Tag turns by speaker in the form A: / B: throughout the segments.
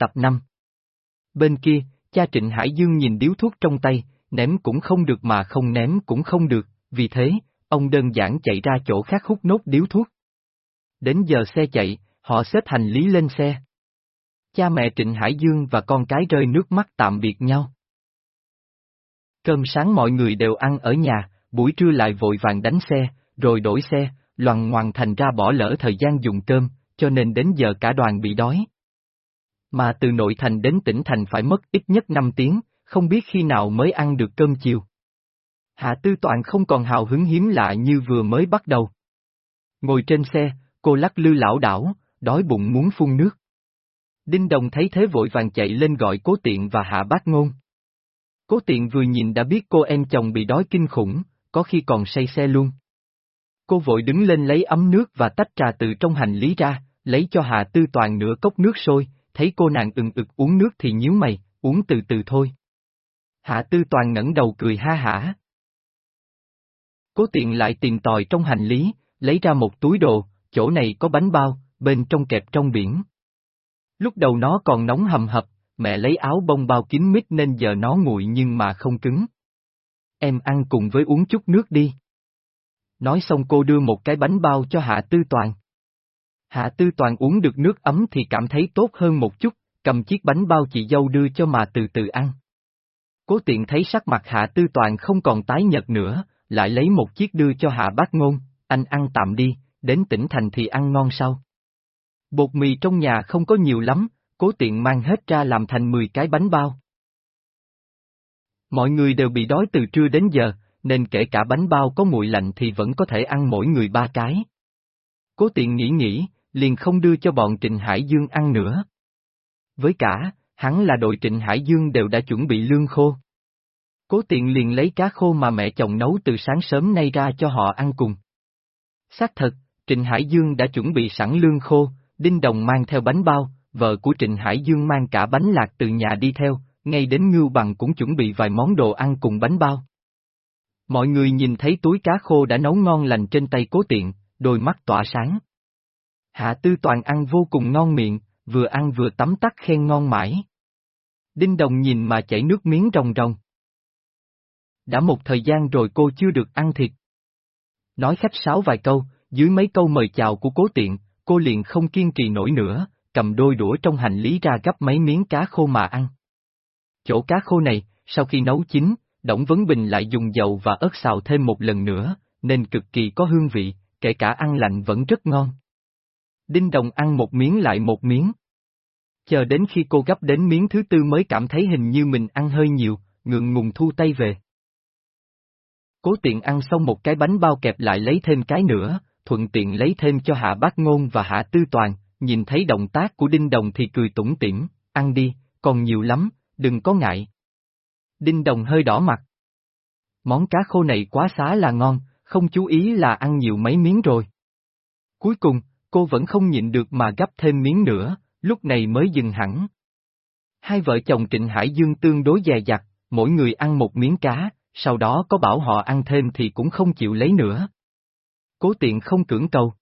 A: tập 5 Bên kia, cha Trịnh Hải Dương nhìn điếu thuốc trong tay, ném cũng không được mà không ném cũng không được, vì thế, ông đơn giản chạy ra chỗ khác hút nốt điếu thuốc. Đến giờ xe chạy, họ xếp hành lý lên xe. Cha mẹ Trịnh Hải Dương và con cái rơi nước mắt tạm biệt nhau. Cơm sáng mọi người đều ăn ở nhà, buổi trưa lại vội vàng đánh xe, rồi đổi xe, loằng ngoằng thành ra bỏ lỡ thời gian dùng cơm, cho nên đến giờ cả đoàn bị đói. Mà từ nội thành đến tỉnh thành phải mất ít nhất 5 tiếng, không biết khi nào mới ăn được cơm chiều. Hạ Tư Toàn không còn hào hứng hiếm lạ như vừa mới bắt đầu. Ngồi trên xe, cô lắc lư lão đảo, đói bụng muốn phun nước. Đinh Đồng thấy thế vội vàng chạy lên gọi cố tiện và hạ bác ngôn. Cố tiện vừa nhìn đã biết cô em chồng bị đói kinh khủng, có khi còn say xe luôn. Cô vội đứng lên lấy ấm nước và tách trà từ trong hành lý ra, lấy cho Hạ Tư Toàn nửa cốc nước sôi, thấy cô nàng ừng ực uống nước thì nhíu mày, uống từ từ thôi. Hạ Tư Toàn ngẩng đầu cười ha hả. Cố tiện lại tìm tòi trong hành lý, lấy ra một túi đồ, chỗ này có bánh bao, bên trong kẹp trong biển. Lúc đầu nó còn nóng hầm hập, mẹ lấy áo bông bao kín mít nên giờ nó nguội nhưng mà không cứng. Em ăn cùng với uống chút nước đi. Nói xong cô đưa một cái bánh bao cho Hạ Tư Toàn. Hạ Tư Toàn uống được nước ấm thì cảm thấy tốt hơn một chút, cầm chiếc bánh bao chị dâu đưa cho mà từ từ ăn. Cố tiện thấy sắc mặt Hạ Tư Toàn không còn tái nhật nữa, lại lấy một chiếc đưa cho Hạ Bác Ngôn, anh ăn tạm đi, đến tỉnh thành thì ăn ngon sau. Bột mì trong nhà không có nhiều lắm, cố tiện mang hết ra làm thành 10 cái bánh bao. Mọi người đều bị đói từ trưa đến giờ, nên kể cả bánh bao có nguội lạnh thì vẫn có thể ăn mỗi người ba cái. Cố tiện nghĩ nghĩ, liền không đưa cho bọn Trịnh Hải Dương ăn nữa. Với cả, hắn là đội Trịnh Hải Dương đều đã chuẩn bị lương khô. Cố tiện liền lấy cá khô mà mẹ chồng nấu từ sáng sớm nay ra cho họ ăn cùng. Xác thật, Trịnh Hải Dương đã chuẩn bị sẵn lương khô, Đinh Đồng mang theo bánh bao, vợ của Trịnh Hải Dương mang cả bánh lạc từ nhà đi theo, ngay đến Ngưu Bằng cũng chuẩn bị vài món đồ ăn cùng bánh bao. Mọi người nhìn thấy túi cá khô đã nấu ngon lành trên tay cố tiện, đôi mắt tỏa sáng. Hạ Tư Toàn ăn vô cùng ngon miệng, vừa ăn vừa tắm tắt khen ngon mãi. Đinh Đồng nhìn mà chảy nước miếng ròng ròng. Đã một thời gian rồi cô chưa được ăn thịt. Nói khách sáo vài câu, dưới mấy câu mời chào của cố tiện, cô liền không kiên trì nổi nữa, cầm đôi đũa trong hành lý ra gấp mấy miếng cá khô mà ăn. Chỗ cá khô này, sau khi nấu chín, Đổng Vấn Bình lại dùng dầu và ớt xào thêm một lần nữa, nên cực kỳ có hương vị, kể cả ăn lạnh vẫn rất ngon. Đinh Đồng ăn một miếng lại một miếng. Chờ đến khi cô gấp đến miếng thứ tư mới cảm thấy hình như mình ăn hơi nhiều, ngượng ngùng thu tay về. Cố tiện ăn xong một cái bánh bao kẹp lại lấy thêm cái nữa, thuận tiện lấy thêm cho Hạ Bác Ngôn và Hạ Tư Toàn, nhìn thấy động tác của Đinh Đồng thì cười tủm tỉm, ăn đi, còn nhiều lắm, đừng có ngại. Đinh Đồng hơi đỏ mặt. Món cá khô này quá xá là ngon, không chú ý là ăn nhiều mấy miếng rồi. Cuối cùng, cô vẫn không nhịn được mà gấp thêm miếng nữa, lúc này mới dừng hẳn. Hai vợ chồng Trịnh Hải Dương tương đối dè dặt, mỗi người ăn một miếng cá, sau đó có bảo họ ăn thêm thì cũng không chịu lấy nữa. Cố tiện không cưỡng cầu.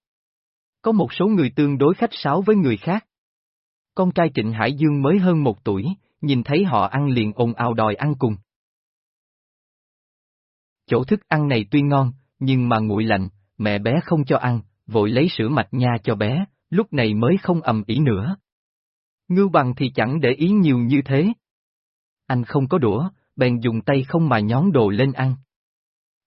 A: Có một số người tương đối khách sáo với người khác. Con trai Trịnh Hải Dương mới hơn một tuổi, nhìn thấy họ ăn liền ồn ào đòi ăn cùng. Chỗ thức ăn này tuy ngon, nhưng mà nguội lạnh, mẹ bé không cho ăn, vội lấy sữa mạch nha cho bé, lúc này mới không ầm ĩ nữa. Ngưu bằng thì chẳng để ý nhiều như thế. Anh không có đũa, bèn dùng tay không mà nhón đồ lên ăn.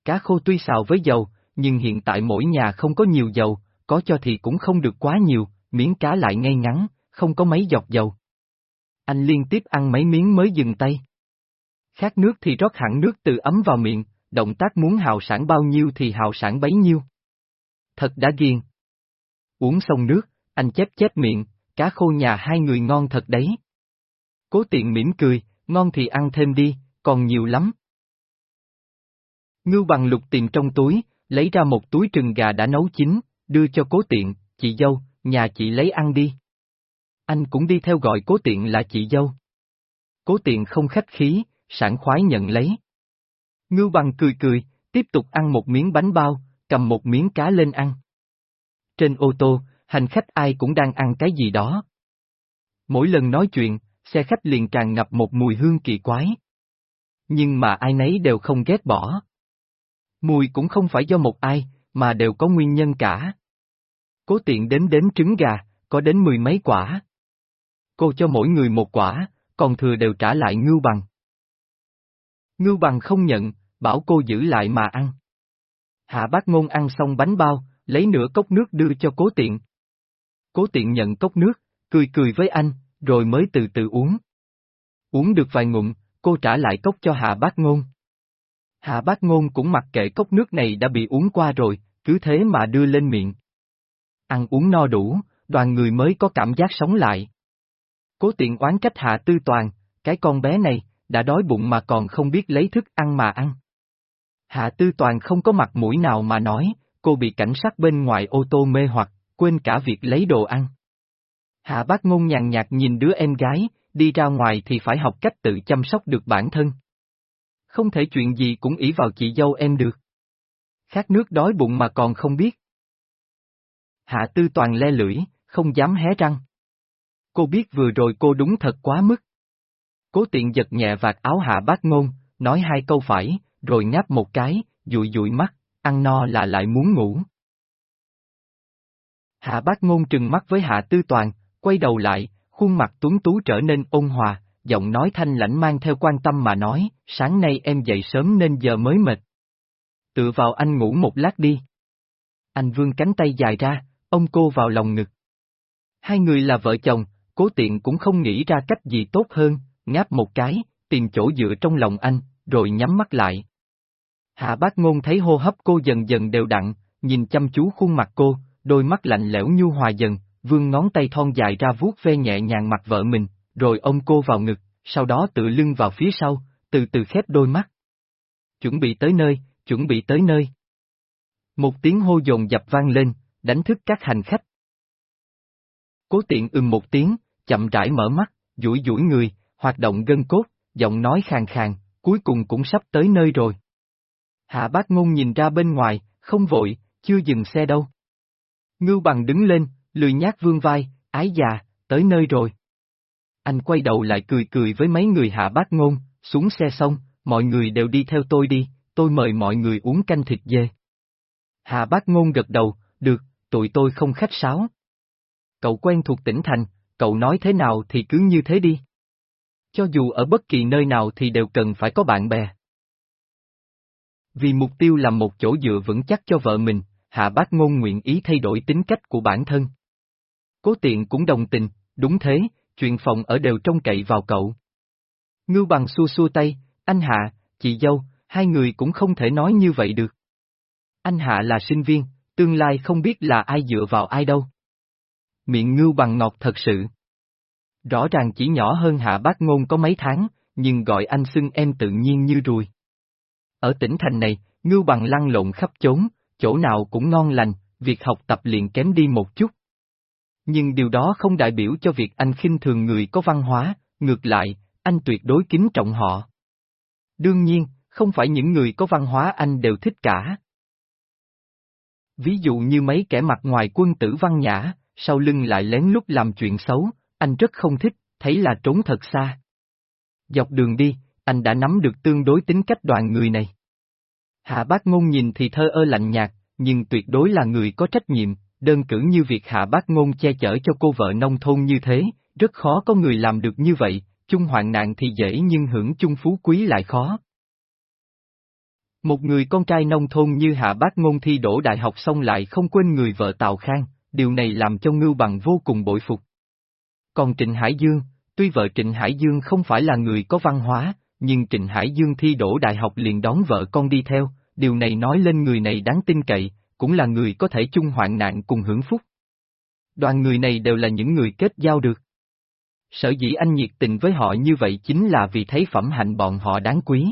A: Cá khô tuy xào với dầu, nhưng hiện tại mỗi nhà không có nhiều dầu, có cho thì cũng không được quá nhiều, miếng cá lại ngay ngắn, không có mấy giọt dầu. Anh liên tiếp ăn mấy miếng mới dừng tay. Khát nước thì rót hẳn nước từ ấm vào miệng, động tác muốn hào sản bao nhiêu thì hào sản bấy nhiêu. Thật đã ghiền. Uống xong nước, anh chép chép miệng, cá khô nhà hai người ngon thật đấy. Cố tiện mỉm cười, ngon thì ăn thêm đi, còn nhiều lắm. Ngưu bằng lục tìm trong túi, lấy ra một túi trừng gà đã nấu chín, đưa cho cố tiện, chị dâu, nhà chị lấy ăn đi. Anh cũng đi theo gọi cố tiện là chị dâu. Cố tiện không khách khí, sảng khoái nhận lấy. Ngưu bằng cười cười, tiếp tục ăn một miếng bánh bao, cầm một miếng cá lên ăn. Trên ô tô, hành khách ai cũng đang ăn cái gì đó. Mỗi lần nói chuyện, xe khách liền tràn ngập một mùi hương kỳ quái. Nhưng mà ai nấy đều không ghét bỏ. Mùi cũng không phải do một ai, mà đều có nguyên nhân cả. Cố tiện đến đến trứng gà, có đến mười mấy quả. Cô cho mỗi người một quả, còn thừa đều trả lại ngưu bằng. Ngưu bằng không nhận, bảo cô giữ lại mà ăn. Hạ bác ngôn ăn xong bánh bao, lấy nửa cốc nước đưa cho cố tiện. Cố tiện nhận cốc nước, cười cười với anh, rồi mới từ từ uống. Uống được vài ngụm, cô trả lại cốc cho hạ bác ngôn. Hạ bác ngôn cũng mặc kệ cốc nước này đã bị uống qua rồi, cứ thế mà đưa lên miệng. Ăn uống no đủ, đoàn người mới có cảm giác sống lại. Cố tiện oán trách hạ tư toàn, cái con bé này, đã đói bụng mà còn không biết lấy thức ăn mà ăn. Hạ tư toàn không có mặt mũi nào mà nói, cô bị cảnh sát bên ngoài ô tô mê hoặc, quên cả việc lấy đồ ăn. Hạ bác ngôn nhàn nhạt nhìn đứa em gái, đi ra ngoài thì phải học cách tự chăm sóc được bản thân. Không thể chuyện gì cũng ý vào chị dâu em được. Khát nước đói bụng mà còn không biết. Hạ tư toàn le lưỡi, không dám hé răng. Cô biết vừa rồi cô đúng thật quá mức. Cố tiện giật nhẹ vạt áo hạ bác ngôn, nói hai câu phải, rồi ngáp một cái, dụi dụi mắt, ăn no là lại muốn ngủ. Hạ bác ngôn trừng mắt với hạ tư toàn, quay đầu lại, khuôn mặt tuấn tú trở nên ôn hòa, giọng nói thanh lãnh mang theo quan tâm mà nói, sáng nay em dậy sớm nên giờ mới mệt. Tựa vào anh ngủ một lát đi. Anh vươn cánh tay dài ra, ông cô vào lòng ngực. Hai người là vợ chồng, cố tiện cũng không nghĩ ra cách gì tốt hơn, ngáp một cái, tìm chỗ dựa trong lòng anh, rồi nhắm mắt lại. Hạ bác ngôn thấy hô hấp cô dần dần đều đặn, nhìn chăm chú khuôn mặt cô, đôi mắt lạnh lẽo nhu hòa dần, Vương ngón tay thon dài ra vuốt ve nhẹ nhàng mặt vợ mình, rồi ôm cô vào ngực, sau đó tự lưng vào phía sau, từ từ khép đôi mắt. Chuẩn bị tới nơi, chuẩn bị tới nơi. Một tiếng hô dồn dập vang lên, đánh thức các hành khách. Cố tiện ừm một tiếng, chậm rãi mở mắt, duỗi duỗi người, hoạt động gân cốt, giọng nói khàn khàn, cuối cùng cũng sắp tới nơi rồi. Hạ bác ngôn nhìn ra bên ngoài, không vội, chưa dừng xe đâu. Ngưu bằng đứng lên, lười nhát vương vai, ái già, tới nơi rồi. Anh quay đầu lại cười cười với mấy người hạ bác ngôn, xuống xe xong, mọi người đều đi theo tôi đi, tôi mời mọi người uống canh thịt dê. Hạ bác ngôn gật đầu, được, tụi tôi không khách sáo. Cậu quen thuộc tỉnh thành, cậu nói thế nào thì cứ như thế đi. Cho dù ở bất kỳ nơi nào thì đều cần phải có bạn bè. Vì mục tiêu làm một chỗ dựa vững chắc cho vợ mình, Hạ Bác Ngôn nguyện ý thay đổi tính cách của bản thân. Cố tiện cũng đồng tình, đúng thế, chuyện phòng ở đều trông cậy vào cậu. Ngưu bằng xua xua tay, anh Hạ, chị dâu, hai người cũng không thể nói như vậy được. Anh Hạ là sinh viên, tương lai không biết là ai dựa vào ai đâu. Miệng ngưu bằng ngọt thật sự. Rõ ràng chỉ nhỏ hơn hạ bác ngôn có mấy tháng, nhưng gọi anh xưng em tự nhiên như ruồi. Ở tỉnh thành này, ngưu bằng lăn lộn khắp chốn, chỗ nào cũng ngon lành, việc học tập liền kém đi một chút. Nhưng điều đó không đại biểu cho việc anh khinh thường người có văn hóa, ngược lại, anh tuyệt đối kính trọng họ. Đương nhiên, không phải những người có văn hóa anh đều thích cả. Ví dụ như mấy kẻ mặt ngoài quân tử văn nhã, sau lưng lại lén lút làm chuyện xấu, anh rất không thích, thấy là trốn thật xa. Dọc đường đi, anh đã nắm được tương đối tính cách đoàn người này. Hạ bác ngôn nhìn thì thơ ơ lạnh nhạt, nhưng tuyệt đối là người có trách nhiệm, đơn cử như việc hạ bác ngôn che chở cho cô vợ nông thôn như thế, rất khó có người làm được như vậy, chung hoạn nạn thì dễ nhưng hưởng chung phú quý lại khó. Một người con trai nông thôn như hạ bác ngôn thi đổ đại học xong lại không quên người vợ Tào Khang, điều này làm cho Ngưu Bằng vô cùng bội phục. Còn Trịnh Hải Dương, tuy vợ Trịnh Hải Dương không phải là người có văn hóa, nhưng Trịnh Hải Dương thi đổ đại học liền đón vợ con đi theo, điều này nói lên người này đáng tin cậy, cũng là người có thể chung hoạn nạn cùng hưởng phúc. Đoàn người này đều là những người kết giao được. Sở dĩ anh nhiệt tình với họ như vậy chính là vì thấy phẩm hạnh bọn họ đáng quý.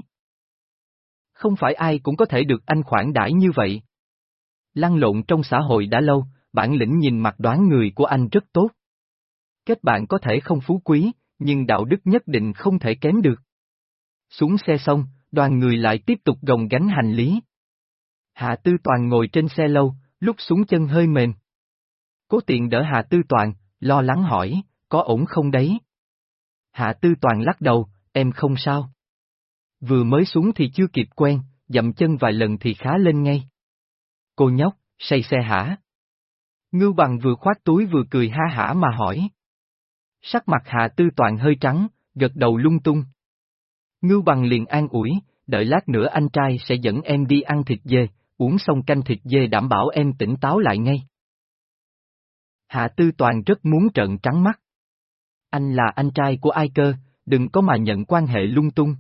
A: Không phải ai cũng có thể được anh khoản đãi như vậy. Lăn lộn trong xã hội đã lâu, bản lĩnh nhìn mặt đoán người của anh rất tốt. Kết bạn có thể không phú quý, nhưng đạo đức nhất định không thể kém được. Xuống xe xong, đoàn người lại tiếp tục gồng gánh hành lý. Hạ Tư Toàn ngồi trên xe lâu, lúc xuống chân hơi mềm. Cố tiện đỡ Hạ Tư Toàn, lo lắng hỏi, có ổn không đấy? Hạ Tư Toàn lắc đầu, em không sao. Vừa mới xuống thì chưa kịp quen, dậm chân vài lần thì khá lên ngay. Cô nhóc, say xe hả? Ngưu bằng vừa khoát túi vừa cười ha hả mà hỏi. Sắc mặt Hạ Tư Toàn hơi trắng, gật đầu lung tung. Ngưu bằng liền an ủi, đợi lát nữa anh trai sẽ dẫn em đi ăn thịt dê, uống xong canh thịt dê đảm bảo em tỉnh táo lại ngay. Hạ Tư Toàn rất muốn trợn trắng mắt. Anh là anh trai của ai cơ, đừng có mà nhận quan hệ lung tung.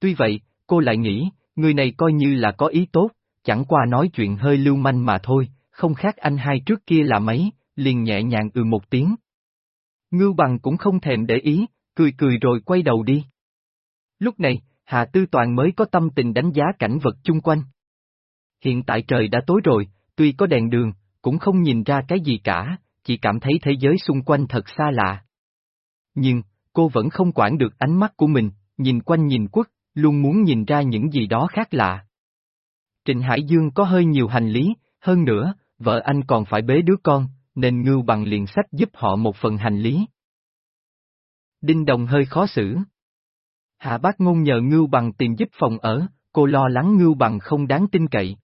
A: Tuy vậy, cô lại nghĩ, người này coi như là có ý tốt, chẳng qua nói chuyện hơi lưu manh mà thôi, không khác anh hai trước kia là mấy, liền nhẹ nhàng ừ một tiếng. Ngưu bằng cũng không thèm để ý, cười cười rồi quay đầu đi. Lúc này, Hạ Tư Toàn mới có tâm tình đánh giá cảnh vật chung quanh. Hiện tại trời đã tối rồi, tuy có đèn đường, cũng không nhìn ra cái gì cả, chỉ cảm thấy thế giới xung quanh thật xa lạ. Nhưng, cô vẫn không quản được ánh mắt của mình, nhìn quanh nhìn quất, luôn muốn nhìn ra những gì đó khác lạ. Trịnh Hải Dương có hơi nhiều hành lý, hơn nữa, vợ anh còn phải bế đứa con, nên ngưu bằng liền sách giúp họ một phần hành lý. Đinh Đồng hơi khó xử. Hạ bác ngôn nhờ ngưu bằng tìm giúp phòng ở, cô lo lắng ngưu bằng không đáng tin cậy.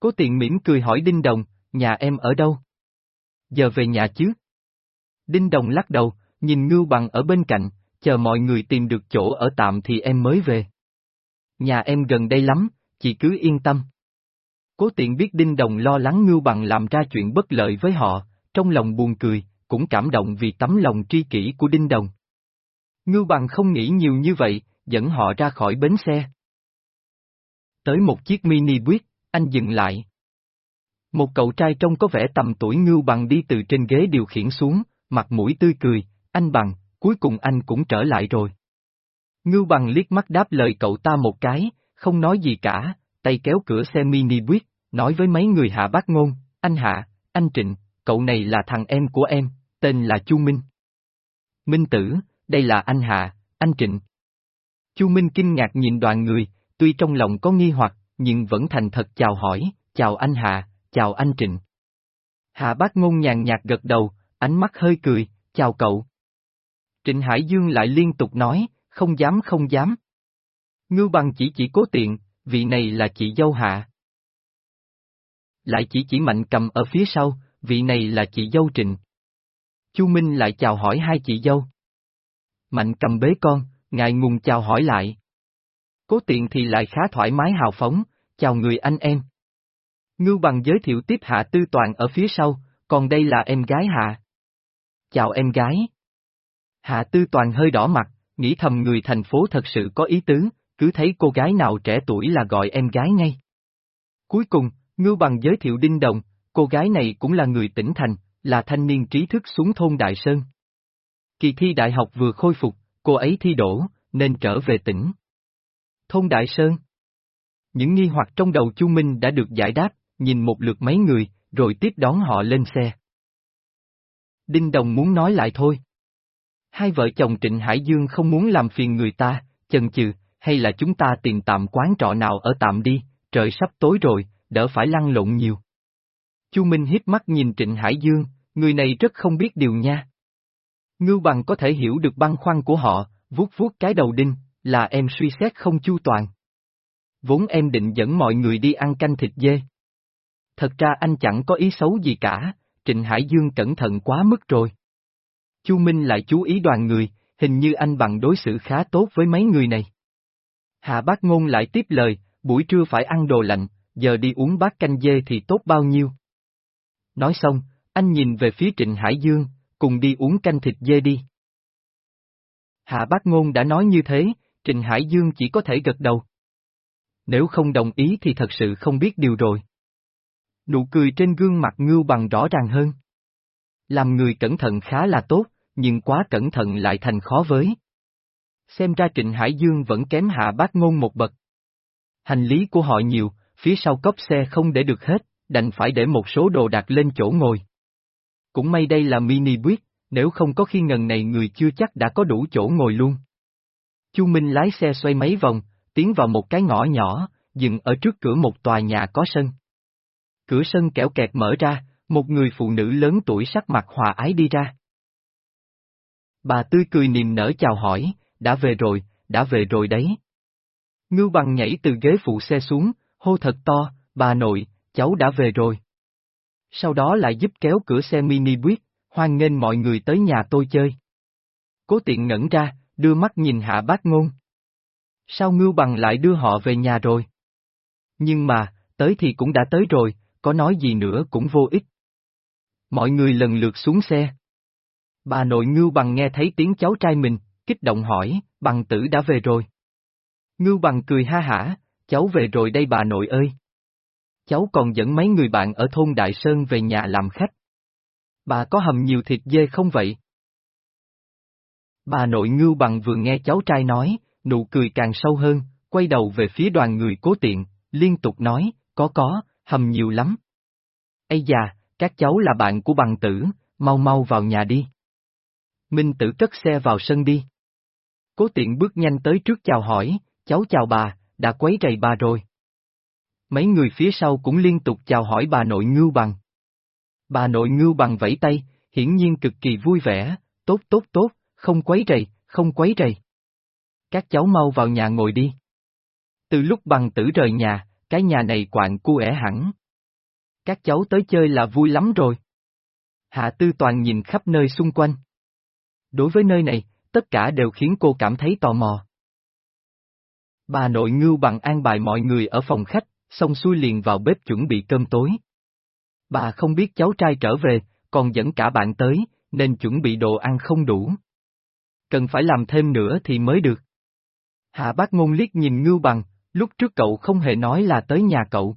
A: Cố tiện mỉm cười hỏi Đinh Đồng, nhà em ở đâu? Giờ về nhà chứ? Đinh Đồng lắc đầu, nhìn ngưu bằng ở bên cạnh, chờ mọi người tìm được chỗ ở tạm thì em mới về. Nhà em gần đây lắm, chị cứ yên tâm. Cố tiện biết Đinh Đồng lo lắng ngưu bằng làm ra chuyện bất lợi với họ, trong lòng buồn cười, cũng cảm động vì tấm lòng tri kỷ của Đinh Đồng. Ngưu bằng không nghĩ nhiều như vậy, dẫn họ ra khỏi bến xe. Tới một chiếc mini buýt, anh dừng lại. Một cậu trai trông có vẻ tầm tuổi ngưu bằng đi từ trên ghế điều khiển xuống, mặt mũi tươi cười, anh bằng, cuối cùng anh cũng trở lại rồi. Ngưu bằng liếc mắt đáp lời cậu ta một cái, không nói gì cả, tay kéo cửa xe mini buýt, nói với mấy người hạ bác ngôn, anh Hạ, anh Trịnh, cậu này là thằng em của em, tên là Chu Minh. Minh tử, đây là anh Hạ, anh Trịnh. Chu Minh kinh ngạc nhìn đoàn người, tuy trong lòng có nghi hoặc, nhưng vẫn thành thật chào hỏi, chào anh Hạ, chào anh Trịnh. Hạ bác ngôn nhàn nhạt gật đầu, ánh mắt hơi cười, chào cậu. Trịnh Hải Dương lại liên tục nói, không dám không dám. Ngưu bằng chỉ chỉ cố tiện, vị này là chị dâu hạ. Lại chỉ chỉ mạnh cầm ở phía sau, vị này là chị dâu trịnh. Chu Minh lại chào hỏi hai chị dâu. Mạnh cầm bế con, ngài ngùng chào hỏi lại. Cố tiện thì lại khá thoải mái hào phóng, chào người anh em. Ngưu bằng giới thiệu tiếp hạ tư toàn ở phía sau, còn đây là em gái hạ. Chào em gái. Hạ tư toàn hơi đỏ mặt, nghĩ thầm người thành phố thật sự có ý tứ, cứ thấy cô gái nào trẻ tuổi là gọi em gái ngay. Cuối cùng, Ngưu Bằng giới thiệu Đinh Đồng, cô gái này cũng là người tỉnh thành, là thanh niên trí thức xuống thôn Đại Sơn. Kỳ thi đại học vừa khôi phục, cô ấy thi đổ, nên trở về tỉnh. Thôn Đại Sơn Những nghi hoặc trong đầu Chu Minh đã được giải đáp, nhìn một lượt mấy người, rồi tiếp đón họ lên xe. Đinh Đồng muốn nói lại thôi. Hai vợ chồng Trịnh Hải Dương không muốn làm phiền người ta, chần chừ, hay là chúng ta tìm tạm quán trọ nào ở tạm đi, trời sắp tối rồi, đỡ phải lăn lộn nhiều. Chu Minh hiếp mắt nhìn Trịnh Hải Dương, người này rất không biết điều nha. Ngưu bằng có thể hiểu được băn khoăn của họ, vuốt vuốt cái đầu đinh, là em suy xét không chu toàn. Vốn em định dẫn mọi người đi ăn canh thịt dê. Thật ra anh chẳng có ý xấu gì cả, Trịnh Hải Dương cẩn thận quá mức rồi. Chu Minh lại chú ý đoàn người, hình như anh bằng đối xử khá tốt với mấy người này. Hạ bác ngôn lại tiếp lời, buổi trưa phải ăn đồ lạnh, giờ đi uống bát canh dê thì tốt bao nhiêu. Nói xong, anh nhìn về phía Trịnh Hải Dương, cùng đi uống canh thịt dê đi. Hạ bác ngôn đã nói như thế, Trình Hải Dương chỉ có thể gật đầu. Nếu không đồng ý thì thật sự không biết điều rồi. Nụ cười trên gương mặt ngưu bằng rõ ràng hơn. Làm người cẩn thận khá là tốt, nhưng quá cẩn thận lại thành khó với. Xem ra Trịnh Hải Dương vẫn kém hạ bác ngôn một bậc. Hành lý của họ nhiều, phía sau cốc xe không để được hết, đành phải để một số đồ đạc lên chỗ ngồi. Cũng may đây là mini buýt, nếu không có khi ngần này người chưa chắc đã có đủ chỗ ngồi luôn. Chu Minh lái xe xoay mấy vòng, tiến vào một cái ngõ nhỏ, dừng ở trước cửa một tòa nhà có sân. Cửa sân kẻo kẹt mở ra, một người phụ nữ lớn tuổi sắc mặt hòa ái đi ra. Bà tươi cười niềm nở chào hỏi, đã về rồi, đã về rồi đấy. Ngưu bằng nhảy từ ghế phụ xe xuống, hô thật to, bà nội, cháu đã về rồi. Sau đó lại giúp kéo cửa xe mini buýt, hoan nghênh mọi người tới nhà tôi chơi. Cố tiện ngẩn ra, đưa mắt nhìn hạ bác ngôn. Sao ngưu bằng lại đưa họ về nhà rồi? Nhưng mà, tới thì cũng đã tới rồi, có nói gì nữa cũng vô ích. Mọi người lần lượt xuống xe. Bà nội ngưu bằng nghe thấy tiếng cháu trai mình, kích động hỏi, bằng tử đã về rồi. Ngưu bằng cười ha hả, cháu về rồi đây bà nội ơi. Cháu còn dẫn mấy người bạn ở thôn Đại Sơn về nhà làm khách. Bà có hầm nhiều thịt dê không vậy? Bà nội ngưu bằng vừa nghe cháu trai nói, nụ cười càng sâu hơn, quay đầu về phía đoàn người cố tiện, liên tục nói, có có, hầm nhiều lắm. Ây già, các cháu là bạn của bằng tử, mau mau vào nhà đi. Minh tử cất xe vào sân đi. Cố tiện bước nhanh tới trước chào hỏi, cháu chào bà, đã quấy rầy bà rồi. Mấy người phía sau cũng liên tục chào hỏi bà nội ngưu bằng. Bà nội ngưu bằng vẫy tay, hiển nhiên cực kỳ vui vẻ, tốt tốt tốt, không quấy rầy, không quấy rầy. Các cháu mau vào nhà ngồi đi. Từ lúc bằng tử rời nhà, cái nhà này quạng cu ẻ hẳn. Các cháu tới chơi là vui lắm rồi. Hạ Tư Toàn nhìn khắp nơi xung quanh. Đối với nơi này, tất cả đều khiến cô cảm thấy tò mò. Bà nội ngưu bằng an bài mọi người ở phòng khách, xong xuôi liền vào bếp chuẩn bị cơm tối. Bà không biết cháu trai trở về, còn dẫn cả bạn tới, nên chuẩn bị đồ ăn không đủ. Cần phải làm thêm nữa thì mới được. Hạ bác ngôn liếc nhìn ngưu bằng, lúc trước cậu không hề nói là tới nhà cậu.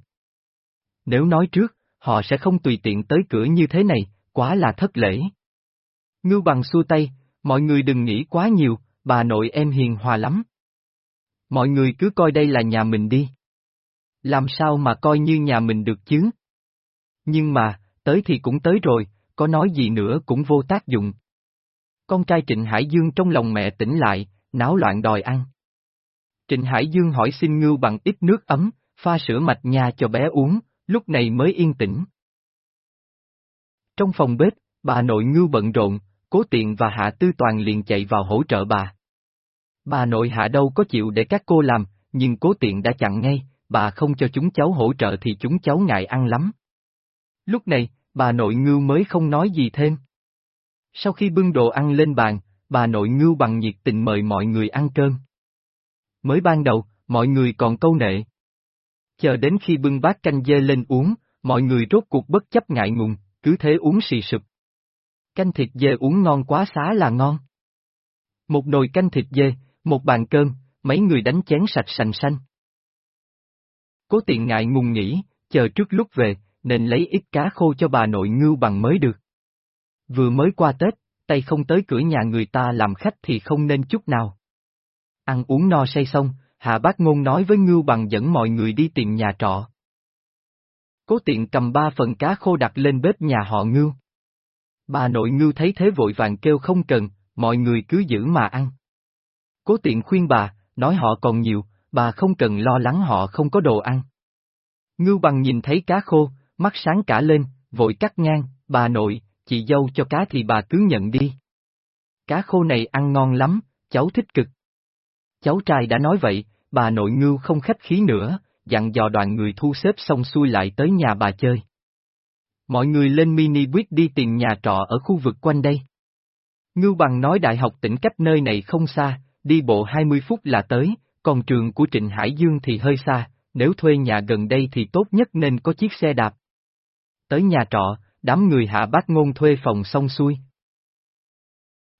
A: Nếu nói trước, họ sẽ không tùy tiện tới cửa như thế này, quá là thất lễ. Ngưu bằng xua tay, mọi người đừng nghĩ quá nhiều, bà nội em hiền hòa lắm. Mọi người cứ coi đây là nhà mình đi. Làm sao mà coi như nhà mình được chứ? Nhưng mà, tới thì cũng tới rồi, có nói gì nữa cũng vô tác dụng. Con trai Trịnh Hải Dương trong lòng mẹ tỉnh lại, náo loạn đòi ăn. Trịnh Hải Dương hỏi xin ngưu bằng ít nước ấm, pha sữa mạch nha cho bé uống, lúc này mới yên tĩnh. Trong phòng bếp, bà nội ngưu bận rộn, cố tiện và hạ tư toàn liền chạy vào hỗ trợ bà. Bà nội hạ đâu có chịu để các cô làm, nhưng cố tiện đã chặn ngay, bà không cho chúng cháu hỗ trợ thì chúng cháu ngại ăn lắm. Lúc này, bà nội ngưu mới không nói gì thêm. Sau khi bưng đồ ăn lên bàn, bà nội ngưu bằng nhiệt tình mời mọi người ăn cơm. Mới ban đầu, mọi người còn câu nệ. Chờ đến khi bưng bát canh dê lên uống, mọi người rốt cuộc bất chấp ngại ngùng, cứ thế uống xì sụp. Canh thịt dê uống ngon quá xá là ngon. Một nồi canh thịt dê, một bàn cơm, mấy người đánh chén sạch sành xanh. Cố tiện ngại ngùng nghĩ, chờ trước lúc về, nên lấy ít cá khô cho bà nội ngưu bằng mới được. Vừa mới qua Tết, tay không tới cửa nhà người ta làm khách thì không nên chút nào. Ăn uống no say xong, Hạ Bác Ngôn nói với Ngưu bằng dẫn mọi người đi tìm nhà trọ. Cố tiện cầm ba phần cá khô đặt lên bếp nhà họ Ngưu. Bà nội Ngưu thấy thế vội vàng kêu không cần, mọi người cứ giữ mà ăn. Cố tiện khuyên bà, nói họ còn nhiều, bà không cần lo lắng họ không có đồ ăn. Ngưu bằng nhìn thấy cá khô, mắt sáng cả lên, vội cắt ngang, bà nội, chị dâu cho cá thì bà cứ nhận đi. Cá khô này ăn ngon lắm, cháu thích cực. Cháu trai đã nói vậy, bà nội ngưu không khách khí nữa, dặn dò đoàn người thu xếp xong xuôi lại tới nhà bà chơi. Mọi người lên mini buýt đi tìm nhà trọ ở khu vực quanh đây. Ngưu bằng nói đại học tỉnh cách nơi này không xa, đi bộ 20 phút là tới, còn trường của Trịnh Hải Dương thì hơi xa, nếu thuê nhà gần đây thì tốt nhất nên có chiếc xe đạp. Tới nhà trọ, đám người hạ bác ngôn thuê phòng xong xuôi.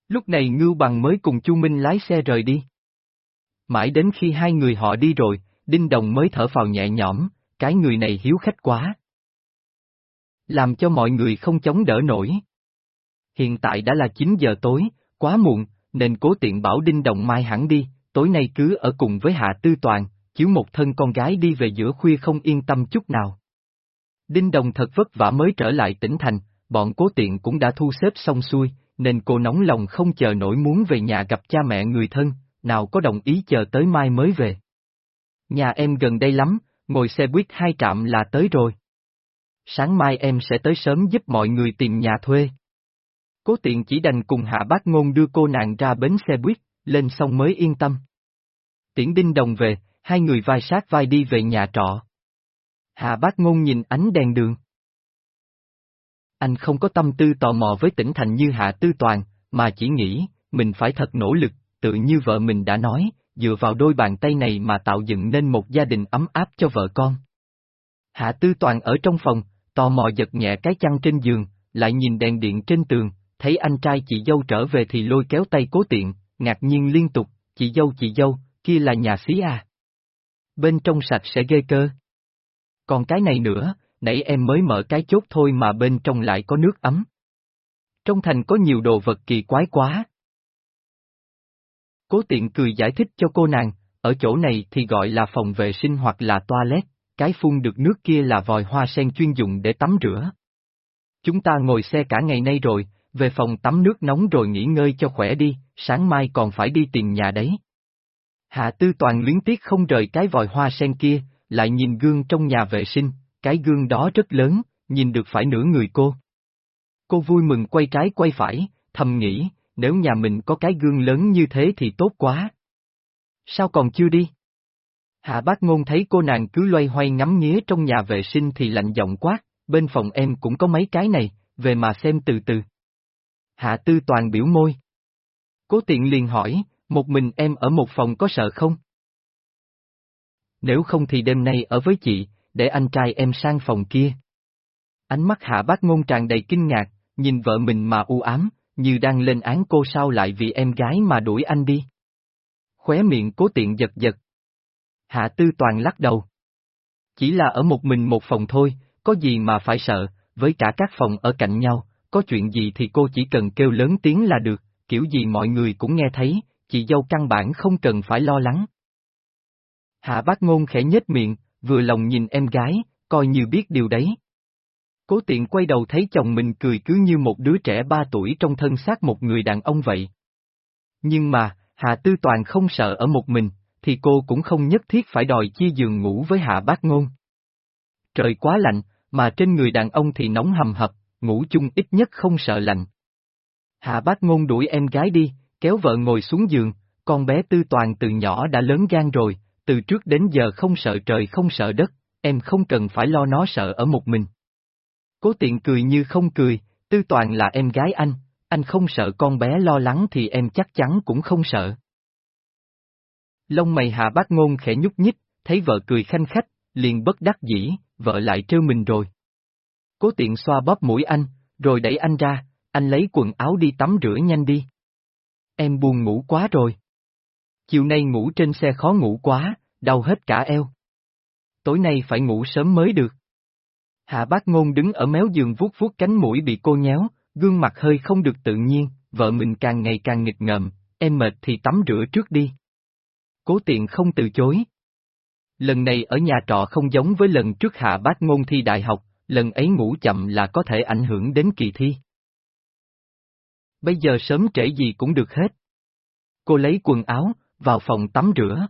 A: Lúc này Ngưu Bằng mới cùng Chu Minh lái xe rời đi. Mãi đến khi hai người họ đi rồi, Đinh Đồng mới thở phào nhẹ nhõm, cái người này hiếu khách quá. Làm cho mọi người không chống đỡ nổi. Hiện tại đã là 9 giờ tối, quá muộn, nên cố tiện bảo Đinh Đồng mai hẳn đi, tối nay cứ ở cùng với Hạ Tư Toàn, chiếu một thân con gái đi về giữa khuya không yên tâm chút nào. Đinh Đồng thật vất vả mới trở lại tỉnh thành, bọn cố tiện cũng đã thu xếp xong xuôi, nên cô nóng lòng không chờ nổi muốn về nhà gặp cha mẹ người thân, nào có đồng ý chờ tới mai mới về. Nhà em gần đây lắm, ngồi xe buýt hai trạm là tới rồi. Sáng mai em sẽ tới sớm giúp mọi người tìm nhà thuê. Cố tiện chỉ đành cùng hạ bác ngôn đưa cô nàng ra bến xe buýt, lên xong mới yên tâm. Tiễn đinh đồng về, hai người vai sát vai đi về nhà trọ. Hạ bác ngôn nhìn ánh đèn đường. Anh không có tâm tư tò mò với tỉnh thành như Hạ Tư Toàn, mà chỉ nghĩ, mình phải thật nỗ lực, tự như vợ mình đã nói, dựa vào đôi bàn tay này mà tạo dựng nên một gia đình ấm áp cho vợ con. Hạ Tư Toàn ở trong phòng, tò mò giật nhẹ cái chăn trên giường, lại nhìn đèn điện trên tường, thấy anh trai chị dâu trở về thì lôi kéo tay cố tiện, ngạc nhiên liên tục, chị dâu chị dâu, kia là nhà phí à. Bên trong sạch sẽ ghê cơ. Còn cái này nữa, nãy em mới mở cái chốt thôi mà bên trong lại có nước ấm. Trong thành có nhiều đồ vật kỳ quái quá. Cố tiện cười giải thích cho cô nàng, ở chỗ này thì gọi là phòng vệ sinh hoặc là toilet, cái phun được nước kia là vòi hoa sen chuyên dụng để tắm rửa. Chúng ta ngồi xe cả ngày nay rồi, về phòng tắm nước nóng rồi nghỉ ngơi cho khỏe đi, sáng mai còn phải đi tìm nhà đấy. Hạ Tư Toàn luyến tiếc không rời cái vòi hoa sen kia, lại nhìn gương trong nhà vệ sinh, cái gương đó rất lớn, nhìn được phải nửa người cô. Cô vui mừng quay trái quay phải, thầm nghĩ, nếu nhà mình có cái gương lớn như thế thì tốt quá. Sao còn chưa đi? Hạ bác ngôn thấy cô nàng cứ loay hoay ngắm nghía trong nhà vệ sinh thì lạnh giọng quát, bên phòng em cũng có mấy cái này, về mà xem từ từ. Hạ tư toàn biểu môi. Cố tiện liền hỏi, một mình em ở một phòng có sợ không? Nếu không thì đêm nay ở với chị, để anh trai em sang phòng kia. Ánh mắt hạ bác ngôn tràn đầy kinh ngạc, nhìn vợ mình mà u ám, như đang lên án cô sao lại vì em gái mà đuổi anh đi. Khóe miệng cố tiện giật giật. Hạ tư toàn lắc đầu. Chỉ là ở một mình một phòng thôi, có gì mà phải sợ, với cả các phòng ở cạnh nhau, có chuyện gì thì cô chỉ cần kêu lớn tiếng là được, kiểu gì mọi người cũng nghe thấy, chị dâu căn bản không cần phải lo lắng. Hạ bác ngôn khẽ nhếch miệng, vừa lòng nhìn em gái, coi như biết điều đấy. Cố tiện quay đầu thấy chồng mình cười cứ như một đứa trẻ ba tuổi trong thân xác một người đàn ông vậy. Nhưng mà, Hạ Tư Toàn không sợ ở một mình, thì cô cũng không nhất thiết phải đòi chia giường ngủ với Hạ Bác Ngôn. Trời quá lạnh, mà trên người đàn ông thì nóng hầm hập, ngủ chung ít nhất không sợ lạnh. Hạ Bác Ngôn đuổi em gái đi, kéo vợ ngồi xuống giường, con bé Tư Toàn từ nhỏ đã lớn gan rồi, từ trước đến giờ không sợ trời không sợ đất, em không cần phải lo nó sợ ở một mình. Cố tiện cười như không cười, Tư Toàn là em gái anh, anh không sợ con bé lo lắng thì em chắc chắn cũng không sợ. Lông mày hạ bác ngôn khẽ nhúc nhích, thấy vợ cười khanh khách, liền bất đắc dĩ, vợ lại trêu mình rồi. Cố tiện xoa bóp mũi anh, rồi đẩy anh ra, anh lấy quần áo đi tắm rửa nhanh đi. Em buồn ngủ quá rồi. Chiều nay ngủ trên xe khó ngủ quá, đau hết cả eo. Tối nay phải ngủ sớm mới được. Hạ bác ngôn đứng ở méo giường vuốt vuốt cánh mũi bị cô nhéo, gương mặt hơi không được tự nhiên, vợ mình càng ngày càng nghịch ngợm, em mệt thì tắm rửa trước đi. Cố tiện không từ chối. Lần này ở nhà trọ không giống với lần trước hạ bác ngôn thi đại học, lần ấy ngủ chậm là có thể ảnh hưởng đến kỳ thi. Bây giờ sớm trễ gì cũng được hết. Cô lấy quần áo, vào phòng tắm rửa.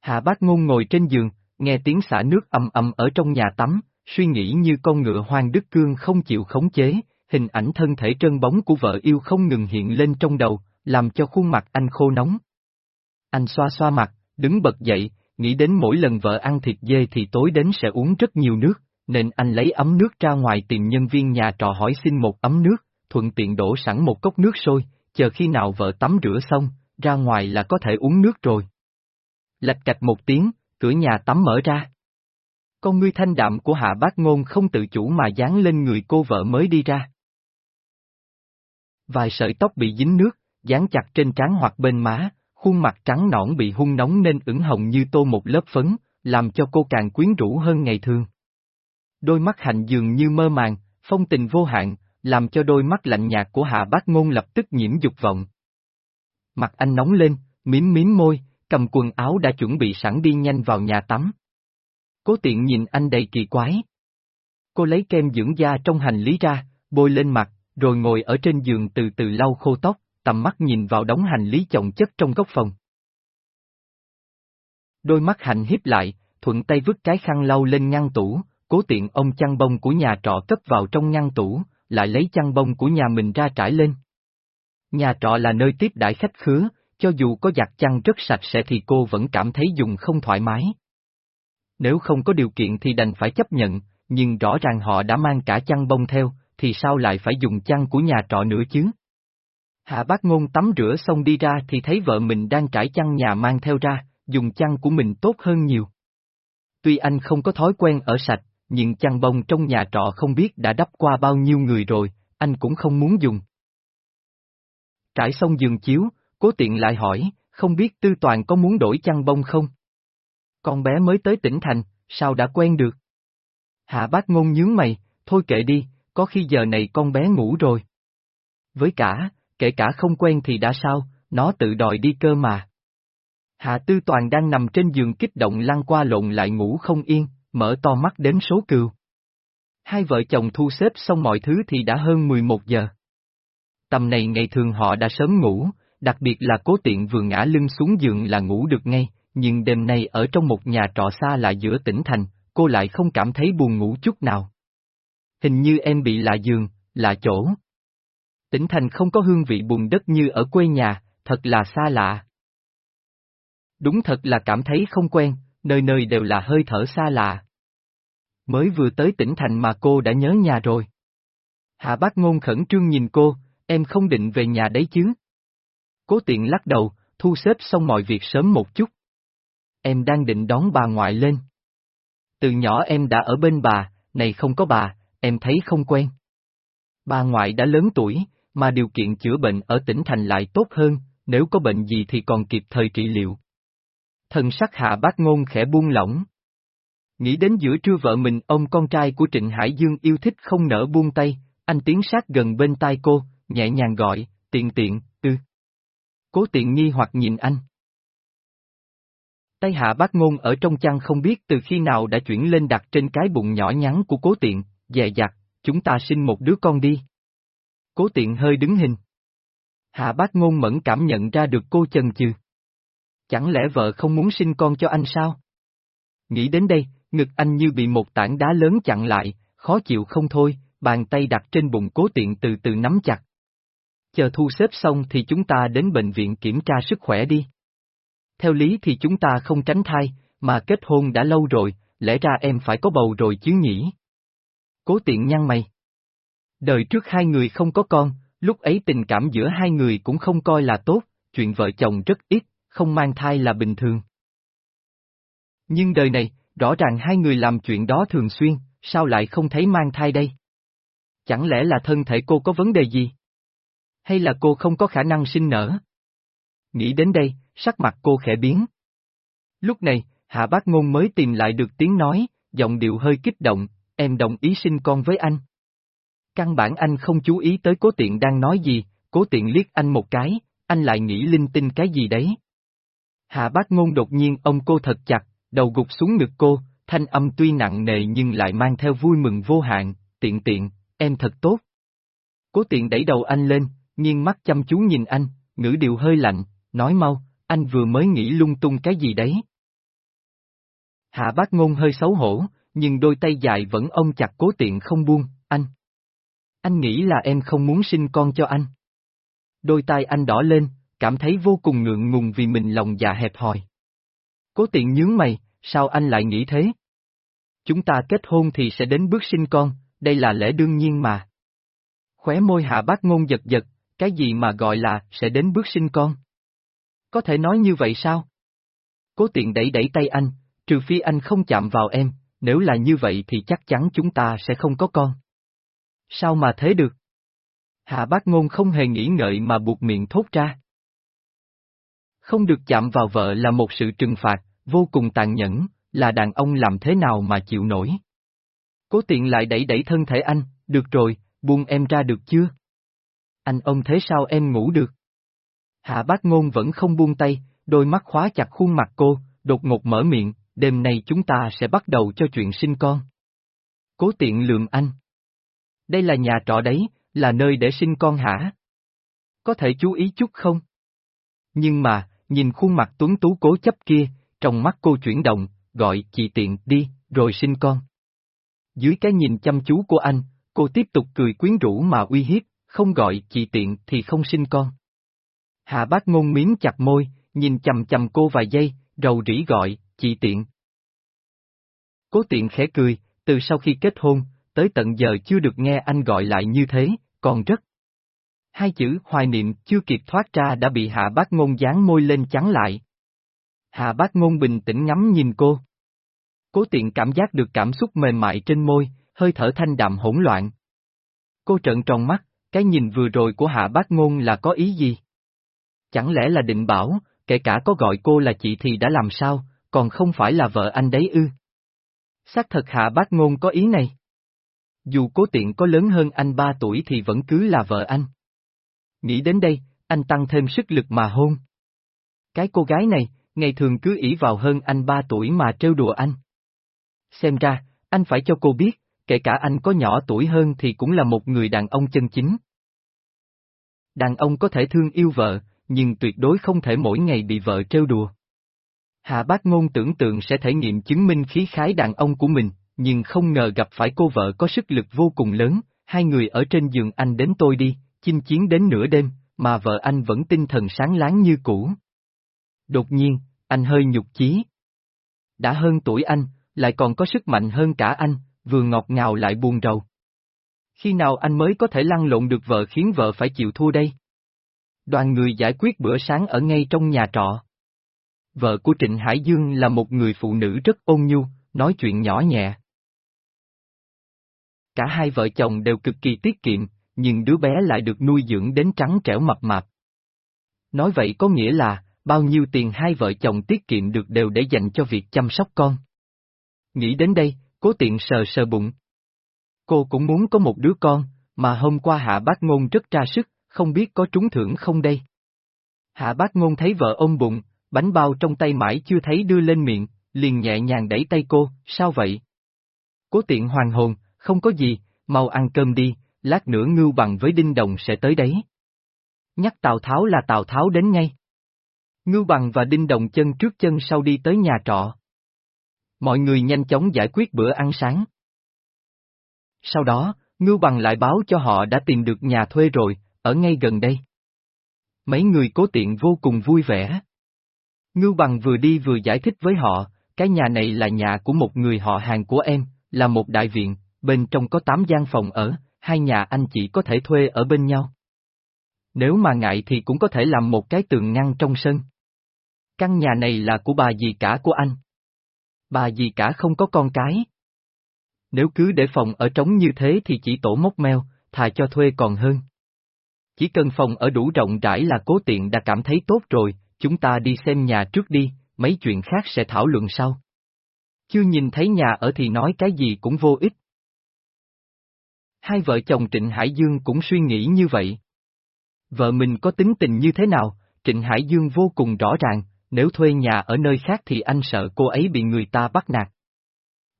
A: Hạ bác ngôn ngồi trên giường, nghe tiếng xả nước ầm ầm ở trong nhà tắm, suy nghĩ như con ngựa hoang đức cương không chịu khống chế, hình ảnh thân thể trơn bóng của vợ yêu không ngừng hiện lên trong đầu, làm cho khuôn mặt anh khô nóng. Anh xoa xoa mặt, đứng bật dậy, nghĩ đến mỗi lần vợ ăn thịt dê thì tối đến sẽ uống rất nhiều nước, nên anh lấy ấm nước ra ngoài tìm nhân viên nhà trọ hỏi xin một ấm nước, thuận tiện đổ sẵn một cốc nước sôi, chờ khi nào vợ tắm rửa xong, ra ngoài là có thể uống nước rồi. Lạch cạch một tiếng, cửa nhà tắm mở ra. Con ngươi thanh đạm của hạ bác ngôn không tự chủ mà dán lên người cô vợ mới đi ra. Vài sợi tóc bị dính nước, dán chặt trên trán hoặc bên má, khuôn mặt trắng nõn bị hung nóng nên ửng hồng như tô một lớp phấn, làm cho cô càng quyến rũ hơn ngày thường. Đôi mắt hạnh dường như mơ màng, phong tình vô hạn, làm cho đôi mắt lạnh nhạt của hạ bác ngôn lập tức nhiễm dục vọng. Mặt anh nóng lên, miếm miếm môi, cầm quần áo đã chuẩn bị sẵn đi nhanh vào nhà tắm. Cố tiện nhìn anh đầy kỳ quái. Cô lấy kem dưỡng da trong hành lý ra, bôi lên mặt, rồi ngồi ở trên giường từ từ lau khô tóc, tầm mắt nhìn vào đống hành lý chồng chất trong góc phòng. Đôi mắt hạnh hiếp lại, thuận tay vứt cái khăn lau lên ngăn tủ, cố tiện ông chăn bông của nhà trọ cất vào trong ngăn tủ, lại lấy chăn bông của nhà mình ra trải lên. Nhà trọ là nơi tiếp đãi khách khứa, cho dù có giặt chăn rất sạch sẽ thì cô vẫn cảm thấy dùng không thoải mái. Nếu không có điều kiện thì đành phải chấp nhận, nhưng rõ ràng họ đã mang cả chăn bông theo, thì sao lại phải dùng chăn của nhà trọ nữa chứ? Hạ bác ngôn tắm rửa xong đi ra thì thấy vợ mình đang trải chăn nhà mang theo ra, dùng chăn của mình tốt hơn nhiều. Tuy anh không có thói quen ở sạch, nhưng chăn bông trong nhà trọ không biết đã đắp qua bao nhiêu người rồi, anh cũng không muốn dùng. Trải xong giường chiếu, cố tiện lại hỏi, không biết Tư Toàn có muốn đổi chăn bông không? Con bé mới tới tỉnh thành, sao đã quen được? Hạ bác ngôn nhướng mày, thôi kệ đi, có khi giờ này con bé ngủ rồi. Với cả, kể cả không quen thì đã sao, nó tự đòi đi cơ mà. Hạ Tư Toàn đang nằm trên giường kích động lăn qua lộn lại ngủ không yên, mở to mắt đếm số cừu. Hai vợ chồng thu xếp xong mọi thứ thì đã hơn 11 giờ. Tầm này ngày thường họ đã sớm ngủ, đặc biệt là cố tiện vừa ngã lưng xuống giường là ngủ được ngay, nhưng đêm nay ở trong một nhà trọ xa là giữa tỉnh thành, cô lại không cảm thấy buồn ngủ chút nào. Hình như em bị lạ giường, lạ chỗ. Tỉnh thành không có hương vị bùn đất như ở quê nhà, thật là xa lạ. Đúng thật là cảm thấy không quen, nơi nơi đều là hơi thở xa lạ. Mới vừa tới tỉnh thành mà cô đã nhớ nhà rồi. Hạ bác ngôn khẩn trương nhìn cô, em không định về nhà đấy chứ. Cố tiện lắc đầu, thu xếp xong mọi việc sớm một chút. Em đang định đón bà ngoại lên. Từ nhỏ em đã ở bên bà, này không có bà, em thấy không quen. Bà ngoại đã lớn tuổi, mà điều kiện chữa bệnh ở tỉnh thành lại tốt hơn, nếu có bệnh gì thì còn kịp thời trị liệu. Thần sắc hạ bác ngôn khẽ buông lỏng. Nghĩ đến giữa trưa vợ mình ông con trai của Trịnh Hải Dương yêu thích không nỡ buông tay, anh tiến sát gần bên tai cô, nhẹ nhàng gọi, tiện tiện, ư. Cố tiện nghi hoặc nhìn anh. Tay hạ bác ngôn ở trong chăn không biết từ khi nào đã chuyển lên đặt trên cái bụng nhỏ nhắn của cố tiện, dè dặt, chúng ta sinh một đứa con đi. Cố tiện hơi đứng hình. Hạ bác ngôn mẫn cảm nhận ra được cô chần chừ. Chẳng lẽ vợ không muốn sinh con cho anh sao? Nghĩ đến đây, ngực anh như bị một tảng đá lớn chặn lại, khó chịu không thôi, bàn tay đặt trên bụng cố tiện từ từ nắm chặt. Chờ thu xếp xong thì chúng ta đến bệnh viện kiểm tra sức khỏe đi. Theo lý thì chúng ta không tránh thai, mà kết hôn đã lâu rồi, lẽ ra em phải có bầu rồi chứ nhỉ? Cố tiện nhăn mày. Đời trước hai người không có con, lúc ấy tình cảm giữa hai người cũng không coi là tốt, chuyện vợ chồng rất ít, không mang thai là bình thường. Nhưng đời này, rõ ràng hai người làm chuyện đó thường xuyên, sao lại không thấy mang thai đây? Chẳng lẽ là thân thể cô có vấn đề gì? Hay là cô không có khả năng sinh nở? Nghĩ đến đây, sắc mặt cô khẽ biến. Lúc này, Hạ Bác Ngôn mới tìm lại được tiếng nói, giọng điệu hơi kích động, em đồng ý sinh con với anh. Căn bản anh không chú ý tới cố tiện đang nói gì, cố tiện liếc anh một cái, anh lại nghĩ linh tinh cái gì đấy. Hạ bác ngôn đột nhiên ông cô thật chặt, đầu gục xuống ngực cô, thanh âm tuy nặng nề nhưng lại mang theo vui mừng vô hạn, tiện tiện, em thật tốt. Cố tiện đẩy đầu anh lên, nghiêng mắt chăm chú nhìn anh, ngữ điệu hơi lạnh, nói mau, anh vừa mới nghĩ lung tung cái gì đấy. Hạ bác ngôn hơi xấu hổ, nhưng đôi tay dài vẫn ôm chặt cố tiện không buông, anh. Anh nghĩ là em không muốn sinh con cho anh. Đôi tay anh đỏ lên, cảm thấy vô cùng ngượng ngùng vì mình lòng dạ hẹp hòi. Cố tiện nhướng mày, sao anh lại nghĩ thế? Chúng ta kết hôn thì sẽ đến bước sinh con, đây là lẽ đương nhiên mà. Khóe môi hạ bác ngôn giật giật, cái gì mà gọi là sẽ đến bước sinh con? Có thể nói như vậy sao? Cố tiện đẩy đẩy tay anh, trừ phi anh không chạm vào em, nếu là như vậy thì chắc chắn chúng ta sẽ không có con. Sao mà thế được? Hạ bác ngôn không hề nghĩ ngợi mà buộc miệng thốt ra. Không được chạm vào vợ là một sự trừng phạt, vô cùng tàn nhẫn, là đàn ông làm thế nào mà chịu nổi. Cố tiện lại đẩy đẩy thân thể anh, được rồi, buông em ra được chưa? Anh ông thế sao em ngủ được? Hạ bác ngôn vẫn không buông tay, đôi mắt khóa chặt khuôn mặt cô, đột ngột mở miệng, đêm nay chúng ta sẽ bắt đầu cho chuyện sinh con. Cố tiện lườm anh. Đây là nhà trọ đấy, là nơi để sinh con hả? Có thể chú ý chút không? Nhưng mà, nhìn khuôn mặt tuấn tú cố chấp kia, trong mắt cô chuyển động, gọi chị tiện đi, rồi sinh con. Dưới cái nhìn chăm chú của anh, cô tiếp tục cười quyến rũ mà uy hiếp, không gọi chị tiện thì không sinh con. Hạ bác ngôn miếm chặt môi, nhìn chầm chầm cô vài giây, rầu rĩ gọi, chị tiện. Cố tiện khẽ cười, từ sau khi kết hôn, tới tận giờ chưa được nghe anh gọi lại như thế, còn rất. Hai chữ hoài niệm chưa kịp thoát ra đã bị hạ bác ngôn dán môi lên chắn lại. Hạ bác ngôn bình tĩnh ngắm nhìn cô. Cố tiện cảm giác được cảm xúc mềm mại trên môi, hơi thở thanh đạm hỗn loạn. Cô trợn tròn mắt, cái nhìn vừa rồi của hạ bác ngôn là có ý gì? Chẳng lẽ là định bảo, kể cả có gọi cô là chị thì đã làm sao, còn không phải là vợ anh đấy ư? Xác thật hạ bác ngôn có ý này. Dù cố tiện có lớn hơn anh ba tuổi thì vẫn cứ là vợ anh. Nghĩ đến đây, anh tăng thêm sức lực mà hôn. Cái cô gái này, ngày thường cứ ỷ vào hơn anh ba tuổi mà trêu đùa anh. Xem ra, anh phải cho cô biết, kể cả anh có nhỏ tuổi hơn thì cũng là một người đàn ông chân chính. Đàn ông có thể thương yêu vợ, nhưng tuyệt đối không thể mỗi ngày bị vợ trêu đùa. Hạ bác ngôn tưởng tượng sẽ thể nghiệm chứng minh khí khái đàn ông của mình, nhưng không ngờ gặp phải cô vợ có sức lực vô cùng lớn, hai người ở trên giường anh đến tôi đi, chinh chiến đến nửa đêm, mà vợ anh vẫn tinh thần sáng láng như cũ. Đột nhiên, anh hơi nhục chí. Đã hơn tuổi anh, lại còn có sức mạnh hơn cả anh, vừa ngọt ngào lại buồn rầu. Khi nào anh mới có thể lăn lộn được vợ khiến vợ phải chịu thua đây? Đoàn người giải quyết bữa sáng ở ngay trong nhà trọ. Vợ của Trịnh Hải Dương là một người phụ nữ rất ôn nhu, nói chuyện nhỏ nhẹ. Cả hai vợ chồng đều cực kỳ tiết kiệm, nhưng đứa bé lại được nuôi dưỡng đến trắng trẻo mập mạp. Nói vậy có nghĩa là, bao nhiêu tiền hai vợ chồng tiết kiệm được đều để dành cho việc chăm sóc con. Nghĩ đến đây, cố tiện sờ sờ bụng. Cô cũng muốn có một đứa con, mà hôm qua hạ bác ngôn rất ra sức, không biết có trúng thưởng không đây. Hạ bác ngôn thấy vợ ôm bụng, bánh bao trong tay mãi chưa thấy đưa lên miệng, liền nhẹ nhàng đẩy tay cô, sao vậy? Cố tiện hoàng hồn, không có gì, mau ăn cơm đi, lát nữa ngưu bằng với đinh đồng sẽ tới đấy. Nhắc Tào Tháo là Tào Tháo đến ngay. Ngưu bằng và đinh đồng chân trước chân sau đi tới nhà trọ. Mọi người nhanh chóng giải quyết bữa ăn sáng. Sau đó, Ngưu bằng lại báo cho họ đã tìm được nhà thuê rồi, ở ngay gần đây. Mấy người cố tiện vô cùng vui vẻ. Ngưu bằng vừa đi vừa giải thích với họ, cái nhà này là nhà của một người họ hàng của em, là một đại viện, bên trong có 8 gian phòng ở, hai nhà anh chị có thể thuê ở bên nhau. Nếu mà ngại thì cũng có thể làm một cái tường ngăn trong sân. Căn nhà này là của bà dì cả của anh. Bà dì cả không có con cái. Nếu cứ để phòng ở trống như thế thì chỉ tổ mốc meo, thà cho thuê còn hơn. Chỉ cần phòng ở đủ rộng rãi là cố tiện đã cảm thấy tốt rồi, chúng ta đi xem nhà trước đi, mấy chuyện khác sẽ thảo luận sau. Chưa nhìn thấy nhà ở thì nói cái gì cũng vô ích. Hai vợ chồng Trịnh Hải Dương cũng suy nghĩ như vậy. Vợ mình có tính tình như thế nào, Trịnh Hải Dương vô cùng rõ ràng, nếu thuê nhà ở nơi khác thì anh sợ cô ấy bị người ta bắt nạt.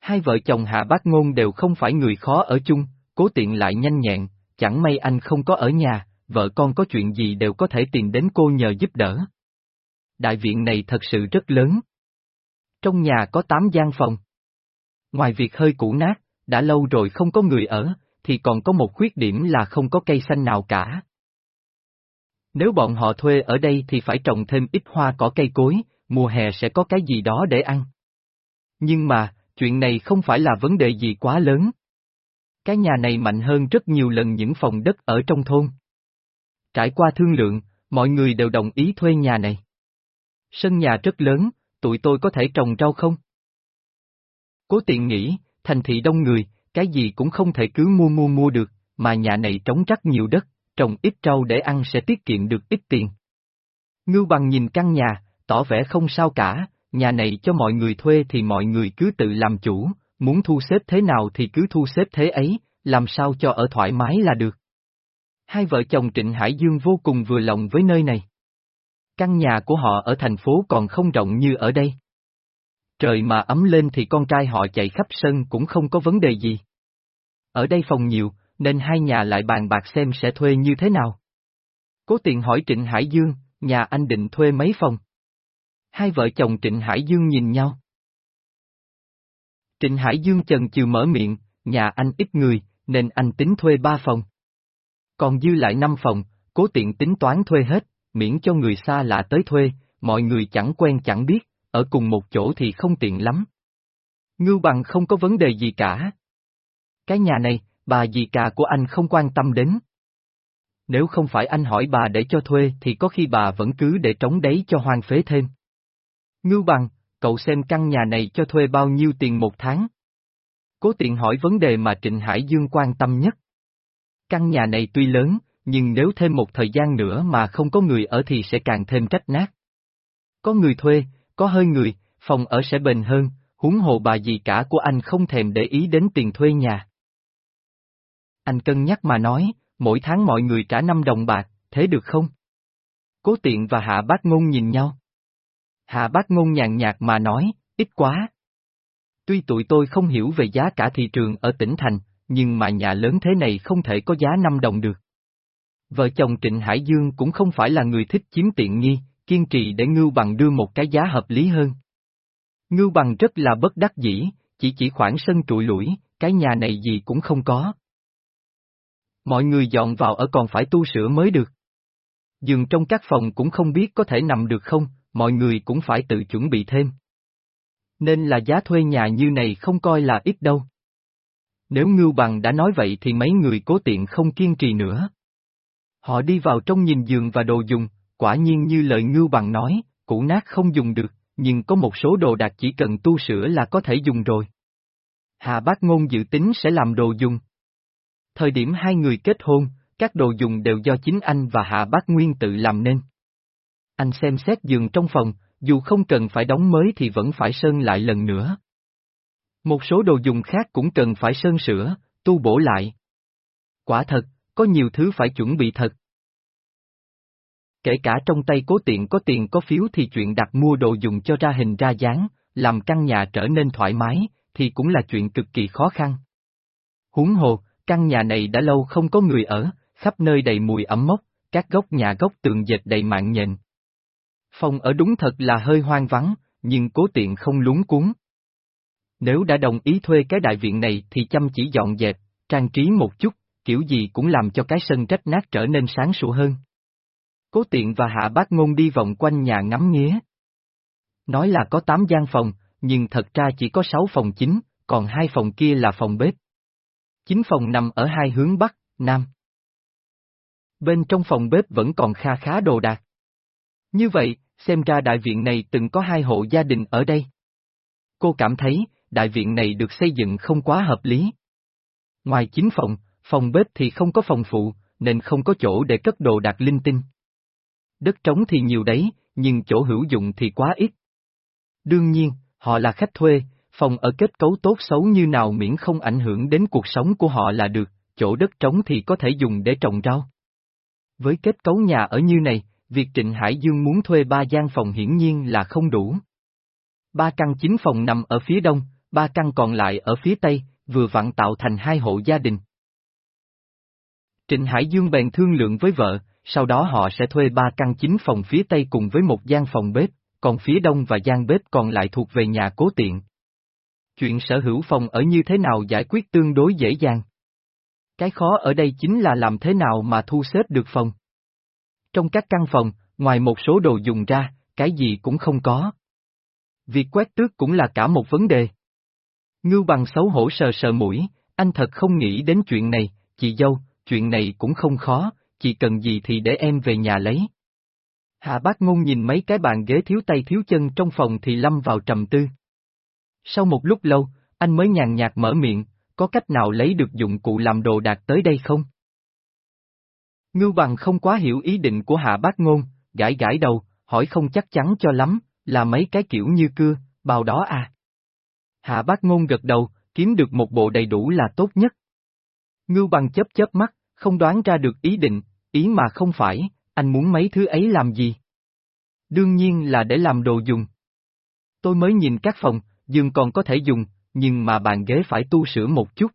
A: Hai vợ chồng Hạ Bác Ngôn đều không phải người khó ở chung, cố tiện lại nhanh nhẹn, chẳng may anh không có ở nhà, vợ con có chuyện gì đều có thể tìm đến cô nhờ giúp đỡ. Đại viện này thật sự rất lớn. Trong nhà có 8 gian phòng. Ngoài việc hơi cũ nát, đã lâu rồi không có người ở, thì còn có một khuyết điểm là không có cây xanh nào cả. Nếu bọn họ thuê ở đây thì phải trồng thêm ít hoa cỏ cây cối, mùa hè sẽ có cái gì đó để ăn. Nhưng mà, chuyện này không phải là vấn đề gì quá lớn. Cái nhà này mạnh hơn rất nhiều lần những phòng đất ở trong thôn. Trải qua thương lượng, mọi người đều đồng ý thuê nhà này. Sân nhà rất lớn, tụi tôi có thể trồng rau không? Cố tiện nghĩ, thành thị đông người, cái gì cũng không thể cứ mua mua mua được, mà nhà này trống rắc nhiều đất, trồng ít rau để ăn sẽ tiết kiệm được ít tiền. Ngưu bằng nhìn căn nhà, tỏ vẻ không sao cả, nhà này cho mọi người thuê thì mọi người cứ tự làm chủ, muốn thu xếp thế nào thì cứ thu xếp thế ấy, làm sao cho ở thoải mái là được. Hai vợ chồng Trịnh Hải Dương vô cùng vừa lòng với nơi này. Căn nhà của họ ở thành phố còn không rộng như ở đây. Trời mà ấm lên thì con trai họ chạy khắp sân cũng không có vấn đề gì. Ở đây phòng nhiều, nên hai nhà lại bàn bạc xem sẽ thuê như thế nào. Cố tiện hỏi Trịnh Hải Dương, nhà anh định thuê mấy phòng? Hai vợ chồng Trịnh Hải Dương nhìn nhau. Trịnh Hải Dương chần chừ mở miệng, nhà anh ít người, nên anh tính thuê ba phòng. Còn dư lại năm phòng, cố tiện tính toán thuê hết, miễn cho người xa lạ tới thuê, mọi người chẳng quen chẳng biết, ở cùng một chỗ thì không tiện lắm. Ngưu bằng không có vấn đề gì cả. Cái nhà này, bà dì cả của anh không quan tâm đến. Nếu không phải anh hỏi bà để cho thuê thì có khi bà vẫn cứ để trống đấy cho hoang phế thêm. Ngưu bằng, cậu xem căn nhà này cho thuê bao nhiêu tiền một tháng? Cố tiện hỏi vấn đề mà Trịnh Hải Dương quan tâm nhất. Căn nhà này tuy lớn, nhưng nếu thêm một thời gian nữa mà không có người ở thì sẽ càng thêm trách nát. Có người thuê, có hơi người, phòng ở sẽ bền hơn, huống hồ bà dì cả của anh không thèm để ý đến tiền thuê nhà. Anh cân nhắc mà nói, mỗi tháng mọi người trả 5 đồng bạc, thế được không? Cố tiện và Hạ Bác Ngôn nhìn nhau. Hạ Bác Ngôn nhàn nhạt mà nói, ít quá. Tuy tụi tôi không hiểu về giá cả thị trường ở tỉnh thành, nhưng mà nhà lớn thế này không thể có giá 5 đồng được. Vợ chồng Trịnh Hải Dương cũng không phải là người thích chiếm tiện nghi, kiên trì để Ngưu Bằng đưa một cái giá hợp lý hơn. Ngưu Bằng rất là bất đắc dĩ, chỉ chỉ khoảng sân trụi lũi, cái nhà này gì cũng không có. Mọi người dọn vào ở còn phải tu sửa mới được. Giường trong các phòng cũng không biết có thể nằm được không, mọi người cũng phải tự chuẩn bị thêm. Nên là giá thuê nhà như này không coi là ít đâu. Nếu Ngưu Bằng đã nói vậy thì mấy người cố tiện không kiên trì nữa. Họ đi vào trong nhìn giường và đồ dùng, quả nhiên như lời Ngưu Bằng nói, cũ nát không dùng được, nhưng có một số đồ đạc chỉ cần tu sửa là có thể dùng rồi. Hà Bác Ngôn dự tính sẽ làm đồ dùng. Thời điểm hai người kết hôn, các đồ dùng đều do chính anh và Hạ Bác Nguyên tự làm nên. Anh xem xét giường trong phòng, dù không cần phải đóng mới thì vẫn phải sơn lại lần nữa. Một số đồ dùng khác cũng cần phải sơn sửa, tu bổ lại. Quả thật, có nhiều thứ phải chuẩn bị thật. Kể cả trong tay cố tiện có tiền có phiếu thì chuyện đặt mua đồ dùng cho ra hình ra dáng, làm căn nhà trở nên thoải mái, thì cũng là chuyện cực kỳ khó khăn. Huống hồ, căn nhà này đã lâu không có người ở, khắp nơi đầy mùi ẩm mốc, các góc nhà góc tường dệt đầy mạng nhện. Phòng ở đúng thật là hơi hoang vắng, nhưng cố tiện không lúng cuốn. Nếu đã đồng ý thuê cái đại viện này thì chăm chỉ dọn dẹp, trang trí một chút, kiểu gì cũng làm cho cái sân trách nát trở nên sáng sủa hơn. Cố tiện và hạ bác ngôn đi vòng quanh nhà ngắm nghía. Nói là có 8 gian phòng, nhưng thật ra chỉ có 6 phòng chính, còn hai phòng kia là phòng bếp. Chính phòng nằm ở hai hướng Bắc, Nam. Bên trong phòng bếp vẫn còn kha khá đồ đạc. Như vậy, xem ra đại viện này từng có hai hộ gia đình ở đây. Cô cảm thấy, đại viện này được xây dựng không quá hợp lý. Ngoài chính phòng, phòng bếp thì không có phòng phụ, nên không có chỗ để cất đồ đạc linh tinh. Đất trống thì nhiều đấy, nhưng chỗ hữu dụng thì quá ít. Đương nhiên, họ là khách thuê, phòng ở kết cấu tốt xấu như nào miễn không ảnh hưởng đến cuộc sống của họ là được, chỗ đất trống thì có thể dùng để trồng rau. Với kết cấu nhà ở như này, việc Trịnh Hải Dương muốn thuê ba gian phòng hiển nhiên là không đủ. Ba căn chính phòng nằm ở phía đông, ba căn còn lại ở phía tây, vừa vặn tạo thành hai hộ gia đình. Trịnh Hải Dương bèn thương lượng với vợ, sau đó họ sẽ thuê ba căn chính phòng phía tây cùng với một gian phòng bếp, còn phía đông và gian bếp còn lại thuộc về nhà cố tiện. Chuyện sở hữu phòng ở như thế nào giải quyết tương đối dễ dàng. Cái khó ở đây chính là làm thế nào mà thu xếp được phòng. Trong các căn phòng, ngoài một số đồ dùng ra, cái gì cũng không có. Việc quét tước cũng là cả một vấn đề. Ngưu bằng xấu hổ sờ sờ mũi, anh thật không nghĩ đến chuyện này, chị dâu, chuyện này cũng không khó, chị cần gì thì để em về nhà lấy. Hạ bác ngôn nhìn mấy cái bàn ghế thiếu tay thiếu chân trong phòng thì lâm vào trầm tư. Sau một lúc lâu, anh mới nhàn nhạt mở miệng, có cách nào lấy được dụng cụ làm đồ đạc tới đây không? Ngưu bằng không quá hiểu ý định của hạ bác ngôn, gãi gãi đầu, hỏi không chắc chắn cho lắm, là mấy cái kiểu như cưa, bào đó à? Hạ bác ngôn gật đầu, kiếm được một bộ đầy đủ là tốt nhất. Ngưu bằng chớp chớp mắt, không đoán ra được ý định, ý mà không phải, anh muốn mấy thứ ấy làm gì? Đương nhiên là để làm đồ dùng. Tôi mới nhìn các phòng, giường còn có thể dùng, nhưng mà bàn ghế phải tu sửa một chút.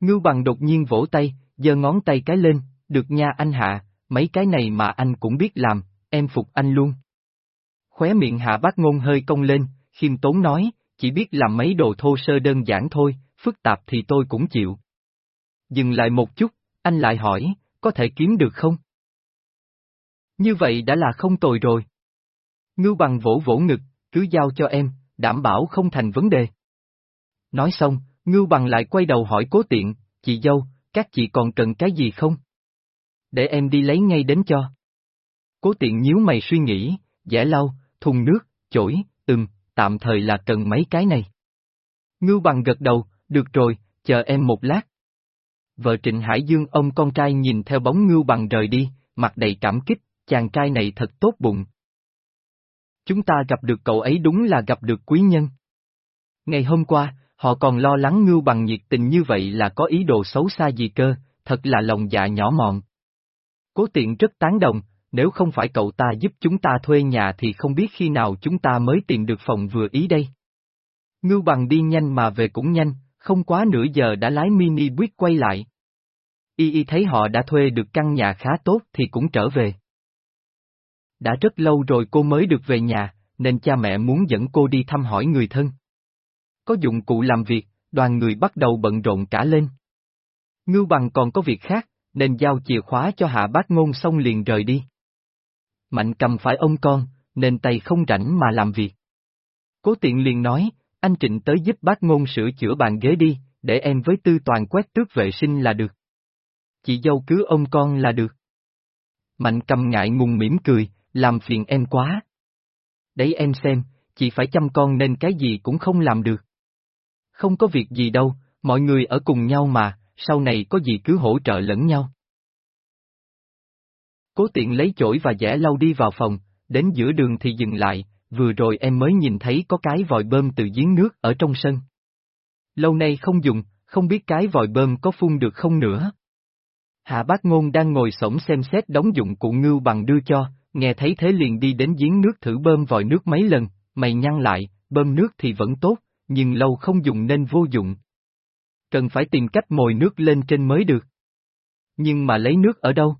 A: Ngưu bằng đột nhiên vỗ tay, giơ ngón tay cái lên, được nha anh hạ, mấy cái này mà anh cũng biết làm, em phục anh luôn. Khóe miệng hạ bác ngôn hơi cong lên, khiêm tốn nói, chỉ biết làm mấy đồ thô sơ đơn giản thôi, phức tạp thì tôi cũng chịu. dừng lại một chút, anh lại hỏi, có thể kiếm được không? Như vậy đã là không tồi rồi. Ngưu bằng vỗ vỗ ngực, cứ giao cho em, đảm bảo không thành vấn đề. Nói xong, Ngưu bằng lại quay đầu hỏi cố tiện, chị dâu, các chị còn cần cái gì không? Để em đi lấy ngay đến cho. Cố tiện nhíu mày suy nghĩ, dẻ lau, thùng nước, chổi, ừm, tạm thời là cần mấy cái này. Ngưu bằng gật đầu, được rồi, chờ em một lát. Vợ Trịnh Hải Dương ông con trai nhìn theo bóng ngưu bằng rời đi, mặt đầy cảm kích, chàng trai này thật tốt bụng. Chúng ta gặp được cậu ấy đúng là gặp được quý nhân. Ngày hôm qua, họ còn lo lắng ngưu bằng nhiệt tình như vậy là có ý đồ xấu xa gì cơ, thật là lòng dạ nhỏ mọn. Cố tiện rất tán đồng, nếu không phải cậu ta giúp chúng ta thuê nhà thì không biết khi nào chúng ta mới tìm được phòng vừa ý đây. Ngưu bằng đi nhanh mà về cũng nhanh, không quá nửa giờ đã lái mini buýt quay lại. Y Y thấy họ đã thuê được căn nhà khá tốt thì cũng trở về. Đã rất lâu rồi cô mới được về nhà, nên cha mẹ muốn dẫn cô đi thăm hỏi người thân. Có dụng cụ làm việc, đoàn người bắt đầu bận rộn cả lên. Ngưu bằng còn có việc khác, nên giao chìa khóa cho hạ bác ngôn xong liền rời đi. Mạnh cầm phải ông con, nên tay không rảnh mà làm việc. Cố tiện liền nói, anh Trịnh tới giúp bác ngôn sửa chữa bàn ghế đi, để em với tư toàn quét tước vệ sinh là được. Chị dâu cứ ông con là được. Mạnh cầm ngại ngùng mỉm cười, làm phiền em quá. Đấy em xem, chị phải chăm con nên cái gì cũng không làm được. Không có việc gì đâu, mọi người ở cùng nhau mà, sau này có gì cứ hỗ trợ lẫn nhau. Cố tiện lấy chổi và dẻ lau đi vào phòng, đến giữa đường thì dừng lại, vừa rồi em mới nhìn thấy có cái vòi bơm từ giếng nước ở trong sân. Lâu nay không dùng, không biết cái vòi bơm có phun được không nữa. Hạ bác ngôn đang ngồi sổng xem xét đóng dụng cụ ngưu bằng đưa cho, nghe thấy thế liền đi đến giếng nước thử bơm vòi nước mấy lần, mày nhăn lại, bơm nước thì vẫn tốt, nhưng lâu không dùng nên vô dụng. Cần phải tìm cách mồi nước lên trên mới được. Nhưng mà lấy nước ở đâu?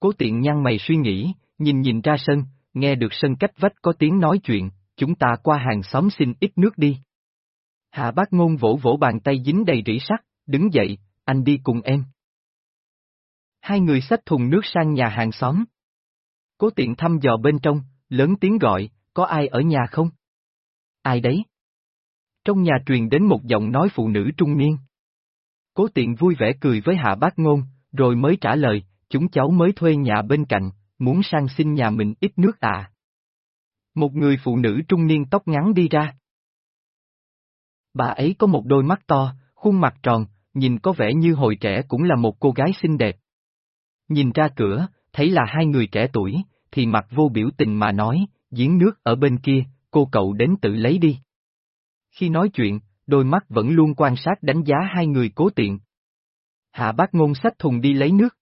A: Cố tiện nhăn mày suy nghĩ, nhìn nhìn ra sân, nghe được sân cách vách có tiếng nói chuyện, chúng ta qua hàng xóm xin ít nước đi. Hạ bác ngôn vỗ vỗ bàn tay dính đầy rỉ sắt, đứng dậy, anh đi cùng em. Hai người xách thùng nước sang nhà hàng xóm. Cố tiện thăm dò bên trong, lớn tiếng gọi, có ai ở nhà không? Ai đấy? Trong nhà truyền đến một giọng nói phụ nữ trung niên. Cố tiện vui vẻ cười với hạ bác ngôn, rồi mới trả lời, chúng cháu mới thuê nhà bên cạnh, muốn sang xin nhà mình ít nước à. Một người phụ nữ trung niên tóc ngắn đi ra. Bà ấy có một đôi mắt to, khuôn mặt tròn, nhìn có vẻ như hồi trẻ cũng là một cô gái xinh đẹp. Nhìn ra cửa, thấy là hai người trẻ tuổi, thì mặt vô biểu tình mà nói, giếng nước ở bên kia, cô cậu đến tự lấy đi. Khi nói chuyện, đôi mắt vẫn luôn quan sát đánh giá hai người cố tiện. Hạ bác ngôn sách thùng đi lấy nước.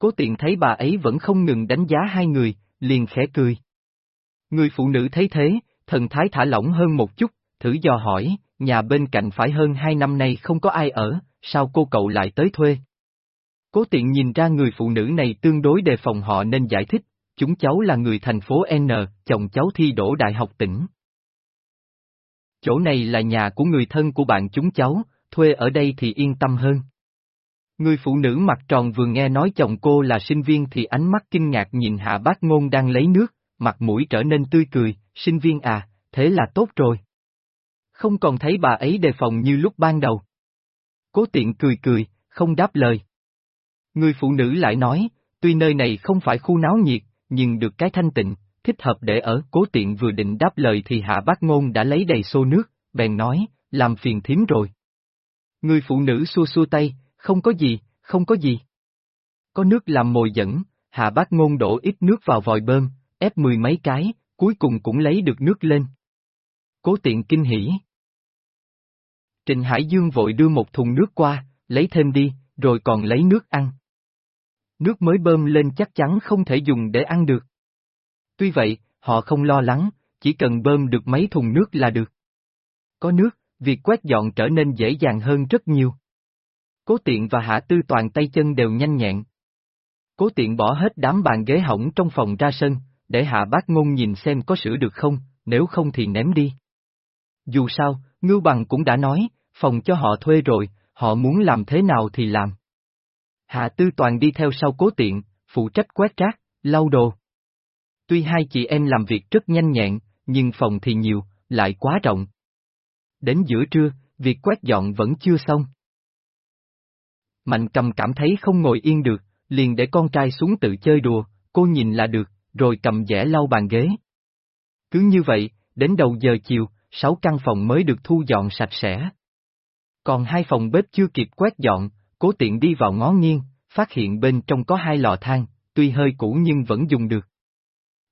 A: Cố tiện thấy bà ấy vẫn không ngừng đánh giá hai người, liền khẽ cười. Người phụ nữ thấy thế, thần thái thả lỏng hơn một chút, thử dò hỏi, nhà bên cạnh phải hơn hai năm nay không có ai ở, sao cô cậu lại tới thuê? Cố tiện nhìn ra người phụ nữ này tương đối đề phòng họ nên giải thích, chúng cháu là người thành phố N, chồng cháu thi đỗ đại học tỉnh. Chỗ này là nhà của người thân của bạn chúng cháu, thuê ở đây thì yên tâm hơn. Người phụ nữ mặt tròn vừa nghe nói chồng cô là sinh viên thì ánh mắt kinh ngạc nhìn hạ bác ngôn đang lấy nước, mặt mũi trở nên tươi cười, sinh viên à, thế là tốt rồi. Không còn thấy bà ấy đề phòng như lúc ban đầu. Cố tiện cười cười, không đáp lời. Người phụ nữ lại nói, tuy nơi này không phải khu náo nhiệt, nhưng được cái thanh tịnh, thích hợp để ở. Cố tiện vừa định đáp lời thì hạ bác ngôn đã lấy đầy xô nước, bèn nói, làm phiền thím rồi. Người phụ nữ xua xua tay, không có gì, không có gì. Có nước làm mồi dẫn, hạ bác ngôn đổ ít nước vào vòi bơm, ép mười mấy cái, cuối cùng cũng lấy được nước lên. Cố tiện kinh hỉ. Trịnh Hải Dương vội đưa một thùng nước qua, lấy thêm đi, rồi còn lấy nước ăn. Nước mới bơm lên chắc chắn không thể dùng để ăn được. Tuy vậy, họ không lo lắng, chỉ cần bơm được mấy thùng nước là được. Có nước, việc quét dọn trở nên dễ dàng hơn rất nhiều. Cố tiện và hạ tư toàn tay chân đều nhanh nhẹn. Cố tiện bỏ hết đám bàn ghế hỏng trong phòng ra sân, để hạ bác ngôn nhìn xem có sửa được không, nếu không thì ném đi. Dù sao, Ngưu Bằng cũng đã nói, phòng cho họ thuê rồi, họ muốn làm thế nào thì làm. Hạ Tư Toàn đi theo sau cố tiện, phụ trách quét rác, lau đồ. Tuy hai chị em làm việc rất nhanh nhẹn, nhưng phòng thì nhiều, lại quá rộng. Đến giữa trưa, việc quét dọn vẫn chưa xong. Mạnh cầm cảm thấy không ngồi yên được, liền để con trai xuống tự chơi đùa, cô nhìn là được, rồi cầm dẻ lau bàn ghế. Cứ như vậy, đến đầu giờ chiều, sáu căn phòng mới được thu dọn sạch sẽ. Còn hai phòng bếp chưa kịp quét dọn, cố tiện đi vào ngó nghiêng, phát hiện bên trong có hai lò than, tuy hơi cũ nhưng vẫn dùng được.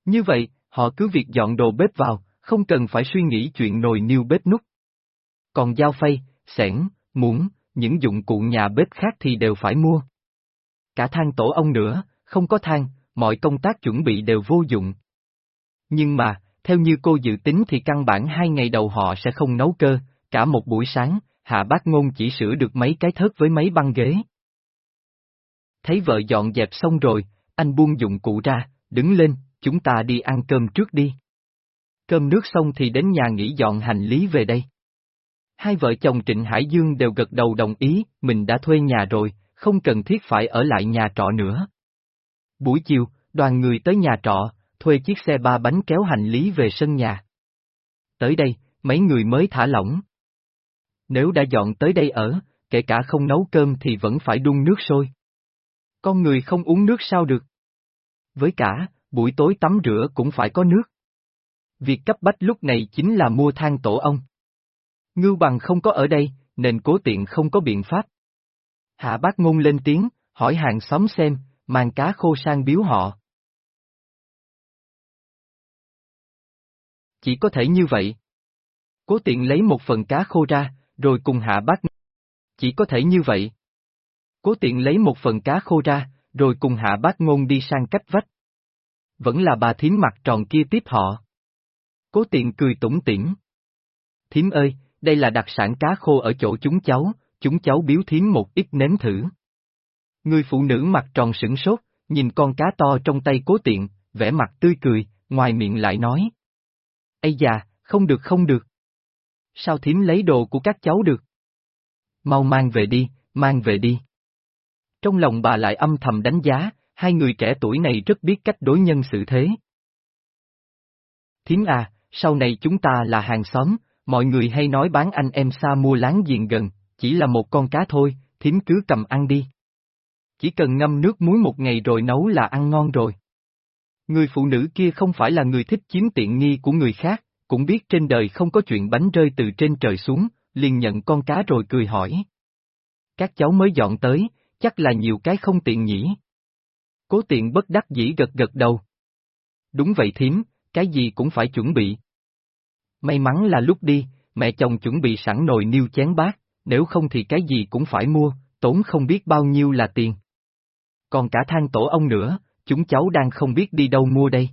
A: Như vậy, họ cứ việc dọn đồ bếp vào, không cần phải suy nghĩ chuyện nồi niêu bếp nút. Còn dao phay, xẻng, muỗng, những dụng cụ nhà bếp khác thì đều phải mua. Cả than tổ ong nữa, không có than, mọi công tác chuẩn bị đều vô dụng. Nhưng mà, theo như cô dự tính thì căn bản hai ngày đầu họ sẽ không nấu cơ, cả một buổi sáng, Hạ Bác Ngôn chỉ sửa được mấy cái thớt với mấy băng ghế. Thấy vợ dọn dẹp xong rồi, anh buông dụng cụ ra, đứng lên, chúng ta đi ăn cơm trước đi. Cơm nước xong thì đến nhà nghỉ dọn hành lý về đây. Hai vợ chồng Trịnh Hải Dương đều gật đầu đồng ý, mình đã thuê nhà rồi, không cần thiết phải ở lại nhà trọ nữa. Buổi chiều, đoàn người tới nhà trọ, thuê chiếc xe ba bánh kéo hành lý về sân nhà. Tới đây, mấy người mới thả lỏng. Nếu đã dọn tới đây ở, kể cả không nấu cơm thì vẫn phải đun nước sôi. Con người không uống nước sao được? Với cả, buổi tối tắm rửa cũng phải có nước. Việc cấp bách lúc này chính là mua than tổ ong. Ngưu bằng không có ở đây, nên cố tiện không có biện pháp. Hạ bác ngôn lên tiếng, hỏi hàng xóm xem, mang cá khô sang biếu họ. Chỉ có thể như vậy. Cố tiện lấy một phần cá khô ra, rồi cùng hạ bác. Chỉ có thể như vậy. Cố tiện lấy một phần cá khô ra, rồi cùng hạ bác ngôn đi sang cách vách. Vẫn là bà thím mặt tròn kia tiếp họ. Cố tiện cười tủm tỉm. Thím ơi, đây là đặc sản cá khô ở chỗ chúng cháu, chúng cháu biếu thím một ít nếm thử. Người phụ nữ mặt tròn sửng sốt, nhìn con cá to trong tay cố tiện, vẻ mặt tươi cười, ngoài miệng lại nói. Ây già, không được không được. Sao thím lấy đồ của các cháu được? Mau mang về đi, mang về đi. Trong lòng bà lại âm thầm đánh giá, hai người trẻ tuổi này rất biết cách đối nhân xử thế. Thím à, sau này chúng ta là hàng xóm, mọi người hay nói bán anh em xa mua láng giềng gần, chỉ là một con cá thôi, thím cứ cầm ăn đi. Chỉ cần ngâm nước muối một ngày rồi nấu là ăn ngon rồi. Người phụ nữ kia không phải là người thích chiếm tiện nghi của người khác, cũng biết trên đời không có chuyện bánh rơi từ trên trời xuống, liền nhận con cá rồi cười hỏi. Các cháu mới dọn tới, chắc là nhiều cái không tiện nhỉ. Cố tiện bất đắc dĩ gật gật đầu. Đúng vậy thím, cái gì cũng phải chuẩn bị. May mắn là lúc đi, mẹ chồng chuẩn bị sẵn nồi niêu chén bát, nếu không thì cái gì cũng phải mua, tốn không biết bao nhiêu là tiền. Còn cả than tổ ông nữa, chúng cháu đang không biết đi đâu mua đây.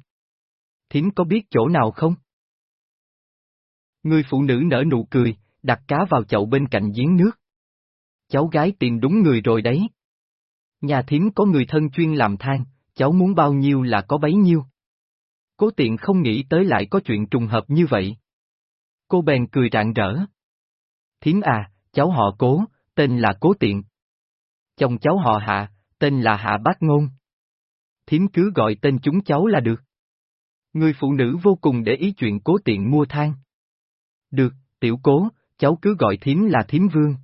A: Thím có biết chỗ nào không? Người phụ nữ nở nụ cười, đặt cá vào chậu bên cạnh giếng nước. Cháu gái tìm đúng người rồi đấy. Nhà thím có người thân chuyên làm than, cháu muốn bao nhiêu là có bấy nhiêu. Cố tiện không nghĩ tới lại có chuyện trùng hợp như vậy. Cô bèn cười rạng rỡ. Thiến à, cháu họ cố, tên là cố tiện. Chồng cháu họ hạ, tên là hạ bác ngôn. Thiến cứ gọi tên chúng cháu là được. Người phụ nữ vô cùng để ý chuyện cố tiện mua than. Được, tiểu cố, cháu cứ gọi Thiến là Thiến vương.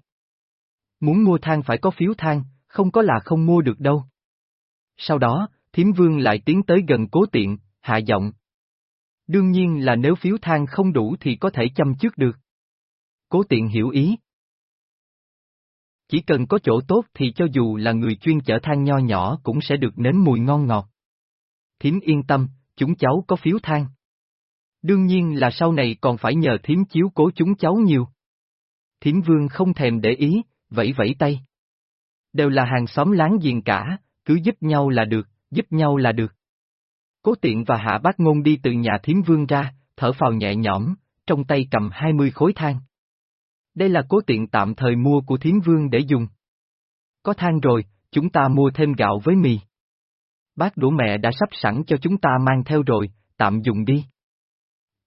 A: Muốn mua than phải có phiếu than, không có là không mua được đâu. Sau đó, Thiến vương lại tiến tới gần cố tiện, hạ giọng. Đương nhiên là nếu phiếu than không đủ thì có thể chăm trước được. Cố tiện hiểu ý. Chỉ cần có chỗ tốt thì cho dù là người chuyên chở than nho nhỏ cũng sẽ được nếm mùi ngon ngọt. Thím yên tâm, chúng cháu có phiếu than. Đương nhiên là sau này còn phải nhờ thím chiếu cố chúng cháu nhiều. Thím vương không thèm để ý, vẫy vẫy tay. Đều là hàng xóm láng giềng cả, cứ giúp nhau là được, giúp nhau là được. Cố tiện và hạ bác ngôn đi từ nhà thiếm vương ra, thở phào nhẹ nhõm, trong tay cầm 20 khối than. Đây là cố tiện tạm thời mua của thiếm vương để dùng. Có than rồi, chúng ta mua thêm gạo với mì. Bác đũa mẹ đã sắp sẵn cho chúng ta mang theo rồi, tạm dùng đi.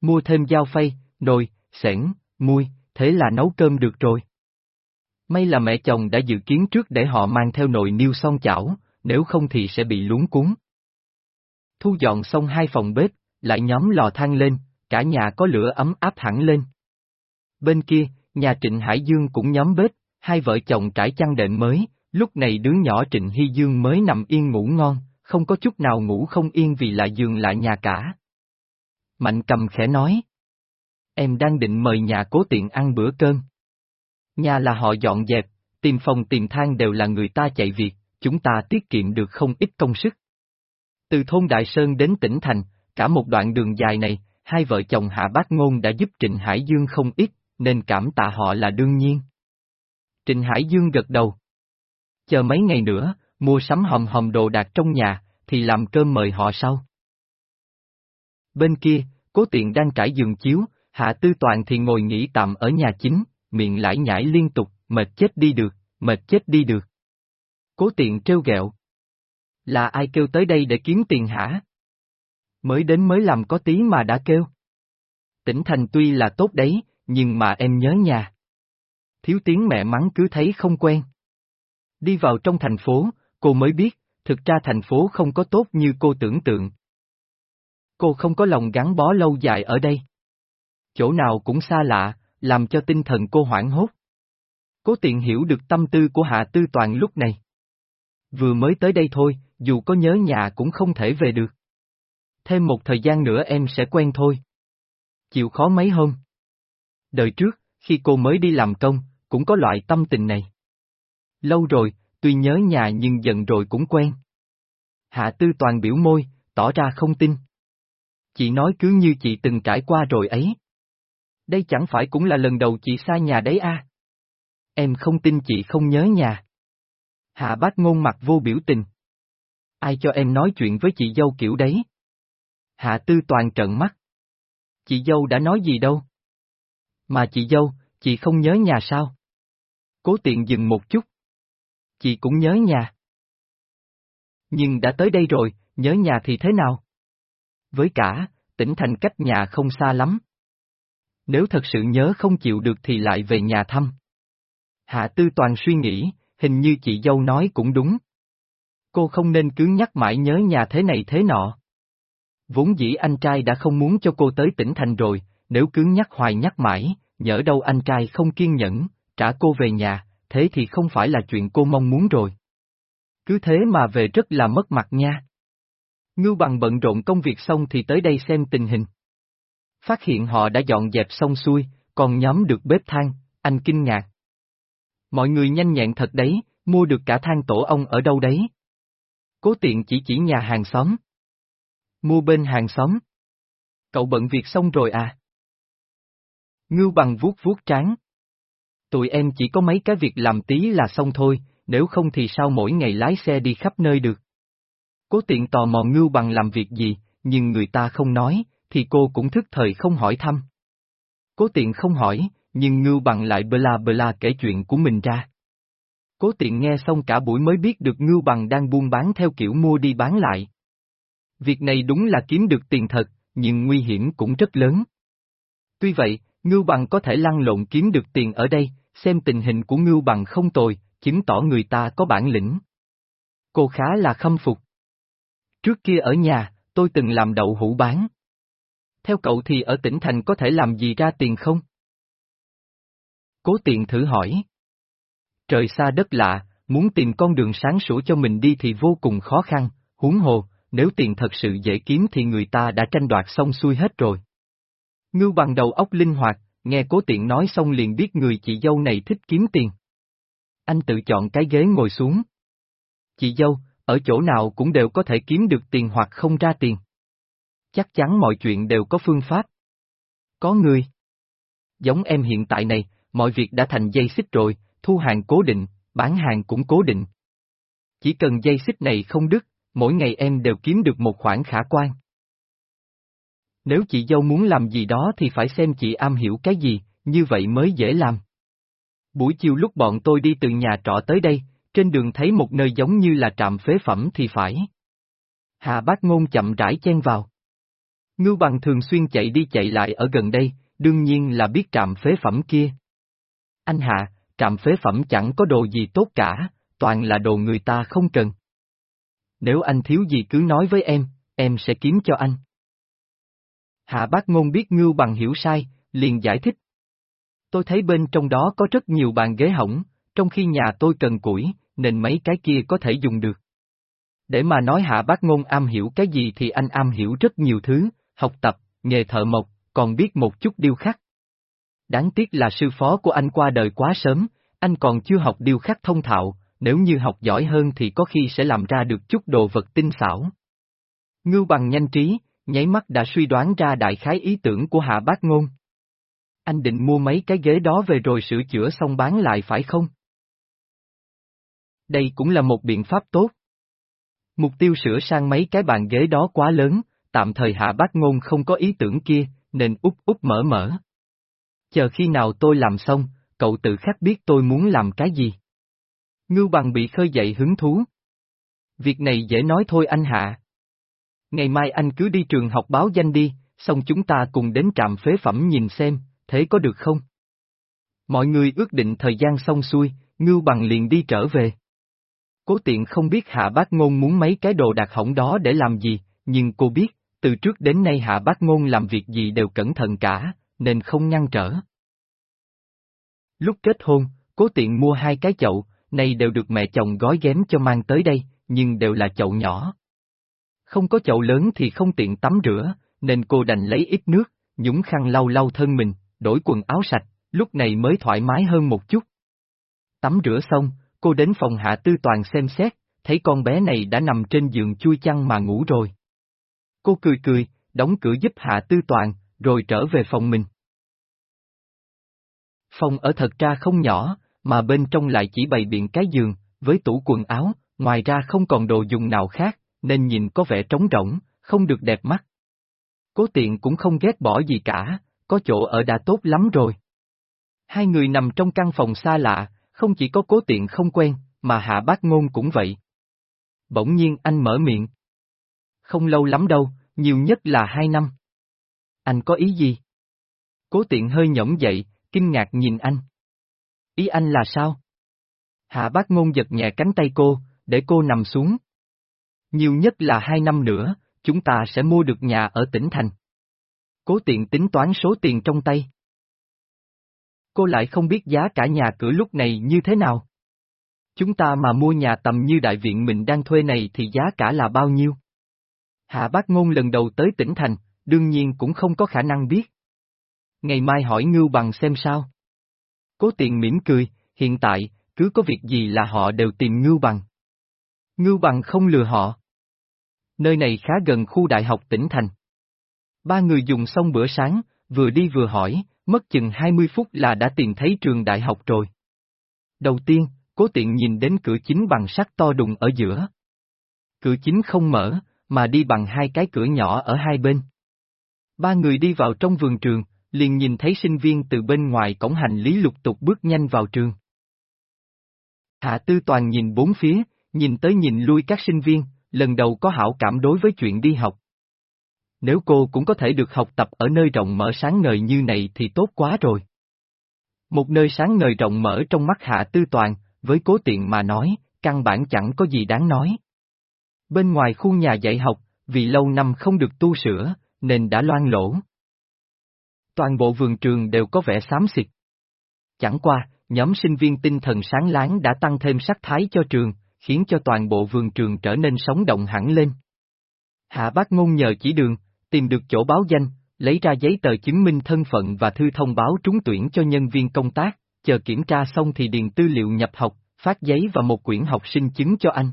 A: Mua thêm dao phay, nồi, xẻng, muôi, thế là nấu cơm được rồi. May là mẹ chồng đã dự kiến trước để họ mang theo nồi niêu son chảo, nếu không thì sẽ bị luống cuốn. Thu dọn xong hai phòng bếp, lại nhóm lò than lên, cả nhà có lửa ấm áp hẳn lên. Bên kia, nhà Trịnh Hải Dương cũng nhóm bếp, hai vợ chồng trải chăn đệm mới, lúc này đứa nhỏ Trịnh Hy Dương mới nằm yên ngủ ngon, không có chút nào ngủ không yên vì lại giường lại nhà cả. Mạnh cầm khẽ nói. Em đang định mời nhà cố tiện ăn bữa cơm. Nhà là họ dọn dẹp, tìm phòng tìm thang đều là người ta chạy việc, chúng ta tiết kiệm được không ít công sức. Từ thôn Đại Sơn đến tỉnh Thành, cả một đoạn đường dài này, hai vợ chồng Hạ Bác Ngôn đã giúp Trịnh Hải Dương không ít, nên cảm tạ họ là đương nhiên. Trịnh Hải Dương gật đầu. Chờ mấy ngày nữa, mua sắm hòm hòm đồ đạc trong nhà, thì làm cơm mời họ sau. Bên kia, cố tiện đang trải giường chiếu, Hạ Tư Toàn thì ngồi nghỉ tạm ở nhà chính, miệng lải nhải liên tục, mệt chết đi được, mệt chết đi được. Cố tiện trêu ghẹo. Là ai kêu tới đây để kiếm tiền hả? Mới đến mới làm có tí mà đã kêu. Tỉnh thành tuy là tốt đấy, nhưng mà em nhớ nhà. Thiếu tiếng mẹ mắng cứ thấy không quen. Đi vào trong thành phố, cô mới biết, thực ra thành phố không có tốt như cô tưởng tượng. Cô không có lòng gắn bó lâu dài ở đây. Chỗ nào cũng xa lạ, làm cho tinh thần cô hoảng hốt. Cố tiện hiểu được tâm tư của Hạ Tư Toàn lúc này. Vừa mới tới đây thôi, dù có nhớ nhà cũng không thể về được. Thêm một thời gian nữa em sẽ quen thôi. Chịu khó mấy hôm. Đời trước, khi cô mới đi làm công, cũng có loại tâm tình này. Lâu rồi, tuy nhớ nhà nhưng dần rồi cũng quen. Hạ Tư Toàn biểu môi, tỏ ra không tin. Chị nói cứ như chị từng trải qua rồi ấy. Đây chẳng phải cũng là lần đầu chị xa nhà đấy à? Em không tin chị không nhớ nhà. Hạ bác ngôn mặt vô biểu tình. Ai cho em nói chuyện với chị dâu kiểu đấy? Hạ tư toàn trận mắt. Chị dâu đã nói gì đâu? Mà chị dâu, chị không nhớ nhà sao? Cố tiện dừng một chút. Chị cũng nhớ nhà. Nhưng đã tới đây rồi, nhớ nhà thì thế nào? Với cả, tỉnh thành cách nhà không xa lắm. Nếu thật sự nhớ không chịu được thì lại về nhà thăm. Hạ Tư Toàn suy nghĩ, hình như chị dâu nói cũng đúng. Cô không nên cứ nhắc mãi nhớ nhà thế này thế nọ. Vốn dĩ anh trai đã không muốn cho cô tới tỉnh thành rồi, nếu cứ nhắc hoài nhắc mãi, nhỡ đâu anh trai không kiên nhẫn, trả cô về nhà, thế thì không phải là chuyện cô mong muốn rồi. Cứ thế mà về rất là mất mặt nha. Ngưu bằng bận rộn công việc xong thì tới đây xem tình hình. Phát hiện họ đã dọn dẹp xong xuôi, còn nhóm được bếp than, anh kinh ngạc. Mọi người nhanh nhẹn thật đấy, mua được cả than tổ ong ở đâu đấy? Cố tiện chỉ chỉ nhà hàng xóm. Mua bên hàng xóm. Cậu bận việc xong rồi à? Ngưu bằng vuốt vuốt trán. Tụi em chỉ có mấy cái việc làm tí là xong thôi, nếu không thì sao mỗi ngày lái xe đi khắp nơi được. Cố tiện tò mò ngưu bằng làm việc gì, nhưng người ta không nói, thì cô cũng thức thời không hỏi thăm. Cố tiện không hỏi, nhưng ngưu bằng lại bla bla kể chuyện của mình ra. Cố tiện nghe xong cả buổi mới biết được ngưu bằng đang buôn bán theo kiểu mua đi bán lại. Việc này đúng là kiếm được tiền thật, nhưng nguy hiểm cũng rất lớn. Tuy vậy, ngưu bằng có thể lăn lộn kiếm được tiền ở đây, xem tình hình của ngưu bằng không tồi, chứng tỏ người ta có bản lĩnh. Cô khá là khâm phục. Trước kia ở nhà, tôi từng làm đậu hũ bán. Theo cậu thì ở tỉnh thành có thể làm gì ra tiền không? Cố tiện thử hỏi. Trời xa đất lạ, muốn tìm con đường sáng sủa cho mình đi thì vô cùng khó khăn, huống hồ, nếu tiền thật sự dễ kiếm thì người ta đã tranh đoạt xong xuôi hết rồi. Ngưu bằng đầu óc linh hoạt, nghe cố tiện nói xong liền biết người chị dâu này thích kiếm tiền. Anh tự chọn cái ghế ngồi xuống. Chị dâu, ở chỗ nào cũng đều có thể kiếm được tiền hoặc không ra tiền. Chắc chắn mọi chuyện đều có phương pháp. Có người. Giống em hiện tại này, mọi việc đã thành dây xích rồi, thu hàng cố định, bán hàng cũng cố định. Chỉ cần dây xích này không đứt, mỗi ngày em đều kiếm được một khoản khả quan. Nếu chị dâu muốn làm gì đó thì phải xem chị am hiểu cái gì, như vậy mới dễ làm. Buổi chiều lúc bọn tôi đi từ nhà trọ tới đây, trên đường thấy một nơi giống như là trạm phế phẩm thì phải. Hà bác ngôn chậm rãi chen vào. Ngưu bằng thường xuyên chạy đi chạy lại ở gần đây, đương nhiên là biết trạm phế phẩm kia. Anh Hạ, trạm phế phẩm chẳng có đồ gì tốt cả, toàn là đồ người ta không cần. Nếu anh thiếu gì cứ nói với em, em sẽ kiếm cho anh. Hạ bác ngôn biết ngưu bằng hiểu sai, liền giải thích. Tôi thấy bên trong đó có rất nhiều bàn ghế hỏng, trong khi nhà tôi cần củi, nên mấy cái kia có thể dùng được. Để mà nói hạ bác ngôn am hiểu cái gì thì anh am hiểu rất nhiều thứ, học tập, nghề thợ mộc, còn biết một chút điêu khắc. Đáng tiếc là sư phó của anh qua đời quá sớm, anh còn chưa học điêu khắc thông thạo, nếu như học giỏi hơn thì có khi sẽ làm ra được chút đồ vật tinh xảo. Ngưu bằng nhanh trí, nháy mắt đã suy đoán ra đại khái ý tưởng của hạ bác ngôn. Anh định mua mấy cái ghế đó về rồi sửa chữa xong bán lại phải không? Đây cũng là một biện pháp tốt. Mục tiêu sửa sang mấy cái bàn ghế đó quá lớn, tạm thời hạ bác ngôn không có ý tưởng kia, nên úp úp mở mở. Chờ khi nào tôi làm xong, cậu tự khắc biết tôi muốn làm cái gì. Ngưu bằng bị khơi dậy hứng thú. Việc này dễ nói thôi anh hạ. Ngày mai anh cứ đi trường học báo danh đi, xong chúng ta cùng đến trạm phế phẩm nhìn xem, thế có được không? Mọi người ước định thời gian xong xuôi, Ngưu bằng liền đi trở về. Cố tiện không biết hạ bác ngôn muốn mấy cái đồ đạc hỏng đó để làm gì, nhưng cô biết, từ trước đến nay hạ bác ngôn làm việc gì đều cẩn thận cả, nên không ngăn trở. Lúc kết hôn, cố tiện mua hai cái chậu, này đều được mẹ chồng gói ghém cho mang tới đây, nhưng đều là chậu nhỏ. Không có chậu lớn thì không tiện tắm rửa, nên cô đành lấy ít nước, nhúng khăn lau lau thân mình, đổi quần áo sạch, lúc này mới thoải mái hơn một chút. Tắm rửa xong, cô đến phòng hạ tư toàn xem xét, thấy con bé này đã nằm trên giường chui chăn mà ngủ rồi. Cô cười cười, đóng cửa giúp hạ tư toàn, rồi trở về phòng mình. Phòng ở thật ra không nhỏ, mà bên trong lại chỉ bày biện cái giường, với tủ quần áo, ngoài ra không còn đồ dùng nào khác, nên nhìn có vẻ trống rỗng, không được đẹp mắt. Cố tiện cũng không ghét bỏ gì cả, có chỗ ở đã tốt lắm rồi. Hai người nằm trong căn phòng xa lạ, không chỉ có cố tiện không quen, mà hạ bác ngôn cũng vậy. Bỗng nhiên anh mở miệng. Không lâu lắm đâu, nhiều nhất là hai năm. Anh có ý gì? Cố tiện hơi nhõng dậy, kinh ngạc nhìn anh. Ý anh là sao? Hạ bác ngôn giật nhẹ cánh tay cô, để cô nằm xuống. Nhiều nhất là hai năm nữa, chúng ta sẽ mua được nhà ở tỉnh thành. Cố tiện tính toán số tiền trong tay. Cô lại không biết giá cả nhà cửa lúc này như thế nào. Chúng ta mà mua nhà tầm như đại viện mình đang thuê này thì giá cả là bao nhiêu? Hạ bác ngôn lần đầu tới tỉnh thành, đương nhiên cũng không có khả năng biết. Ngày mai hỏi ngưu bằng xem sao. Cố tiện mỉm cười, hiện tại, cứ có việc gì là họ đều tìm ngưu bằng. Ngưu bằng không lừa họ. Nơi này khá gần khu đại học tỉnh thành. Ba người dùng xong bữa sáng, vừa đi vừa hỏi, mất chừng 20 phút là đã tìm thấy trường đại học rồi. Đầu tiên, cố tiện nhìn đến cửa chính bằng sắt to đùng ở giữa. Cửa chính không mở, mà đi bằng hai cái cửa nhỏ ở hai bên. Ba người đi vào trong vườn trường, liền nhìn thấy sinh viên từ bên ngoài cổng hành lý lục tục bước nhanh vào trường. Hạ Tư Toàn nhìn bốn phía, nhìn tới nhìn lui các sinh viên, lần đầu có hảo cảm đối với chuyện đi học. Nếu cô cũng có thể được học tập ở nơi rộng mở sáng ngời như này thì tốt quá rồi. Một nơi sáng ngời rộng mở trong mắt Hạ Tư Toàn, với cố tiện mà nói, căn bản chẳng có gì đáng nói. Bên ngoài khu nhà dạy học, vì lâu năm không được tu sửa, nên đã loan lỗ. Toàn bộ vườn trường đều có vẻ xám xịt. Chẳng qua, nhóm sinh viên tinh thần sáng láng đã tăng thêm sắc thái cho trường, khiến cho toàn bộ vườn trường trở nên sống động hẳn lên. Hạ bác ngôn nhờ chỉ đường, tìm được chỗ báo danh, lấy ra giấy tờ chứng minh thân phận và thư thông báo trúng tuyển cho nhân viên công tác, chờ kiểm tra xong thì điền tư liệu nhập học, phát giấy và một quyển học sinh chứng cho anh.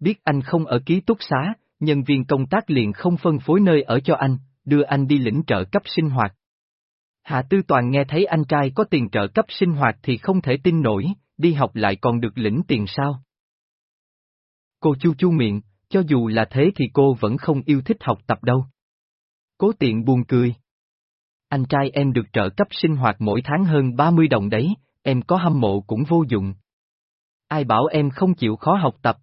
A: Biết anh không ở ký túc xá, nhân viên công tác liền không phân phối nơi ở cho anh, đưa anh đi lĩnh trợ cấp sinh hoạt. Hạ Tư Toàn nghe thấy anh trai có tiền trợ cấp sinh hoạt thì không thể tin nổi, đi học lại còn được lĩnh tiền sao? Cô chu chu miệng, cho dù là thế thì cô vẫn không yêu thích học tập đâu. Cố tiện buồn cười. Anh trai em được trợ cấp sinh hoạt mỗi tháng hơn 30 đồng đấy, em có hâm mộ cũng vô dụng. Ai bảo em không chịu khó học tập?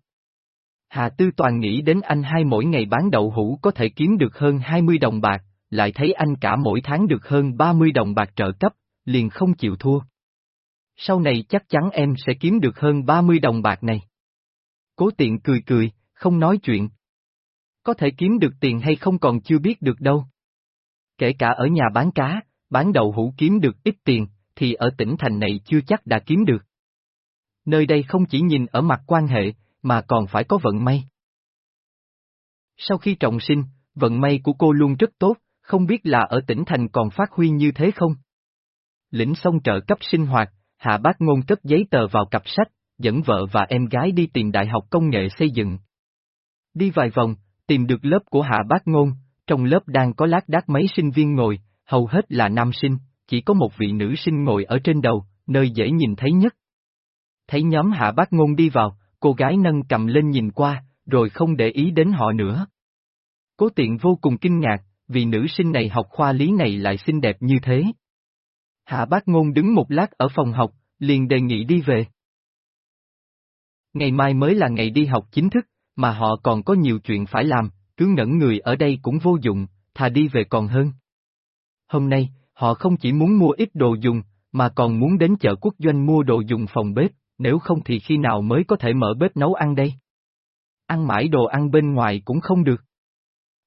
A: Hà Tư Toàn nghĩ đến anh hai mỗi ngày bán đậu hũ có thể kiếm được hơn 20 đồng bạc, lại thấy anh cả mỗi tháng được hơn 30 đồng bạc trợ cấp, liền không chịu thua. Sau này chắc chắn em sẽ kiếm được hơn 30 đồng bạc này. Cố tiện cười cười, không nói chuyện. Có thể kiếm được tiền hay không còn chưa biết được đâu. Kể cả ở nhà bán cá, bán đậu hũ kiếm được ít tiền, thì ở tỉnh thành này chưa chắc đã kiếm được. Nơi đây không chỉ nhìn ở mặt quan hệ, mà còn phải có vận may. Sau khi trọng sinh, vận may của cô luôn rất tốt, không biết là ở tỉnh thành còn phát huy như thế không? Lĩnh xong trợ cấp sinh hoạt, Hạ Bác Ngôn cất giấy tờ vào cặp sách, dẫn vợ và em gái đi tìm Đại học Công nghệ xây dựng. Đi vài vòng, tìm được lớp của Hạ Bác Ngôn, trong lớp đang có lác đác mấy sinh viên ngồi, hầu hết là nam sinh, chỉ có một vị nữ sinh ngồi ở trên đầu, nơi dễ nhìn thấy nhất. Thấy nhóm Hạ Bác Ngôn đi vào, cô gái nâng cầm lên nhìn qua, rồi không để ý đến họ nữa. Cố tiện vô cùng kinh ngạc, vì nữ sinh này học khoa lý này lại xinh đẹp như thế. Hạ bác ngôn đứng một lát ở phòng học, liền đề nghị đi về. Ngày mai mới là ngày đi học chính thức, mà họ còn có nhiều chuyện phải làm, cứ ngẩn người ở đây cũng vô dụng, thà đi về còn hơn. Hôm nay, họ không chỉ muốn mua ít đồ dùng, mà còn muốn đến chợ quốc doanh mua đồ dùng phòng bếp, nếu không thì khi nào mới có thể mở bếp nấu ăn đây? Ăn mãi đồ ăn bên ngoài cũng không được.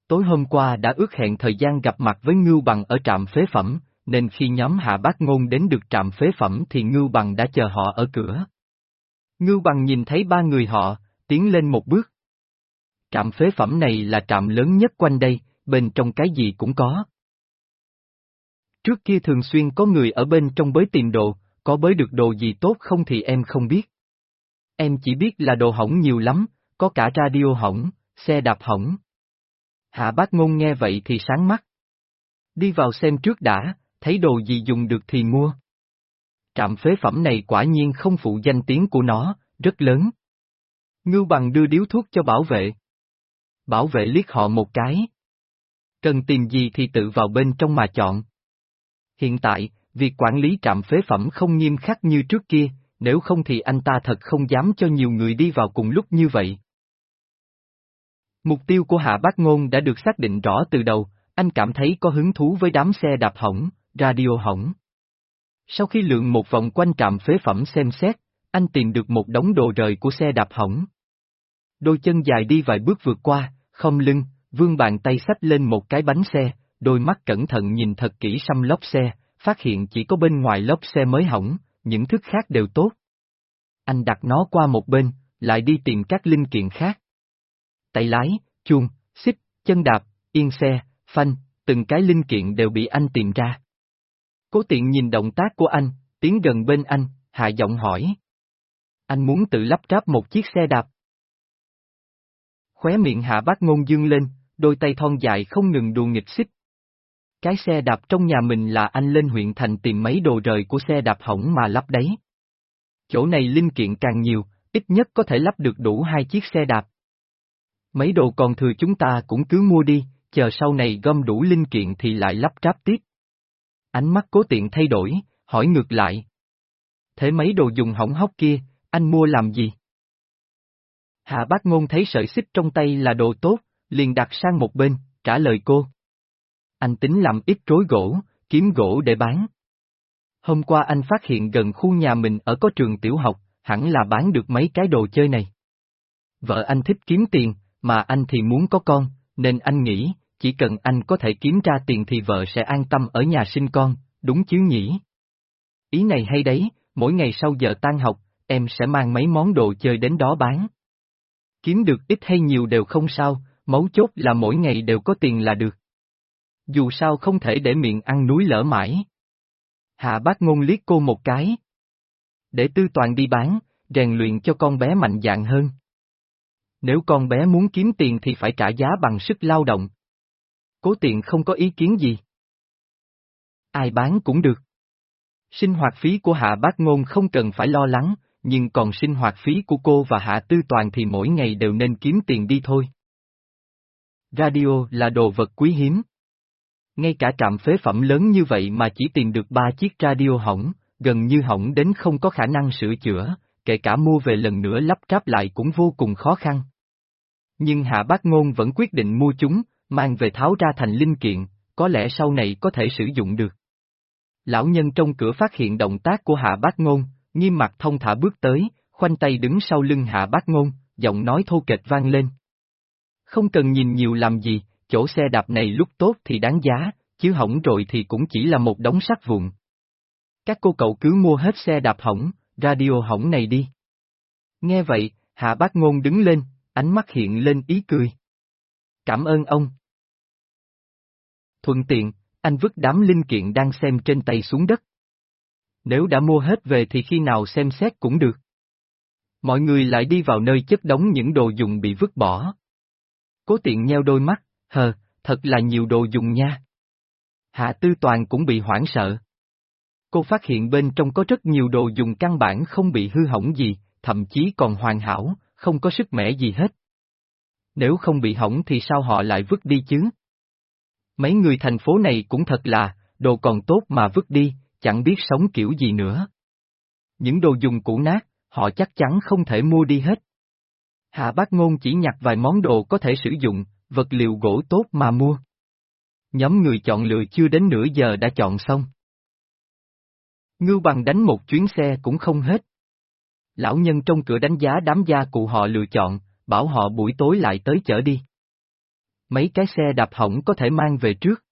A: Tối hôm qua đã ước hẹn thời gian gặp mặt với Ngưu Bằng ở trạm phế phẩm, nên khi nhóm Hạ Bác Ngôn đến được trạm phế phẩm thì Ngưu Bằng đã chờ họ ở cửa. Ngưu Bằng nhìn thấy ba người họ, tiến lên một bước. Trạm phế phẩm này là trạm lớn nhất quanh đây, bên trong cái gì cũng có. Trước kia thường xuyên có người ở bên trong bới tìm đồ, có bới được đồ gì tốt không thì em không biết. Em chỉ biết là đồ hỏng nhiều lắm, có cả radio hỏng, xe đạp hỏng. Hạ bác ngôn nghe vậy thì sáng mắt. Đi vào xem trước đã, thấy đồ gì dùng được thì mua. Trạm phế phẩm này quả nhiên không phụ danh tiếng của nó, rất lớn. Ngưu bằng đưa điếu thuốc cho bảo vệ. Bảo vệ liếc họ một cái. Cần tìm gì thì tự vào bên trong mà chọn. Hiện tại, việc quản lý trạm phế phẩm không nghiêm khắc như trước kia, nếu không thì anh ta thật không dám cho nhiều người đi vào cùng lúc như vậy. Mục tiêu của Hạ Bác Ngôn đã được xác định rõ từ đầu, anh cảm thấy có hứng thú với đám xe đạp hỏng, radio hỏng. Sau khi lượn một vòng quanh trạm phế phẩm xem xét, anh tìm được một đống đồ rời của xe đạp hỏng. Đôi chân dài đi vài bước vượt qua, không lưng, vương bàn tay xách lên một cái bánh xe, đôi mắt cẩn thận nhìn thật kỹ xăm lốp xe, phát hiện chỉ có bên ngoài lốp xe mới hỏng, những thứ khác đều tốt. Anh đặt nó qua một bên, lại đi tìm các linh kiện khác. Tay lái, chuông, xích, chân đạp, yên xe, phanh, từng cái linh kiện đều bị anh tìm ra. Cố tiện nhìn động tác của anh, tiến gần bên anh, hạ giọng hỏi. Anh muốn tự lắp ráp một chiếc xe đạp. Khóe miệng hạ bác ngôn dương lên, đôi tay thon dài không ngừng đùa nghịch xích. Cái xe đạp trong nhà mình là anh lên huyện thành tìm mấy đồ rời của xe đạp hỏng mà lắp đấy. Chỗ này linh kiện càng nhiều, ít nhất có thể lắp được đủ hai chiếc xe đạp. Mấy đồ còn thừa chúng ta cũng cứ mua đi, chờ sau này gom đủ linh kiện thì lại lắp ráp tiếp. Ánh mắt cố tiện thay đổi, hỏi ngược lại. Thế mấy đồ dùng hỏng hóc kia, anh mua làm gì? Hạ bác ngôn thấy sợi xích trong tay là đồ tốt, liền đặt sang một bên, trả lời cô. Anh tính làm ít rối gỗ, kiếm gỗ để bán. Hôm qua anh phát hiện gần khu nhà mình ở có trường tiểu học, hẳn là bán được mấy cái đồ chơi này. Vợ anh thích kiếm tiền, mà anh thì muốn có con, nên anh nghĩ, chỉ cần anh có thể kiếm ra tiền thì vợ sẽ an tâm ở nhà sinh con, đúng chứ nhỉ? Ý này hay đấy, mỗi ngày sau giờ tan học, em sẽ mang mấy món đồ chơi đến đó bán. Kiếm được ít hay nhiều đều không sao, mấu chốt là mỗi ngày đều có tiền là được. Dù sao không thể để miệng ăn núi lỡ mãi. Hạ bác ngôn liếc cô một cái. Để tư toàn đi bán, rèn luyện cho con bé mạnh dạng hơn. Nếu con bé muốn kiếm tiền thì phải trả giá bằng sức lao động. Cố tiện không có ý kiến gì. Ai bán cũng được. Sinh hoạt phí của Hạ Bác Ngôn không cần phải lo lắng, nhưng còn sinh hoạt phí của cô và Hạ Tư Toàn thì mỗi ngày đều nên kiếm tiền đi thôi. Radio là đồ vật quý hiếm. Ngay cả trạm phế phẩm lớn như vậy mà chỉ tìm được ba chiếc radio hỏng, gần như hỏng đến không có khả năng sửa chữa, kể cả mua về lần nữa lắp ráp lại cũng vô cùng khó khăn. Nhưng Hạ Bác Ngôn vẫn quyết định mua chúng, mang về tháo ra thành linh kiện, có lẽ sau này có thể sử dụng được. Lão nhân trong cửa phát hiện động tác của Hạ Bác Ngôn, nghiêm mặt thông thả bước tới, khoanh tay đứng sau lưng hạ bác ngôn, giọng nói thô kệch vang lên. Không cần nhìn nhiều làm gì, chỗ xe đạp này lúc tốt thì đáng giá, chứ hỏng rồi thì cũng chỉ là một đống sắt vụn. Các cô cậu cứ mua hết xe đạp hỏng, radio hỏng này đi. Nghe vậy, hạ bác ngôn đứng lên, ánh mắt hiện lên ý cười. Cảm ơn ông. Thuận tiện, anh vứt đám linh kiện đang xem trên tay xuống đất. Nếu đã mua hết về thì khi nào xem xét cũng được. Mọi người lại đi vào nơi chất đống những đồ dùng bị vứt bỏ. Cố tiện nheo đôi mắt, hờ, thật là nhiều đồ dùng nha. Hạ Tư Toàn cũng bị hoảng sợ. Cô phát hiện bên trong có rất nhiều đồ dùng căn bản không bị hư hỏng gì, thậm chí còn hoàn hảo, không có sức mẻ gì hết. Nếu không bị hỏng thì sao họ lại vứt đi chứ? Mấy người thành phố này cũng thật là, đồ còn tốt mà vứt đi, chẳng biết sống kiểu gì nữa. Những đồ dùng cũ nát, họ chắc chắn không thể mua đi hết. Hạ bác ngôn chỉ nhặt vài món đồ có thể sử dụng, vật liệu gỗ tốt mà mua. Nhóm người chọn lựa chưa đến nửa giờ đã chọn xong. Ngưu bằng đánh một chuyến xe cũng không hết. Lão nhân trong cửa đánh giá đám gia cụ họ lựa chọn, bảo họ buổi tối lại tới chở đi. Mấy cái xe đạp hỏng có thể mang về trước.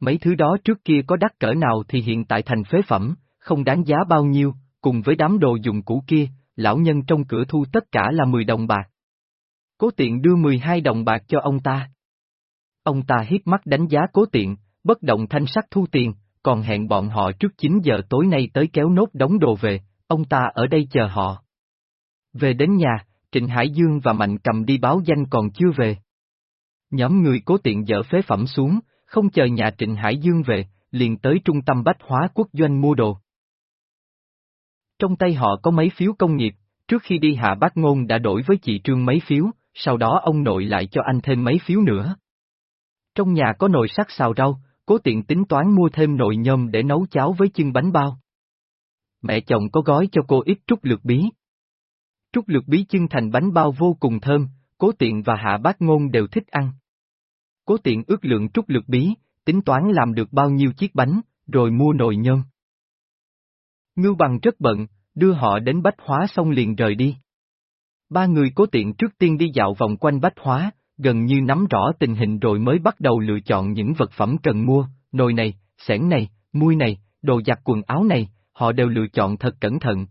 A: Mấy thứ đó trước kia có đắt cỡ nào thì hiện tại thành phế phẩm, không đáng giá bao nhiêu, cùng với đám đồ dùng cũ kia, lão nhân trong cửa thu tất cả là 10 đồng bạc. Cố tiện đưa 12 đồng bạc cho ông ta. Ông ta hiếp mắt đánh giá cố tiện, bất động thanh sắc thu tiền, còn hẹn bọn họ trước 9 giờ tối nay tới kéo nốt đóng đồ về, ông ta ở đây chờ họ. Về đến nhà, Trịnh Hải Dương và Mạnh cầm đi báo danh còn chưa về. Nhóm người cố tiện dỡ phế phẩm xuống, không chờ nhà Trịnh Hải Dương về, liền tới trung tâm bách hóa quốc doanh mua đồ. Trong tay họ có mấy phiếu công nghiệp, trước khi đi hạ bác ngôn đã đổi với chị Trương mấy phiếu, sau đó ông nội lại cho anh thêm mấy phiếu nữa. Trong nhà có nồi sắt xào rau, cố tiện tính toán mua thêm nồi nhôm để nấu cháo với chân bánh bao. Mẹ chồng có gói cho cô ít trúc lược bí. Trúc lược bí chân thành bánh bao vô cùng thơm, cố tiện và hạ bác ngôn đều thích ăn. Cố tiện ước lượng trúc lược bí, tính toán làm được bao nhiêu chiếc bánh, rồi mua nồi nhôm. Ngưu bằng rất bận, đưa họ đến bách hóa xong liền rời đi. Ba người cố tiện trước tiên đi dạo vòng quanh bách hóa, gần như nắm rõ tình hình rồi mới bắt đầu lựa chọn những vật phẩm cần mua, nồi này, xẻng này, muôi này, đồ giặt quần áo này, họ đều lựa chọn thật cẩn thận.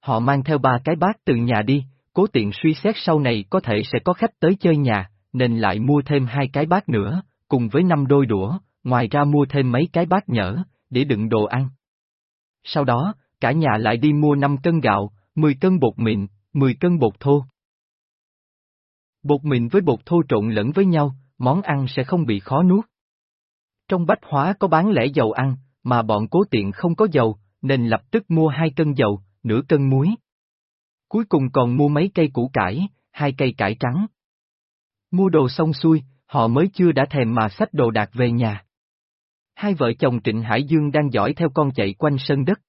A: Họ mang theo ba cái bát từ nhà đi, cố tiện suy xét sau này có thể sẽ có khách tới chơi nhà, nên lại mua thêm hai cái bát nữa, cùng với năm đôi đũa, ngoài ra mua thêm mấy cái bát nhở, để đựng đồ ăn. Sau đó, cả nhà lại đi mua 5 cân gạo, 10 cân bột mịn, 10 cân bột thô. Bột mịn với bột thô trộn lẫn với nhau, món ăn sẽ không bị khó nuốt. Trong bách hóa có bán lẻ dầu ăn, mà bọn cố tiện không có dầu, nên lập tức mua hai cân dầu, nửa cân muối. Cuối cùng còn mua mấy cây củ cải, hai cây cải trắng. Mua đồ xong xuôi, họ mới chưa đã thèm mà xách đồ đạc về nhà. Hai vợ chồng Trịnh Hải Dương đang dõi theo con chạy quanh sân đất.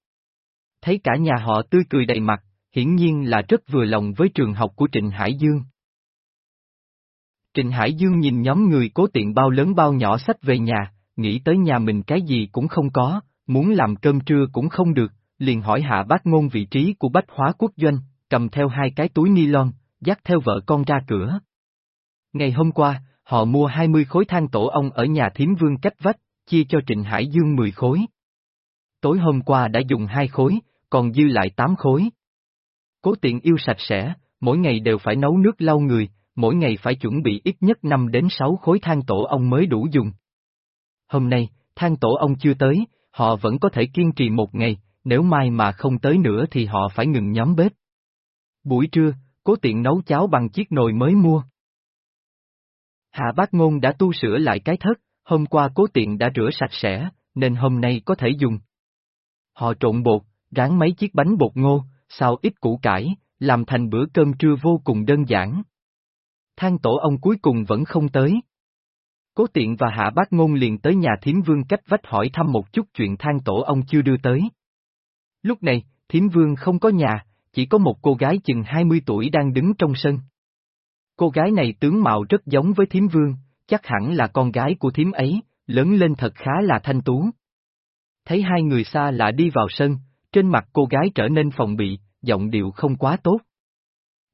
A: Thấy cả nhà họ tươi cười đầy mặt, hiển nhiên là rất vừa lòng với trường học của Trịnh Hải Dương. Trịnh Hải Dương nhìn nhóm người cố tiện bao lớn bao nhỏ sách về nhà, nghĩ tới nhà mình cái gì cũng không có, muốn làm cơm trưa cũng không được, liền hỏi hạ bác ngôn vị trí của bách hóa quốc doanh, cầm theo hai cái túi ni lon, dắt theo vợ con ra cửa. Ngày hôm qua, họ mua 20 khối than tổ ong ở nhà thiếm vương cách vách, chia cho Trịnh Hải Dương 10 khối. Tối hôm qua đã dùng hai khối, còn dư lại 8 khối. Cố tiện yêu sạch sẽ, mỗi ngày đều phải nấu nước lau người, mỗi ngày phải chuẩn bị ít nhất 5 đến 6 khối than tổ ong mới đủ dùng. Hôm nay, than tổ ong chưa tới, họ vẫn có thể kiên trì một ngày, nếu mai mà không tới nữa thì họ phải ngừng nhóm bếp. Buổi trưa, cố tiện nấu cháo bằng chiếc nồi mới mua. Hạ bác ngôn đã tu sửa lại cái thất, hôm qua cố tiện đã rửa sạch sẽ, nên hôm nay có thể dùng. Họ trộn bột, ráng mấy chiếc bánh bột ngô, xào ít củ cải, làm thành bữa cơm trưa vô cùng đơn giản. Thang tổ ông cuối cùng vẫn không tới. Cố tiện và hạ bác ngôn liền tới nhà thiếm vương cách vách hỏi thăm một chút chuyện thang tổ ông chưa đưa tới. Lúc này, thiếm vương không có nhà, chỉ có một cô gái chừng 20 tuổi đang đứng trong sân. Cô gái này tướng mạo rất giống với thiếm vương, chắc hẳn là con gái của thiếm ấy, lớn lên thật khá là thanh tú. Thấy hai người xa lạ đi vào sân, trên mặt cô gái trở nên phòng bị, giọng điệu không quá tốt.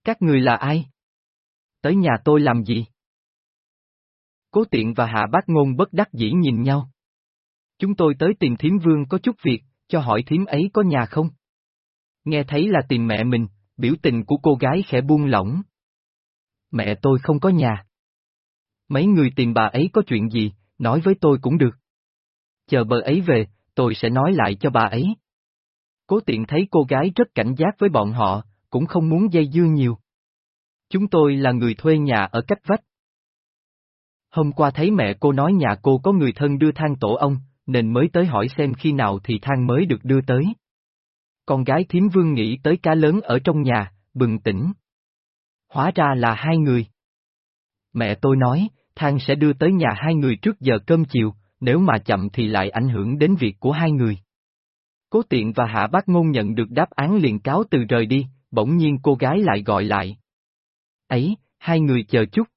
A: Các người là ai? Tới nhà tôi làm gì? Cố tiện và hạ bác ngôn bất đắc dĩ nhìn nhau. Chúng tôi tới tìm thiếm vương có chút việc, cho hỏi thiếm ấy có nhà không? Nghe thấy là tìm mẹ mình, biểu tình của cô gái khẽ buông lỏng. Mẹ tôi không có nhà. Mấy người tìm bà ấy có chuyện gì, nói với tôi cũng được. Chờ bờ ấy về, tôi sẽ nói lại cho bà ấy. Cố tiện thấy cô gái rất cảnh giác với bọn họ, cũng không muốn dây dưa nhiều. Chúng tôi là người thuê nhà ở cách vách. Hôm qua thấy mẹ cô nói nhà cô có người thân đưa thang tổ ông, nên mới tới hỏi xem khi nào thì thang mới được đưa tới. Con gái thiếm vương nghĩ tới cá lớn ở trong nhà, bừng tỉnh. Hóa ra là hai người. Mẹ tôi nói, thang sẽ đưa tới nhà hai người trước giờ cơm chiều, nếu mà chậm thì lại ảnh hưởng đến việc của hai người. Cố tiện và hạ bác ngôn nhận được đáp án liền cáo từ rời đi, bỗng nhiên cô gái lại gọi lại. Ấy, hai người chờ chút.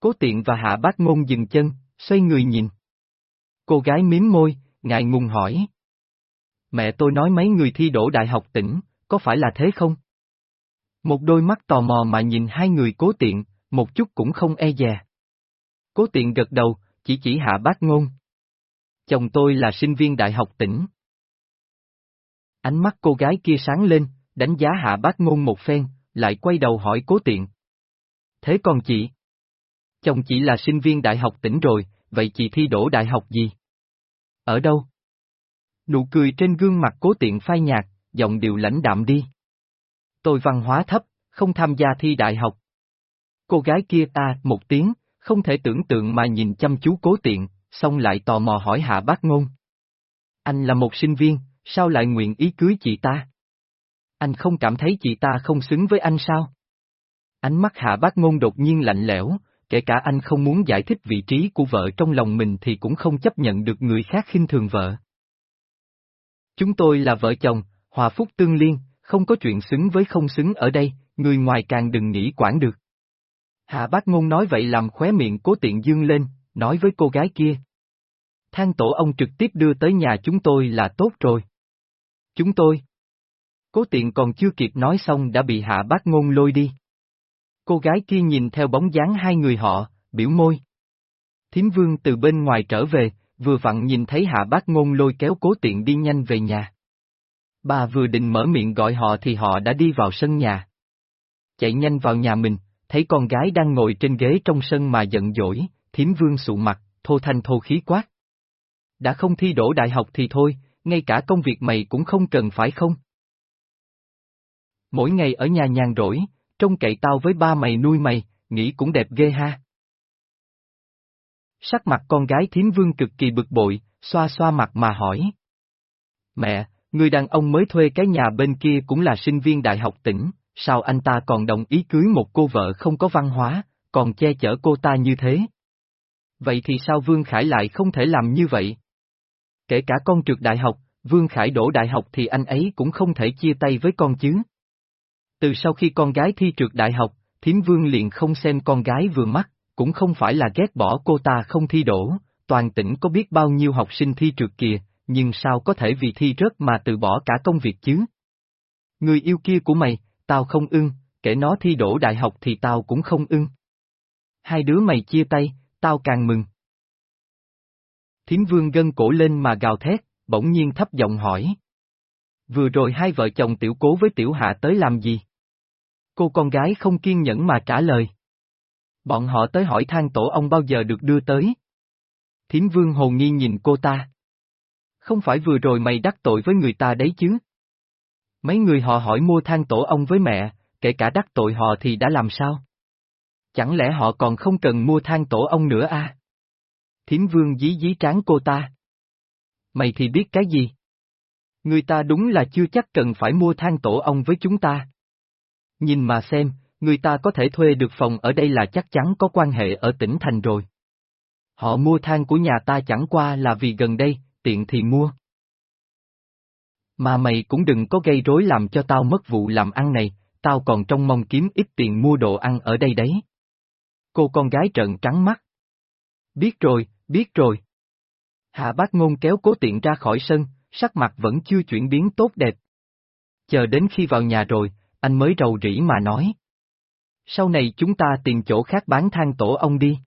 A: Cố tiện và hạ bác ngôn dừng chân, xoay người nhìn. Cô gái miếm môi, ngại ngùng hỏi. Mẹ tôi nói mấy người thi đỗ đại học tỉnh, có phải là thế không? Một đôi mắt tò mò mà nhìn hai người cố tiện, một chút cũng không e dè. Cố tiện gật đầu, chỉ chỉ hạ bác ngôn. Chồng tôi là sinh viên đại học tỉnh. Ánh mắt cô gái kia sáng lên, đánh giá hạ bác ngôn một phen, lại quay đầu hỏi cố tiện. Thế còn chị? Chồng chị là sinh viên đại học tỉnh rồi, vậy chị thi đổ đại học gì? Ở đâu? Nụ cười trên gương mặt cố tiện phai nhạt, giọng điệu lãnh đạm đi. Tôi văn hóa thấp, không tham gia thi đại học. Cô gái kia ta, một tiếng, không thể tưởng tượng mà nhìn chăm chú cố tiện, xong lại tò mò hỏi hạ bác ngôn. Anh là một sinh viên, sao lại nguyện ý cưới chị ta? Anh không cảm thấy chị ta không xứng với anh sao? Ánh mắt hạ bác ngôn đột nhiên lạnh lẽo, kể cả anh không muốn giải thích vị trí của vợ trong lòng mình thì cũng không chấp nhận được người khác khinh thường vợ. Chúng tôi là vợ chồng, hòa phúc tương liên, không có chuyện xứng với không xứng ở đây, người ngoài càng đừng nghĩ quản được. Hạ bác ngôn nói vậy làm khóe miệng cố tiện dương lên, nói với cô gái kia. Thang tổ ông trực tiếp đưa tới nhà chúng tôi là tốt rồi. Chúng tôi. Cố tiện còn chưa kịp nói xong đã bị hạ bác ngôn lôi đi. Cô gái kia nhìn theo bóng dáng hai người họ, biểu môi. Thiếm vương từ bên ngoài trở về, vừa vặn nhìn thấy hạ bác ngôn lôi kéo cố tiện đi nhanh về nhà. Bà vừa định mở miệng gọi họ thì họ đã đi vào sân nhà. Chạy nhanh vào nhà mình, thấy con gái đang ngồi trên ghế trong sân mà giận dỗi, thiếm vương sụ mặt, thô thanh thô khí quát. Đã không thi đỗ đại học thì thôi, ngay cả công việc mày cũng không cần phải không? Mỗi ngày ở nhà nhàn rỗi, trông cậy tao với ba mày nuôi mày, nghĩ cũng đẹp ghê ha. Sắc mặt con gái thiếm vương cực kỳ bực bội, xoa xoa mặt mà hỏi. Mẹ, người đàn ông mới thuê cái nhà bên kia cũng là sinh viên đại học tỉnh, sao anh ta còn đồng ý cưới một cô vợ không có văn hóa, còn che chở cô ta như thế? Vậy thì sao Vương Khải lại không thể làm như vậy? Kể cả con trượt đại học, Vương Khải đổ đại học thì anh ấy cũng không thể chia tay với con chứ. Từ sau khi con gái thi trượt đại học, Thiếm Vương liền không xem con gái vừa mắt, cũng không phải là ghét bỏ cô ta không thi đổ, toàn tỉnh có biết bao nhiêu học sinh thi trượt kìa, nhưng sao có thể vì thi rớt mà từ bỏ cả công việc chứ? Người yêu kia của mày, tao không ưng, kể nó thi đổ đại học thì tao cũng không ưng. Hai đứa mày chia tay, tao càng mừng. Thiến vương gân cổ lên mà gào thét, bỗng nhiên thấp giọng hỏi. Vừa rồi hai vợ chồng tiểu cố với tiểu hạ tới làm gì? Cô con gái không kiên nhẫn mà trả lời. Bọn họ tới hỏi thang tổ ông bao giờ được đưa tới. Thiến vương hồn nghi nhìn cô ta. Không phải vừa rồi mày đắc tội với người ta đấy chứ? Mấy người họ hỏi mua thang tổ ông với mẹ, kể cả đắc tội họ thì đã làm sao? Chẳng lẽ họ còn không cần mua thang tổ ông nữa à? Thiếm vương dí dí trán cô ta. Mày thì biết cái gì? Người ta đúng là chưa chắc cần phải mua thang tổ ông với chúng ta. Nhìn mà xem, người ta có thể thuê được phòng ở đây là chắc chắn có quan hệ ở tỉnh thành rồi. Họ mua thang của nhà ta chẳng qua là vì gần đây, tiện thì mua. Mà mày cũng đừng có gây rối làm cho tao mất vụ làm ăn này, tao còn trong mong kiếm ít tiền mua đồ ăn ở đây đấy. Cô con gái trợn trắng mắt. Biết rồi, biết rồi. Hạ bác ngôn kéo cố tiện ra khỏi sân, Sắc mặt vẫn chưa chuyển biến tốt đẹp. Chờ đến khi vào nhà rồi, anh mới rầu rĩ mà nói. Sau này chúng ta tìm chỗ khác bán than tổ ông đi.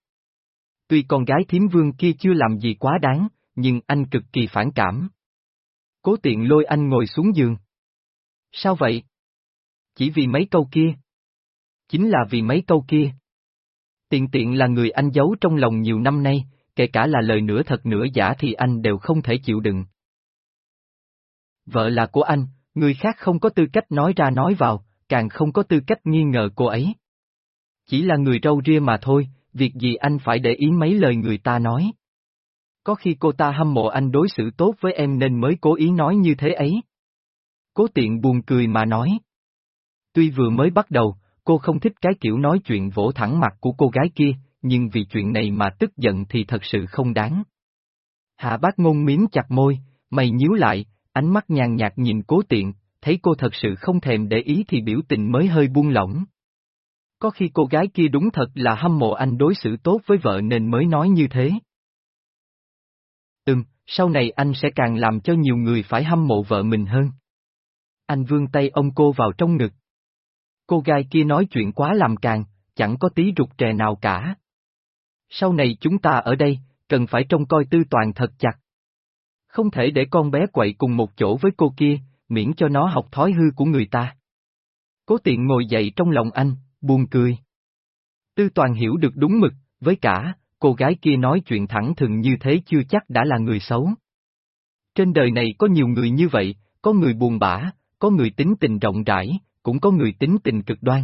A: Tuy con gái thiếm vương kia chưa làm gì quá đáng, nhưng anh cực kỳ phản cảm. Cố tiện lôi anh ngồi xuống giường. Sao vậy? Chỉ vì mấy câu kia. Chính là vì mấy câu kia. Tiện tiện là người anh giấu trong lòng nhiều năm nay, kể cả là lời nửa thật nửa giả thì anh đều không thể chịu đựng. Vợ là của anh, người khác không có tư cách nói ra nói vào, càng không có tư cách nghi ngờ cô ấy. Chỉ là người râu ria mà thôi, việc gì anh phải để ý mấy lời người ta nói. Có khi cô ta hâm mộ anh đối xử tốt với em nên mới cố ý nói như thế ấy. Cố tiện buồn cười mà nói. Tuy vừa mới bắt đầu, cô không thích cái kiểu nói chuyện vỗ thẳng mặt của cô gái kia, nhưng vì chuyện này mà tức giận thì thật sự không đáng. Hạ bác ngôn miếm chặt môi, mày nhíu lại, ánh mắt nhàn nhạt nhìn cố tiện, thấy cô thật sự không thèm để ý thì biểu tình mới hơi buông lỏng. Có khi cô gái kia đúng thật là hâm mộ anh đối xử tốt với vợ nên mới nói như thế. Ừm, sau này anh sẽ càng làm cho nhiều người phải hâm mộ vợ mình hơn. Anh vương tay ông cô vào trong ngực. Cô gái kia nói chuyện quá làm càng, chẳng có tí rụt trè nào cả. Sau này chúng ta ở đây, cần phải trông coi tư toàn thật chặt. Không thể để con bé quậy cùng một chỗ với cô kia, miễn cho nó học thói hư của người ta. Cố tiện ngồi dậy trong lòng anh, buồn cười. Tư toàn hiểu được đúng mực, với cả, cô gái kia nói chuyện thẳng thừng như thế chưa chắc đã là người xấu. Trên đời này có nhiều người như vậy, có người buồn bã, có người tính tình rộng rãi, cũng có người tính tình cực đoan.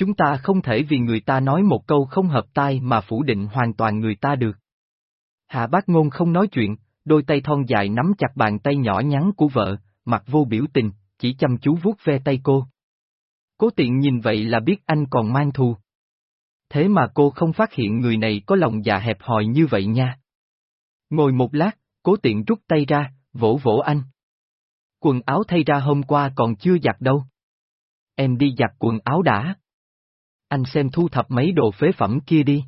A: Chúng ta không thể vì người ta nói một câu không hợp tai mà phủ định hoàn toàn người ta được. Hạ bác ngôn không nói chuyện, đôi tay thon dài nắm chặt bàn tay nhỏ nhắn của vợ, mặt vô biểu tình, chỉ chăm chú vuốt ve tay cô. Cố tiện nhìn vậy là biết anh còn mang thù. Thế mà cô không phát hiện người này có lòng dạ hẹp hòi như vậy nha. Ngồi một lát, cố tiện rút tay ra, vỗ vỗ anh. Quần áo thay ra hôm qua còn chưa giặt đâu. Em đi giặt quần áo đã. Anh xem thu thập mấy đồ phế phẩm kia đi.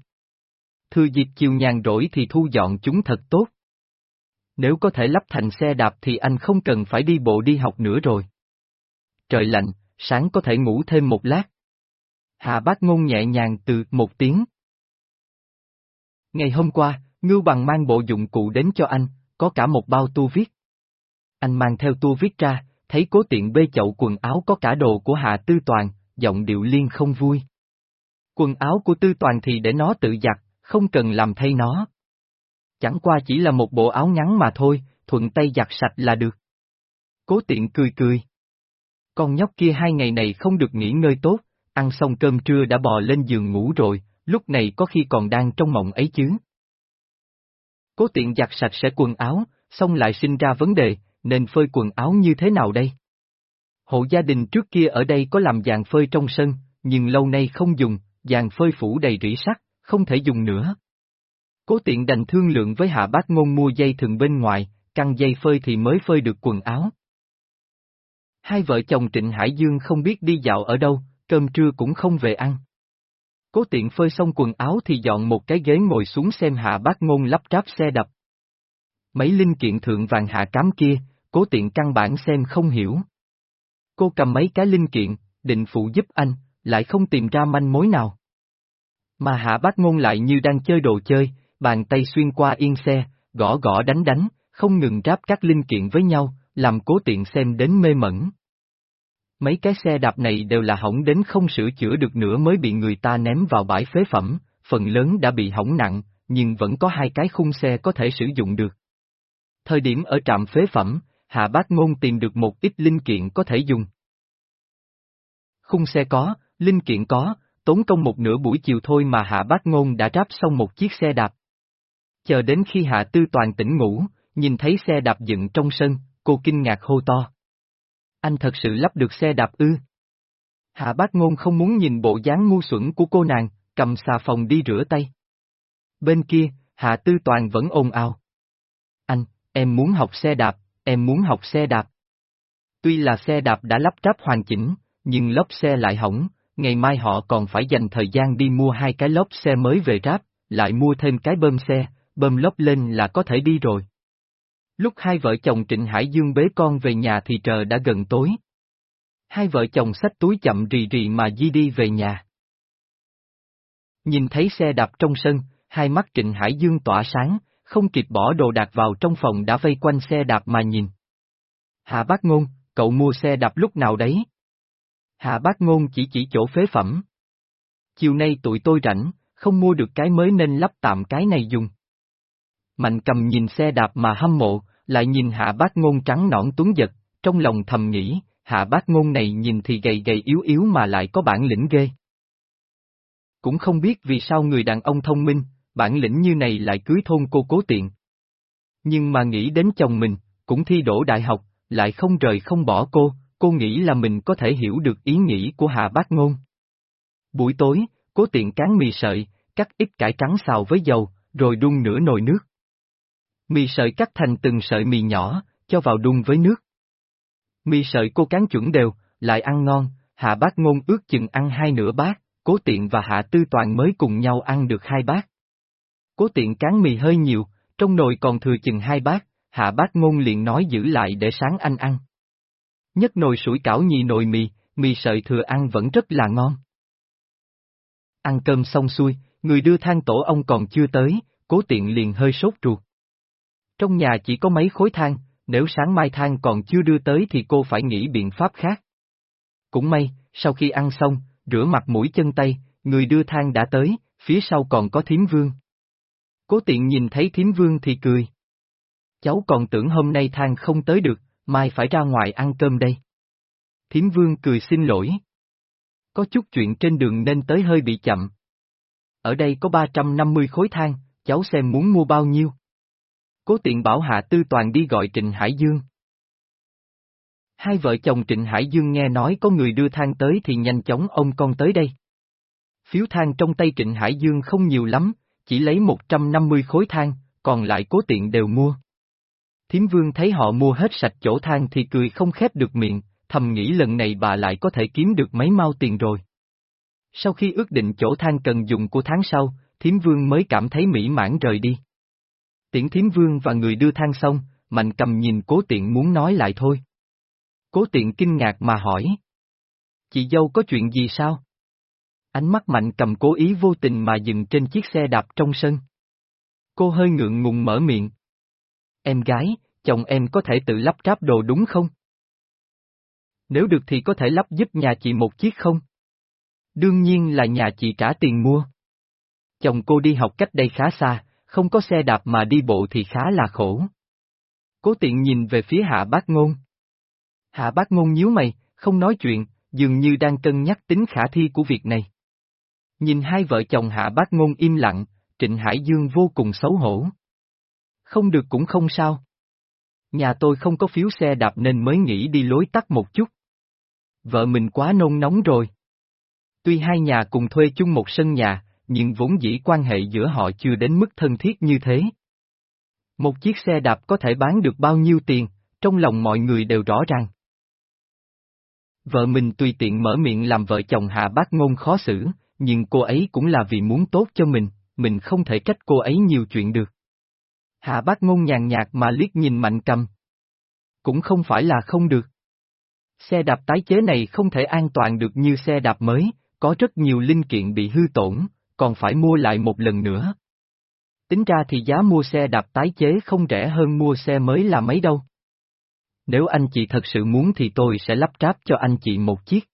A: Thư dịp chiều nhàn rỗi thì thu dọn chúng thật tốt. Nếu có thể lắp thành xe đạp thì anh không cần phải đi bộ đi học nữa rồi. Trời lạnh, sáng có thể ngủ thêm một lát. Hạ bác ngôn nhẹ nhàng từ một tiếng. Ngày hôm qua, Ngưu Bằng mang bộ dụng cụ đến cho anh, có cả một bao tu viết. Anh mang theo tu viết ra, thấy cố tiện bê chậu quần áo có cả đồ của Hạ Tư Toàn, giọng điệu liên không vui. Quần áo của Tư Toàn thì để nó tự giặt, không cần làm thay nó. Chẳng qua chỉ là một bộ áo ngắn mà thôi, thuận tay giặt sạch là được. Cố tiện cười cười. Con nhóc kia hai ngày này không được nghỉ ngơi tốt, ăn xong cơm trưa đã bò lên giường ngủ rồi, lúc này có khi còn đang trong mộng ấy chứ. Cố tiện giặt sạch sẽ quần áo, xong lại sinh ra vấn đề, nên phơi quần áo như thế nào đây? Hộ gia đình trước kia ở đây có làm dàn phơi trong sân, nhưng lâu nay không dùng, dàn phơi phủ đầy rỉ sắt, không thể dùng nữa. Cố tiện đành thương lượng với hạ bác ngôn mua dây thừng bên ngoài, căng dây phơi thì mới phơi được quần áo. Hai vợ chồng Trịnh Hải Dương không biết đi dạo ở đâu, cơm trưa cũng không về ăn. Cố tiện phơi xong quần áo thì dọn một cái ghế ngồi xuống xem hạ bác ngôn lắp ráp xe đập. Mấy linh kiện thượng vàng hạ cám kia, cố tiện căn bản xem không hiểu. Cô cầm mấy cái linh kiện, định phụ giúp anh, lại không tìm ra manh mối nào. Mà hạ bác ngôn lại như đang chơi đồ chơi, bàn tay xuyên qua yên xe, gõ gõ đánh đánh, không ngừng ráp các linh kiện với nhau, làm cố tiện xem đến mê mẩn. Mấy cái xe đạp này đều là hỏng đến không sửa chữa được nữa mới bị người ta ném vào bãi phế phẩm, phần lớn đã bị hỏng nặng, nhưng vẫn có hai cái khung xe có thể sử dụng được. Thời điểm ở trạm phế phẩm, Hạ Bác Ngôn tìm được một ít linh kiện có thể dùng. Khung xe có, linh kiện có, tốn công một nửa buổi chiều thôi mà Hạ Bác Ngôn đã ráp xong một chiếc xe đạp. Chờ đến khi Hạ Tư Toàn tỉnh ngủ, nhìn thấy xe đạp dựng trong sân, cô kinh ngạc hô to. Anh thật sự lắp được xe đạp ư? Hạ Bác Ngôn không muốn nhìn bộ dáng ngu xuẩn của cô nàng, cầm xà phòng đi rửa tay. Bên kia, Hạ Tư Toàn vẫn ồn ào. Anh, em muốn học xe đạp, em muốn học xe đạp. Tuy là xe đạp đã lắp ráp hoàn chỉnh, nhưng lốp xe lại hỏng, ngày mai họ còn phải dành thời gian đi mua hai cái lốp xe mới về ráp, lại mua thêm cái bơm xe, bơm lốp lên là có thể đi rồi. Lúc hai vợ chồng Trịnh Hải Dương bế con về nhà thì trời đã gần tối. Hai vợ chồng xách túi chậm rì rì mà di đi về nhà. Nhìn thấy xe đạp trong sân, hai mắt Trịnh Hải Dương tỏa sáng, không kịp bỏ đồ đạc vào trong phòng đã vây quanh xe đạp mà nhìn. Hạ bác ngôn, cậu mua xe đạp lúc nào đấy? Hạ bác ngôn chỉ chỉ chỗ phế phẩm. Chiều nay tụi tôi rảnh, không mua được cái mới nên lắp tạm cái này dùng. Mạnh cầm nhìn xe đạp mà hâm mộ, lại nhìn hạ bác ngôn trắng nõn tuấn giật, trong lòng thầm nghĩ, hạ bác ngôn này nhìn thì gầy gầy yếu yếu mà lại có bản lĩnh ghê. Cũng không biết vì sao người đàn ông thông minh, bản lĩnh như này lại cưới thôn cô cố tiện. Nhưng mà nghĩ đến chồng mình, cũng thi đổ đại học, lại không rời không bỏ cô, cô nghĩ là mình có thể hiểu được ý nghĩ của Hạ Bác Ngôn. Buổi tối, cố tiện cán mì sợi, cắt ít cải trắng xào với dầu, rồi đun nửa nồi nước. Mì sợi cắt thành từng sợi mì nhỏ, cho vào đun với nước. Mì sợi cô cán chuẩn đều, lại ăn ngon, Hạ Bác Ngôn ước chừng ăn hai nửa bát, Cố Tiện và Hạ Tư Toàn mới cùng nhau ăn được hai bát. Cố Tiện cán mì hơi nhiều, trong nồi còn thừa chừng hai bát, Hạ Bác Ngôn liền nói giữ lại để sáng anh ăn. Nhất nồi sủi cảo nhì nồi mì, mì sợi thừa ăn vẫn rất là ngon. Ăn cơm xong xuôi, người đưa than tổ ông còn chưa tới, cố tiện liền hơi sốt ruột. Trong nhà chỉ có mấy khối than, nếu sáng mai than còn chưa đưa tới thì cô phải nghĩ biện pháp khác. Cũng may, sau khi ăn xong, rửa mặt mũi chân tay, người đưa than đã tới, phía sau còn có thím vương. Cố tiện nhìn thấy thím vương thì cười. Cháu còn tưởng hôm nay than không tới được, mai phải ra ngoài ăn cơm đây. Thiếm vương cười xin lỗi. Có chút chuyện trên đường nên tới hơi bị chậm. Ở đây có 350 khối than, cháu xem muốn mua bao nhiêu. Cố tiện bảo Hạ Tư Toàn đi gọi Trịnh Hải Dương. Hai vợ chồng Trịnh Hải Dương nghe nói có người đưa than tới thì nhanh chóng ông con tới đây. Phiếu than trong tay Trịnh Hải Dương không nhiều lắm, chỉ lấy 150 khối than, còn lại cố tiện đều mua. Thiếm vương thấy họ mua hết sạch chỗ than thì cười không khép được miệng, thầm nghĩ lần này bà lại có thể kiếm được mấy mau tiền rồi. Sau khi ước định chỗ than cần dùng của tháng sau, thiếm vương mới cảm thấy mỹ mãn rời đi. Tiễn thiếm vương và người đưa than xong, mạnh cầm nhìn cố tiện muốn nói lại thôi. Cố tiện kinh ngạc mà hỏi. Chị dâu có chuyện gì sao? Ánh mắt mạnh cầm cố ý vô tình mà dừng trên chiếc xe đạp trong sân. Cô hơi ngượng ngùng mở miệng. Em gái, chồng em có thể tự lắp ráp đồ đúng không? Nếu được thì có thể lắp giúp nhà chị một chiếc không? Đương nhiên là nhà chị trả tiền mua. Chồng cô đi học cách đây khá xa, không có xe đạp mà đi bộ thì khá là khổ. Cố tiện nhìn về phía hạ bác ngôn. Hạ bác ngôn nhíu mày, không nói chuyện, dường như đang cân nhắc tính khả thi của việc này. Nhìn hai vợ chồng hạ bác ngôn im lặng, Trịnh Hải Dương vô cùng xấu hổ. Không được cũng không sao. Nhà tôi không có phiếu xe đạp nên mới nghĩ đi lối tắt một chút. Vợ mình quá nôn nóng rồi. Tuy hai nhà cùng thuê chung một sân nhà, nhưng vốn dĩ quan hệ giữa họ chưa đến mức thân thiết như thế. Một chiếc xe đạp có thể bán được bao nhiêu tiền, trong lòng mọi người đều rõ ràng. Vợ mình tùy tiện mở miệng làm vợ chồng hạ bác ngôn khó xử, nhưng cô ấy cũng là vì muốn tốt cho mình, mình không thể trách cô ấy nhiều chuyện được. Hạ bác ngôn nhàn nhạt mà liếc nhìn mạnh cầm. Cũng không phải là không được. Xe đạp tái chế này không thể an toàn được như xe đạp mới, có rất nhiều linh kiện bị hư tổn, còn phải mua lại một lần nữa. Tính ra thì giá mua xe đạp tái chế không rẻ hơn mua xe mới là mấy đâu. Nếu anh chị thật sự muốn thì tôi sẽ lắp ráp cho anh chị một chiếc.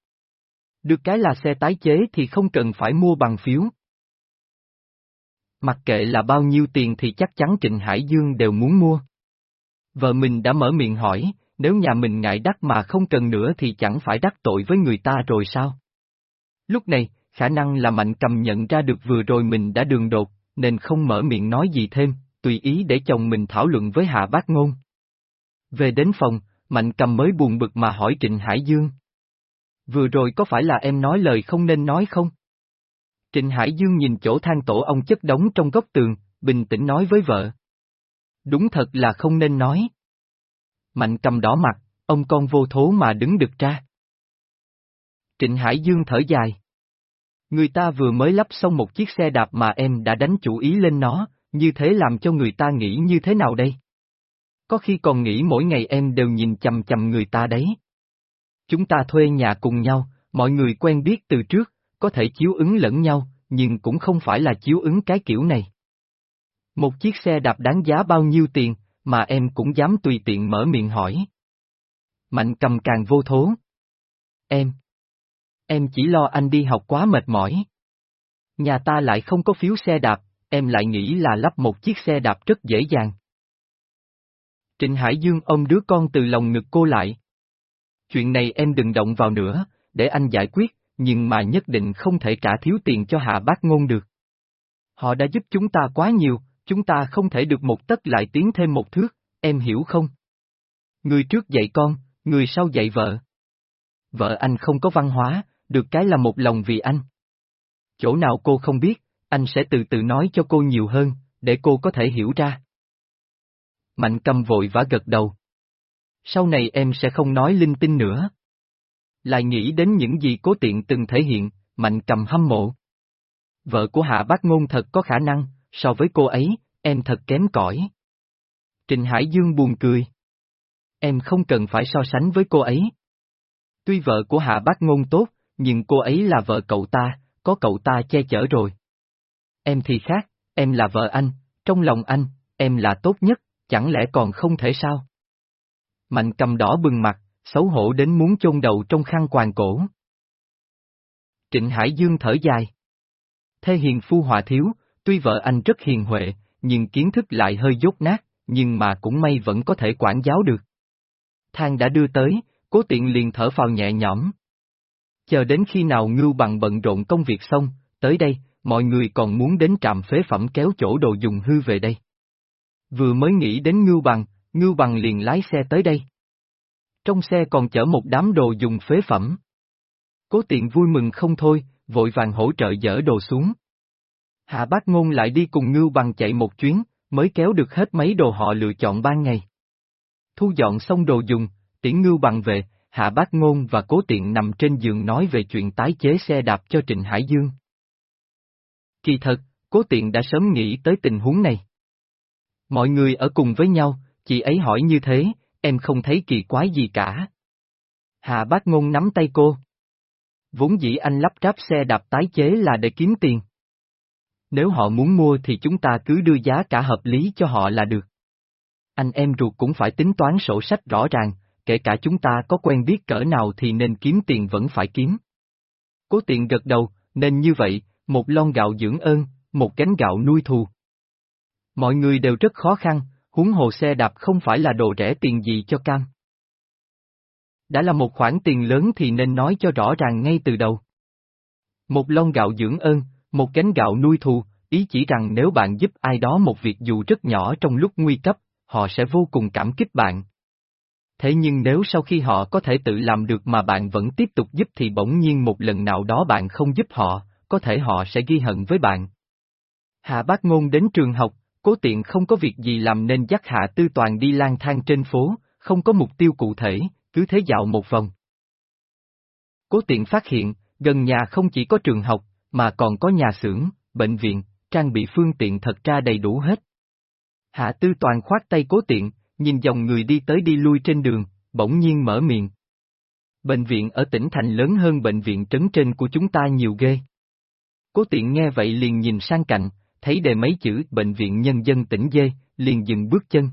A: Được cái là xe tái chế thì không cần phải mua bằng phiếu. Mặc kệ là bao nhiêu tiền thì chắc chắn Trịnh Hải Dương đều muốn mua. Vợ mình đã mở miệng hỏi, nếu nhà mình ngại đắt mà không cần nữa thì chẳng phải đắc tội với người ta rồi sao? Lúc này, khả năng là Mạnh Cầm nhận ra được vừa rồi mình đã đường đột, nên không mở miệng nói gì thêm, tùy ý để chồng mình thảo luận với Hạ Bác Ngôn. Về đến phòng, Mạnh Cầm mới buồn bực mà hỏi Trịnh Hải Dương. Vừa rồi có phải là em nói lời không nên nói không? Trịnh Hải Dương nhìn chỗ than tổ ông chất đóng trong góc tường, bình tĩnh nói với vợ. Đúng thật là không nên nói. Mạnh cầm đỏ mặt, ông con vô thố mà đứng được ra. Trịnh Hải Dương thở dài. Người ta vừa mới lắp xong một chiếc xe đạp mà em đã đánh chủ ý lên nó, như thế làm cho người ta nghĩ như thế nào đây? Có khi còn nghĩ mỗi ngày em đều nhìn chầm chầm người ta đấy. Chúng ta thuê nhà cùng nhau, mọi người quen biết từ trước, có thể chiếu ứng lẫn nhau, nhưng cũng không phải là chiếu ứng cái kiểu này. Một chiếc xe đạp đáng giá bao nhiêu tiền, mà em cũng dám tùy tiện mở miệng hỏi. Mạnh cầm càng vô thố. Em. Em chỉ lo anh đi học quá mệt mỏi. Nhà ta lại không có phiếu xe đạp, em lại nghĩ là lắp một chiếc xe đạp rất dễ dàng. Trịnh Hải Dương ôm đứa con từ lòng ngực cô lại. Chuyện này em đừng động vào nữa, để anh giải quyết, nhưng mà nhất định không thể trả thiếu tiền cho hạ bác ngôn được. Họ đã giúp chúng ta quá nhiều, chúng ta không thể được một tấc lại tiến thêm một thước, em hiểu không? Người trước dạy con, người sau dạy vợ. Vợ anh không có văn hóa, được cái là một lòng vì anh. Chỗ nào cô không biết, anh sẽ từ từ nói cho cô nhiều hơn, để cô có thể hiểu ra. Mạnh cầm vội vã gật đầu. Sau này em sẽ không nói linh tinh nữa. Lại nghĩ đến những gì cố tiện từng thể hiện, mạnh cầm hâm mộ. Vợ của Hạ Bác Ngôn thật có khả năng, so với cô ấy, em thật kém cỏi. Trình Hải Dương buồn cười. Em không cần phải so sánh với cô ấy. Tuy vợ của Hạ Bác Ngôn tốt, nhưng cô ấy là vợ cậu ta, có cậu ta che chở rồi. Em thì khác, em là vợ anh, trong lòng anh, em là tốt nhất, chẳng lẽ còn không thể sao? Mạnh cầm đỏ bừng mặt, xấu hổ đến muốn chôn đầu trong khăn quàng cổ. Trịnh Hải Dương thở dài. Thê hiền phu hòa thiếu, tuy vợ anh rất hiền huệ, nhưng kiến thức lại hơi dốt nát, nhưng mà cũng may vẫn có thể quản giáo được. Thang đã đưa tới, cố tiện liền thở phào nhẹ nhõm. Chờ đến khi nào ngưu bằng bận rộn công việc xong, tới đây, mọi người còn muốn đến trạm phế phẩm kéo chỗ đồ dùng hư về đây. Vừa mới nghĩ đến ngưu bằng, ngưu bằng liền lái xe tới đây. Trong xe còn chở một đám đồ dùng phế phẩm. Cố tiện vui mừng không thôi, vội vàng hỗ trợ dỡ đồ xuống. Hạ bác ngôn lại đi cùng ngưu bằng chạy một chuyến, mới kéo được hết mấy đồ họ lựa chọn ban ngày. Thu dọn xong đồ dùng, tiễn ngưu bằng về, hạ bác ngôn và cố tiện nằm trên giường nói về chuyện tái chế xe đạp cho Trịnh Hải Dương. Kỳ thật, cố tiện đã sớm nghĩ tới tình huống này. Mọi người ở cùng với nhau, chị ấy hỏi như thế, em không thấy kỳ quái gì cả. Hạ bác ngôn nắm tay cô. Vốn dĩ anh lắp ráp xe đạp tái chế là để kiếm tiền. Nếu họ muốn mua thì chúng ta cứ đưa giá cả hợp lý cho họ là được. Anh em ruột cũng phải tính toán sổ sách rõ ràng, kể cả chúng ta có quen biết cỡ nào thì nên kiếm tiền vẫn phải kiếm. Cố tiện gật đầu, nên như vậy, một lon gạo dưỡng ơn, một cánh gạo nuôi thù. Mọi người đều rất khó khăn, huống hồ xe đạp không phải là đồ rẻ tiền gì cho cam. Đã là một khoản tiền lớn thì nên nói cho rõ ràng ngay từ đầu. Một lon gạo dưỡng ơn, một cánh gạo nuôi thù, ý chỉ rằng nếu bạn giúp ai đó một việc dù rất nhỏ trong lúc nguy cấp, họ sẽ vô cùng cảm kích bạn. Thế nhưng nếu sau khi họ có thể tự làm được mà bạn vẫn tiếp tục giúp thì bỗng nhiên một lần nào đó bạn không giúp họ, có thể họ sẽ ghi hận với bạn. Hạ bác ngôn đến trường học, cố tiện không có việc gì làm nên dắt hạ tư toàn đi lang thang trên phố, không có mục tiêu cụ thể, cứ thế dạo một vòng. Cố tiện phát hiện, gần nhà không chỉ có trường học, mà còn có nhà xưởng, bệnh viện, trang bị phương tiện thật ra đầy đủ hết. Hạ tư toàn khoát tay cố tiện, nhìn dòng người đi tới đi lui trên đường, bỗng nhiên mở miệng. Bệnh viện ở tỉnh thành lớn hơn bệnh viện trấn trên của chúng ta nhiều ghê. Cố tiện nghe vậy liền nhìn sang cạnh, thấy đề mấy chữ bệnh viện nhân dân tỉnh dê, liền dừng bước chân.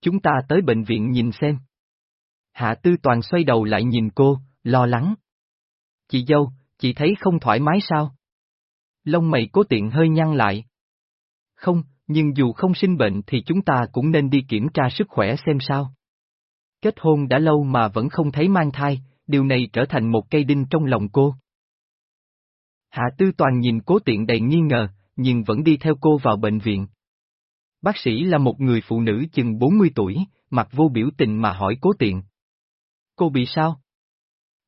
A: Chúng ta tới bệnh viện nhìn xem. Hạ tư toàn xoay đầu lại nhìn cô, lo lắng. Chị dâu, chị thấy không thoải mái sao? Lông mày cố tiện hơi nhăn lại. Không, nhưng dù không sinh bệnh thì chúng ta cũng nên đi kiểm tra sức khỏe xem sao. Kết hôn đã lâu mà vẫn không thấy mang thai, điều này trở thành một cây đinh trong lòng cô. Hạ Tư Toàn nhìn cố tiện đầy nghi ngờ, nhưng vẫn đi theo cô vào bệnh viện. Bác sĩ là một người phụ nữ chừng 40 tuổi, mặt vô biểu tình mà hỏi cố tiện. Cô bị sao?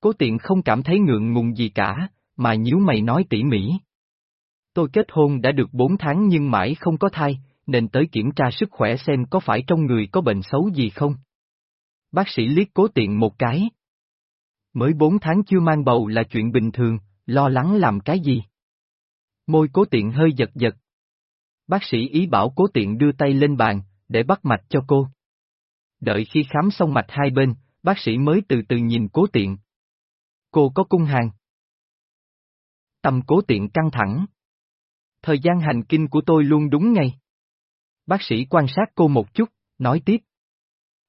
A: Cố tiện không cảm thấy ngượng ngùng gì cả, mà nhíu mày nói tỉ mỉ. Tôi kết hôn đã được 4 tháng nhưng mãi không có thai, nên tới kiểm tra sức khỏe xem có phải trong người có bệnh xấu gì không. Bác sĩ liếc cố tiện một cái. Mới 4 tháng chưa mang bầu là chuyện bình thường, lo lắng làm cái gì? Môi cố tiện hơi giật giật. Bác sĩ ý bảo cố tiện đưa tay lên bàn, để bắt mạch cho cô. đợi khi khám xong mạch hai bên, bác sĩ mới từ từ nhìn cố tiện. Cô có cung hàng. Tâm cố tiện căng thẳng. Thời gian hành kinh của tôi luôn đúng ngay. Bác sĩ quan sát cô một chút, nói tiếp.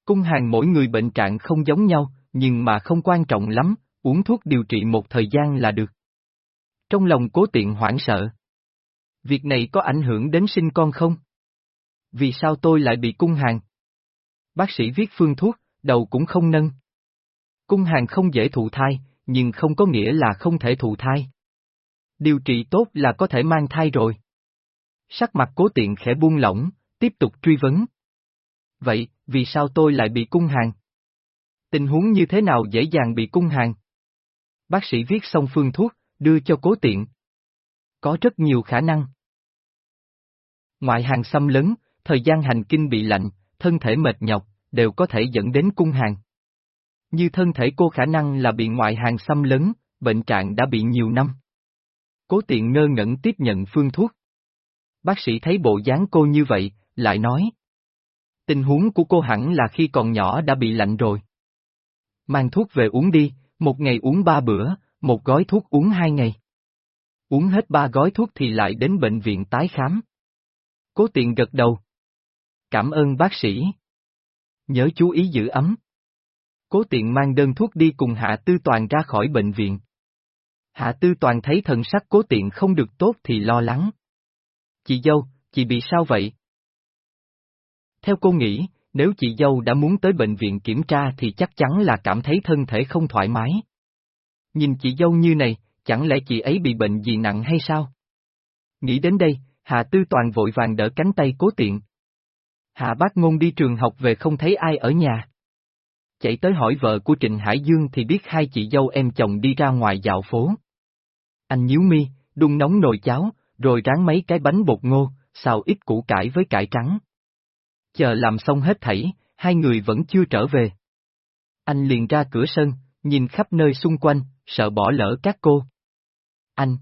A: Cung hàng mỗi người bệnh trạng không giống nhau, nhưng mà không quan trọng lắm, uống thuốc điều trị một thời gian là được. Trong lòng cố tiện hoảng sợ. Việc này có ảnh hưởng đến sinh con không? Vì sao tôi lại bị cung hàng? Bác sĩ viết phương thuốc, đầu cũng không nâng. Cung hàng không dễ thụ thai, nhưng không có nghĩa là không thể thụ thai. Điều trị tốt là có thể mang thai rồi. Sắc mặt cố tiện khẽ buông lỏng, tiếp tục truy vấn. Vậy, vì sao tôi lại bị cung hàng? Tình huống như thế nào dễ dàng bị cung hàng? Bác sĩ viết xong phương thuốc, đưa cho cố tiện. Có rất nhiều khả năng. Ngoại hàng xâm lấn, thời gian hành kinh bị lạnh, thân thể mệt nhọc, đều có thể dẫn đến cung hàng. Như thân thể cô khả năng là bị ngoại hàng xâm lấn, bệnh trạng đã bị nhiều năm. Cố tiện ngơ ngẩn tiếp nhận phương thuốc. Bác sĩ thấy bộ dáng cô như vậy, lại nói. Tình huống của cô hẳn là khi còn nhỏ đã bị lạnh rồi. Mang thuốc về uống đi, một ngày uống ba bữa, một gói thuốc uống hai ngày. Uống hết ba gói thuốc thì lại đến bệnh viện tái khám. Cố tiện gật đầu. Cảm ơn bác sĩ. Nhớ chú ý giữ ấm. Cố tiện mang đơn thuốc đi cùng Hạ Tư Toàn ra khỏi bệnh viện. Hạ Tư Toàn thấy thần sắc cố tiện không được tốt thì lo lắng. Chị dâu, chị bị sao vậy? Theo cô nghĩ, nếu chị dâu đã muốn tới bệnh viện kiểm tra thì chắc chắn là cảm thấy thân thể không thoải mái. Nhìn chị dâu như này, chẳng lẽ chị ấy bị bệnh gì nặng hay sao? Nghĩ đến đây, Hạ Tư Toàn vội vàng đỡ cánh tay cố tiện. Hạ bác ngôn đi trường học về không thấy ai ở nhà. Chạy tới hỏi vợ của Trịnh Hải Dương thì biết hai chị dâu em chồng đi ra ngoài dạo phố. Anh nhíu mi, đun nóng nồi cháo, rồi ráng mấy cái bánh bột ngô, xào ít củ cải với cải trắng. Chờ làm xong hết thảy, hai người vẫn chưa trở về. Anh liền ra cửa sân, nhìn khắp nơi xung quanh, sợ bỏ lỡ các cô. Anh!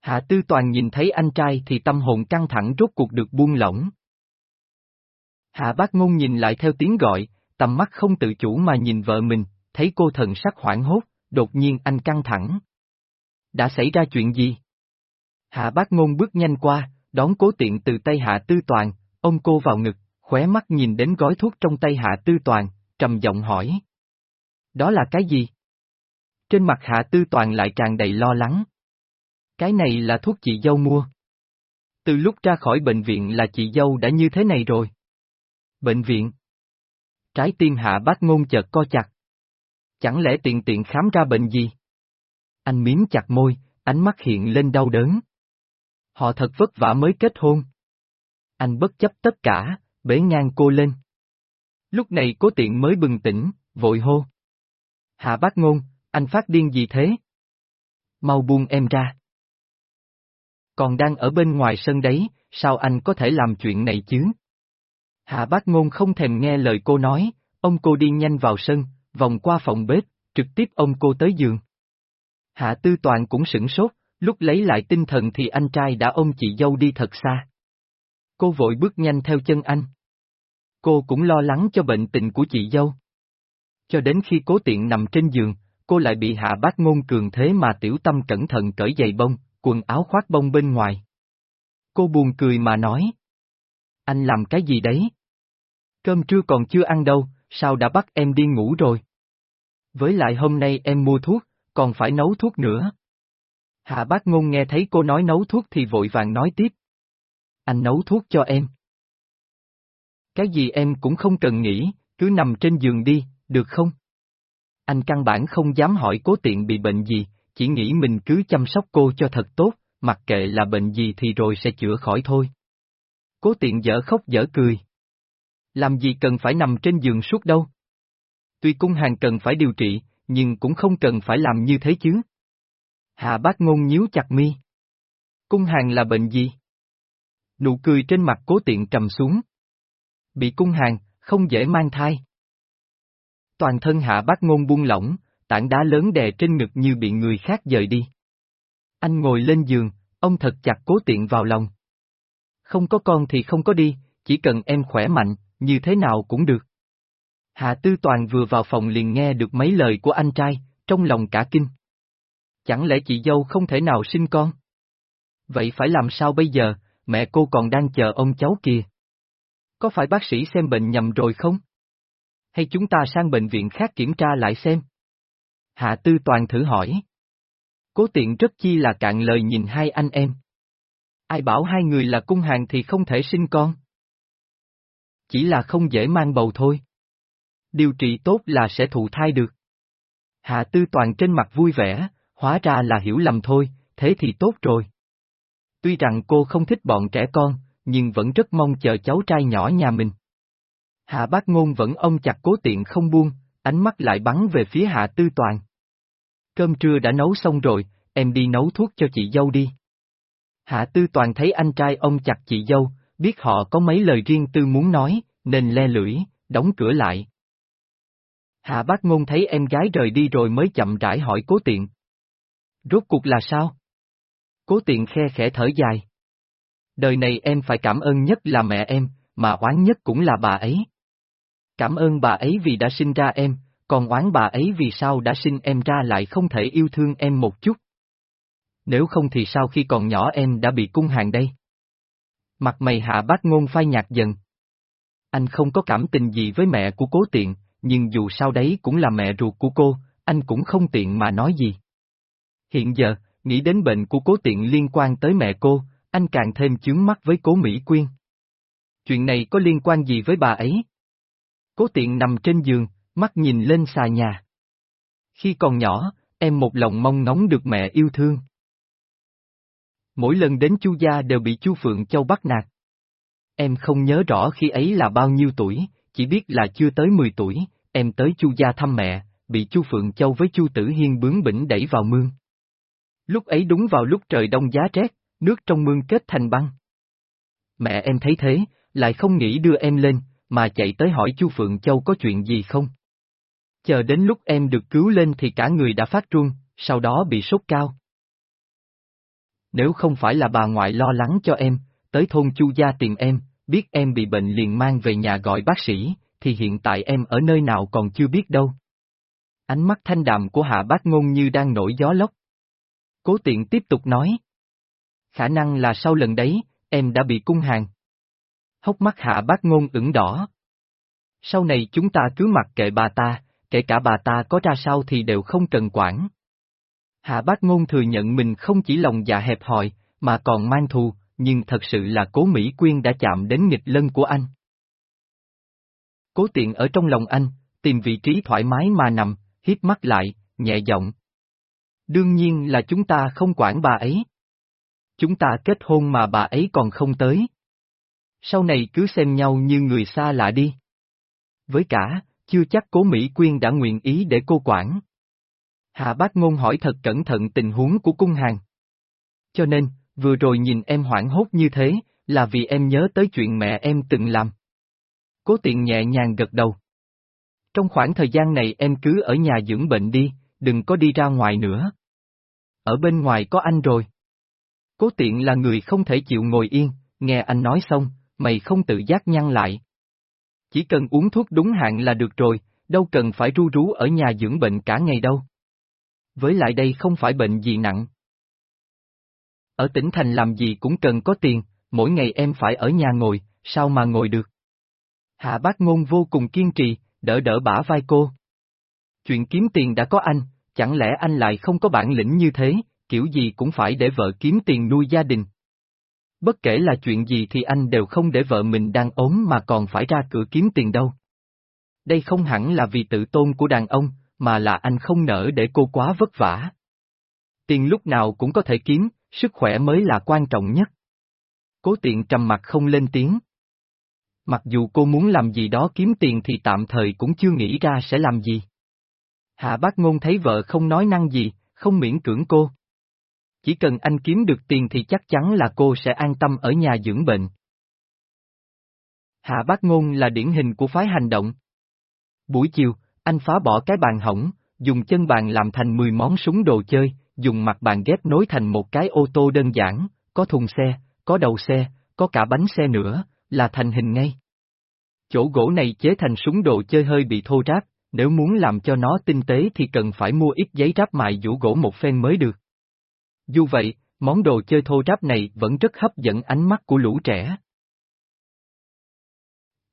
A: Hạ Tư Toàn nhìn thấy anh trai thì tâm hồn căng thẳng rốt cuộc được buông lỏng. Hạ Bác Ngôn nhìn lại theo tiếng gọi, tầm mắt không tự chủ mà nhìn vợ mình, thấy cô thần sắc hoảng hốt, đột nhiên anh căng thẳng. Đã xảy ra chuyện gì? Hạ Bác Ngôn bước nhanh qua, đón cố tiện từ tay Hạ Tư Toàn, ôm cô vào ngực, khóe mắt nhìn đến gói thuốc trong tay Hạ Tư Toàn, trầm giọng hỏi. Đó là cái gì? Trên mặt Hạ Tư Toàn lại tràn đầy lo lắng. Cái này là thuốc chị dâu mua. Từ lúc ra khỏi bệnh viện là chị dâu đã như thế này rồi. Bệnh viện. Trái tim hạ bác ngôn chợt co chặt. Chẳng lẽ tiện tiện khám ra bệnh gì? Anh miếm chặt môi, ánh mắt hiện lên đau đớn. Họ thật vất vả mới kết hôn. Anh bất chấp tất cả, bế ngang cô lên. Lúc này cố tiện mới bừng tỉnh, vội hô. Hạ bác ngôn, anh phát điên gì thế? Mau buông em ra. Còn đang ở bên ngoài sân đấy, sao anh có thể làm chuyện này chứ? Hạ bác ngôn không thèm nghe lời cô nói, ông cô đi nhanh vào sân, vòng qua phòng bếp, trực tiếp ông cô tới giường. Hạ tư toàn cũng sửng sốt, lúc lấy lại tinh thần thì anh trai đã ôm chị dâu đi thật xa. Cô vội bước nhanh theo chân anh. Cô cũng lo lắng cho bệnh tình của chị dâu. Cho đến khi cố tiện nằm trên giường, cô lại bị hạ bác ngôn cường thế mà tiểu tâm cẩn thận cởi giày bông, quần áo khoác bông bên ngoài. Cô buồn cười mà nói. Anh làm cái gì đấy? Cơm trưa còn chưa ăn đâu, sao đã bắt em đi ngủ rồi? Với lại hôm nay em mua thuốc, còn phải nấu thuốc nữa. Hạ bác ngôn nghe thấy cô nói nấu thuốc thì vội vàng nói tiếp. Anh nấu thuốc cho em. Cái gì em cũng không cần nghĩ, cứ nằm trên giường đi, được không? Anh căn bản không dám hỏi cố tiện bị bệnh gì, chỉ nghĩ mình cứ chăm sóc cô cho thật tốt, mặc kệ là bệnh gì thì rồi sẽ chữa khỏi thôi. Cố tiện dở khóc dở cười. Làm gì cần phải nằm trên giường suốt đâu. Tuy cung hàng cần phải điều trị, nhưng cũng không cần phải làm như thế chứ. Hạ bác ngôn nhíu chặt mi. Cung hàng là bệnh gì? Nụ cười trên mặt cố tiện trầm xuống. Bị cung hàng, không dễ mang thai. Toàn thân hạ bác ngôn buông lỏng, tảng đá lớn đè trên ngực như bị người khác dời đi. Anh ngồi lên giường, ông thật chặt cố tiện vào lòng. Không có con thì không có đi, chỉ cần em khỏe mạnh, như thế nào cũng được. Hạ Tư Toàn vừa vào phòng liền nghe được mấy lời của anh trai, trong lòng cả kinh. Chẳng lẽ chị dâu không thể nào sinh con? Vậy phải làm sao bây giờ, mẹ cô còn đang chờ ông cháu kìa. Có phải bác sĩ xem bệnh nhầm rồi không? Hay chúng ta sang bệnh viện khác kiểm tra lại xem? Hạ Tư Toàn thử hỏi. Cố tiện rất chi là cạn lời nhìn hai anh em. Ai bảo hai người là cung hàng thì không thể sinh con? Chỉ là không dễ mang bầu thôi. Điều trị tốt là sẽ thụ thai được. Hạ Tư Toàn trên mặt vui vẻ, hóa ra là hiểu lầm thôi, thế thì tốt rồi. Tuy rằng cô không thích bọn trẻ con, nhưng vẫn rất mong chờ cháu trai nhỏ nhà mình. Hạ bác ngôn vẫn ông chặt cố tiện không buông, ánh mắt lại bắn về phía hạ tư toàn. Cơm trưa đã nấu xong rồi, em đi nấu thuốc cho chị dâu đi. Hạ tư toàn thấy anh trai ông chặt chị dâu, biết họ có mấy lời riêng tư muốn nói, nên le lưỡi, đóng cửa lại. Hạ bác ngôn thấy em gái rời đi rồi mới chậm rãi hỏi cố tiện. Rốt cuộc là sao? Cố tiện khe khẽ thở dài. Đời này em phải cảm ơn nhất là mẹ em, mà oán nhất cũng là bà ấy. Cảm ơn bà ấy vì đã sinh ra em, còn oán bà ấy vì sao đã sinh em ra lại không thể yêu thương em một chút. Nếu không thì sao khi còn nhỏ em đã bị cung hàng đây? Mặt mày hạ bác ngôn phai nhạt dần. Anh không có cảm tình gì với mẹ của cố tiện, nhưng dù sao đấy cũng là mẹ ruột của cô, anh cũng không tiện mà nói gì. Hiện giờ, nghĩ đến bệnh của cố tiện liên quan tới mẹ cô, anh càng thêm chướng mắt với cố Mỹ Quyên. Chuyện này có liên quan gì với bà ấy? Cố tiện nằm trên giường, mắt nhìn lên xà nhà. Khi còn nhỏ, em một lòng mong ngóng được mẹ yêu thương. Mỗi lần đến chu gia đều bị chu Phượng Châu bắt nạt. Em không nhớ rõ khi ấy là bao nhiêu tuổi, chỉ biết là chưa tới 10 tuổi, em tới chu gia thăm mẹ, bị chu Phượng Châu với chu Tử Hiên bướng bỉnh đẩy vào mương. Lúc ấy đúng vào lúc trời đông giá rét, nước trong mương kết thành băng. Mẹ em thấy thế, lại không nghĩ đưa em lên, mà chạy tới hỏi Chu Phượng Châu có chuyện gì không. Chờ đến lúc em được cứu lên thì cả người đã phát run, sau đó bị sốt cao. Nếu không phải là bà ngoại lo lắng cho em, tới thôn Chu Gia tìm em, biết em bị bệnh liền mang về nhà gọi bác sĩ, thì hiện tại em ở nơi nào còn chưa biết đâu. Ánh mắt thanh đạm của hạ bác ngôn như đang nổi gió lốc. Cố tiện tiếp tục nói. Khả năng là sau lần đấy, em đã bị cung hàng. Hốc mắt hạ bác ngôn ửng đỏ. Sau này chúng ta cứ mặc kệ bà ta, kể cả bà ta có ra sao thì đều không cần quản. Hạ bác ngôn thừa nhận mình không chỉ lòng dạ hẹp hòi, mà còn mang thù, nhưng thật sự là cố Mỹ Quyên đã chạm đến nghịch lân của anh. Cố tiện ở trong lòng anh, tìm vị trí thoải mái mà nằm, hít mắt lại, nhẹ giọng. Đương nhiên là chúng ta không quản bà ấy. Chúng ta kết hôn mà bà ấy còn không tới. Sau này cứ xem nhau như người xa lạ đi. Với cả, chưa chắc cố Mỹ Quyên đã nguyện ý để cô quản. Hạ bác ngôn hỏi thật cẩn thận tình huống của cung hàng. Cho nên, vừa rồi nhìn em hoảng hốt như thế, là vì em nhớ tới chuyện mẹ em từng làm. Cố tiện nhẹ nhàng gật đầu. Trong khoảng thời gian này em cứ ở nhà dưỡng bệnh đi, đừng có đi ra ngoài nữa. Ở bên ngoài có anh rồi. Cố tiện là người không thể chịu ngồi yên, nghe anh nói xong, mày không tự giác nhăn lại. Chỉ cần uống thuốc đúng hạn là được rồi, đâu cần phải ru rú ở nhà dưỡng bệnh cả ngày đâu. Với lại đây không phải bệnh gì nặng. Ở tỉnh thành làm gì cũng cần có tiền, mỗi ngày em phải ở nhà ngồi, sao mà ngồi được. Hạ bác ngôn vô cùng kiên trì, đỡ đỡ bả vai cô. Chuyện kiếm tiền đã có anh, chẳng lẽ anh lại không có bản lĩnh như thế, kiểu gì cũng phải để vợ kiếm tiền nuôi gia đình. Bất kể là chuyện gì thì anh đều không để vợ mình đang ốm mà còn phải ra cửa kiếm tiền đâu. Đây không hẳn là vì tự tôn của đàn ông, mà là anh không nỡ để cô quá vất vả. Tiền lúc nào cũng có thể kiếm, sức khỏe mới là quan trọng nhất. Cố tiện trầm mặt không lên tiếng. Mặc dù cô muốn làm gì đó kiếm tiền thì tạm thời cũng chưa nghĩ ra sẽ làm gì. Hạ bác ngôn thấy vợ không nói năng gì, không miễn cưỡng cô. Chỉ cần anh kiếm được tiền thì chắc chắn là cô sẽ an tâm ở nhà dưỡng bệnh. Hạ bác ngôn là điển hình của phái hành động. Buổi chiều, anh phá bỏ cái bàn hỏng, dùng chân bàn làm thành 10 món súng đồ chơi, dùng mặt bàn ghép nối thành một cái ô tô đơn giản, có thùng xe, có đầu xe, có cả bánh xe nữa, là thành hình ngay. Chỗ gỗ này chế thành súng đồ chơi hơi bị thô ráp, nếu muốn làm cho nó tinh tế thì cần phải mua ít giấy ráp mại vũ gỗ một phen mới được. Dù vậy, món đồ chơi thô ráp này vẫn rất hấp dẫn ánh mắt của lũ trẻ.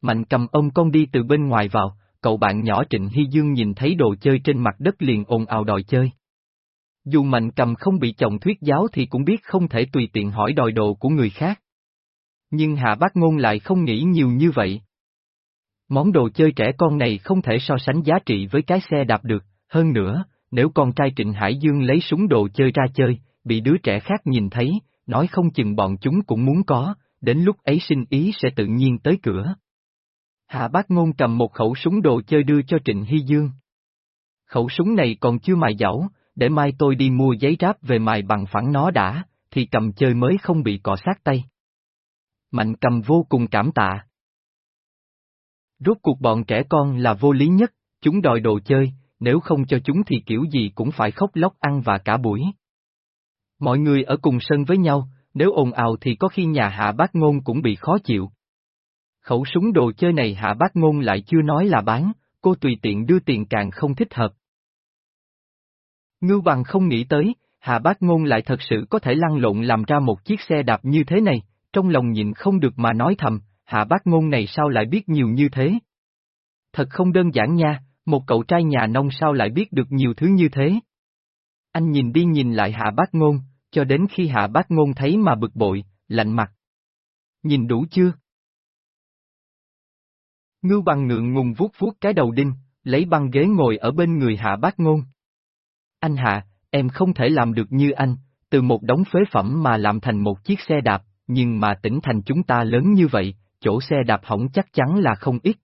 A: Mạnh cầm ông con đi từ bên ngoài vào, cậu bạn nhỏ Trịnh Hy Dương nhìn thấy đồ chơi trên mặt đất liền ồn ào đòi chơi. Dù mạnh cầm không bị chồng thuyết giáo thì cũng biết không thể tùy tiện hỏi đòi đồ của người khác. Nhưng Hạ Bác Ngôn lại không nghĩ nhiều như vậy. Món đồ chơi trẻ con này không thể so sánh giá trị với cái xe đạp được, hơn nữa, nếu con trai Trịnh Hải Dương lấy súng đồ chơi ra chơi, bị đứa trẻ khác nhìn thấy, nói không chừng bọn chúng cũng muốn có, đến lúc ấy sinh ý sẽ tự nhiên tới cửa. Hạ bác ngôn cầm một khẩu súng đồ chơi đưa cho Trịnh Hy Dương. Khẩu súng này còn chưa mài dẫu, để mai tôi đi mua giấy ráp về mài bằng phẳng nó đã, thì cầm chơi mới không bị cọ sát tay. Mạnh cầm vô cùng cảm tạ. Rốt cuộc bọn trẻ con là vô lý nhất, chúng đòi đồ chơi, nếu không cho chúng thì kiểu gì cũng phải khóc lóc ăn và cả buổi. Mọi người ở cùng sân với nhau, nếu ồn ào thì có khi nhà hạ bác ngôn cũng bị khó chịu. Khẩu súng đồ chơi này hạ bác ngôn lại chưa nói là bán, cô tùy tiện đưa tiền càng không thích hợp. Ngưu bằng không nghĩ tới, hạ bác ngôn lại thật sự có thể lăn lộn làm ra một chiếc xe đạp như thế này, trong lòng nhịn không được mà nói thầm, hạ bác ngôn này sao lại biết nhiều như thế? Thật không đơn giản nha, một cậu trai nhà nông sao lại biết được nhiều thứ như thế? Anh nhìn đi nhìn lại hạ bác ngôn, cho đến khi hạ bác ngôn thấy mà bực bội, lạnh mặt. Nhìn đủ chưa? Ngưu bằng ngượng ngùng vuốt vuốt cái đầu đinh, lấy băng ghế ngồi ở bên người hạ bác ngôn. Anh hạ, em không thể làm được như anh, từ một đống phế phẩm mà làm thành một chiếc xe đạp, nhưng mà tỉnh thành chúng ta lớn như vậy, chỗ xe đạp hỏng chắc chắn là không ít.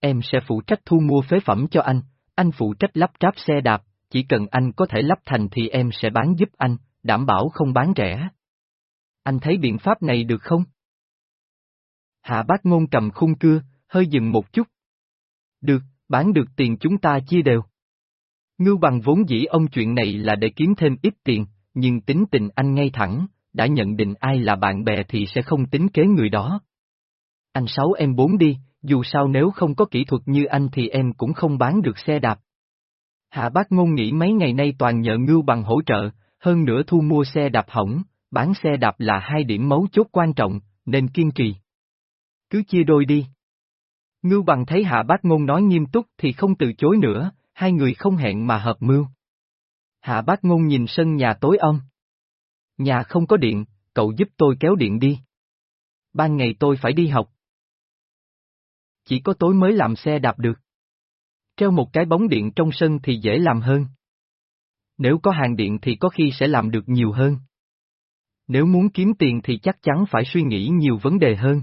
A: Em sẽ phụ trách thu mua phế phẩm cho anh, anh phụ trách lắp ráp xe đạp, chỉ cần anh có thể lắp thành thì em sẽ bán giúp anh, đảm bảo không bán rẻ. Anh thấy biện pháp này được không? Hạ bác ngôn cầm khung cưa, hơi dừng một chút. Được, bán được tiền chúng ta chia đều. Ngưu bằng vốn dĩ ông chuyện này là để kiếm thêm ít tiền, nhưng tính tình anh ngay thẳng, đã nhận định ai là bạn bè thì sẽ không tính kế người đó. Anh sáu em bốn đi, dù sao nếu không có kỹ thuật như anh thì em cũng không bán được xe đạp. Hạ bác ngôn nghĩ mấy ngày nay toàn nhờ ngưu bằng hỗ trợ, hơn nữa thu mua xe đạp hỏng, bán xe đạp là hai điểm mấu chốt quan trọng, nên kiên trì. Cứ chia đôi đi. Ngưu bằng thấy hạ bác ngôn nói nghiêm túc thì không từ chối nữa, hai người không hẹn mà hợp mưu. Hạ bác ngôn nhìn sân nhà tối om. Nhà không có điện, cậu giúp tôi kéo điện đi. Ban ngày tôi phải đi học. Chỉ có tối mới làm xe đạp được. Treo một cái bóng điện trong sân thì dễ làm hơn. Nếu có hàng điện thì có khi sẽ làm được nhiều hơn. Nếu muốn kiếm tiền thì chắc chắn phải suy nghĩ nhiều vấn đề hơn.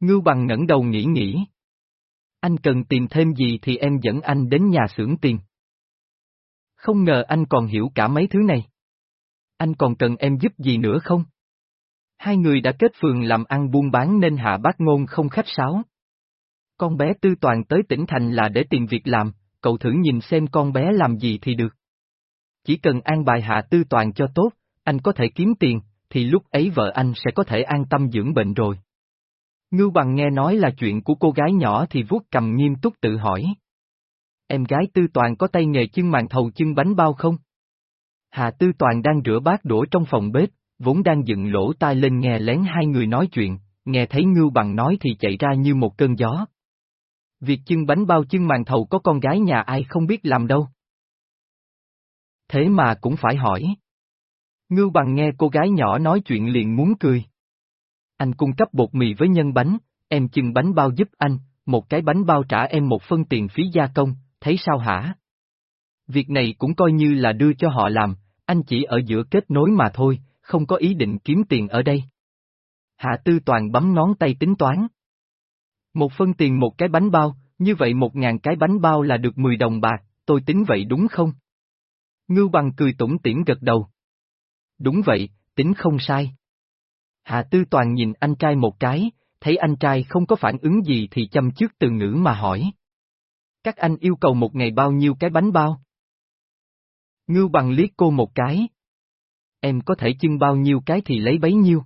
A: Ngưu bằng ngẩng đầu nghĩ nghĩ. Anh cần tìm thêm gì thì em dẫn anh đến nhà xưởng tiền. Không ngờ anh còn hiểu cả mấy thứ này. Anh còn cần em giúp gì nữa không? Hai người đã kết phường làm ăn buôn bán nên hạ bác ngôn không khách sáo. Con bé tư toàn tới tỉnh thành là để tìm việc làm, cậu thử nhìn xem con bé làm gì thì được. Chỉ cần an bài hạ tư toàn cho tốt, anh có thể kiếm tiền, thì lúc ấy vợ anh sẽ có thể an tâm dưỡng bệnh rồi. Ngưu bằng nghe nói là chuyện của cô gái nhỏ thì vuốt cầm nghiêm túc tự hỏi. Em gái tư toàn có tay nghề chân màn thầu chân bánh bao không? Hà tư toàn đang rửa bát đũa trong phòng bếp, vốn đang dựng lỗ tai lên nghe lén hai người nói chuyện, nghe thấy ngưu bằng nói thì chạy ra như một cơn gió. Việc chân bánh bao chân màn thầu có con gái nhà ai không biết làm đâu. Thế mà cũng phải hỏi. Ngưu bằng nghe cô gái nhỏ nói chuyện liền muốn cười. Anh cung cấp bột mì với nhân bánh, em chừng bánh bao giúp anh, một cái bánh bao trả em một phân tiền phí gia công, thấy sao hả? Việc này cũng coi như là đưa cho họ làm, anh chỉ ở giữa kết nối mà thôi, không có ý định kiếm tiền ở đây. Hạ Tư Toàn bấm ngón tay tính toán. Một phân tiền một cái bánh bao, như vậy một ngàn cái bánh bao là được 10 đồng bạc, tôi tính vậy đúng không? Ngưu bằng cười tủm tỉm gật đầu. Đúng vậy, tính không sai. Hạ Tư Toàn nhìn anh trai một cái, thấy anh trai không có phản ứng gì thì chăm trước từ ngữ mà hỏi. Các anh yêu cầu một ngày bao nhiêu cái bánh bao? Ngưu bằng liếc cô một cái. Em có thể chưng bao nhiêu cái thì lấy bấy nhiêu.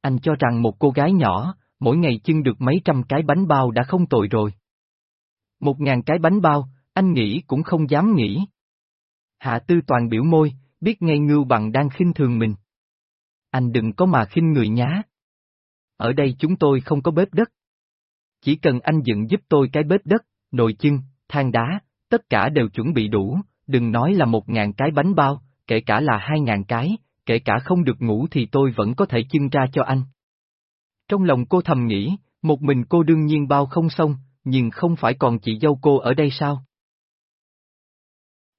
A: Anh cho rằng một cô gái nhỏ, mỗi ngày chưng được mấy trăm cái bánh bao đã không tồi rồi. Một ngàn cái bánh bao, anh nghĩ cũng không dám nghĩ. Hạ tư toàn biểu môi, biết ngay ngưu bằng đang khinh thường mình. Anh đừng có mà khinh người nhá. Ở đây chúng tôi không có bếp đất. Chỉ cần anh dựng giúp tôi cái bếp đất, nồi chưng, than đá, tất cả đều chuẩn bị đủ, đừng nói là một ngàn cái bánh bao, kể cả là hai ngàn cái, kể cả không được ngủ thì tôi vẫn có thể chưng ra cho anh. Trong lòng cô thầm nghĩ, một mình cô đương nhiên bao không xong, nhưng không phải còn chị dâu cô ở đây sao?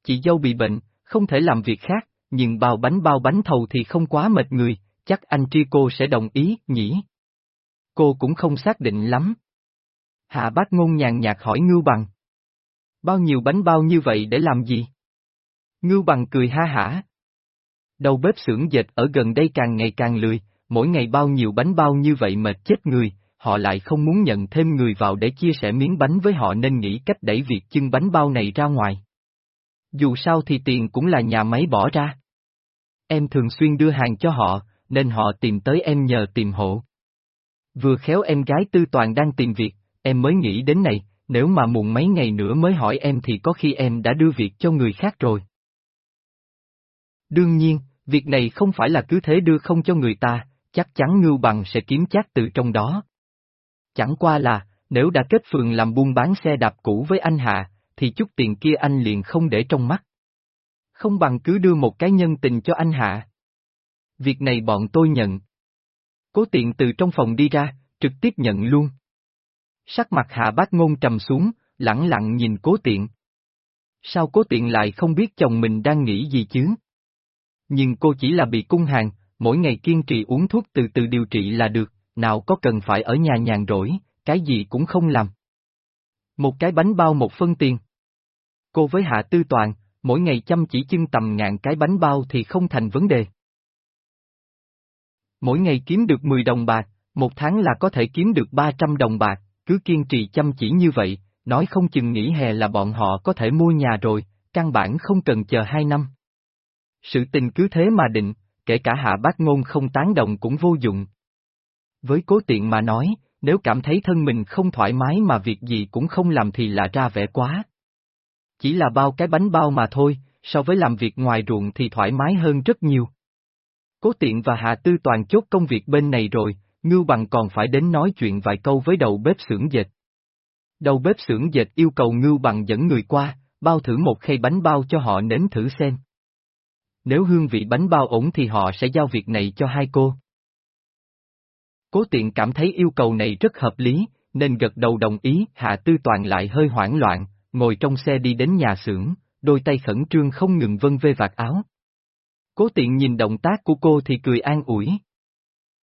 A: Chị dâu bị bệnh, không thể làm việc khác, nhưng bao bánh bao bánh thầu thì không quá mệt người, chắc anh tri cô sẽ đồng ý, nhỉ? Cô cũng không xác định lắm. Hạ bác ngôn nhàn nhạt hỏi Ngưu Bằng. Bao nhiêu bánh bao như vậy để làm gì? Ngưu Bằng cười ha hả. Đầu bếp xưởng dệt ở gần đây càng ngày càng lười, mỗi ngày bao nhiêu bánh bao như vậy mệt chết người, họ lại không muốn nhận thêm người vào để chia sẻ miếng bánh với họ nên nghĩ cách đẩy việc chưng bánh bao này ra ngoài. Dù sao thì tiền cũng là nhà máy bỏ ra. Em thường xuyên đưa hàng cho họ, nên họ tìm tới em nhờ tìm hộ. Vừa khéo em gái tư toàn đang tìm việc, em mới nghĩ đến này, nếu mà muộn mấy ngày nữa mới hỏi em thì có khi em đã đưa việc cho người khác rồi. Đương nhiên, việc này không phải là cứ thế đưa không cho người ta, chắc chắn ngưu bằng sẽ kiếm chắc từ trong đó. Chẳng qua là, nếu đã kết phường làm buôn bán xe đạp cũ với anh Hạ, thì chút tiền kia anh liền không để trong mắt. Không bằng cứ đưa một cái nhân tình cho anh Hạ. Việc này bọn tôi nhận. Cố tiện từ trong phòng đi ra, trực tiếp nhận luôn. Sắc mặt Hạ bác ngôn trầm xuống, lặng lặng nhìn cố tiện. Sao cố tiện lại không biết chồng mình đang nghĩ gì chứ? Nhưng cô chỉ là bị cung hàng, mỗi ngày kiên trì uống thuốc từ từ điều trị là được, nào có cần phải ở nhà nhàn rỗi, cái gì cũng không làm. Một cái bánh bao một phân tiền. Cô với Hạ Tư Toàn, mỗi ngày chăm chỉ chưng tầm ngàn cái bánh bao thì không thành vấn đề. Mỗi ngày kiếm được 10 đồng bạc, một tháng là có thể kiếm được 300 đồng bạc, cứ kiên trì chăm chỉ như vậy, nói không chừng nghỉ hè là bọn họ có thể mua nhà rồi, căn bản không cần chờ 2 năm. Sự tình cứ thế mà định, kể cả hạ bác ngôn không tán đồng cũng vô dụng. Với cố tiện mà nói, nếu cảm thấy thân mình không thoải mái mà việc gì cũng không làm thì là ra vẻ quá. Chỉ là bao cái bánh bao mà thôi, so với làm việc ngoài ruộng thì thoải mái hơn rất nhiều. Cố tiện và Hạ Tư Toàn chốt công việc bên này rồi, Ngưu Bằng còn phải đến nói chuyện vài câu với đầu bếp xưởng dệt. Đầu bếp xưởng dệt yêu cầu Ngưu Bằng dẫn người qua, bao thử một khay bánh bao cho họ nếm thử xem. Nếu hương vị bánh bao ổn thì họ sẽ giao việc này cho hai cô. Cố tiện cảm thấy yêu cầu này rất hợp lý, nên gật đầu đồng ý, Hạ Tư Toàn lại hơi hoảng loạn, ngồi trong xe đi đến nhà xưởng, đôi tay khẩn trương không ngừng vân vê vạt áo. Cố tiện nhìn động tác của cô thì cười an ủi.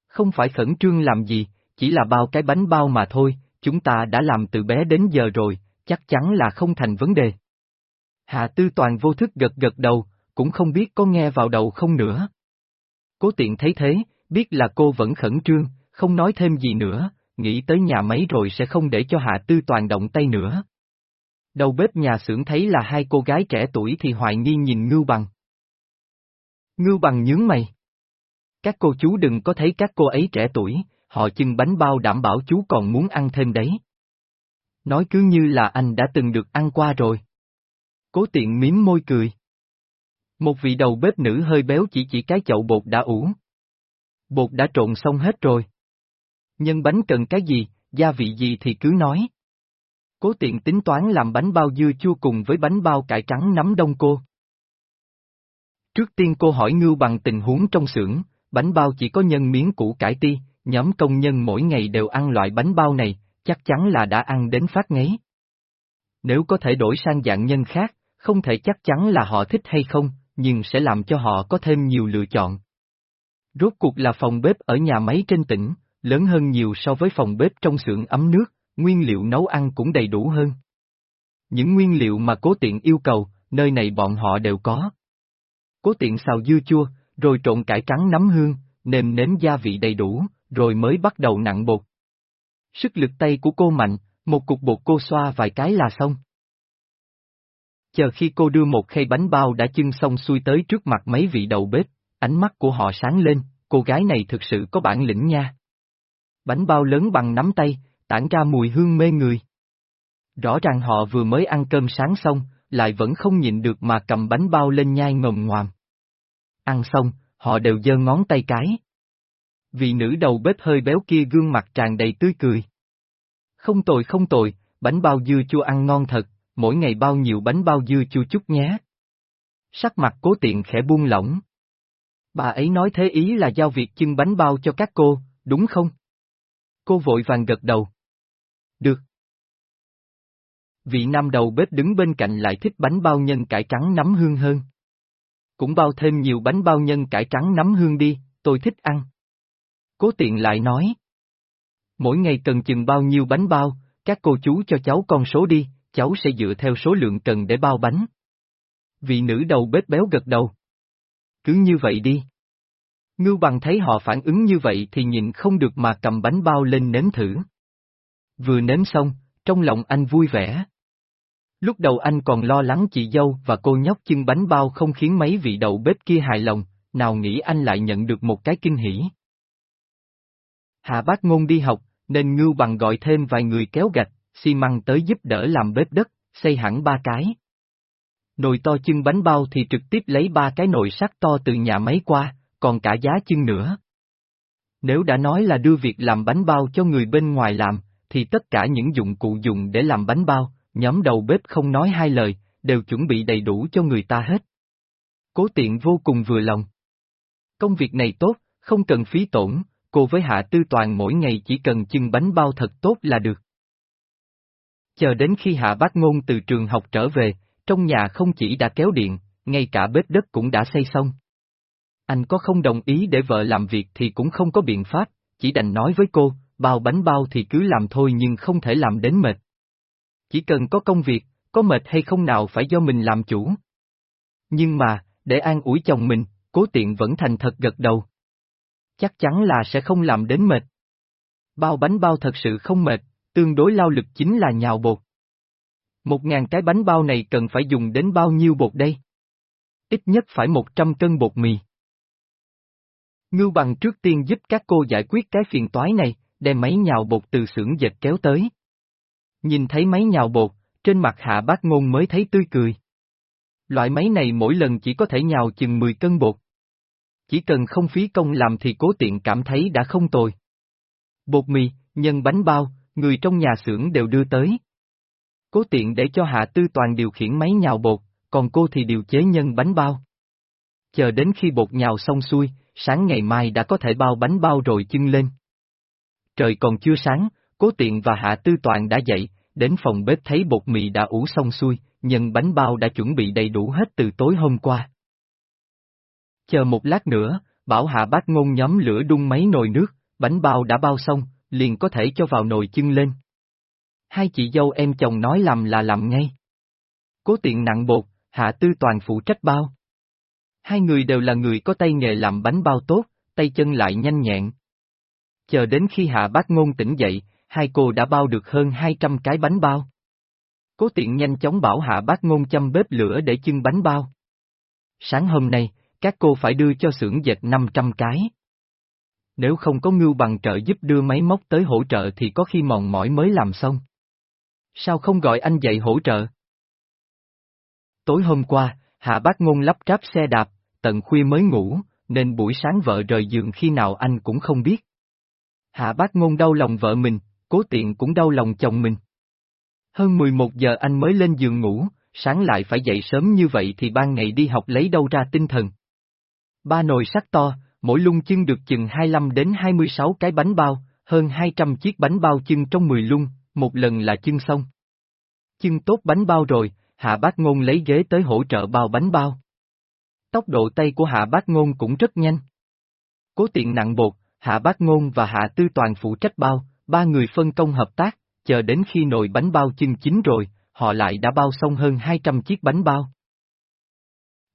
A: Không phải khẩn trương làm gì, chỉ là bao cái bánh bao mà thôi, chúng ta đã làm từ bé đến giờ rồi, chắc chắn là không thành vấn đề. Hạ Tư Toàn vô thức gật gật đầu, cũng không biết có nghe vào đầu không nữa. Cố tiện thấy thế, biết là cô vẫn khẩn trương, không nói thêm gì nữa, nghĩ tới nhà máy rồi sẽ không để cho Hạ Tư Toàn động tay nữa. Đầu bếp nhà xưởng thấy là hai cô gái trẻ tuổi thì hoài nghi nhìn Ngưu Bằng. Ngưu Bằng nhướng mày. Các cô chú đừng có thấy các cô ấy trẻ tuổi, họ chưng bánh bao đảm bảo chú còn muốn ăn thêm đấy. Nói cứ như là anh đã từng được ăn qua rồi. Cố tiện miếm môi cười. Một vị đầu bếp nữ hơi béo chỉ chỉ cái chậu bột đã ủ. Bột đã trộn xong hết rồi. Nhân bánh cần cái gì, gia vị gì thì cứ nói. Cố tiện tính toán làm bánh bao dưa chua cùng với bánh bao cải trắng nắm đông cô. Trước tiên cô hỏi Ngưu bằng tình huống trong xưởng, bánh bao chỉ có nhân miếng củ cải ti, nhóm công nhân mỗi ngày đều ăn loại bánh bao này, chắc chắn là đã ăn đến phát ngấy. Nếu có thể đổi sang dạng nhân khác, không thể chắc chắn là họ thích hay không, nhưng sẽ làm cho họ có thêm nhiều lựa chọn. Rốt cuộc là phòng bếp ở nhà máy trên tỉnh, lớn hơn nhiều so với phòng bếp trong xưởng ấm nước, nguyên liệu nấu ăn cũng đầy đủ hơn. Những nguyên liệu mà cố tiện yêu cầu, nơi này bọn họ đều có. Cố tiện xào dưa chua, rồi trộn cải trắng nấm hương, nêm nếm gia vị đầy đủ, rồi mới bắt đầu nặng bột. Sức lực tay của cô mạnh, một cục bột cô xoa vài cái là xong. Chờ khi cô đưa một khay bánh bao đã chưng xong xuôi tới trước mặt mấy vị đầu bếp, ánh mắt của họ sáng lên, cô gái này thực sự có bản lĩnh nha. Bánh bao lớn bằng nắm tay, tản ra mùi hương mê người. Rõ ràng họ vừa mới ăn cơm sáng xong, lại vẫn không nhịn được mà cầm bánh bao lên nhai ngồng ngoàm. Ăn xong, họ đều giơ ngón tay cái. Vị nữ đầu bếp hơi béo kia gương mặt tràn đầy tươi cười. Không tồi không tồi, bánh bao dưa chua ăn ngon thật, mỗi ngày bao nhiêu bánh bao dưa chua chút nhé. Sắc mặt cố tiện khẽ buông lỏng. Bà ấy nói thế ý là giao việc chưng bánh bao cho các cô, đúng không? Cô vội vàng gật đầu. Được. Vị nam đầu bếp đứng bên cạnh lại thích bánh bao nhân cải trắng nấm hương hơn. Cũng bao thêm nhiều bánh bao nhân cải trắng nấm hương đi, tôi thích ăn. Cố tiện lại nói. Mỗi ngày cần chừng bao nhiêu bánh bao, các cô chú cho cháu con số đi, cháu sẽ dựa theo số lượng cần để bao bánh. Vị nữ đầu bếp béo gật đầu. Cứ như vậy đi. Ngưu bằng thấy họ phản ứng như vậy thì nhìn không được mà cầm bánh bao lên nếm thử. Vừa nếm xong, trong lòng anh vui vẻ. Lúc đầu anh còn lo lắng chị dâu và cô nhóc chân bánh bao không khiến mấy vị đầu bếp kia hài lòng, nào nghĩ anh lại nhận được một cái kinh hỉ. Hạ bác ngôn đi học, nên ngưu bằng gọi thêm vài người kéo gạch, xi măng tới giúp đỡ làm bếp đất, xây hẳn ba cái. Nồi to chân bánh bao thì trực tiếp lấy ba cái nồi sắt to từ nhà máy qua, còn cả giá chân nữa. Nếu đã nói là đưa việc làm bánh bao cho người bên ngoài làm, thì tất cả những dụng cụ dùng để làm bánh bao, nhóm đầu bếp không nói hai lời, đều chuẩn bị đầy đủ cho người ta hết. Cố tiện vô cùng vừa lòng. Công việc này tốt, không cần phí tổn, cô với Hạ Tư Toàn mỗi ngày chỉ cần chưng bánh bao thật tốt là được. Chờ đến khi Hạ Bác Ngôn từ trường học trở về, trong nhà không chỉ đã kéo điện, ngay cả bếp đất cũng đã xây xong. Anh có không đồng ý để vợ làm việc thì cũng không có biện pháp, chỉ đành nói với cô, bao bánh bao thì cứ làm thôi nhưng không thể làm đến mệt. Chỉ cần có công việc, có mệt hay không nào phải do mình làm chủ. Nhưng mà, để an ủi chồng mình, cố tiện vẫn thành thật gật đầu. Chắc chắn là sẽ không làm đến mệt. Bao bánh bao thật sự không mệt, tương đối lao lực chính là nhào bột. Một ngàn cái bánh bao này cần phải dùng đến bao nhiêu bột đây? Ít nhất phải một trăm cân bột mì. Ngưu bằng trước tiên giúp các cô giải quyết cái phiền toái này, đem máy nhào bột từ xưởng dệt kéo tới. Nhìn thấy máy nhào bột, trên mặt hạ bác ngôn mới thấy tươi cười. Loại máy này mỗi lần chỉ có thể nhào chừng 10 cân bột. Chỉ cần không phí công làm thì cố tiện cảm thấy đã không tồi. Bột mì, nhân bánh bao, người trong nhà xưởng đều đưa tới. Cố tiện để cho Hạ Tư Toàn điều khiển máy nhào bột, còn cô thì điều chế nhân bánh bao. Chờ đến khi bột nhào xong xuôi, sáng ngày mai đã có thể bao bánh bao rồi chưng lên. Trời còn chưa sáng, Cố Tiện và Hạ Tư Toàn đã dậy, đến phòng bếp thấy bột mì đã ủ xong xuôi, nhân bánh bao đã chuẩn bị đầy đủ hết từ tối hôm qua. Chờ một lát nữa, bảo Hạ bác ngôn nhóm lửa đun mấy nồi nước, bánh bao đã bao xong, liền có thể cho vào nồi chưng lên. Hai chị dâu em chồng nói làm là làm ngay. Cố tiện nặng bột, hạ tư toàn phụ trách bao. Hai người đều là người có tay nghề làm bánh bao tốt, tay chân lại nhanh nhẹn. Chờ đến khi hạ bác ngôn tỉnh dậy, hai cô đã bao được hơn 200 cái bánh bao. Cố tiện nhanh chóng bảo hạ bác ngôn chăm bếp lửa để chưng bánh bao. Sáng hôm nay, các cô phải đưa cho xưởng dệt 500 cái. Nếu không có ngưu bằng trợ giúp đưa máy móc tới hỗ trợ thì có khi mòn mỏi mới làm xong. Sao không gọi anh dậy hỗ trợ? Tối hôm qua, Hạ Bác Ngôn lắp ráp xe đạp, tận khuya mới ngủ, nên buổi sáng vợ rời giường khi nào anh cũng không biết. Hạ Bác Ngôn đau lòng vợ mình, cố tiện cũng đau lòng chồng mình. Hơn 11 giờ anh mới lên giường ngủ, sáng lại phải dậy sớm như vậy thì ban ngày đi học lấy đâu ra tinh thần. Ba nồi sắt to, mỗi lung chân được chừng 25 đến 26 cái bánh bao, hơn 200 chiếc bánh bao chân trong 10 lung, một lần là chân xong. Chân tốt bánh bao rồi, Hạ Bác Ngôn lấy ghế tới hỗ trợ bao bánh bao. Tốc độ tay của Hạ Bác Ngôn cũng rất nhanh. Cố tiện nặng bột, Hạ Bác Ngôn và Hạ Tư Toàn phụ trách bao, ba người phân công hợp tác, chờ đến khi nồi bánh bao chưng chín rồi, họ lại đã bao xong hơn 200 chiếc bánh bao.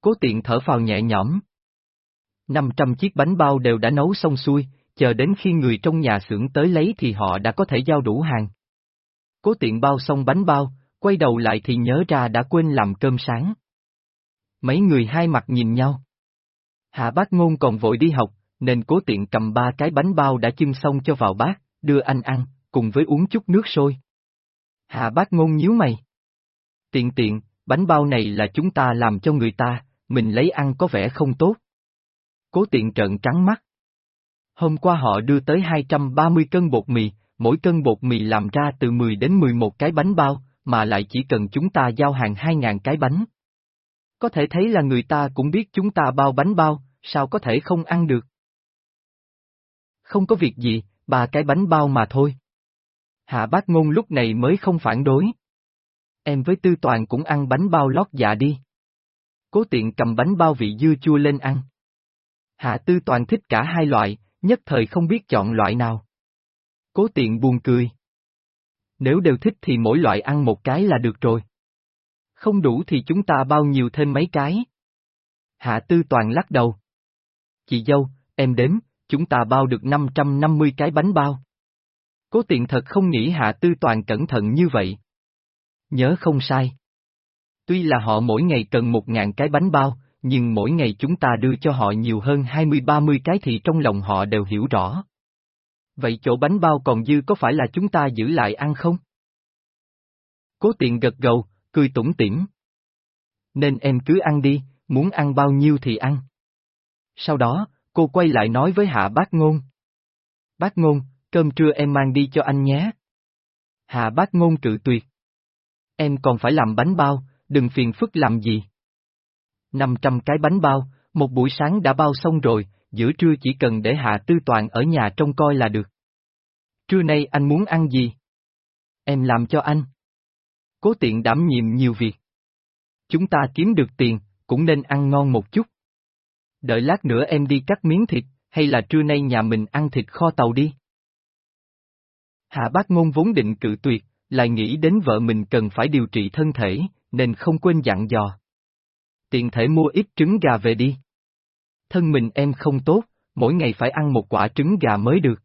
A: Cố tiện thở phào nhẹ nhõm. 500 chiếc bánh bao đều đã nấu xong xuôi, chờ đến khi người trong nhà xưởng tới lấy thì họ đã có thể giao đủ hàng. Cố tiện bao xong bánh bao, quay đầu lại thì nhớ ra đã quên làm cơm sáng. Mấy người hai mặt nhìn nhau. Hạ bác ngôn còn vội đi học, nên cố tiện cầm ba cái bánh bao đã chưng xong cho vào bát, đưa anh ăn, cùng với uống chút nước sôi. Hạ bác ngôn nhíu mày. Tiện tiện, bánh bao này là chúng ta làm cho người ta, mình lấy ăn có vẻ không tốt. Cố tiện trợn trắng mắt. Hôm qua họ đưa tới 230 cân bột mì, mỗi cân bột mì làm ra từ 10 đến 11 cái bánh bao, mà lại chỉ cần chúng ta giao hàng 2.000 cái bánh. Có thể thấy là người ta cũng biết chúng ta bao bánh bao, sao có thể không ăn được. Không có việc gì, bà cái bánh bao mà thôi. Hạ bác ngôn lúc này mới không phản đối. Em với tư toàn cũng ăn bánh bao lót dạ đi. Cố tiện cầm bánh bao vị dưa chua lên ăn. Hạ tư toàn thích cả hai loại, nhất thời không biết chọn loại nào. Cố tiện buồn cười. Nếu đều thích thì mỗi loại ăn một cái là được rồi. Không đủ thì chúng ta bao nhiêu thêm mấy cái. Hạ tư toàn lắc đầu. Chị dâu, em đếm, chúng ta bao được 550 cái bánh bao. Cố tiện thật không nghĩ hạ tư toàn cẩn thận như vậy. Nhớ không sai. Tuy là họ mỗi ngày cần một ngàn cái bánh bao, nhưng mỗi ngày chúng ta đưa cho họ nhiều hơn 20-30 cái thì trong lòng họ đều hiểu rõ. Vậy chỗ bánh bao còn dư có phải là chúng ta giữ lại ăn không? Cố tiện gật gầu, cười tủm tỉm. Nên em cứ ăn đi, muốn ăn bao nhiêu thì ăn. Sau đó, cô quay lại nói với hạ bác ngôn. Bác ngôn, cơm trưa em mang đi cho anh nhé. Hạ bác ngôn trự tuyệt. Em còn phải làm bánh bao, đừng phiền phức làm gì. 500 cái bánh bao, một buổi sáng đã bao xong rồi, giữa trưa chỉ cần để Hạ Tư Toàn ở nhà trông coi là được. Trưa nay anh muốn ăn gì? Em làm cho anh. Cố tiện đảm nhiệm nhiều việc. Chúng ta kiếm được tiền, cũng nên ăn ngon một chút. Đợi lát nữa em đi cắt miếng thịt, hay là trưa nay nhà mình ăn thịt kho tàu đi. Hạ bác ngôn vốn định cự tuyệt, lại nghĩ đến vợ mình cần phải điều trị thân thể, nên không quên dặn dò. Tiện thể mua ít trứng gà về đi. Thân mình em không tốt, mỗi ngày phải ăn một quả trứng gà mới được.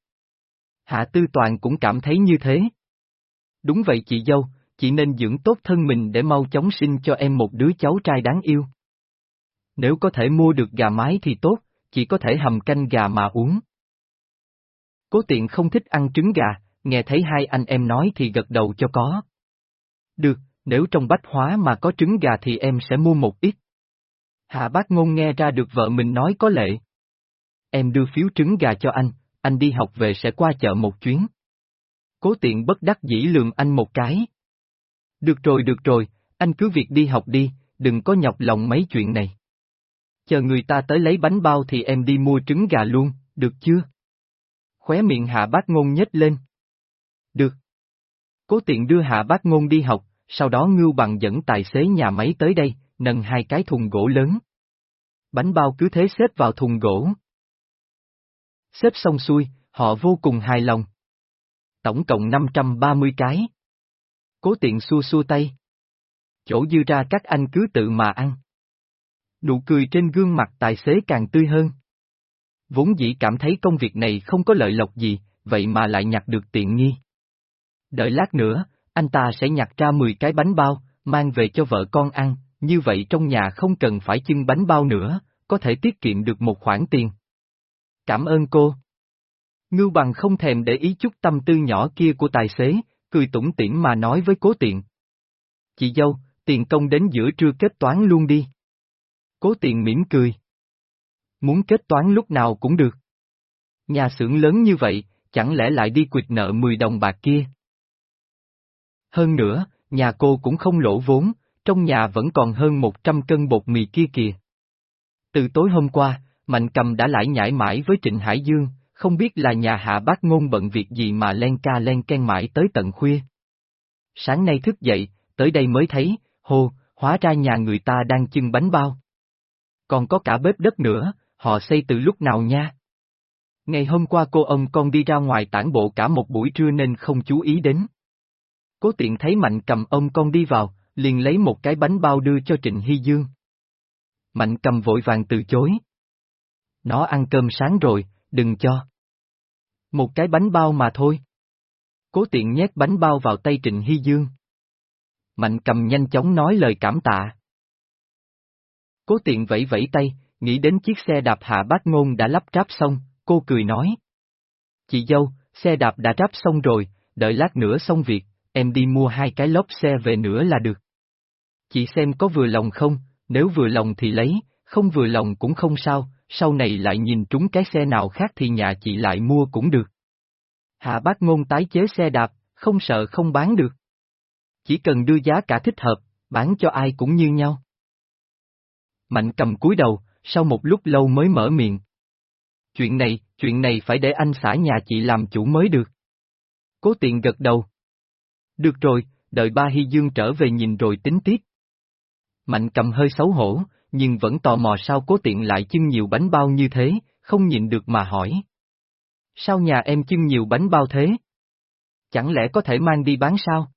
A: Hạ Tư Toàn cũng cảm thấy như thế. Đúng vậy chị dâu, chị nên dưỡng tốt thân mình để mau chóng sinh cho em một đứa cháu trai đáng yêu. Nếu có thể mua được gà mái thì tốt, chỉ có thể hầm canh gà mà uống. Cố tiện không thích ăn trứng gà, nghe thấy hai anh em nói thì gật đầu cho có. Được, nếu trong bách hóa mà có trứng gà thì em sẽ mua một ít. Hạ bác ngôn nghe ra được vợ mình nói có lệ. Em đưa phiếu trứng gà cho anh, anh đi học về sẽ qua chợ một chuyến. Cố tiện bất đắc dĩ lường anh một cái. Được rồi được rồi, anh cứ việc đi học đi, đừng có nhọc lòng mấy chuyện này. Chờ người ta tới lấy bánh bao thì em đi mua trứng gà luôn, được chưa? Khóe miệng hạ bác ngôn nhếch lên. Được. Cố tiện đưa hạ bác ngôn đi học, sau đó ngưu bằng dẫn tài xế nhà máy tới đây, nâng hai cái thùng gỗ lớn. Bánh bao cứ thế xếp vào thùng gỗ. Xếp xong xuôi, họ vô cùng hài lòng. Tổng cộng 530 cái. Cố tiện xua xua tay. Chỗ dư ra các anh cứ tự mà ăn. Nụ cười trên gương mặt tài xế càng tươi hơn. Vốn dĩ cảm thấy công việc này không có lợi lộc gì, vậy mà lại nhặt được tiện nghi. Đợi lát nữa, anh ta sẽ nhặt ra 10 cái bánh bao, mang về cho vợ con ăn, như vậy trong nhà không cần phải chưng bánh bao nữa, có thể tiết kiệm được một khoản tiền. Cảm ơn cô. Ngưu bằng không thèm để ý chút tâm tư nhỏ kia của tài xế, cười tủm tỉm mà nói với cố tiện. Chị dâu, tiền công đến giữa trưa kết toán luôn đi. Cố tiền mỉm cười. Muốn kết toán lúc nào cũng được. Nhà xưởng lớn như vậy, chẳng lẽ lại đi quỵt nợ 10 đồng bạc kia? Hơn nữa, nhà cô cũng không lỗ vốn, trong nhà vẫn còn hơn 100 cân bột mì kia kìa. Từ tối hôm qua, Mạnh Cầm đã lại nhảy mãi với Trịnh Hải Dương, không biết là nhà hạ bác ngôn bận việc gì mà len ca len ken mãi tới tận khuya. Sáng nay thức dậy, tới đây mới thấy, hô, hóa ra nhà người ta đang chưng bánh bao. Còn có cả bếp đất nữa, họ xây từ lúc nào nha? Ngày hôm qua cô ông con đi ra ngoài tản bộ cả một buổi trưa nên không chú ý đến. Cố tiện thấy Mạnh cầm ông con đi vào, liền lấy một cái bánh bao đưa cho Trịnh Hy Dương. Mạnh cầm vội vàng từ chối. Nó ăn cơm sáng rồi, đừng cho. Một cái bánh bao mà thôi. Cố tiện nhét bánh bao vào tay Trịnh Hy Dương. Mạnh cầm nhanh chóng nói lời cảm tạ. Cố tiện vẫy vẫy tay, nghĩ đến chiếc xe đạp hạ bát ngôn đã lắp ráp xong, cô cười nói. Chị dâu, xe đạp đã ráp xong rồi, đợi lát nữa xong việc, em đi mua hai cái lốp xe về nữa là được. Chị xem có vừa lòng không, nếu vừa lòng thì lấy, không vừa lòng cũng không sao, sau này lại nhìn trúng cái xe nào khác thì nhà chị lại mua cũng được. Hạ bác ngôn tái chế xe đạp, không sợ không bán được. Chỉ cần đưa giá cả thích hợp, bán cho ai cũng như nhau. Mạnh cầm cúi đầu, sau một lúc lâu mới mở miệng. Chuyện này, chuyện này phải để anh xã nhà chị làm chủ mới được. Cố tiện gật đầu. Được rồi, đợi ba Hy Dương trở về nhìn rồi tính tiếp. Mạnh cầm hơi xấu hổ, nhưng vẫn tò mò sao cố tiện lại chưng nhiều bánh bao như thế, không nhịn được mà hỏi. Sao nhà em chưng nhiều bánh bao thế? Chẳng lẽ có thể mang đi bán sao?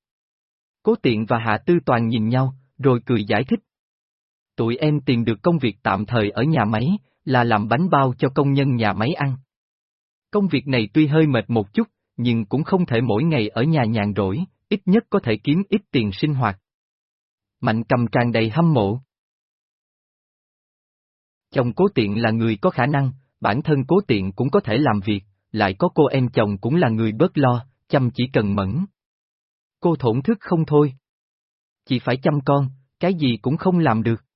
A: Cố tiện và Hạ Tư Toàn nhìn nhau, rồi cười giải thích. Tụi em tìm được công việc tạm thời ở nhà máy, là làm bánh bao cho công nhân nhà máy ăn. Công việc này tuy hơi mệt một chút, nhưng cũng không thể mỗi ngày ở nhà nhàn rỗi, ít nhất có thể kiếm ít tiền sinh hoạt. Mạnh cầm tràn đầy hâm mộ. Chồng cố tiện là người có khả năng, bản thân cố tiện cũng có thể làm việc, lại có cô em chồng cũng là người bớt lo, chăm chỉ cần mẫn. Cô thổn thức không thôi. Chỉ phải chăm con, cái gì cũng không làm được.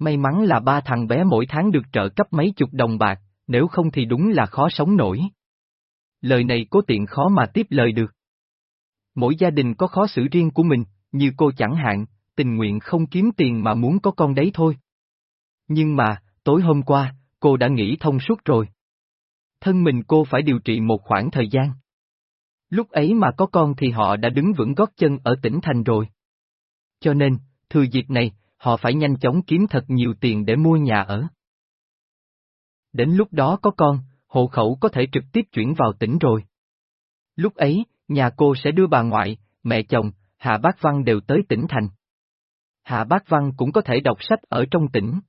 A: May mắn là ba thằng bé mỗi tháng được trợ cấp mấy chục đồng bạc, nếu không thì đúng là khó sống nổi. Lời này cố tiện khó mà tiếp lời được. Mỗi gia đình có khó xử riêng của mình, như cô chẳng hạn, tình nguyện không kiếm tiền mà muốn có con đấy thôi. Nhưng mà, tối hôm qua, cô đã nghĩ thông suốt rồi. Thân mình cô phải điều trị một khoảng thời gian. Lúc ấy mà có con thì họ đã đứng vững gót chân ở tỉnh thành rồi. Cho nên, thừa dịp này, họ phải nhanh chóng kiếm thật nhiều tiền để mua nhà ở. Đến lúc đó có con, hộ khẩu có thể trực tiếp chuyển vào tỉnh rồi. Lúc ấy, nhà cô sẽ đưa bà ngoại, mẹ chồng, Hạ Bác Văn đều tới tỉnh thành. Hạ Bác Văn cũng có thể đọc sách ở trong tỉnh.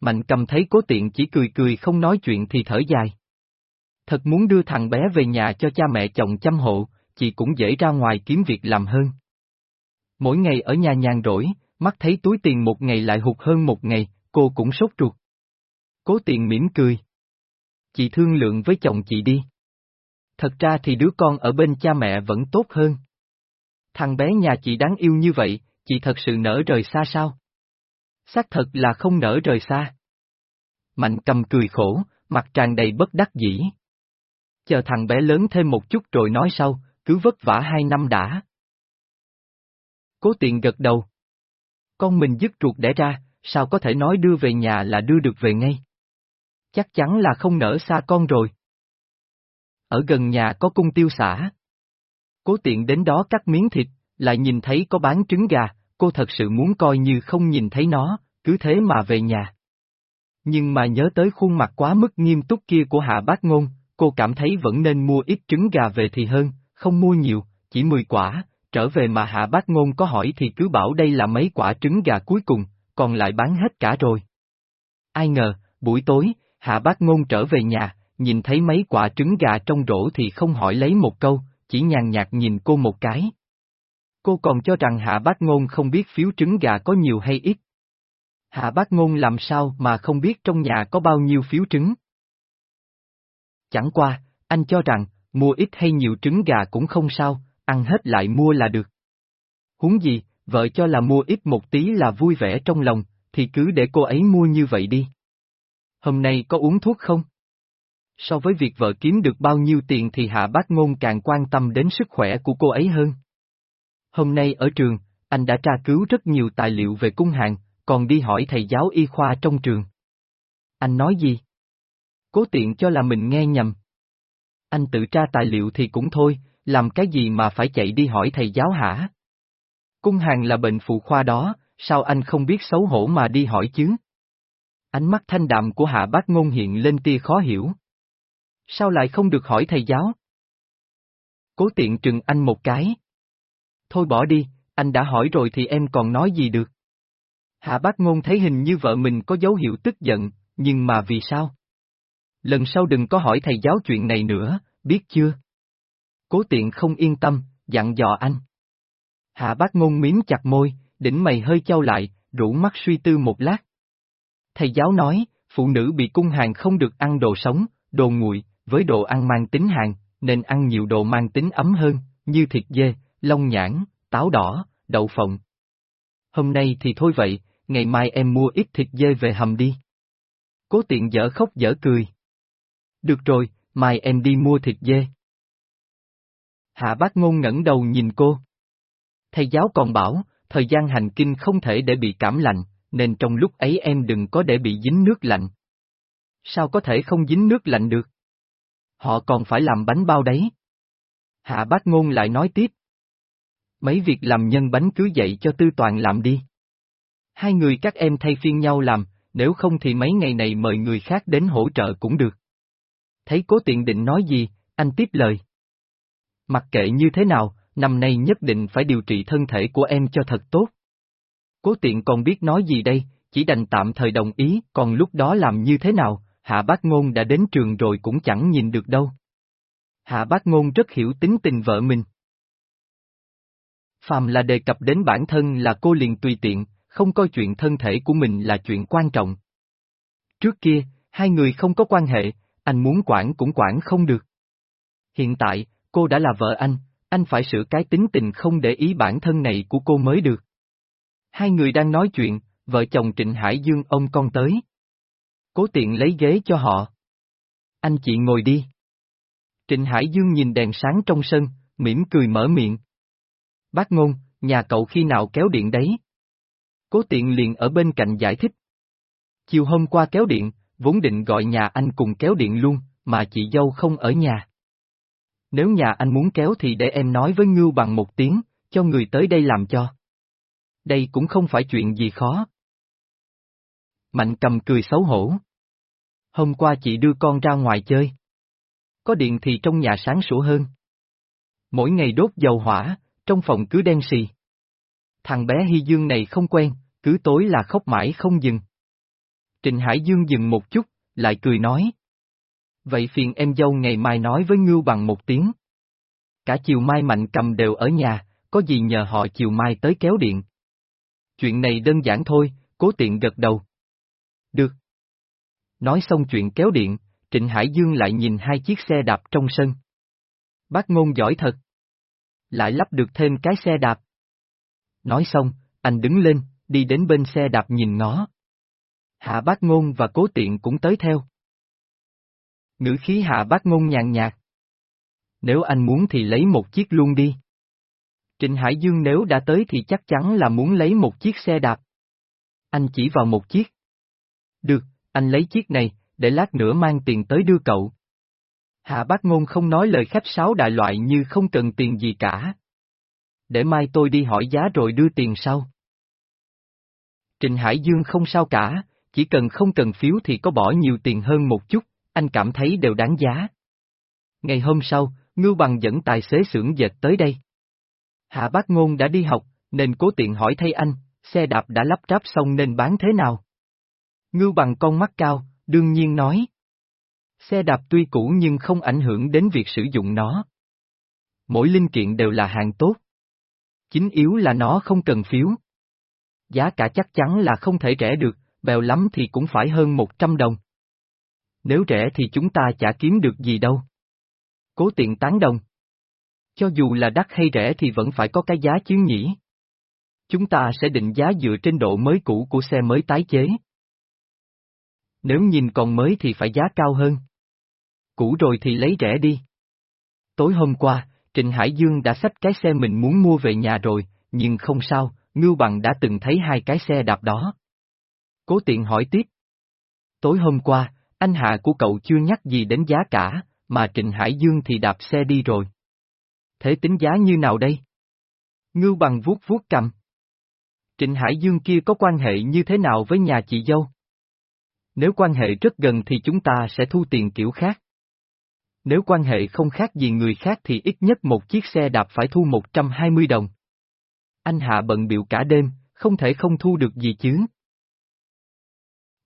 A: Mạnh cầm thấy cố tiện chỉ cười cười không nói chuyện thì thở dài. Thật muốn đưa thằng bé về nhà cho cha mẹ chồng chăm hộ, chị cũng dễ ra ngoài kiếm việc làm hơn. Mỗi ngày ở nhà nhàn rỗi, mắt thấy túi tiền một ngày lại hụt hơn một ngày, cô cũng sốt ruột. Cố tiền mỉm cười. Chị thương lượng với chồng chị đi. Thật ra thì đứa con ở bên cha mẹ vẫn tốt hơn. Thằng bé nhà chị đáng yêu như vậy, chị thật sự nở rời xa sao? Xác thật là không nở rời xa. Mạnh cầm cười khổ, mặt tràn đầy bất đắc dĩ. Chờ thằng bé lớn thêm một chút rồi nói sau, cứ vất vả hai năm đã. Cố tiện gật đầu. Con mình dứt ruột đẻ ra, sao có thể nói đưa về nhà là đưa được về ngay? Chắc chắn là không nở xa con rồi. Ở gần nhà có cung tiêu xã. Cố tiện đến đó cắt miếng thịt, lại nhìn thấy có bán trứng gà, cô thật sự muốn coi như không nhìn thấy nó, cứ thế mà về nhà. Nhưng mà nhớ tới khuôn mặt quá mức nghiêm túc kia của hạ bác ngôn, cô cảm thấy vẫn nên mua ít trứng gà về thì hơn, không mua nhiều, chỉ 10 quả, trở về mà hạ bác ngôn có hỏi thì cứ bảo đây là mấy quả trứng gà cuối cùng, còn lại bán hết cả rồi. Ai ngờ, buổi tối, hạ bác ngôn trở về nhà, nhìn thấy mấy quả trứng gà trong rổ thì không hỏi lấy một câu, chỉ nhàn nhạt nhìn cô một cái. Cô còn cho rằng hạ bác ngôn không biết phiếu trứng gà có nhiều hay ít. Hạ bác ngôn làm sao mà không biết trong nhà có bao nhiêu phiếu trứng. Chẳng qua, anh cho rằng, mua ít hay nhiều trứng gà cũng không sao, ăn hết lại mua là được. Huống gì, vợ cho là mua ít một tí là vui vẻ trong lòng, thì cứ để cô ấy mua như vậy đi. Hôm nay có uống thuốc không? So với việc vợ kiếm được bao nhiêu tiền thì Hạ Bác Ngôn càng quan tâm đến sức khỏe của cô ấy hơn. Hôm nay ở trường, anh đã tra cứu rất nhiều tài liệu về cung hàng, còn đi hỏi thầy giáo y khoa trong trường. Anh nói gì? Cố tiện cho là mình nghe nhầm. Anh tự tra tài liệu thì cũng thôi, làm cái gì mà phải chạy đi hỏi thầy giáo hả? Cung hàng là bệnh phụ khoa đó, sao anh không biết xấu hổ mà đi hỏi chứ? Ánh mắt thanh đạm của hạ bác ngôn hiện lên tia khó hiểu. Sao lại không được hỏi thầy giáo? Cố tiện trừng anh một cái. Thôi bỏ đi, anh đã hỏi rồi thì em còn nói gì được? Hạ bác ngôn thấy hình như vợ mình có dấu hiệu tức giận, nhưng mà vì sao? Lần sau đừng có hỏi thầy giáo chuyện này nữa, biết chưa? Cố tiện không yên tâm, dặn dò anh. Hạ bác ngôn miếm chặt môi, đỉnh mày hơi trao lại, rủ mắt suy tư một lát. Thầy giáo nói, phụ nữ bị cung hàng không được ăn đồ sống, đồ nguội, với đồ ăn mang tính hàng, nên ăn nhiều đồ mang tính ấm hơn, như thịt dê, lông nhãn, táo đỏ, đậu phộng. Hôm nay thì thôi vậy, ngày mai em mua ít thịt dê về hầm đi. Cố tiện dở khóc dở cười. Được rồi, mai em đi mua thịt dê. Hạ bác ngôn ngẩng đầu nhìn cô. Thầy giáo còn bảo, thời gian hành kinh không thể để bị cảm lạnh, nên trong lúc ấy em đừng có để bị dính nước lạnh. Sao có thể không dính nước lạnh được? Họ còn phải làm bánh bao đấy. Hạ bác ngôn lại nói tiếp. Mấy việc làm nhân bánh cứ dậy cho tư toàn làm đi. Hai người các em thay phiên nhau làm, nếu không thì mấy ngày này mời người khác đến hỗ trợ cũng được. Thấy cố tiện định nói gì, anh tiếp lời. Mặc kệ như thế nào, năm nay nhất định phải điều trị thân thể của em cho thật tốt. Cố tiện còn biết nói gì đây, chỉ đành tạm thời đồng ý, còn lúc đó làm như thế nào, hạ bác ngôn đã đến trường rồi cũng chẳng nhìn được đâu. Hạ bác ngôn rất hiểu tính tình vợ mình. Phàm là đề cập đến bản thân là cô liền tùy tiện, không coi chuyện thân thể của mình là chuyện quan trọng. Trước kia, hai người không có quan hệ, anh muốn quản cũng quản không được. Hiện tại, cô đã là vợ anh, anh phải sửa cái tính tình không để ý bản thân này của cô mới được. Hai người đang nói chuyện, vợ chồng Trịnh Hải Dương ông con tới. Cố tiện lấy ghế cho họ. Anh chị ngồi đi. Trịnh Hải Dương nhìn đèn sáng trong sân, mỉm cười mở miệng. Bác ngôn, nhà cậu khi nào kéo điện đấy? Cố tiện liền ở bên cạnh giải thích. Chiều hôm qua kéo điện, vốn định gọi nhà anh cùng kéo điện luôn, mà chị dâu không ở nhà. Nếu nhà anh muốn kéo thì để em nói với Ngưu bằng một tiếng, cho người tới đây làm cho. Đây cũng không phải chuyện gì khó. Mạnh cầm cười xấu hổ. Hôm qua chị đưa con ra ngoài chơi. Có điện thì trong nhà sáng sủa hơn. Mỗi ngày đốt dầu hỏa, trong phòng cứ đen xì. Thằng bé Hy Dương này không quen, cứ tối là khóc mãi không dừng. Trình Hải Dương dừng một chút, lại cười nói. Vậy phiền em dâu ngày mai nói với Ngưu bằng một tiếng. Cả chiều mai mạnh cầm đều ở nhà, có gì nhờ họ chiều mai tới kéo điện. Chuyện này đơn giản thôi, cố tiện gật đầu. Được. Nói xong chuyện kéo điện, Trịnh Hải Dương lại nhìn hai chiếc xe đạp trong sân. Bác ngôn giỏi thật. Lại lắp được thêm cái xe đạp. Nói xong, anh đứng lên, đi đến bên xe đạp nhìn ngó. Hạ bác ngôn và cố tiện cũng tới theo. Ngữ khí hạ bác ngôn nhàn nhạt. Nếu anh muốn thì lấy một chiếc luôn đi. Trịnh Hải Dương nếu đã tới thì chắc chắn là muốn lấy một chiếc xe đạp. Anh chỉ vào một chiếc. Được, anh lấy chiếc này, để lát nữa mang tiền tới đưa cậu. Hạ bác ngôn không nói lời khách sáo đại loại như không cần tiền gì cả. Để mai tôi đi hỏi giá rồi đưa tiền sau. Trịnh Hải Dương không sao cả, chỉ cần không cần phiếu thì có bỏ nhiều tiền hơn một chút, anh cảm thấy đều đáng giá. Ngày hôm sau, Ngưu Bằng dẫn tài xế xưởng dệt tới đây. Hạ bác ngôn đã đi học, nên cố tiện hỏi thay anh, xe đạp đã lắp ráp xong nên bán thế nào? Ngưu Bằng con mắt cao, đương nhiên nói. Xe đạp tuy cũ nhưng không ảnh hưởng đến việc sử dụng nó. Mỗi linh kiện đều là hàng tốt. Chính yếu là nó không cần phiếu. Giá cả chắc chắn là không thể rẻ được, bèo lắm thì cũng phải hơn 100 đồng. Nếu rẻ thì chúng ta chả kiếm được gì đâu. Cố tiện tán đồng. Cho dù là đắt hay rẻ thì vẫn phải có cái giá chứ nhỉ. Chúng ta sẽ định giá dựa trên độ mới cũ của xe mới tái chế. Nếu nhìn còn mới thì phải giá cao hơn. Cũ rồi thì lấy rẻ đi. Tối hôm qua, Trịnh Hải Dương đã xách cái xe mình muốn mua về nhà rồi, nhưng không sao, Ngưu Bằng đã từng thấy hai cái xe đạp đó. Cố tiện hỏi tiếp. Tối hôm qua, anh hạ của cậu chưa nhắc gì đến giá cả, mà Trịnh Hải Dương thì đạp xe đi rồi. Thế tính giá như nào đây? Ngưu bằng vuốt vuốt cầm. Trịnh Hải Dương kia có quan hệ như thế nào với nhà chị dâu? Nếu quan hệ rất gần thì chúng ta sẽ thu tiền kiểu khác. Nếu quan hệ không khác gì người khác thì ít nhất một chiếc xe đạp phải thu 120 đồng. Anh Hạ bận biểu cả đêm, không thể không thu được gì chứ.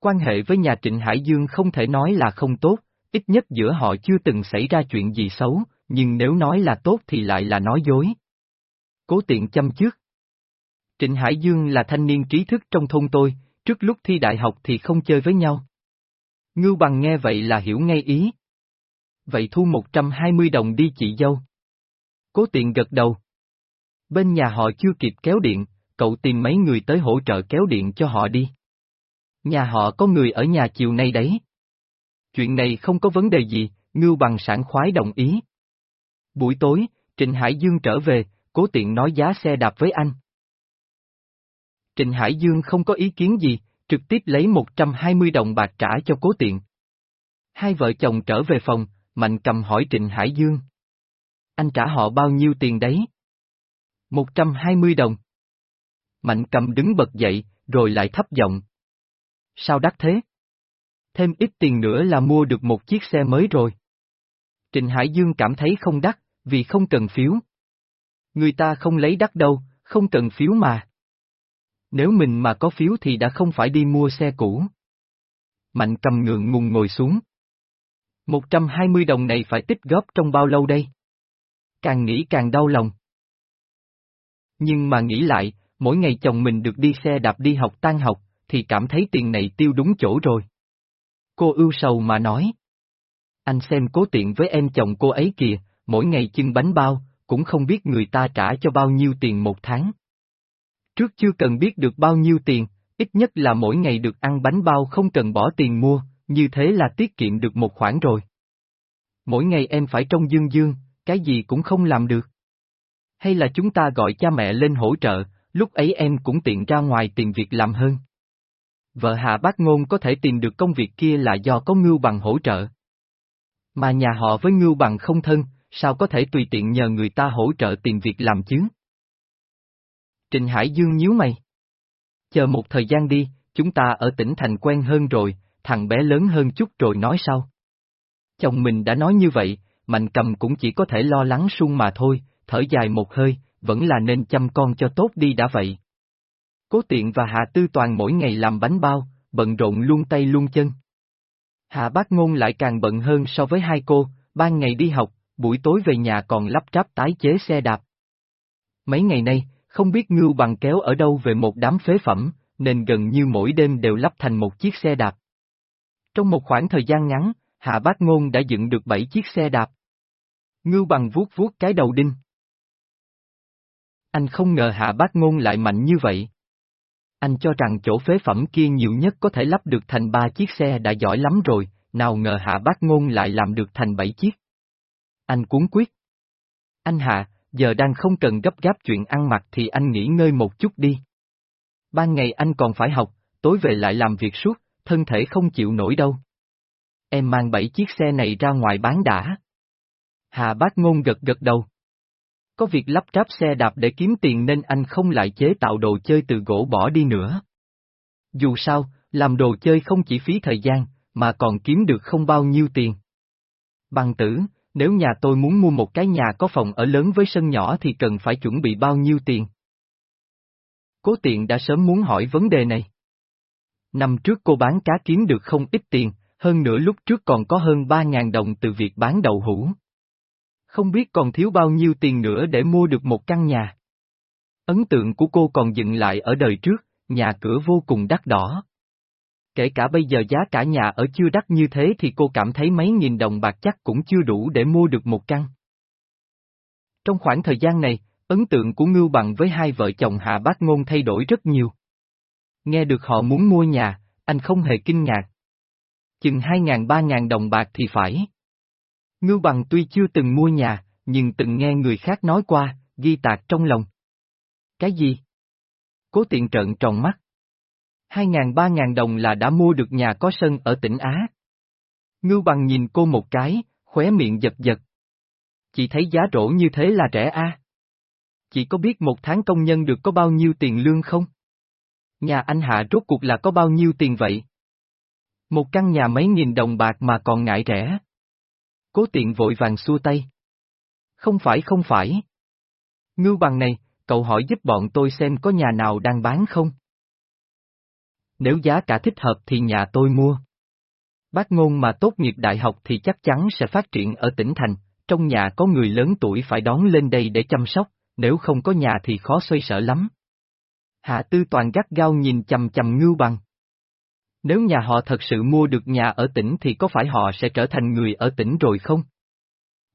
A: Quan hệ với nhà Trịnh Hải Dương không thể nói là không tốt, ít nhất giữa họ chưa từng xảy ra chuyện gì xấu, nhưng nếu nói là tốt thì lại là nói dối. Cố tiện chăm trước. Trịnh Hải Dương là thanh niên trí thức trong thôn tôi, trước lúc thi đại học thì không chơi với nhau. Ngưu bằng nghe vậy là hiểu ngay ý. Vậy thu 120 đồng đi chị dâu. Cố tiện gật đầu. Bên nhà họ chưa kịp kéo điện, cậu tìm mấy người tới hỗ trợ kéo điện cho họ đi. Nhà họ có người ở nhà chiều nay đấy. Chuyện này không có vấn đề gì, Ngưu bằng sản khoái đồng ý. Buổi tối, Trịnh Hải Dương trở về, cố tiện nói giá xe đạp với anh. Trịnh Hải Dương không có ý kiến gì, trực tiếp lấy 120 đồng bạc trả cho cố tiện. Hai vợ chồng trở về phòng, Mạnh cầm hỏi Trịnh Hải Dương. Anh trả họ bao nhiêu tiền đấy? 120 đồng. Mạnh cầm đứng bật dậy, rồi lại thấp giọng. Sao đắt thế? Thêm ít tiền nữa là mua được một chiếc xe mới rồi. Trịnh Hải Dương cảm thấy không đắt, vì không cần phiếu. Người ta không lấy đắt đâu, không cần phiếu mà. Nếu mình mà có phiếu thì đã không phải đi mua xe cũ. Mạnh cầm ngượng ngùng ngồi xuống. 120 đồng này phải tích góp trong bao lâu đây? Càng nghĩ càng đau lòng. Nhưng mà nghĩ lại, mỗi ngày chồng mình được đi xe đạp đi học tan học, thì cảm thấy tiền này tiêu đúng chỗ rồi. Cô ưu sầu mà nói. Anh xem cố tiện với em chồng cô ấy kìa, mỗi ngày chưng bánh bao, cũng không biết người ta trả cho bao nhiêu tiền một tháng. Trước chưa cần biết được bao nhiêu tiền, ít nhất là mỗi ngày được ăn bánh bao không cần bỏ tiền mua, như thế là tiết kiệm được một khoản rồi. Mỗi ngày em phải trông dương dương, cái gì cũng không làm được. Hay là chúng ta gọi cha mẹ lên hỗ trợ, lúc ấy em cũng tiện ra ngoài tìm việc làm hơn. Vợ Hạ Bác Ngôn có thể tìm được công việc kia là do có Ngưu Bằng hỗ trợ. Mà nhà họ với Ngưu Bằng không thân, sao có thể tùy tiện nhờ người ta hỗ trợ tìm việc làm chứ? Trình Hải Dương nhíu mày. Chờ một thời gian đi, chúng ta ở tỉnh thành quen hơn rồi, thằng bé lớn hơn chút rồi nói sau. Chồng mình đã nói như vậy, Mạnh cầm cũng chỉ có thể lo lắng sung mà thôi, thở dài một hơi, vẫn là nên chăm con cho tốt đi đã vậy. Cố tiện và Hạ Tư Toàn mỗi ngày làm bánh bao, bận rộn luôn tay luôn chân. Hạ bác ngôn lại càng bận hơn so với hai cô, ban ngày đi học, buổi tối về nhà còn lắp ráp tái chế xe đạp. Mấy ngày nay, không biết ngưu bằng kéo ở đâu về một đám phế phẩm, nên gần như mỗi đêm đều lắp thành một chiếc xe đạp. Trong một khoảng thời gian ngắn, Hạ Bác Ngôn đã dựng được bảy chiếc xe đạp. Ngưu bằng vuốt vuốt cái đầu đinh. Anh không ngờ Hạ Bác Ngôn lại mạnh như vậy. Anh cho rằng chỗ phế phẩm kia nhiều nhất có thể lắp được thành ba chiếc xe đã giỏi lắm rồi, nào ngờ Hạ Bác Ngôn lại làm được thành bảy chiếc. Anh cuốn quyết. Anh Hạ, giờ đang không cần gấp gáp chuyện ăn mặc thì anh nghỉ ngơi một chút đi. Ban ngày anh còn phải học, tối về lại làm việc suốt, thân thể không chịu nổi đâu. Em mang bảy chiếc xe này ra ngoài bán đã. Hà bác ngôn gật gật đầu. Có việc lắp ráp xe đạp để kiếm tiền nên anh không lại chế tạo đồ chơi từ gỗ bỏ đi nữa. Dù sao, làm đồ chơi không chỉ phí thời gian, mà còn kiếm được không bao nhiêu tiền. Bằng tử, nếu nhà tôi muốn mua một cái nhà có phòng ở lớn với sân nhỏ thì cần phải chuẩn bị bao nhiêu tiền? Cố tiện đã sớm muốn hỏi vấn đề này. Năm trước cô bán cá kiếm được không ít tiền, hơn nữa lúc trước còn có hơn 3.000 đồng từ việc bán đậu hũ. Không biết còn thiếu bao nhiêu tiền nữa để mua được một căn nhà. Ấn tượng của cô còn dựng lại ở đời trước, nhà cửa vô cùng đắt đỏ. Kể cả bây giờ giá cả nhà ở chưa đắt như thế thì cô cảm thấy mấy nghìn đồng bạc chắc cũng chưa đủ để mua được một căn. Trong khoảng thời gian này, ấn tượng của Ngưu Bằng với hai vợ chồng Hạ Bác Ngôn thay đổi rất nhiều. Nghe được họ muốn mua nhà, anh không hề kinh ngạc. Chừng hai ngàn ba ngàn đồng bạc thì phải. Ngưu Bằng tuy chưa từng mua nhà, nhưng từng nghe người khác nói qua, ghi tạc trong lòng. Cái gì? Cố tiện trợn tròn mắt. Hai ngàn ba ngàn đồng là đã mua được nhà có sân ở tỉnh Á. Ngưu Bằng nhìn cô một cái, khóe miệng giật giật. Chị thấy giá rổ như thế là rẻ a. Chị có biết một tháng công nhân được có bao nhiêu tiền lương không? Nhà anh Hạ rốt cuộc là có bao nhiêu tiền vậy? Một căn nhà mấy nghìn đồng bạc mà còn ngại rẻ. Cố tiện vội vàng xua tay. Không phải không phải. Ngưu bằng này, cậu hỏi giúp bọn tôi xem có nhà nào đang bán không? Nếu giá cả thích hợp thì nhà tôi mua. Bác ngôn mà tốt nghiệp đại học thì chắc chắn sẽ phát triển ở tỉnh thành, trong nhà có người lớn tuổi phải đón lên đây để chăm sóc, nếu không có nhà thì khó xoay sở lắm. Hạ tư toàn gắt gao nhìn chầm chầm ngưu bằng. Nếu nhà họ thật sự mua được nhà ở tỉnh thì có phải họ sẽ trở thành người ở tỉnh rồi không?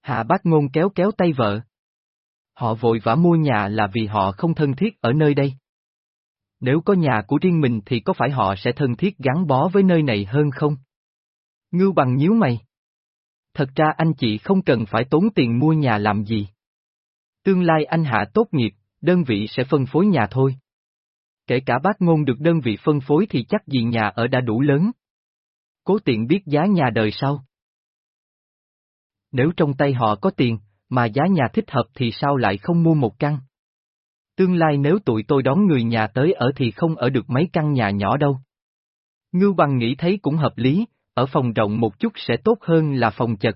A: Hạ bác ngôn kéo kéo tay vợ. Họ vội vã mua nhà là vì họ không thân thiết ở nơi đây. Nếu có nhà của riêng mình thì có phải họ sẽ thân thiết gắn bó với nơi này hơn không? Ngưu bằng nhíu mày. Thật ra anh chị không cần phải tốn tiền mua nhà làm gì. Tương lai anh hạ tốt nghiệp, đơn vị sẽ phân phối nhà thôi. Kể cả bác ngôn được đơn vị phân phối thì chắc gì nhà ở đã đủ lớn. Cố tiện biết giá nhà đời sau. Nếu trong tay họ có tiền, mà giá nhà thích hợp thì sao lại không mua một căn? Tương lai nếu tụi tôi đón người nhà tới ở thì không ở được mấy căn nhà nhỏ đâu. Ngưu bằng nghĩ thấy cũng hợp lý, ở phòng rộng một chút sẽ tốt hơn là phòng chật.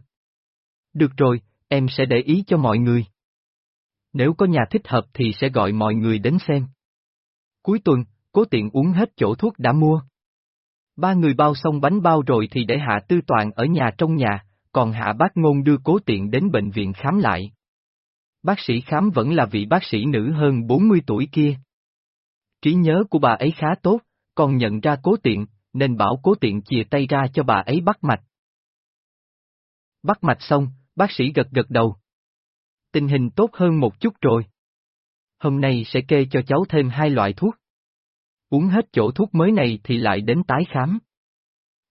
A: Được rồi, em sẽ để ý cho mọi người. Nếu có nhà thích hợp thì sẽ gọi mọi người đến xem. Cuối tuần, cố tiện uống hết chỗ thuốc đã mua. Ba người bao xong bánh bao rồi thì để Hạ Tư Toàn ở nhà trong nhà, còn Hạ Bác Ngôn đưa cố tiện đến bệnh viện khám lại. Bác sĩ khám vẫn là vị bác sĩ nữ hơn 40 tuổi kia. Trí nhớ của bà ấy khá tốt, còn nhận ra cố tiện, nên bảo cố tiện chìa tay ra cho bà ấy bắt mạch. Bắt mạch xong, bác sĩ gật gật đầu. Tình hình tốt hơn một chút rồi. Hôm nay sẽ kê cho cháu thêm hai loại thuốc. Uống hết chỗ thuốc mới này thì lại đến tái khám.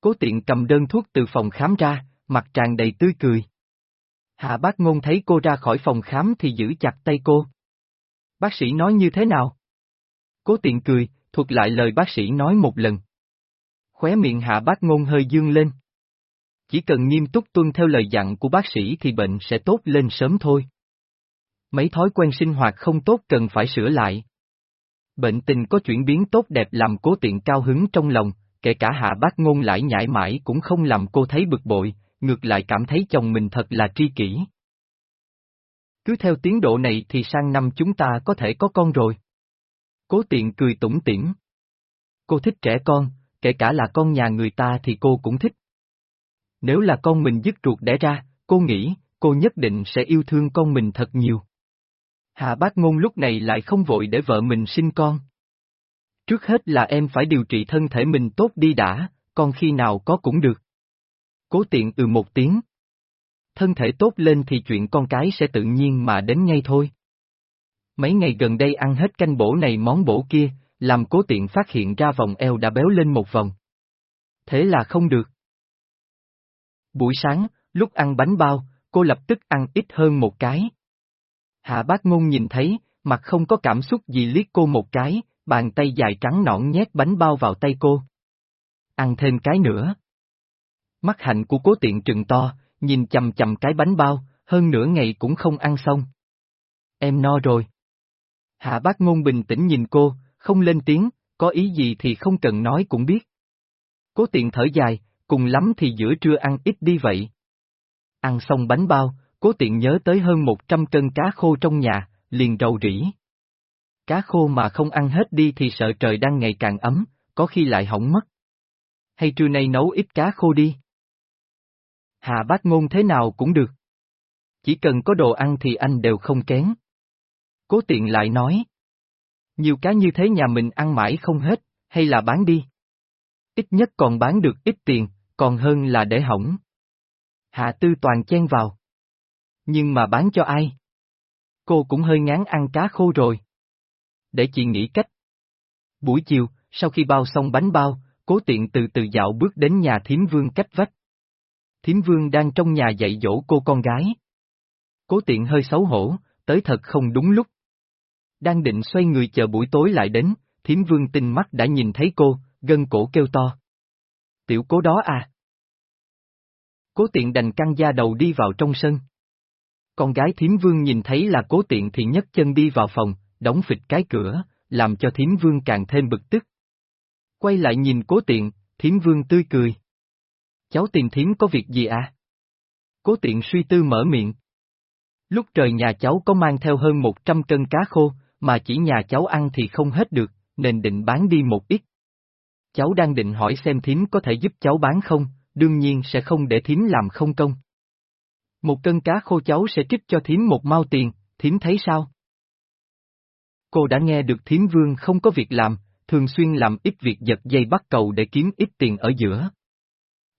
A: Cố tiện cầm đơn thuốc từ phòng khám ra, mặt tràn đầy tươi cười. Hạ bác ngôn thấy cô ra khỏi phòng khám thì giữ chặt tay cô. Bác sĩ nói như thế nào? Cố tiện cười, thuật lại lời bác sĩ nói một lần. Khóe miệng hạ bác ngôn hơi dương lên. Chỉ cần nghiêm túc tuân theo lời dặn của bác sĩ thì bệnh sẽ tốt lên sớm thôi. Mấy thói quen sinh hoạt không tốt cần phải sửa lại. Bệnh tình có chuyển biến tốt đẹp làm cố tiện cao hứng trong lòng, kể cả hạ bác ngôn lại nhảy mãi cũng không làm cô thấy bực bội, ngược lại cảm thấy chồng mình thật là tri kỷ. Cứ theo tiến độ này thì sang năm chúng ta có thể có con rồi. Cố tiện cười tủm tỉm. Cô thích trẻ con, kể cả là con nhà người ta thì cô cũng thích. Nếu là con mình dứt ruột đẻ ra, cô nghĩ, cô nhất định sẽ yêu thương con mình thật nhiều. Hạ bác ngôn lúc này lại không vội để vợ mình sinh con. Trước hết là em phải điều trị thân thể mình tốt đi đã, còn khi nào có cũng được. Cố tiện ừ một tiếng. Thân thể tốt lên thì chuyện con cái sẽ tự nhiên mà đến ngay thôi. Mấy ngày gần đây ăn hết canh bổ này món bổ kia, làm cố tiện phát hiện ra vòng eo đã béo lên một vòng. Thế là không được. Buổi sáng, lúc ăn bánh bao, cô lập tức ăn ít hơn một cái. Hạ bác ngôn nhìn thấy, mặt không có cảm xúc gì liếc cô một cái, bàn tay dài trắng nõn nhét bánh bao vào tay cô. Ăn thêm cái nữa. Mắt hạnh của cố tiện trừng to, nhìn chầm chầm cái bánh bao, hơn nửa ngày cũng không ăn xong. Em no rồi. Hạ bác ngôn bình tĩnh nhìn cô, không lên tiếng, có ý gì thì không cần nói cũng biết. Cố tiện thở dài, cùng lắm thì giữa trưa ăn ít đi vậy. Ăn xong bánh bao, cố tiện nhớ tới hơn 100 cân cá khô trong nhà, liền rầu rĩ. Cá khô mà không ăn hết đi thì sợ trời đang ngày càng ấm, có khi lại hỏng mất. Hay trưa nay nấu ít cá khô đi. Hà bác ngôn thế nào cũng được. Chỉ cần có đồ ăn thì anh đều không kén. Cố tiện lại nói. Nhiều cá như thế nhà mình ăn mãi không hết, hay là bán đi. Ít nhất còn bán được ít tiền, còn hơn là để hỏng. Hạ tư toàn chen vào. Nhưng mà bán cho ai? Cô cũng hơi ngán ăn cá khô rồi. Để chị nghĩ cách. Buổi chiều, sau khi bao xong bánh bao, cố tiện từ từ dạo bước đến nhà thiếm vương cách vách. Thiếm vương đang trong nhà dạy dỗ cô con gái. Cố tiện hơi xấu hổ, tới thật không đúng lúc. Đang định xoay người chờ buổi tối lại đến, thiếm vương tinh mắt đã nhìn thấy cô, gân cổ kêu to. Tiểu cố đó à? Cố tiện đành căng da đầu đi vào trong sân. Con gái thiếm vương nhìn thấy là cố tiện thì nhấc chân đi vào phòng, đóng phịch cái cửa, làm cho thiếm vương càng thêm bực tức. Quay lại nhìn cố tiện, thiếm vương tươi cười. Cháu tìm thiếm có việc gì à? Cố tiện suy tư mở miệng. Lúc trời nhà cháu có mang theo hơn 100 cân cá khô, mà chỉ nhà cháu ăn thì không hết được, nên định bán đi một ít. Cháu đang định hỏi xem thím có thể giúp cháu bán không, đương nhiên sẽ không để thím làm không công. Một cân cá khô cháu sẽ trích cho thím một mao tiền, thím thấy sao? Cô đã nghe được thím vương không có việc làm, thường xuyên làm ít việc giật dây bắt cầu để kiếm ít tiền ở giữa.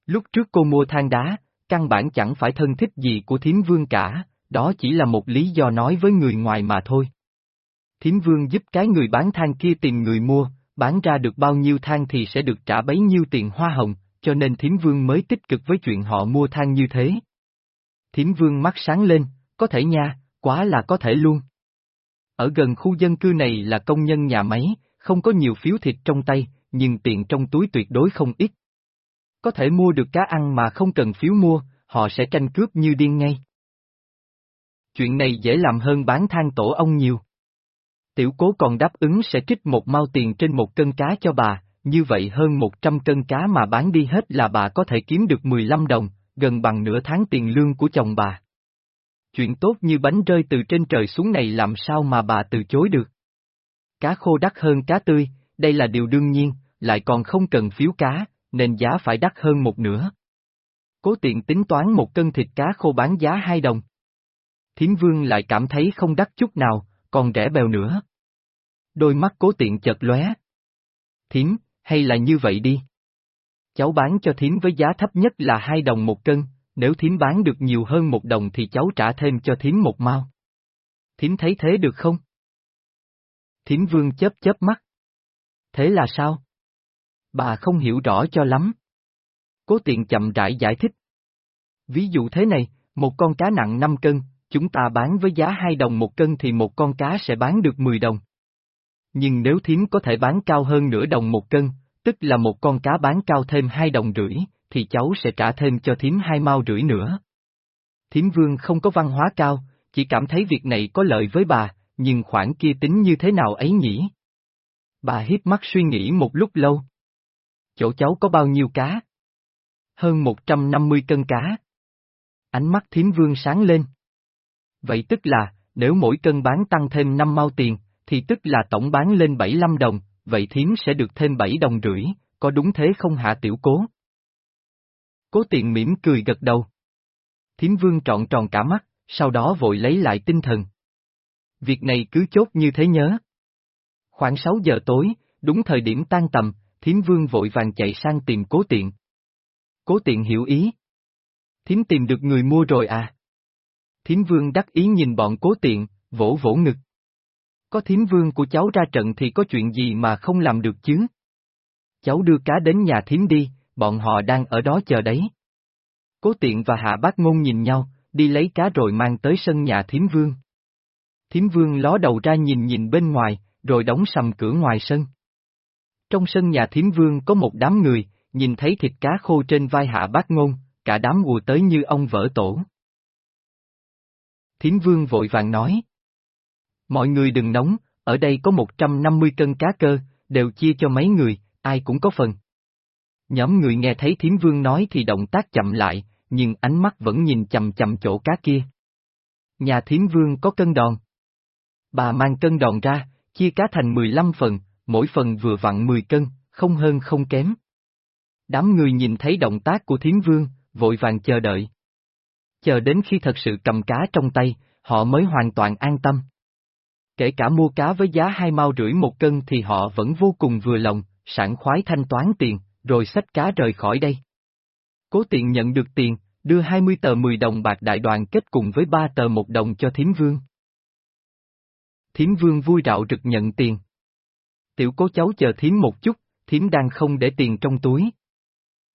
A: Lúc trước cô mua than đá, căn bản chẳng phải thân thích gì của thím vương cả, đó chỉ là một lý do nói với người ngoài mà thôi. Thím vương giúp cái người bán than kia tìm người mua, bán ra được bao nhiêu than thì sẽ được trả bấy nhiêu tiền hoa hồng, cho nên thím vương mới tích cực với chuyện họ mua than như thế. Thiếm vương mắt sáng lên, có thể nha, quá là có thể luôn. Ở gần khu dân cư này là công nhân nhà máy, không có nhiều phiếu thịt trong tay, nhưng tiền trong túi tuyệt đối không ít. Có thể mua được cá ăn mà không cần phiếu mua, họ sẽ tranh cướp như điên ngay. Chuyện này dễ làm hơn bán than tổ ông nhiều. Tiểu cố còn đáp ứng sẽ trích một mao tiền trên một cân cá cho bà, như vậy hơn 100 cân cá mà bán đi hết là bà có thể kiếm được 15 đồng, gần bằng nửa tháng tiền lương của chồng bà. Chuyện tốt như bánh rơi từ trên trời xuống này làm sao mà bà từ chối được. Cá khô đắt hơn cá tươi, đây là điều đương nhiên, lại còn không cần phiếu cá, nên giá phải đắt hơn một nửa. Cố tiện tính toán một cân thịt cá khô bán giá 2 đồng. Thiến vương lại cảm thấy không đắt chút nào, còn rẻ bèo nữa. Đôi mắt cố tiện chợt lóe. Thiến, hay là như vậy đi. Cháu bán cho thím với giá thấp nhất là 2 đồng một cân, nếu thím bán được nhiều hơn một đồng thì cháu trả thêm cho thím một mao. Thím thấy thế được không? Thím vương chớp chớp mắt. Thế là sao? Bà không hiểu rõ cho lắm. Cố tiện chậm rãi giải thích. Ví dụ thế này, một con cá nặng 5 cân, chúng ta bán với giá 2 đồng một cân thì một con cá sẽ bán được 10 đồng. Nhưng nếu thím có thể bán cao hơn nửa đồng một cân, tức là một con cá bán cao thêm hai đồng rưỡi, thì cháu sẽ trả thêm cho thím hai mao rưỡi nữa. Thím vương không có văn hóa cao, chỉ cảm thấy việc này có lợi với bà, nhưng khoản kia tính như thế nào ấy nhỉ? Bà hiếp mắt suy nghĩ một lúc lâu. Chỗ cháu có bao nhiêu cá? Hơn 150 cân cá. Ánh mắt thím vương sáng lên. Vậy tức là, nếu mỗi cân bán tăng thêm 5 mao tiền, thì tức là tổng bán lên 75 đồng, vậy thiếm sẽ được thêm 7 đồng rưỡi, có đúng thế không hạ tiểu cố? Cố tiện mỉm cười gật đầu. Thiếm vương trọn tròn cả mắt, sau đó vội lấy lại tinh thần. Việc này cứ chốt như thế nhớ. Khoảng 6 giờ tối, đúng thời điểm tan tầm, thiếm vương vội vàng chạy sang tìm cố tiện. Cố tiện hiểu ý. Thiếm tìm được người mua rồi à? Thiếm vương đắc ý nhìn bọn cố tiện, vỗ vỗ ngực. Có thím vương của cháu ra trận thì có chuyện gì mà không làm được chứ? Cháu đưa cá đến nhà thím đi, bọn họ đang ở đó chờ đấy. Cố tiện và hạ bác ngôn nhìn nhau, đi lấy cá rồi mang tới sân nhà thím vương. thím vương ló đầu ra nhìn nhìn bên ngoài, rồi đóng sầm cửa ngoài sân. Trong sân nhà thím vương có một đám người, nhìn thấy thịt cá khô trên vai hạ bác ngôn, cả đám ùa tới như ông vỡ tổ. thím vương vội vàng nói. Mọi người đừng nóng, ở đây có 150 cân cá cơ, đều chia cho mấy người, ai cũng có phần. Nhóm người nghe thấy Thiến vương nói thì động tác chậm lại, nhưng ánh mắt vẫn nhìn chầm chầm chỗ cá kia. Nhà Thiến vương có cân đòn. Bà mang cân đòn ra, chia cá thành 15 phần, mỗi phần vừa vặn 10 cân, không hơn không kém. Đám người nhìn thấy động tác của Thiến vương, vội vàng chờ đợi. Chờ đến khi thật sự cầm cá trong tay, họ mới hoàn toàn an tâm. Kể cả mua cá với giá hai mao rưỡi một cân thì họ vẫn vô cùng vừa lòng, sẵn khoái thanh toán tiền, rồi xách cá rời khỏi đây. Cố tiện nhận được tiền, đưa 20 tờ 10 đồng bạc đại đoàn kết cùng với 3 tờ một đồng cho thiếm vương. Thiếm vương vui rạo rực nhận tiền. Tiểu cố cháu chờ thiếm một chút, thiếm đang không để tiền trong túi.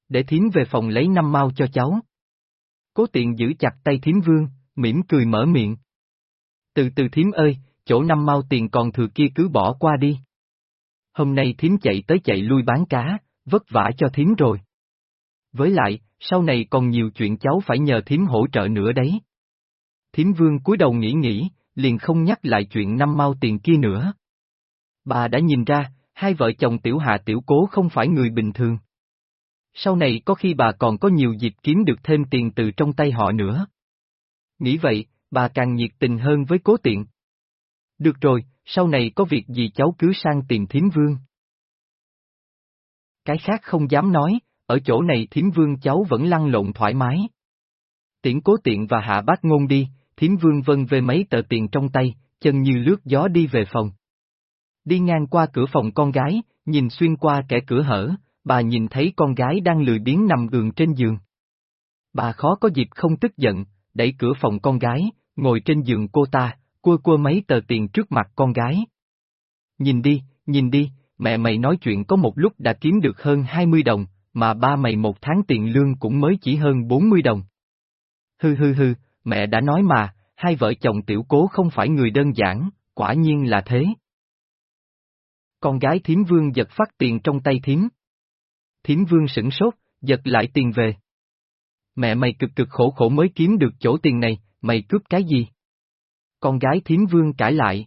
A: Để thiếm về phòng lấy năm mau cho cháu. Cố tiện giữ chặt tay thiếm vương, mỉm cười mở miệng. Từ từ thiếm ơi, chỗ năm mau tiền còn thừa kia cứ bỏ qua đi. Hôm nay thím chạy tới chạy lui bán cá, vất vả cho thím rồi. Với lại, sau này còn nhiều chuyện cháu phải nhờ thím hỗ trợ nữa đấy. Thím vương cúi đầu nghĩ nghĩ, liền không nhắc lại chuyện năm mau tiền kia nữa. Bà đã nhìn ra, hai vợ chồng tiểu hạ tiểu cố không phải người bình thường. Sau này có khi bà còn có nhiều dịp kiếm được thêm tiền từ trong tay họ nữa. Nghĩ vậy, bà càng nhiệt tình hơn với cố tiện. Được rồi, sau này có việc gì cháu cứ sang tìm thiếm vương. Cái khác không dám nói, ở chỗ này thiếm vương cháu vẫn lăn lộn thoải mái. Tiễn cố tiện và hạ bác ngôn đi, thiếm vương vân về mấy tờ tiền trong tay, chân như lướt gió đi về phòng. Đi ngang qua cửa phòng con gái, nhìn xuyên qua kẻ cửa hở, bà nhìn thấy con gái đang lười biếng nằm gường trên giường. Bà khó có dịp không tức giận, đẩy cửa phòng con gái, ngồi trên giường cô ta, cua cua mấy tờ tiền trước mặt con gái. Nhìn đi, nhìn đi, mẹ mày nói chuyện có một lúc đã kiếm được hơn 20 đồng, mà ba mày một tháng tiền lương cũng mới chỉ hơn 40 đồng. Hư hư hư, mẹ đã nói mà, hai vợ chồng tiểu cố không phải người đơn giản, quả nhiên là thế. Con gái thiếm vương giật phát tiền trong tay thiếm. Thiếm vương sửng sốt, giật lại tiền về. Mẹ mày cực cực khổ khổ mới kiếm được chỗ tiền này, mày cướp cái gì? Con gái thiếm vương cãi lại.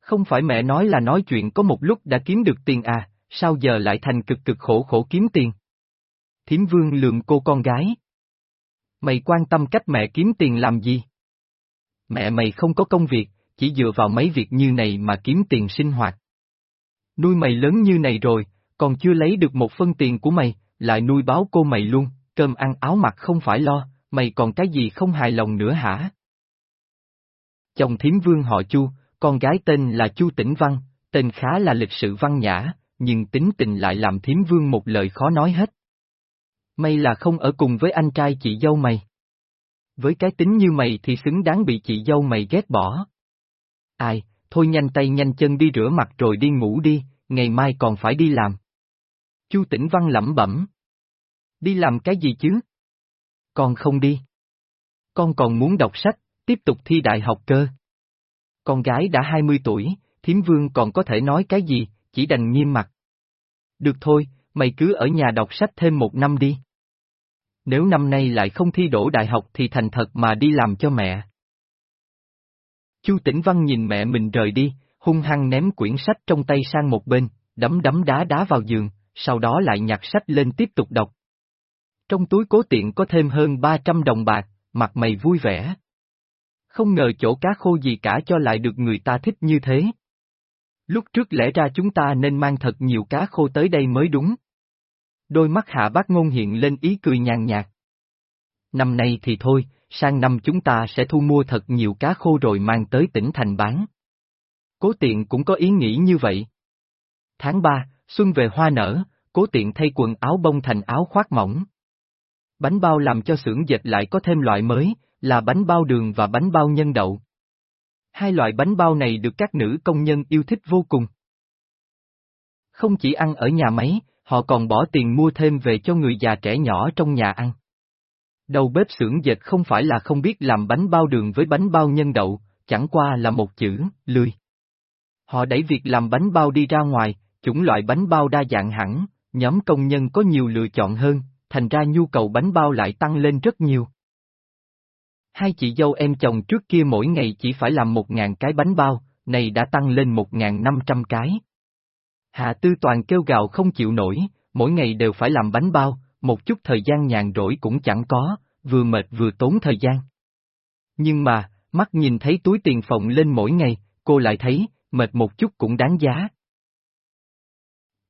A: Không phải mẹ nói là nói chuyện có một lúc đã kiếm được tiền à, sao giờ lại thành cực cực khổ khổ kiếm tiền? Thiếm vương lườm cô con gái. Mày quan tâm cách mẹ kiếm tiền làm gì? Mẹ mày không có công việc, chỉ dựa vào mấy việc như này mà kiếm tiền sinh hoạt. Nuôi mày lớn như này rồi, còn chưa lấy được một phân tiền của mày, lại nuôi báo cô mày luôn, cơm ăn áo mặc không phải lo, mày còn cái gì không hài lòng nữa hả? Chồng thiếm vương họ Chu, con gái tên là Chu Tĩnh Văn, tên khá là lịch sự văn nhã, nhưng tính tình lại làm thiếm vương một lời khó nói hết. May là không ở cùng với anh trai chị dâu mày. Với cái tính như mày thì xứng đáng bị chị dâu mày ghét bỏ. Ai, thôi nhanh tay nhanh chân đi rửa mặt rồi đi ngủ đi, ngày mai còn phải đi làm. Chu Tĩnh Văn lẩm bẩm. Đi làm cái gì chứ? Con không đi. Con còn muốn đọc sách, tiếp tục thi đại học cơ. Con gái đã 20 tuổi, thiếm vương còn có thể nói cái gì, chỉ đành nghiêm mặt. Được thôi, mày cứ ở nhà đọc sách thêm một năm đi. Nếu năm nay lại không thi đổ đại học thì thành thật mà đi làm cho mẹ. Chu Tĩnh Văn nhìn mẹ mình rời đi, hung hăng ném quyển sách trong tay sang một bên, đấm đấm đá đá vào giường, sau đó lại nhặt sách lên tiếp tục đọc. Trong túi cố tiện có thêm hơn 300 đồng bạc, mặt mày vui vẻ. Không ngờ chỗ cá khô gì cả cho lại được người ta thích như thế. Lúc trước lẽ ra chúng ta nên mang thật nhiều cá khô tới đây mới đúng. Đôi mắt hạ bác ngôn hiện lên ý cười nhàn nhạt. Năm nay thì thôi, sang năm chúng ta sẽ thu mua thật nhiều cá khô rồi mang tới tỉnh thành bán. Cố tiện cũng có ý nghĩ như vậy. Tháng 3, xuân về hoa nở, cố tiện thay quần áo bông thành áo khoác mỏng. Bánh bao làm cho xưởng dệt lại có thêm loại mới, là bánh bao đường và bánh bao nhân đậu. Hai loại bánh bao này được các nữ công nhân yêu thích vô cùng. Không chỉ ăn ở nhà máy, họ còn bỏ tiền mua thêm về cho người già trẻ nhỏ trong nhà ăn. Đầu bếp xưởng dệt không phải là không biết làm bánh bao đường với bánh bao nhân đậu, chẳng qua là một chữ, lười. Họ đẩy việc làm bánh bao đi ra ngoài, chủng loại bánh bao đa dạng hẳn, nhóm công nhân có nhiều lựa chọn hơn, thành ra nhu cầu bánh bao lại tăng lên rất nhiều. Hai chị dâu em chồng trước kia mỗi ngày chỉ phải làm một ngàn cái bánh bao, này đã tăng lên một ngàn năm trăm cái. Hạ Tư Toàn kêu gào không chịu nổi, mỗi ngày đều phải làm bánh bao, một chút thời gian nhàn rỗi cũng chẳng có, vừa mệt vừa tốn thời gian. Nhưng mà, mắt nhìn thấy túi tiền phòng lên mỗi ngày, cô lại thấy, mệt một chút cũng đáng giá.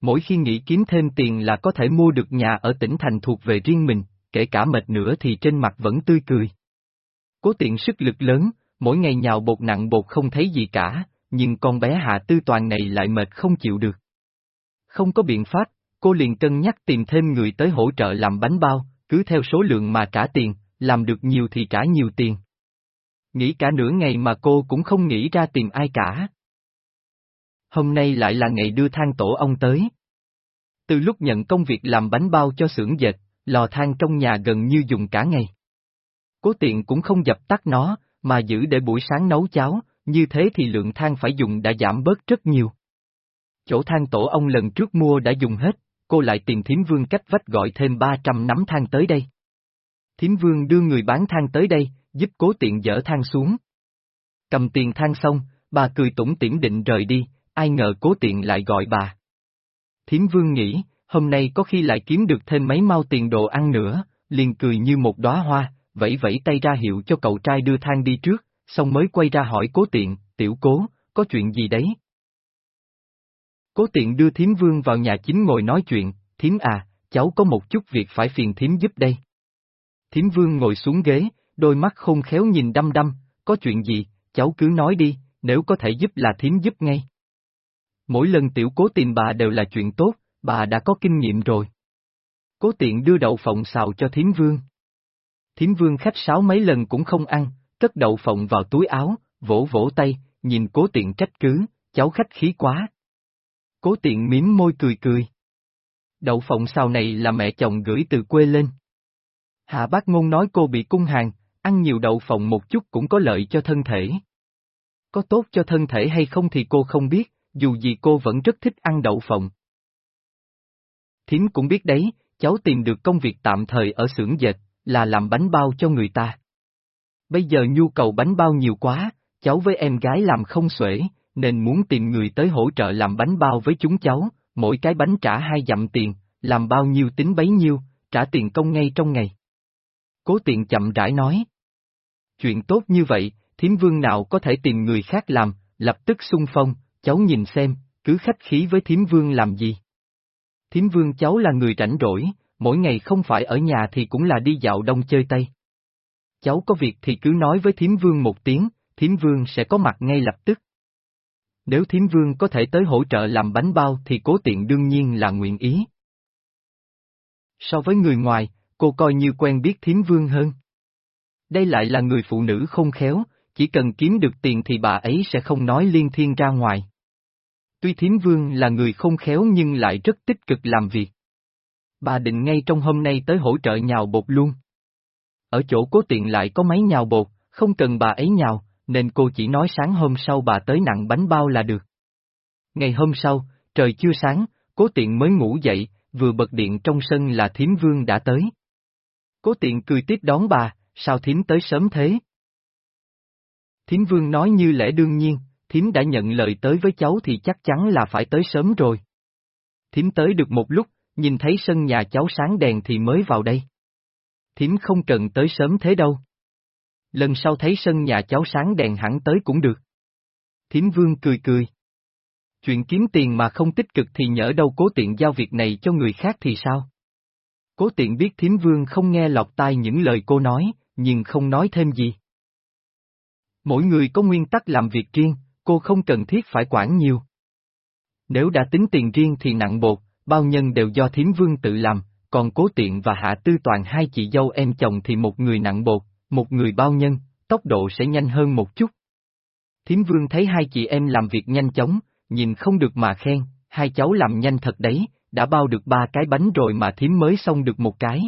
A: Mỗi khi nghĩ kiếm thêm tiền là có thể mua được nhà ở tỉnh thành thuộc về riêng mình, kể cả mệt nữa thì trên mặt vẫn tươi cười. Cố tiện sức lực lớn, mỗi ngày nhào bột nặng bột không thấy gì cả, nhưng con bé hạ tư toàn này lại mệt không chịu được. Không có biện pháp, cô liền cân nhắc tìm thêm người tới hỗ trợ làm bánh bao, cứ theo số lượng mà trả tiền, làm được nhiều thì trả nhiều tiền. Nghĩ cả nửa ngày mà cô cũng không nghĩ ra tìm ai cả. Hôm nay lại là ngày đưa than tổ ông tới. Từ lúc nhận công việc làm bánh bao cho xưởng dệt, lò than trong nhà gần như dùng cả ngày. Cố tiện cũng không dập tắt nó, mà giữ để buổi sáng nấu cháo, như thế thì lượng than phải dùng đã giảm bớt rất nhiều. Chỗ than tổ ông lần trước mua đã dùng hết, cô lại tìm thiếm vương cách vách gọi thêm 300 nắm than tới đây. Thiếm vương đưa người bán than tới đây, giúp cố tiện dỡ than xuống. Cầm tiền than xong, bà cười tủm tỉm định rời đi, ai ngờ cố tiện lại gọi bà. Thiếm vương nghĩ, hôm nay có khi lại kiếm được thêm mấy mau tiền đồ ăn nữa, liền cười như một đóa hoa, vẫy vẫy tay ra hiệu cho cậu trai đưa than đi trước, xong mới quay ra hỏi cố tiện, tiểu cố, có chuyện gì đấy? Cố tiện đưa thiếm vương vào nhà chính ngồi nói chuyện, thiếm à, cháu có một chút việc phải phiền thiếm giúp đây. Thiếm vương ngồi xuống ghế, đôi mắt khôn khéo nhìn đăm đăm, có chuyện gì, cháu cứ nói đi, nếu có thể giúp là thiếm giúp ngay. Mỗi lần tiểu cố tìm bà đều là chuyện tốt, bà đã có kinh nghiệm rồi. Cố tiện đưa đậu phộng xào cho thiếm vương. Thiếm vương khách sáo mấy lần cũng không ăn, cất đậu phộng vào túi áo, vỗ vỗ tay, nhìn cố tiện trách cứ, cháu khách khí quá. Cố tiện miếm môi cười cười. Đậu phộng sau này là mẹ chồng gửi từ quê lên. Hạ bác ngôn nói cô bị cung hàng, ăn nhiều đậu phộng một chút cũng có lợi cho thân thể. Có tốt cho thân thể hay không thì cô không biết, dù gì cô vẫn rất thích ăn đậu phộng. Thiếm cũng biết đấy, cháu tìm được công việc tạm thời ở xưởng dệt, là làm bánh bao cho người ta. Bây giờ nhu cầu bánh bao nhiều quá, cháu với em gái làm không xuể, nên muốn tìm người tới hỗ trợ làm bánh bao với chúng cháu, mỗi cái bánh trả hai dặm tiền, làm bao nhiêu tính bấy nhiêu, trả tiền công ngay trong ngày. Cố tiện chậm rãi nói. Chuyện tốt như vậy, thiếm vương nào có thể tìm người khác làm, lập tức xung phong, cháu nhìn xem, cứ khách khí với thiếm vương làm gì. Thiếm vương cháu là người rảnh rỗi, mỗi ngày không phải ở nhà thì cũng là đi dạo đông chơi Tây. Cháu có việc thì cứ nói với thiếm vương một tiếng, thiếm vương sẽ có mặt ngay lập tức. Nếu thiếm vương có thể tới hỗ trợ làm bánh bao thì cố tiện đương nhiên là nguyện ý. So với người ngoài, cô coi như quen biết thiếm vương hơn. Đây lại là người phụ nữ không khéo, chỉ cần kiếm được tiền thì bà ấy sẽ không nói liên thiên ra ngoài. Tuy thiếm vương là người không khéo nhưng lại rất tích cực làm việc. Bà định ngay trong hôm nay tới hỗ trợ nhào bột luôn. Ở chỗ cố tiện lại có máy nhào bột, không cần bà ấy nhào, nên cô chỉ nói sáng hôm sau bà tới nặng bánh bao là được. Ngày hôm sau, trời chưa sáng, cố tiện mới ngủ dậy, vừa bật điện trong sân là thím vương đã tới. Cố tiện cười tiếp đón bà, sao thím tới sớm thế? thím vương nói như lẽ đương nhiên, thím đã nhận lời tới với cháu thì chắc chắn là phải tới sớm rồi. thím tới được một lúc, nhìn thấy sân nhà cháu sáng đèn thì mới vào đây. Thiếm không cần tới sớm thế đâu. Lần sau thấy sân nhà cháu sáng đèn hẳn tới cũng được. Thiếm vương cười cười. Chuyện kiếm tiền mà không tích cực thì nhỡ đâu cố tiện giao việc này cho người khác thì sao? Cố tiện biết thiếm vương không nghe lọt tai những lời cô nói, nhưng không nói thêm gì. Mỗi người có nguyên tắc làm việc riêng, cô không cần thiết phải quản nhiều. Nếu đã tính tiền riêng thì nặng bột, bao nhân đều do thiếm vương tự làm, còn cố tiện và hạ tư toàn hai chị dâu em chồng thì một người nặng bột, một người bao nhân, tốc độ sẽ nhanh hơn một chút. Thiếm vương thấy hai chị em làm việc nhanh chóng, nhìn không được mà khen, hai cháu làm nhanh thật đấy, đã bao được ba cái bánh rồi mà thiếm mới xong được một cái.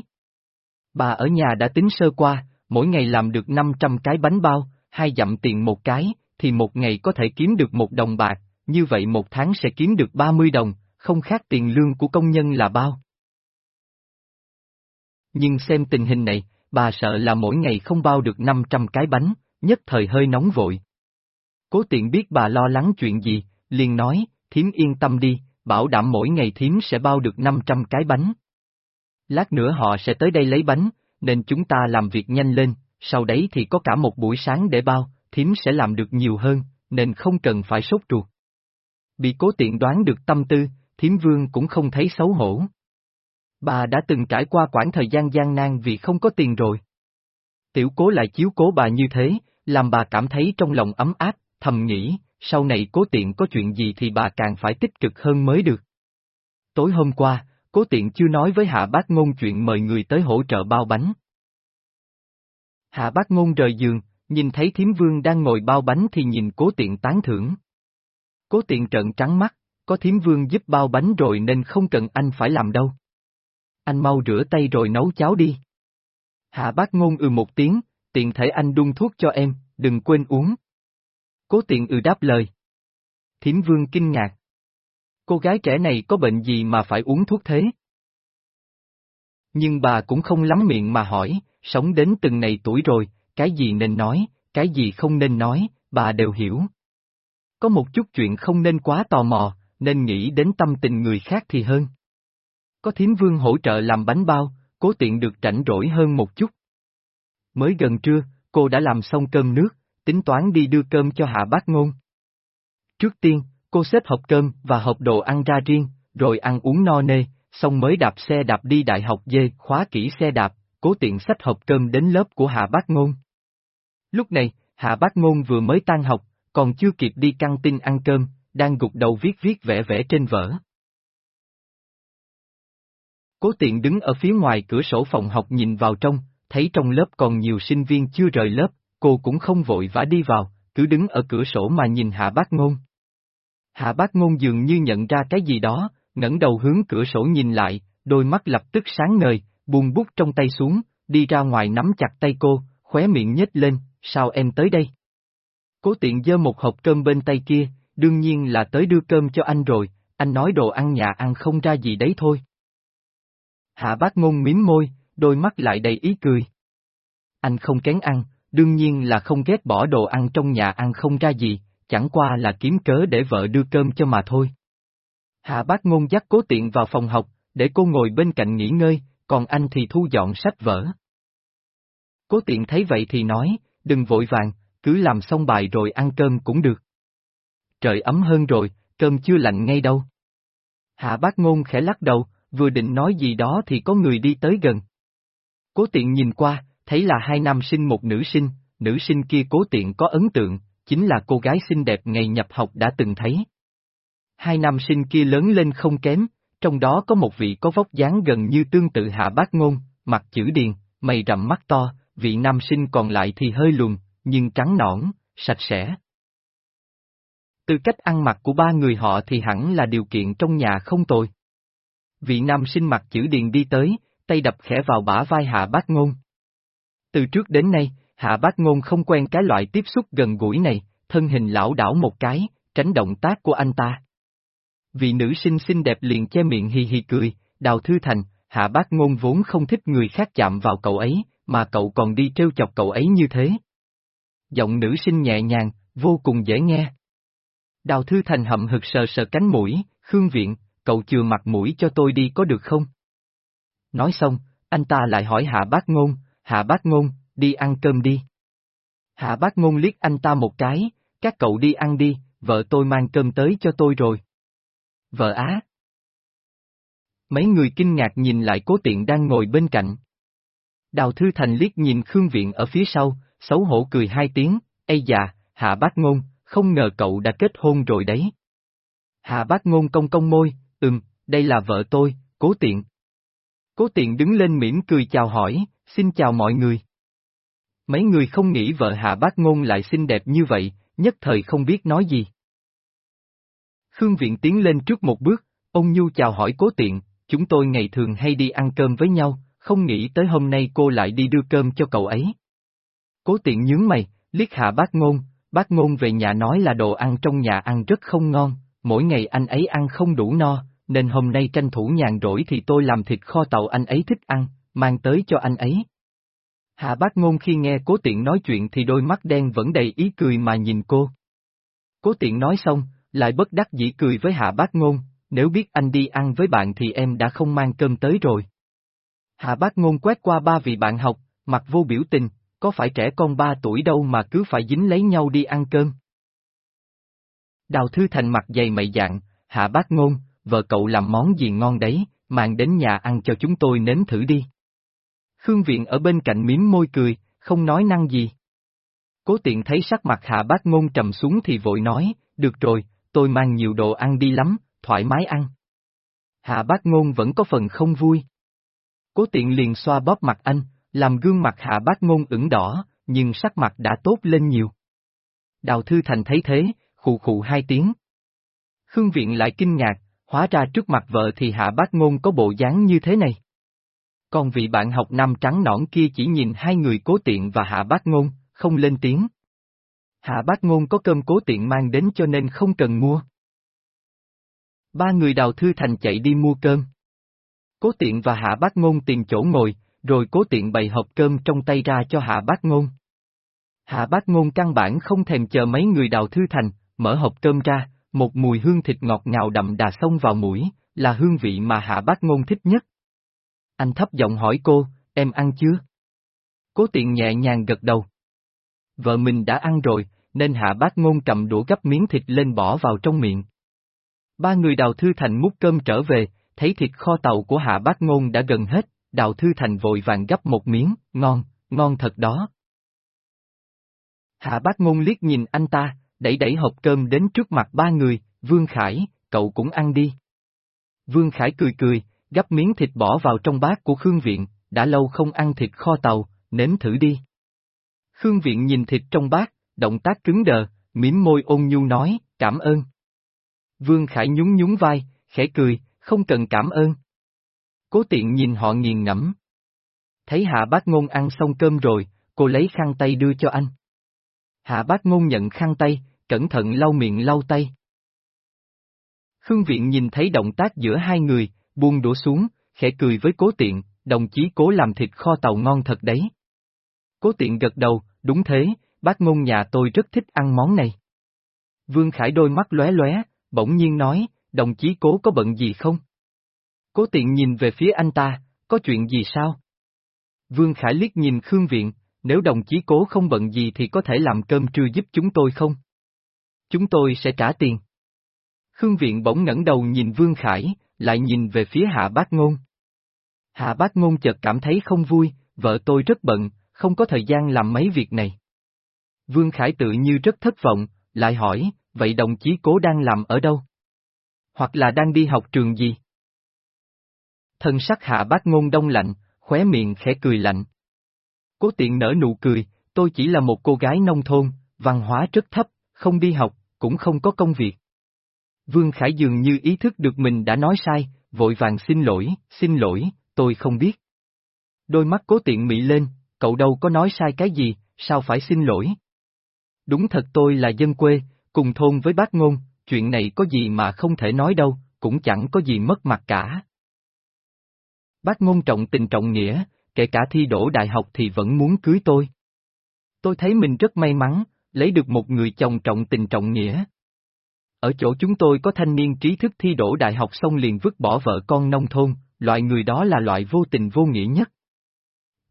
A: Bà ở nhà đã tính sơ qua, mỗi ngày làm được 500 cái bánh bao, hai dặm tiền một cái, thì một ngày có thể kiếm được một đồng bạc, như vậy một tháng sẽ kiếm được 30 đồng, không khác tiền lương của công nhân là bao. Nhưng xem tình hình này, bà sợ là mỗi ngày không bao được 500 cái bánh, nhất thời hơi nóng vội. Cố tiện biết bà lo lắng chuyện gì, liền nói, thiếm yên tâm đi, bảo đảm mỗi ngày thiếm sẽ bao được 500 cái bánh. Lát nữa họ sẽ tới đây lấy bánh, nên chúng ta làm việc nhanh lên, sau đấy thì có cả một buổi sáng để bao, thiếm sẽ làm được nhiều hơn, nên không cần phải sốt ruột. Bị cố tiện đoán được tâm tư, thiếm vương cũng không thấy xấu hổ. Bà đã từng trải qua quãng thời gian gian nan vì không có tiền rồi. Tiểu cố lại chiếu cố bà như thế, làm bà cảm thấy trong lòng ấm áp, thầm nghĩ, sau này cố tiện có chuyện gì thì bà càng phải tích cực hơn mới được. Tối hôm qua, cố tiện chưa nói với hạ bác ngôn chuyện mời người tới hỗ trợ bao bánh. Hạ bác ngôn rời giường, nhìn thấy thiếm vương đang ngồi bao bánh thì nhìn cố tiện tán thưởng. Cố tiện trợn trắng mắt, có thiếm vương giúp bao bánh rồi nên không cần anh phải làm đâu. Anh mau rửa tay rồi nấu cháo đi. Hạ bác ngôn ừ một tiếng, tiện thể anh đun thuốc cho em, đừng quên uống. Cố tiện ừ đáp lời. Thiếm vương kinh ngạc. Cô gái trẻ này có bệnh gì mà phải uống thuốc thế? Nhưng bà cũng không lắm miệng mà hỏi, sống đến từng này tuổi rồi, cái gì nên nói, cái gì không nên nói, bà đều hiểu. Có một chút chuyện không nên quá tò mò, nên nghĩ đến tâm tình người khác thì hơn. Có Thiến vương hỗ trợ làm bánh bao, cố tiện được rảnh rỗi hơn một chút. Mới gần trưa, cô đã làm xong cơm nước, tính toán đi đưa cơm cho hạ bác ngôn. Trước tiên, cô xếp hộp cơm và hộp đồ ăn ra riêng, rồi ăn uống no nê, xong mới đạp xe đạp đi đại học dê khóa kỹ xe đạp, cố tiện xách hộp cơm đến lớp của hạ bác ngôn. Lúc này, hạ bác ngôn vừa mới tan học, còn chưa kịp đi căng tin ăn cơm, đang gục đầu viết viết vẽ vẽ trên vở. Cố tiện đứng ở phía ngoài cửa sổ phòng học nhìn vào trong, thấy trong lớp còn nhiều sinh viên chưa rời lớp, cô cũng không vội vã đi vào, cứ đứng ở cửa sổ mà nhìn Hạ Bác Ngôn. Hạ Bác Ngôn dường như nhận ra cái gì đó, ngẩng đầu hướng cửa sổ nhìn lại, đôi mắt lập tức sáng ngời, buông bút trong tay xuống, đi ra ngoài nắm chặt tay cô, khóe miệng nhếch lên, sao em tới đây? Cố tiện giơ một hộp cơm bên tay kia, đương nhiên là tới đưa cơm cho anh rồi, anh nói đồ ăn nhà ăn không ra gì đấy thôi. Hạ bác ngôn miếm môi, đôi mắt lại đầy ý cười. Anh không kén ăn, đương nhiên là không ghét bỏ đồ ăn trong nhà ăn không ra gì, chẳng qua là kiếm cớ để vợ đưa cơm cho mà thôi. Hạ bác ngôn dắt cố tiện vào phòng học, để cô ngồi bên cạnh nghỉ ngơi, còn anh thì thu dọn sách vở. Cố tiện thấy vậy thì nói, đừng vội vàng, cứ làm xong bài rồi ăn cơm cũng được. Trời ấm hơn rồi, cơm chưa lạnh ngay đâu. Hạ bác ngôn khẽ lắc đầu, vừa định nói gì đó thì có người đi tới gần. Cố tiện nhìn qua, thấy là hai nam sinh một nữ sinh, nữ sinh kia cố tiện có ấn tượng, chính là cô gái xinh đẹp ngày nhập học đã từng thấy. Hai nam sinh kia lớn lên không kém, trong đó có một vị có vóc dáng gần như tương tự hạ bác ngôn, mặt chữ điền, mày rậm mắt to, vị nam sinh còn lại thì hơi lùn, nhưng trắng nõn, sạch sẽ. Từ cách ăn mặc của ba người họ thì hẳn là điều kiện trong nhà không tồi. Vị nam sinh mặt chữ điền đi tới, tay đập khẽ vào bả vai hạ bác ngôn. Từ trước đến nay, hạ bác ngôn không quen cái loại tiếp xúc gần gũi này, thân hình lão đảo một cái, tránh động tác của anh ta. Vị nữ sinh xinh đẹp liền che miệng hì hì cười, đào thư thành, hạ bác ngôn vốn không thích người khác chạm vào cậu ấy, mà cậu còn đi trêu chọc cậu ấy như thế. Giọng nữ sinh nhẹ nhàng, vô cùng dễ nghe. Đào Thư Thành hậm hực sờ sờ cánh mũi, Khương Viện, cậu chừa mặt mũi cho tôi đi có được không? Nói xong, anh ta lại hỏi Hạ Bác Ngôn, Hạ Bác Ngôn, đi ăn cơm đi. Hạ Bác Ngôn liếc anh ta một cái, các cậu đi ăn đi, vợ tôi mang cơm tới cho tôi rồi. Vợ á. Mấy người kinh ngạc nhìn lại cố tiện đang ngồi bên cạnh. Đào Thư Thành liếc nhìn Khương Viện ở phía sau, xấu hổ cười hai tiếng, Ây già, Hạ Bác Ngôn, không ngờ cậu đã kết hôn rồi đấy. Hạ Bác Ngôn công công môi, ừm, đây là vợ tôi, Cố Tiện. Cố Tiện đứng lên mỉm cười chào hỏi, xin chào mọi người. Mấy người không nghĩ vợ Hạ Bác Ngôn lại xinh đẹp như vậy, nhất thời không biết nói gì. Khương Viện tiến lên trước một bước, ông Nhu chào hỏi Cố Tiện, chúng tôi ngày thường hay đi ăn cơm với nhau, không nghĩ tới hôm nay cô lại đi đưa cơm cho cậu ấy. Cố tiện nhướng mày, liếc hạ bác ngôn, bác ngôn về nhà nói là đồ ăn trong nhà ăn rất không ngon, mỗi ngày anh ấy ăn không đủ no, nên hôm nay tranh thủ nhàn rỗi thì tôi làm thịt kho tàu anh ấy thích ăn, mang tới cho anh ấy. Hạ bác ngôn khi nghe cố tiện nói chuyện thì đôi mắt đen vẫn đầy ý cười mà nhìn cô. Cố tiện nói xong, lại bất đắc dĩ cười với hạ bác ngôn, nếu biết anh đi ăn với bạn thì em đã không mang cơm tới rồi. Hạ bác ngôn quét qua ba vị bạn học, mặt vô biểu tình, có phải trẻ con ba tuổi đâu mà cứ phải dính lấy nhau đi ăn cơm. Đào Thư Thành mặt dày mày dạng, hạ bác ngôn, vợ cậu làm món gì ngon đấy, mang đến nhà ăn cho chúng tôi nếm thử đi. Khương Viện ở bên cạnh miếm môi cười, không nói năng gì. Cố tiện thấy sắc mặt hạ bác ngôn trầm xuống thì vội nói, được rồi, tôi mang nhiều đồ ăn đi lắm, thoải mái ăn. Hạ bác ngôn vẫn có phần không vui. Cố tiện liền xoa bóp mặt anh, làm gương mặt hạ bác ngôn ửng đỏ, nhưng sắc mặt đã tốt lên nhiều. Đào Thư Thành thấy thế, khụ khụ hai tiếng. Khương Viện lại kinh ngạc, hóa ra trước mặt vợ thì hạ bác ngôn có bộ dáng như thế này. Còn vị bạn học nam trắng nõn kia chỉ nhìn hai người cố tiện và hạ bác ngôn, không lên tiếng. Hạ bác ngôn có cơm cố tiện mang đến cho nên không cần mua. Ba người đào thư thành chạy đi mua cơm. Cố tiện và hạ bác ngôn tìm chỗ ngồi, rồi cố tiện bày hộp cơm trong tay ra cho hạ bác ngôn. Hạ bác ngôn căn bản không thèm chờ mấy người đào thư thành, mở hộp cơm ra, một mùi hương thịt ngọt ngào đậm đà xông vào mũi, là hương vị mà hạ bác ngôn thích nhất. Anh thấp giọng hỏi cô, em ăn chưa? Cố tiện nhẹ nhàng gật đầu. Vợ mình đã ăn rồi, nên hạ bác ngôn cầm đũa gấp miếng thịt lên bỏ vào trong miệng. Ba người đào thư thành múc cơm trở về, thấy thịt kho tàu của hạ bác ngôn đã gần hết, đào thư thành vội vàng gấp một miếng, ngon, ngon thật đó. Hạ bác ngôn liếc nhìn anh ta, đẩy đẩy hộp cơm đến trước mặt ba người, Vương Khải, cậu cũng ăn đi. Vương Khải cười cười, gấp miếng thịt bỏ vào trong bát của Khương Viện, đã lâu không ăn thịt kho tàu, nếm thử đi. Khương Viện nhìn thịt trong bát, động tác cứng đờ, mím môi ôn nhu nói, cảm ơn. Vương Khải nhún nhún vai, khẽ cười, không cần cảm ơn. Cố tiện nhìn họ nghiền ngẫm. Thấy hạ bác ngôn ăn xong cơm rồi, cô lấy khăn tay đưa cho anh. Hạ bác ngôn nhận khăn tay, cẩn thận lau miệng lau tay. Khương Viện nhìn thấy động tác giữa hai người, buông đũa xuống, khẽ cười với cố tiện, đồng chí cố làm thịt kho tàu ngon thật đấy. Cố tiện gật đầu, đúng thế, bác ngôn nhà tôi rất thích ăn món này. Vương Khải đôi mắt lóe lóe, bỗng nhiên nói, đồng chí cố có bận gì không? Cố tiện nhìn về phía anh ta, có chuyện gì sao? Vương Khải liếc nhìn Khương Viện, nếu đồng chí cố không bận gì thì có thể làm cơm trưa giúp chúng tôi không? Chúng tôi sẽ trả tiền. Khương Viện bỗng ngẩng đầu nhìn Vương Khải, lại nhìn về phía Hạ Bác Ngôn. Hạ Bác Ngôn chợt cảm thấy không vui, vợ tôi rất bận, không có thời gian làm mấy việc này. Vương Khải tự như rất thất vọng, lại hỏi, vậy đồng chí cố đang làm ở đâu? Hoặc là đang đi học trường gì? Thân sắc Hạ Bác Ngôn đông lạnh, khóe miệng khẽ cười lạnh. Cố tiện nở nụ cười, tôi chỉ là một cô gái nông thôn, văn hóa rất thấp, không đi học, cũng không có công việc. Vương Khải dường như ý thức được mình đã nói sai, vội vàng xin lỗi, xin lỗi, tôi không biết. Đôi mắt cố tiện mị lên, cậu đâu có nói sai cái gì, sao phải xin lỗi? Đúng thật tôi là dân quê, cùng thôn với bác ngôn, chuyện này có gì mà không thể nói đâu, cũng chẳng có gì mất mặt cả. Bác ngôn trọng tình trọng nghĩa, kể cả thi đổ đại học thì vẫn muốn cưới tôi. Tôi thấy mình rất may mắn, lấy được một người chồng trọng tình trọng nghĩa. Ở chỗ chúng tôi có thanh niên trí thức thi đổ đại học xong liền vứt bỏ vợ con nông thôn, loại người đó là loại vô tình vô nghĩa nhất.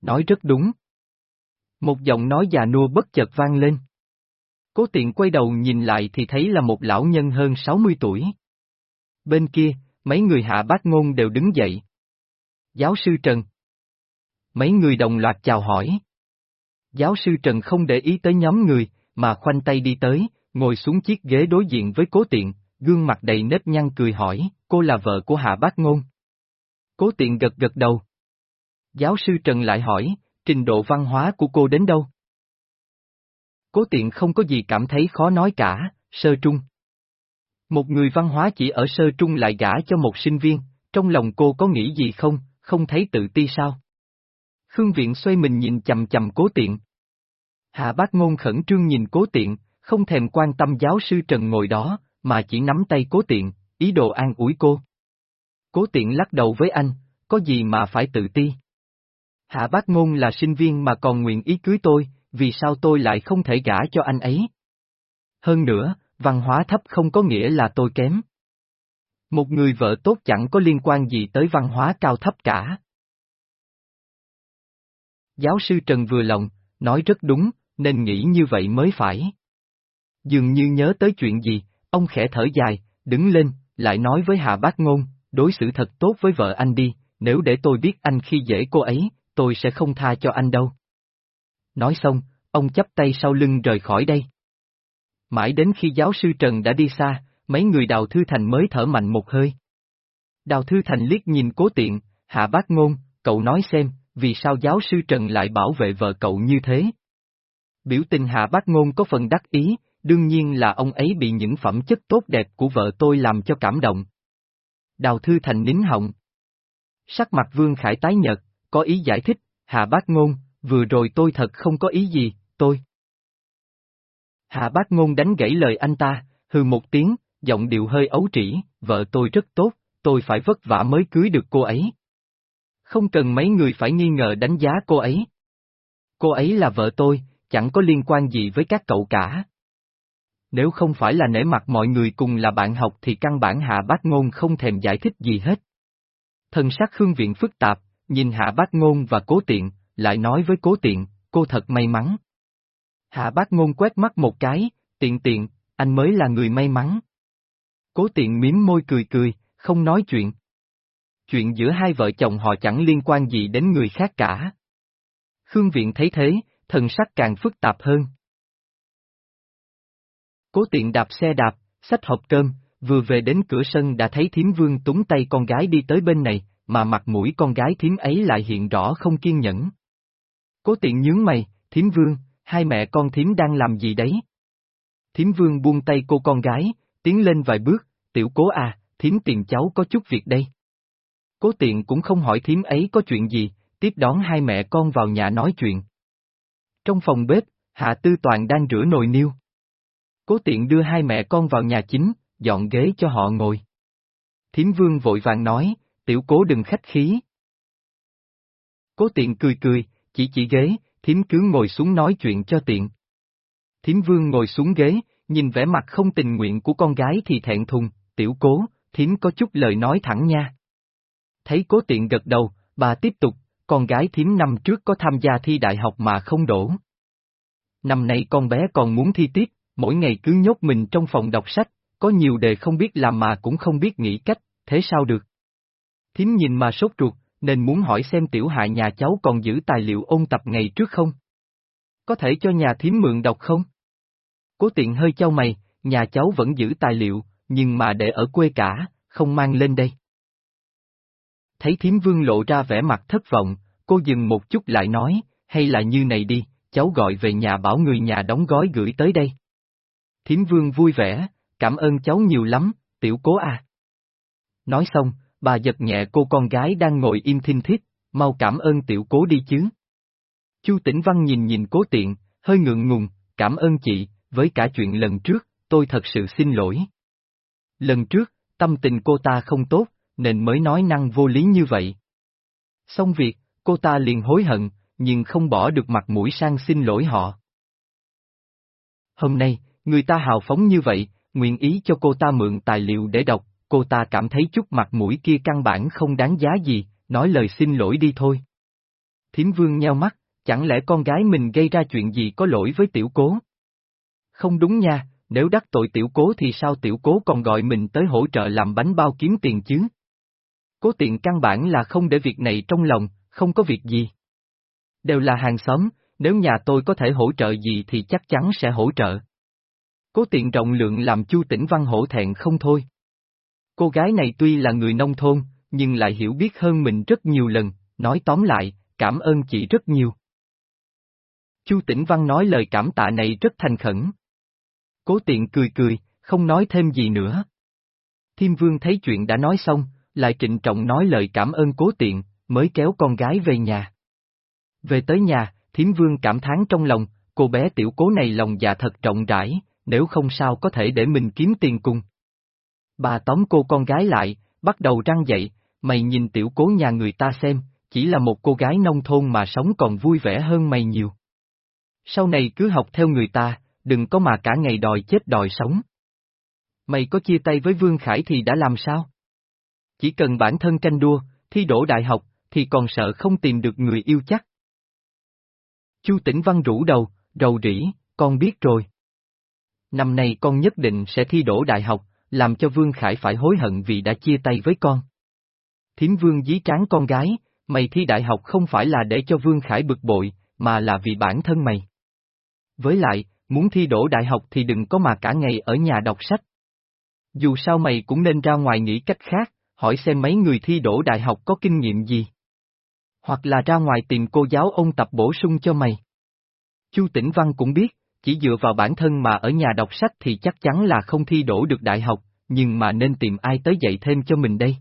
A: Nói rất đúng. Một giọng nói già nua bất chợt vang lên. Cố tiện quay đầu nhìn lại thì thấy là một lão nhân hơn 60 tuổi. Bên kia, mấy người hạ bác ngôn đều đứng dậy. Giáo sư Trần. Mấy người đồng loạt chào hỏi. Giáo sư Trần không để ý tới nhóm người, mà khoanh tay đi tới, ngồi xuống chiếc ghế đối diện với cố tiện, gương mặt đầy nếp nhăn cười hỏi, cô là vợ của hạ bác ngôn. Cố tiện gật gật đầu. Giáo sư Trần lại hỏi, trình độ văn hóa của cô đến đâu? Cố tiện không có gì cảm thấy khó nói cả, sơ trung. Một người văn hóa chỉ ở sơ trung lại gả cho một sinh viên, trong lòng cô có nghĩ gì không, không thấy tự ti sao? Khương Viện xoay mình nhìn chầm chầm cố tiện. Hạ bác ngôn khẩn trương nhìn cố tiện, không thèm quan tâm giáo sư Trần ngồi đó, mà chỉ nắm tay cố tiện, ý đồ an ủi cô. Cố tiện lắc đầu với anh, có gì mà phải tự ti. Hạ bác ngôn là sinh viên mà còn nguyện ý cưới tôi, vì sao tôi lại không thể gả cho anh ấy? Hơn nữa, văn hóa thấp không có nghĩa là tôi kém. Một người vợ tốt chẳng có liên quan gì tới văn hóa cao thấp cả. Giáo sư Trần vừa lòng, nói rất đúng, nên nghĩ như vậy mới phải. Dường như nhớ tới chuyện gì, ông khẽ thở dài, đứng lên, lại nói với Hạ Bác Ngôn, đối xử thật tốt với vợ anh đi, nếu để tôi biết anh khi dễ cô ấy, tôi sẽ không tha cho anh đâu. Nói xong, ông chắp tay sau lưng rời khỏi đây. Mãi đến khi giáo sư Trần đã đi xa, mấy người Đào Thư Thành mới thở mạnh một hơi. Đào Thư Thành liếc nhìn cố tiện, hạ bác ngôn, cậu nói xem, vì sao giáo sư Trần lại bảo vệ vợ cậu như thế? Biểu tình hạ bác ngôn có phần đắc ý, đương nhiên là ông ấy bị những phẩm chất tốt đẹp của vợ tôi làm cho cảm động. Đào Thư Thành nín họng. Sắc mặt Vương Khải tái nhật, có ý giải thích, hạ bác ngôn, vừa rồi tôi thật không có ý gì, tôi. Hạ bác ngôn đánh gãy lời anh ta, hừ một tiếng, giọng điệu hơi ấu trĩ, vợ tôi rất tốt, tôi phải vất vả mới cưới được cô ấy. Không cần mấy người phải nghi ngờ đánh giá cô ấy. Cô ấy là vợ tôi, chẳng có liên quan gì với các cậu cả. Nếu không phải là nể mặt mọi người cùng là bạn học thì căn bản hạ bác ngôn không thèm giải thích gì hết. Thần sắc Khương Viện phức tạp, nhìn hạ bác ngôn và cố tiện, lại nói với cố tiện, cô thật may mắn. Hạ bác ngôn quét mắt một cái, tiện tiện, anh mới là người may mắn. Cố tiện miếm môi cười cười, không nói chuyện. Chuyện giữa hai vợ chồng họ chẳng liên quan gì đến người khác cả. Khương Viện thấy thế, thần sắc càng phức tạp hơn. Cố tiện đạp xe đạp, sách hộp cơm, vừa về đến cửa sân đã thấy thiếm vương túng tay con gái đi tới bên này, mà mặt mũi con gái thiếm ấy lại hiện rõ không kiên nhẫn. Cố tiện nhướng mày, thiếm vương, hai mẹ con thiếm đang làm gì đấy? Thiếm vương buông tay cô con gái, tiến lên vài bước, tiểu cố à, thiếm tiền cháu có chút việc đây. Cố tiện cũng không hỏi thiếm ấy có chuyện gì, tiếp đón hai mẹ con vào nhà nói chuyện. Trong phòng bếp, Hạ Tư Toàn đang rửa nồi niêu. Cố tiện đưa hai mẹ con vào nhà chính, dọn ghế cho họ ngồi. Thiếm vương vội vàng nói, tiểu cố đừng khách khí. Cố tiện cười cười, chỉ chỉ ghế, thiếm cứ ngồi xuống nói chuyện cho tiện. Thiếm vương ngồi xuống ghế, nhìn vẻ mặt không tình nguyện của con gái thì thẹn thùng, tiểu cố, thím có chút lời nói thẳng nha. Thấy cố tiện gật đầu, bà tiếp tục, con gái thím năm trước có tham gia thi đại học mà không đổ. Năm nay con bé còn muốn thi tiếp, mỗi ngày cứ nhốt mình trong phòng đọc sách, có nhiều đề không biết làm mà cũng không biết nghĩ cách, thế sao được? thím nhìn mà sốt ruột, nên muốn hỏi xem tiểu hạ nhà cháu còn giữ tài liệu ôn tập ngày trước không? Có thể cho nhà thiếm mượn đọc không? Cố tiện hơi trao mày, nhà cháu vẫn giữ tài liệu, nhưng mà để ở quê cả, không mang lên đây. Thấy thiếm vương lộ ra vẻ mặt thất vọng, cô dừng một chút lại nói, hay là như này đi, cháu gọi về nhà bảo người nhà đóng gói gửi tới đây. Thiếm vương vui vẻ, cảm ơn cháu nhiều lắm, tiểu cố à. Nói xong, bà giật nhẹ cô con gái đang ngồi im thinh thiết, mau cảm ơn tiểu cố đi chứ. Chu Tĩnh Văn nhìn nhìn cố tiện, hơi ngượng ngùng, cảm ơn chị, với cả chuyện lần trước, tôi thật sự xin lỗi. Lần trước, tâm tình cô ta không tốt, nên mới nói năng vô lý như vậy. Xong việc, cô ta liền hối hận, nhưng không bỏ được mặt mũi sang xin lỗi họ. Hôm nay, người ta hào phóng như vậy, nguyện ý cho cô ta mượn tài liệu để đọc, cô ta cảm thấy chút mặt mũi kia căn bản không đáng giá gì, nói lời xin lỗi đi thôi. Thiếm vương nheo mắt, chẳng lẽ con gái mình gây ra chuyện gì có lỗi với tiểu cố? Không đúng nha, nếu đắc tội tiểu cố thì sao tiểu cố còn gọi mình tới hỗ trợ làm bánh bao kiếm tiền chứ? Cố tiện căn bản là không để việc này trong lòng, không có việc gì. Đều là hàng xóm, nếu nhà tôi có thể hỗ trợ gì thì chắc chắn sẽ hỗ trợ. Cố tiện rộng lượng làm chu tỉnh văn hổ thẹn không thôi. Cô gái này tuy là người nông thôn, nhưng lại hiểu biết hơn mình rất nhiều lần, nói tóm lại, cảm ơn chị rất nhiều. Chu Tĩnh Văn nói lời cảm tạ này rất thành khẩn. Cố tiện cười cười, không nói thêm gì nữa. Thiên Vương thấy chuyện đã nói xong, lại trịnh trọng nói lời cảm ơn cố tiện, mới kéo con gái về nhà. Về tới nhà, Thiếm Vương cảm thán trong lòng, cô bé tiểu cố này lòng dạ thật rộng rãi, nếu không sao có thể để mình kiếm tiền cùng. Bà tóm cô con gái lại, bắt đầu răng dậy, mày nhìn tiểu cố nhà người ta xem, chỉ là một cô gái nông thôn mà sống còn vui vẻ hơn mày nhiều. Sau này cứ học theo người ta, đừng có mà cả ngày đòi chết đòi sống. Mày có chia tay với Vương Khải thì đã làm sao? Chỉ cần bản thân tranh đua, thi đỗ đại học, thì còn sợ không tìm được người yêu chắc. Chu Tĩnh Văn rủ đầu, rầu rĩ, con biết rồi. Năm nay con nhất định sẽ thi đỗ đại học, làm cho Vương Khải phải hối hận vì đã chia tay với con. Thiếm Vương dí tráng con gái, mày thi đại học không phải là để cho Vương Khải bực bội, mà là vì bản thân mày. Với lại, muốn thi đỗ đại học thì đừng có mà cả ngày ở nhà đọc sách. Dù sao mày cũng nên ra ngoài nghĩ cách khác, hỏi xem mấy người thi đỗ đại học có kinh nghiệm gì. Hoặc là ra ngoài tìm cô giáo ôn tập bổ sung cho mày. Chu Tĩnh Văn cũng biết, chỉ dựa vào bản thân mà ở nhà đọc sách thì chắc chắn là không thi đỗ được đại học, nhưng mà nên tìm ai tới dạy thêm cho mình đây.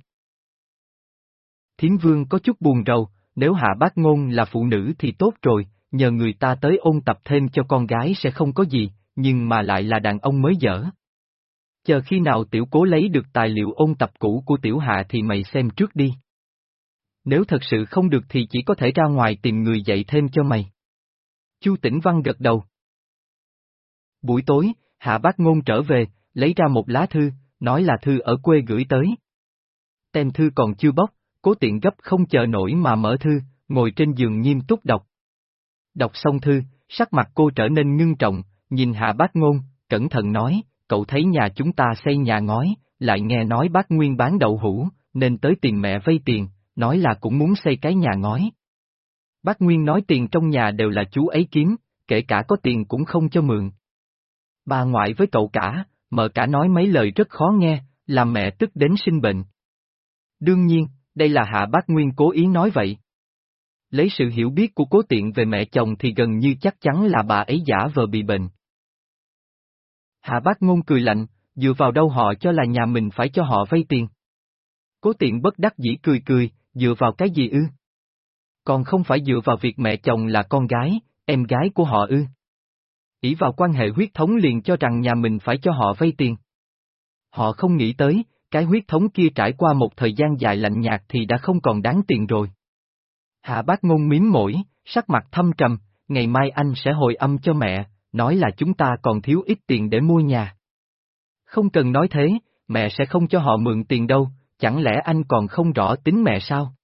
A: Thiến Vương có chút buồn rầu, nếu hạ bác ngôn là phụ nữ thì tốt rồi, nhờ người ta tới ôn tập thêm cho con gái sẽ không có gì, nhưng mà lại là đàn ông mới dở. Chờ khi nào tiểu cố lấy được tài liệu ôn tập cũ của tiểu hạ thì mày xem trước đi. Nếu thật sự không được thì chỉ có thể ra ngoài tìm người dạy thêm cho mày. Chu Tĩnh Văn gật đầu. Buổi tối, Hạ Bác Ngôn trở về, lấy ra một lá thư, nói là thư ở quê gửi tới. Tem thư còn chưa bóc, cố tiện gấp không chờ nổi mà mở thư, ngồi trên giường nghiêm túc đọc. Đọc xong thư, sắc mặt cô trở nên ngưng trọng, nhìn Hạ Bác Ngôn, cẩn thận nói, cậu thấy nhà chúng ta xây nhà ngói, lại nghe nói bác Nguyên bán đậu hũ, nên tới tiền mẹ vay tiền, nói là cũng muốn xây cái nhà ngói. Bác Nguyên nói tiền trong nhà đều là chú ấy kiếm, kể cả có tiền cũng không cho mượn. Bà ngoại với cậu cả, mợ cả nói mấy lời rất khó nghe, làm mẹ tức đến sinh bệnh. Đương nhiên, đây là hạ bác Nguyên cố ý nói vậy. Lấy sự hiểu biết của cố tiện về mẹ chồng thì gần như chắc chắn là bà ấy giả vờ bị bệnh. Hạ bác ngôn cười lạnh, dựa vào đâu họ cho là nhà mình phải cho họ vay tiền. Cố tiện bất đắc dĩ cười cười, dựa vào cái gì ư? Còn không phải dựa vào việc mẹ chồng là con gái, em gái của họ ư? ỷ vào quan hệ huyết thống liền cho rằng nhà mình phải cho họ vay tiền. Họ không nghĩ tới, cái huyết thống kia trải qua một thời gian dài lạnh nhạt thì đã không còn đáng tiền rồi. Hạ bác ngôn miếm mũi, sắc mặt thâm trầm, ngày mai anh sẽ hồi âm cho mẹ, nói là chúng ta còn thiếu ít tiền để mua nhà. Không cần nói thế, mẹ sẽ không cho họ mượn tiền đâu, chẳng lẽ anh còn không rõ tính mẹ sao?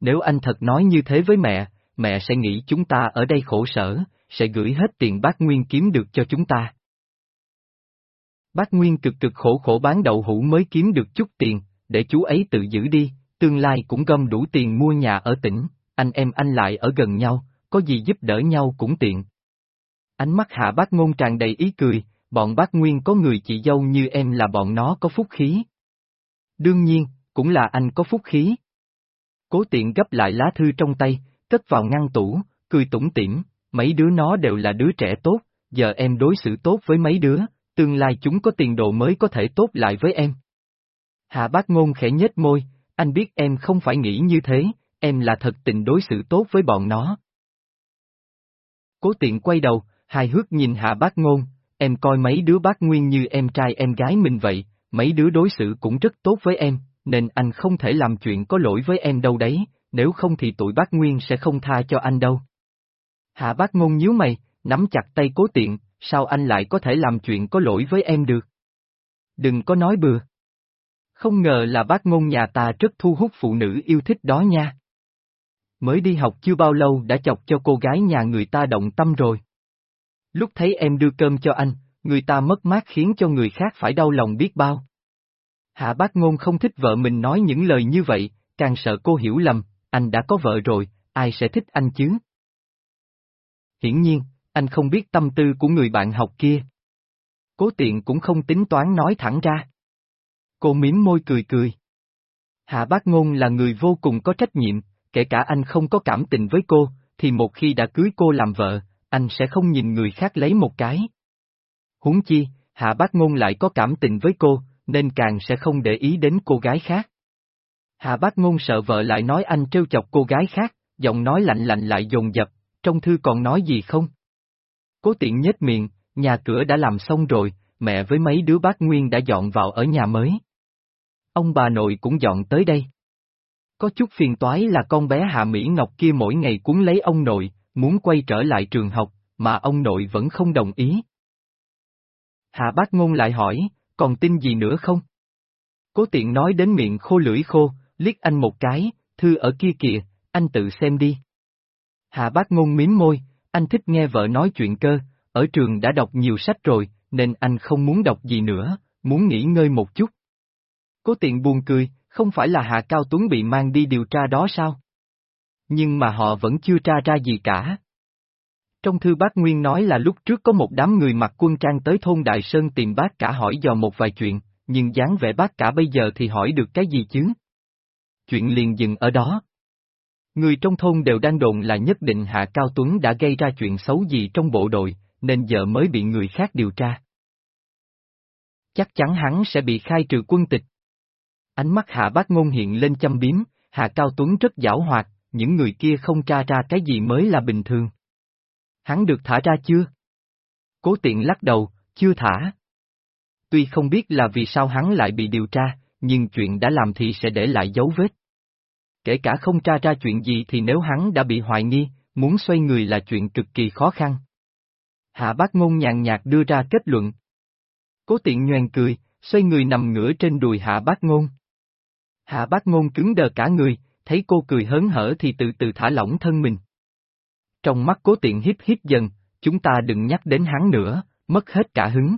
A: Nếu anh thật nói như thế với mẹ, mẹ sẽ nghĩ chúng ta ở đây khổ sở, sẽ gửi hết tiền bác Nguyên kiếm được cho chúng ta. Bác Nguyên cực cực khổ khổ bán đậu hũ mới kiếm được chút tiền, để chú ấy tự giữ đi, tương lai cũng gom đủ tiền mua nhà ở tỉnh, anh em anh lại ở gần nhau, có gì giúp đỡ nhau cũng tiện. Ánh mắt hạ bác ngôn tràn đầy ý cười, bọn bác Nguyên có người chị dâu như em là bọn nó có phúc khí. Đương nhiên, cũng là anh có phúc khí. Cố tiện gấp lại lá thư trong tay, cất vào ngăn tủ, cười tủm tỉm, mấy đứa nó đều là đứa trẻ tốt, giờ em đối xử tốt với mấy đứa, tương lai chúng có tiền đồ mới có thể tốt lại với em. Hạ bác ngôn khẽ nhếch môi, anh biết em không phải nghĩ như thế, em là thật tình đối xử tốt với bọn nó. Cố tiện quay đầu, hài hước nhìn hạ bác ngôn, em coi mấy đứa bác nguyên như em trai em gái mình vậy, mấy đứa đối xử cũng rất tốt với em, nên anh không thể làm chuyện có lỗi với em đâu đấy, nếu không thì tụi bác nguyên sẽ không tha cho anh đâu. Hạ bác ngôn nhíu mày, nắm chặt tay cố tiện, sao anh lại có thể làm chuyện có lỗi với em được? Đừng có nói bừa. Không ngờ là bác ngôn nhà ta rất thu hút phụ nữ yêu thích đó nha. Mới đi học chưa bao lâu đã chọc cho cô gái nhà người ta động tâm rồi. Lúc thấy em đưa cơm cho anh, người ta mất mát khiến cho người khác phải đau lòng biết bao. Hạ bác ngôn không thích vợ mình nói những lời như vậy, càng sợ cô hiểu lầm, anh đã có vợ rồi, ai sẽ thích anh chứ? Hiển nhiên, anh không biết tâm tư của người bạn học kia. Cố tiện cũng không tính toán nói thẳng ra. Cô miếm môi cười cười. Hạ bác ngôn là người vô cùng có trách nhiệm, kể cả anh không có cảm tình với cô, thì một khi đã cưới cô làm vợ, anh sẽ không nhìn người khác lấy một cái. Huống chi, Hạ bác ngôn lại có cảm tình với cô, nên càng sẽ không để ý đến cô gái khác. Hạ bác ngôn sợ vợ lại nói anh trêu chọc cô gái khác, giọng nói lạnh lạnh lại dồn dập, trong thư còn nói gì không? Cố tiện nhếch miệng, nhà cửa đã làm xong rồi, mẹ với mấy đứa bác Nguyên đã dọn vào ở nhà mới. Ông bà nội cũng dọn tới đây. Có chút phiền toái là con bé Hạ Mỹ Ngọc kia mỗi ngày cuốn lấy ông nội, muốn quay trở lại trường học, mà ông nội vẫn không đồng ý. Hạ bác ngôn lại hỏi, còn tin gì nữa không? Cố tiện nói đến miệng khô lưỡi khô, liếc anh một cái, thư ở kia kìa, anh tự xem đi. Hạ bác ngôn miếm môi, anh thích nghe vợ nói chuyện cơ, ở trường đã đọc nhiều sách rồi, nên anh không muốn đọc gì nữa, muốn nghỉ ngơi một chút. Cố tiện buồn cười, không phải là Hạ Cao Tuấn bị mang đi điều tra đó sao? Nhưng mà họ vẫn chưa tra ra gì cả. Trong thư bác Nguyên nói là lúc trước có một đám người mặc quân trang tới thôn Đại Sơn tìm bác cả hỏi dò một vài chuyện, nhưng dáng vẻ bác cả bây giờ thì hỏi được cái gì chứ? Chuyện liền dừng ở đó. Người trong thôn đều đang đồn là nhất định Hạ Cao Tuấn đã gây ra chuyện xấu gì trong bộ đội, nên giờ mới bị người khác điều tra. Chắc chắn hắn sẽ bị khai trừ quân tịch. Ánh mắt Hạ Bác Ngôn hiện lên châm biếm, Hạ Cao Tuấn rất giảo hoạt, những người kia không tra ra cái gì mới là bình thường. Hắn được thả ra chưa? Cố tiện lắc đầu, chưa thả. Tuy không biết là vì sao hắn lại bị điều tra, nhưng chuyện đã làm thì sẽ để lại dấu vết kể cả không tra ra chuyện gì thì nếu hắn đã bị hoài nghi, muốn xoay người là chuyện cực kỳ khó khăn. Hạ bác ngôn nhàn nhạt đưa ra kết luận. Cố tiện nhoèn cười, xoay người nằm ngửa trên đùi hạ bác ngôn. Hạ bác ngôn cứng đờ cả người, thấy cô cười hớn hở thì từ từ thả lỏng thân mình. Trong mắt cố tiện hít hít dần, chúng ta đừng nhắc đến hắn nữa, mất hết cả hứng.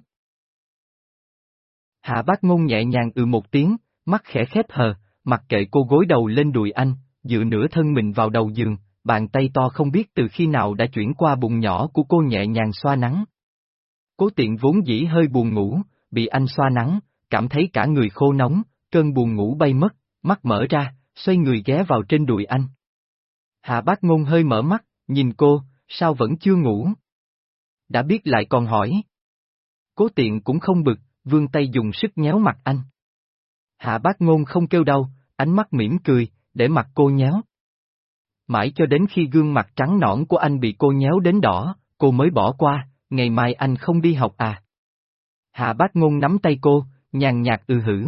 A: Hạ bác ngôn nhẹ nhàng ừ một tiếng, mắt khẽ khép hờ, mặc kệ cô gối đầu lên đùi anh, dựa nửa thân mình vào đầu giường, bàn tay to không biết từ khi nào đã chuyển qua bụng nhỏ của cô nhẹ nhàng xoa nắng. Cố tiện vốn dĩ hơi buồn ngủ, bị anh xoa nắng, cảm thấy cả người khô nóng, cơn buồn ngủ bay mất, mắt mở ra, xoay người ghé vào trên đùi anh. Hạ bác ngôn hơi mở mắt, nhìn cô, sao vẫn chưa ngủ? Đã biết lại còn hỏi. Cố tiện cũng không bực, vương tay dùng sức nhéo mặt anh. Hạ bác ngôn không kêu đau, ánh mắt mỉm cười, để mặt cô nhéo. Mãi cho đến khi gương mặt trắng nõn của anh bị cô nhéo đến đỏ, cô mới bỏ qua, ngày mai anh không đi học à. Hạ bác ngôn nắm tay cô, nhàn nhạt ừ hử.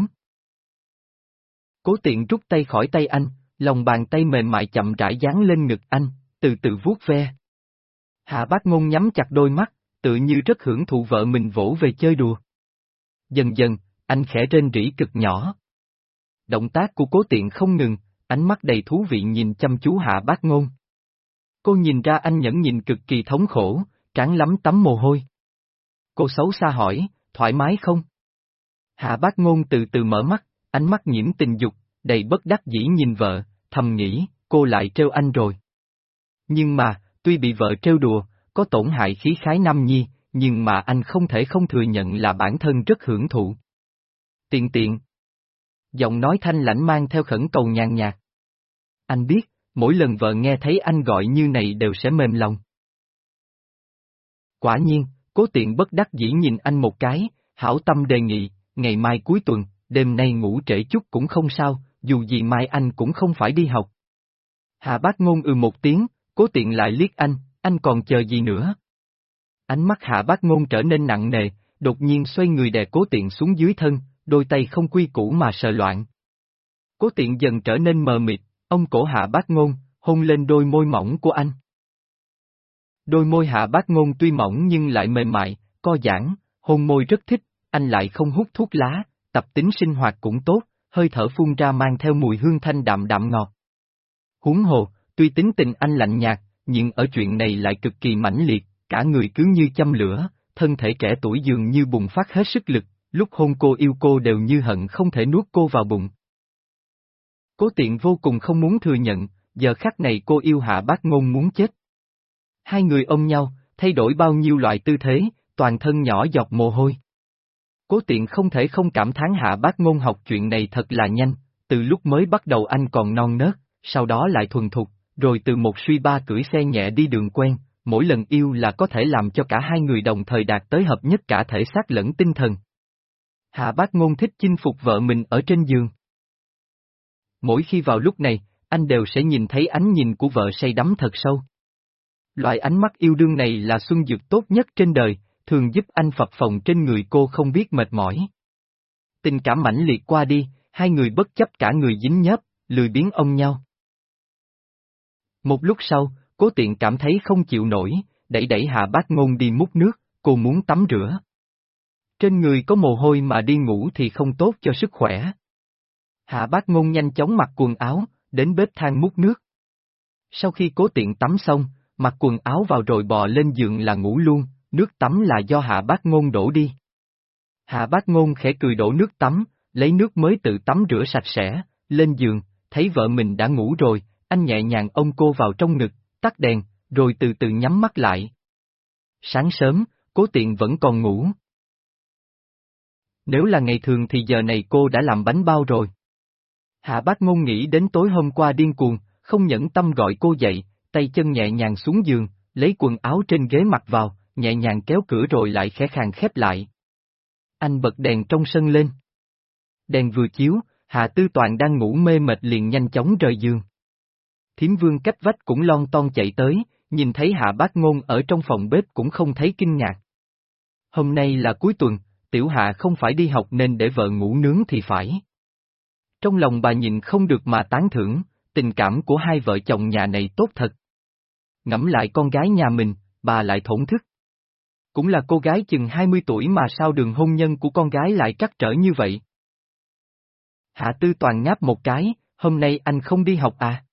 A: Cố tiện rút tay khỏi tay anh, lòng bàn tay mềm mại chậm rãi dán lên ngực anh, từ từ vuốt ve. Hạ bác ngôn nhắm chặt đôi mắt, tự như rất hưởng thụ vợ mình vỗ về chơi đùa. Dần dần, anh khẽ trên rỉ cực nhỏ. Động tác của cố tiện không ngừng, ánh mắt đầy thú vị nhìn chăm chú hạ bác ngôn. Cô nhìn ra anh nhẫn nhìn cực kỳ thống khổ, tráng lắm tắm mồ hôi. Cô xấu xa hỏi, thoải mái không? Hạ bác ngôn từ từ mở mắt, ánh mắt nhiễm tình dục, đầy bất đắc dĩ nhìn vợ, thầm nghĩ, cô lại trêu anh rồi. Nhưng mà, tuy bị vợ trêu đùa, có tổn hại khí khái nam nhi, nhưng mà anh không thể không thừa nhận là bản thân rất hưởng thụ. Tiện tiện. Giọng nói thanh lãnh mang theo khẩn cầu nhàn nhạt. Anh biết, mỗi lần vợ nghe thấy anh gọi như này đều sẽ mềm lòng. Quả nhiên, cố tiện bất đắc dĩ nhìn anh một cái, hảo tâm đề nghị, ngày mai cuối tuần, đêm nay ngủ trễ chút cũng không sao, dù gì mai anh cũng không phải đi học. Hạ bác ngôn ừ một tiếng, cố tiện lại liếc anh, anh còn chờ gì nữa? Ánh mắt hạ bác ngôn trở nên nặng nề, đột nhiên xoay người đè cố tiện xuống dưới thân, đôi tay không quy củ mà sờ loạn. Cố tiện dần trở nên mờ mịt, ông cổ hạ bác ngôn, hôn lên đôi môi mỏng của anh. Đôi môi hạ bác ngôn tuy mỏng nhưng lại mềm mại, co giãn, hôn môi rất thích, anh lại không hút thuốc lá, tập tính sinh hoạt cũng tốt, hơi thở phun ra mang theo mùi hương thanh đạm đạm ngọt. Huống hồ, tuy tính tình anh lạnh nhạt, nhưng ở chuyện này lại cực kỳ mãnh liệt, cả người cứ như châm lửa, thân thể trẻ tuổi dường như bùng phát hết sức lực, lúc hôn cô yêu cô đều như hận không thể nuốt cô vào bụng. Cố tiện vô cùng không muốn thừa nhận, giờ khắc này cô yêu hạ bác ngôn muốn chết. Hai người ôm nhau, thay đổi bao nhiêu loại tư thế, toàn thân nhỏ giọt mồ hôi. Cố tiện không thể không cảm thán hạ bác ngôn học chuyện này thật là nhanh, từ lúc mới bắt đầu anh còn non nớt, sau đó lại thuần thục, rồi từ một suy ba cưỡi xe nhẹ đi đường quen, mỗi lần yêu là có thể làm cho cả hai người đồng thời đạt tới hợp nhất cả thể xác lẫn tinh thần. Hạ bác ngôn thích chinh phục vợ mình ở trên giường. Mỗi khi vào lúc này, anh đều sẽ nhìn thấy ánh nhìn của vợ say đắm thật sâu. Loại ánh mắt yêu đương này là xuân dược tốt nhất trên đời, thường giúp anh phập phòng trên người cô không biết mệt mỏi. Tình cảm mãnh liệt qua đi, hai người bất chấp cả người dính nhớp, lười biến ông nhau. Một lúc sau, cố tiện cảm thấy không chịu nổi, đẩy đẩy hạ bác ngôn đi múc nước, cô muốn tắm rửa. Trên người có mồ hôi mà đi ngủ thì không tốt cho sức khỏe. Hạ bác ngôn nhanh chóng mặc quần áo, đến bếp than múc nước. Sau khi cố tiện tắm xong, mặc quần áo vào rồi bò lên giường là ngủ luôn, nước tắm là do hạ bác ngôn đổ đi. Hạ bác ngôn khẽ cười đổ nước tắm, lấy nước mới tự tắm rửa sạch sẽ, lên giường, thấy vợ mình đã ngủ rồi, anh nhẹ nhàng ôm cô vào trong ngực, tắt đèn, rồi từ từ nhắm mắt lại. Sáng sớm, cố tiện vẫn còn ngủ. Nếu là ngày thường thì giờ này cô đã làm bánh bao rồi. Hạ bác ngôn nghĩ đến tối hôm qua điên cuồng, không nhẫn tâm gọi cô dậy, tay chân nhẹ nhàng xuống giường, lấy quần áo trên ghế mặc vào, nhẹ nhàng kéo cửa rồi lại khẽ khàng khép lại. Anh bật đèn trong sân lên. Đèn vừa chiếu, Hạ Tư Toàn đang ngủ mê mệt liền nhanh chóng rời giường. Thiếm vương cách vách cũng lon ton chạy tới, nhìn thấy Hạ Bác Ngôn ở trong phòng bếp cũng không thấy kinh ngạc. Hôm nay là cuối tuần, Tiểu Hạ không phải đi học nên để vợ ngủ nướng thì phải. Trong lòng bà nhìn không được mà tán thưởng, tình cảm của hai vợ chồng nhà này tốt thật. Ngẫm lại con gái nhà mình, bà lại thổn thức. Cũng là cô gái chừng 20 tuổi mà sao đường hôn nhân của con gái lại cắt trở như vậy? Hạ Tư Toàn ngáp một cái, hôm nay anh không đi học à?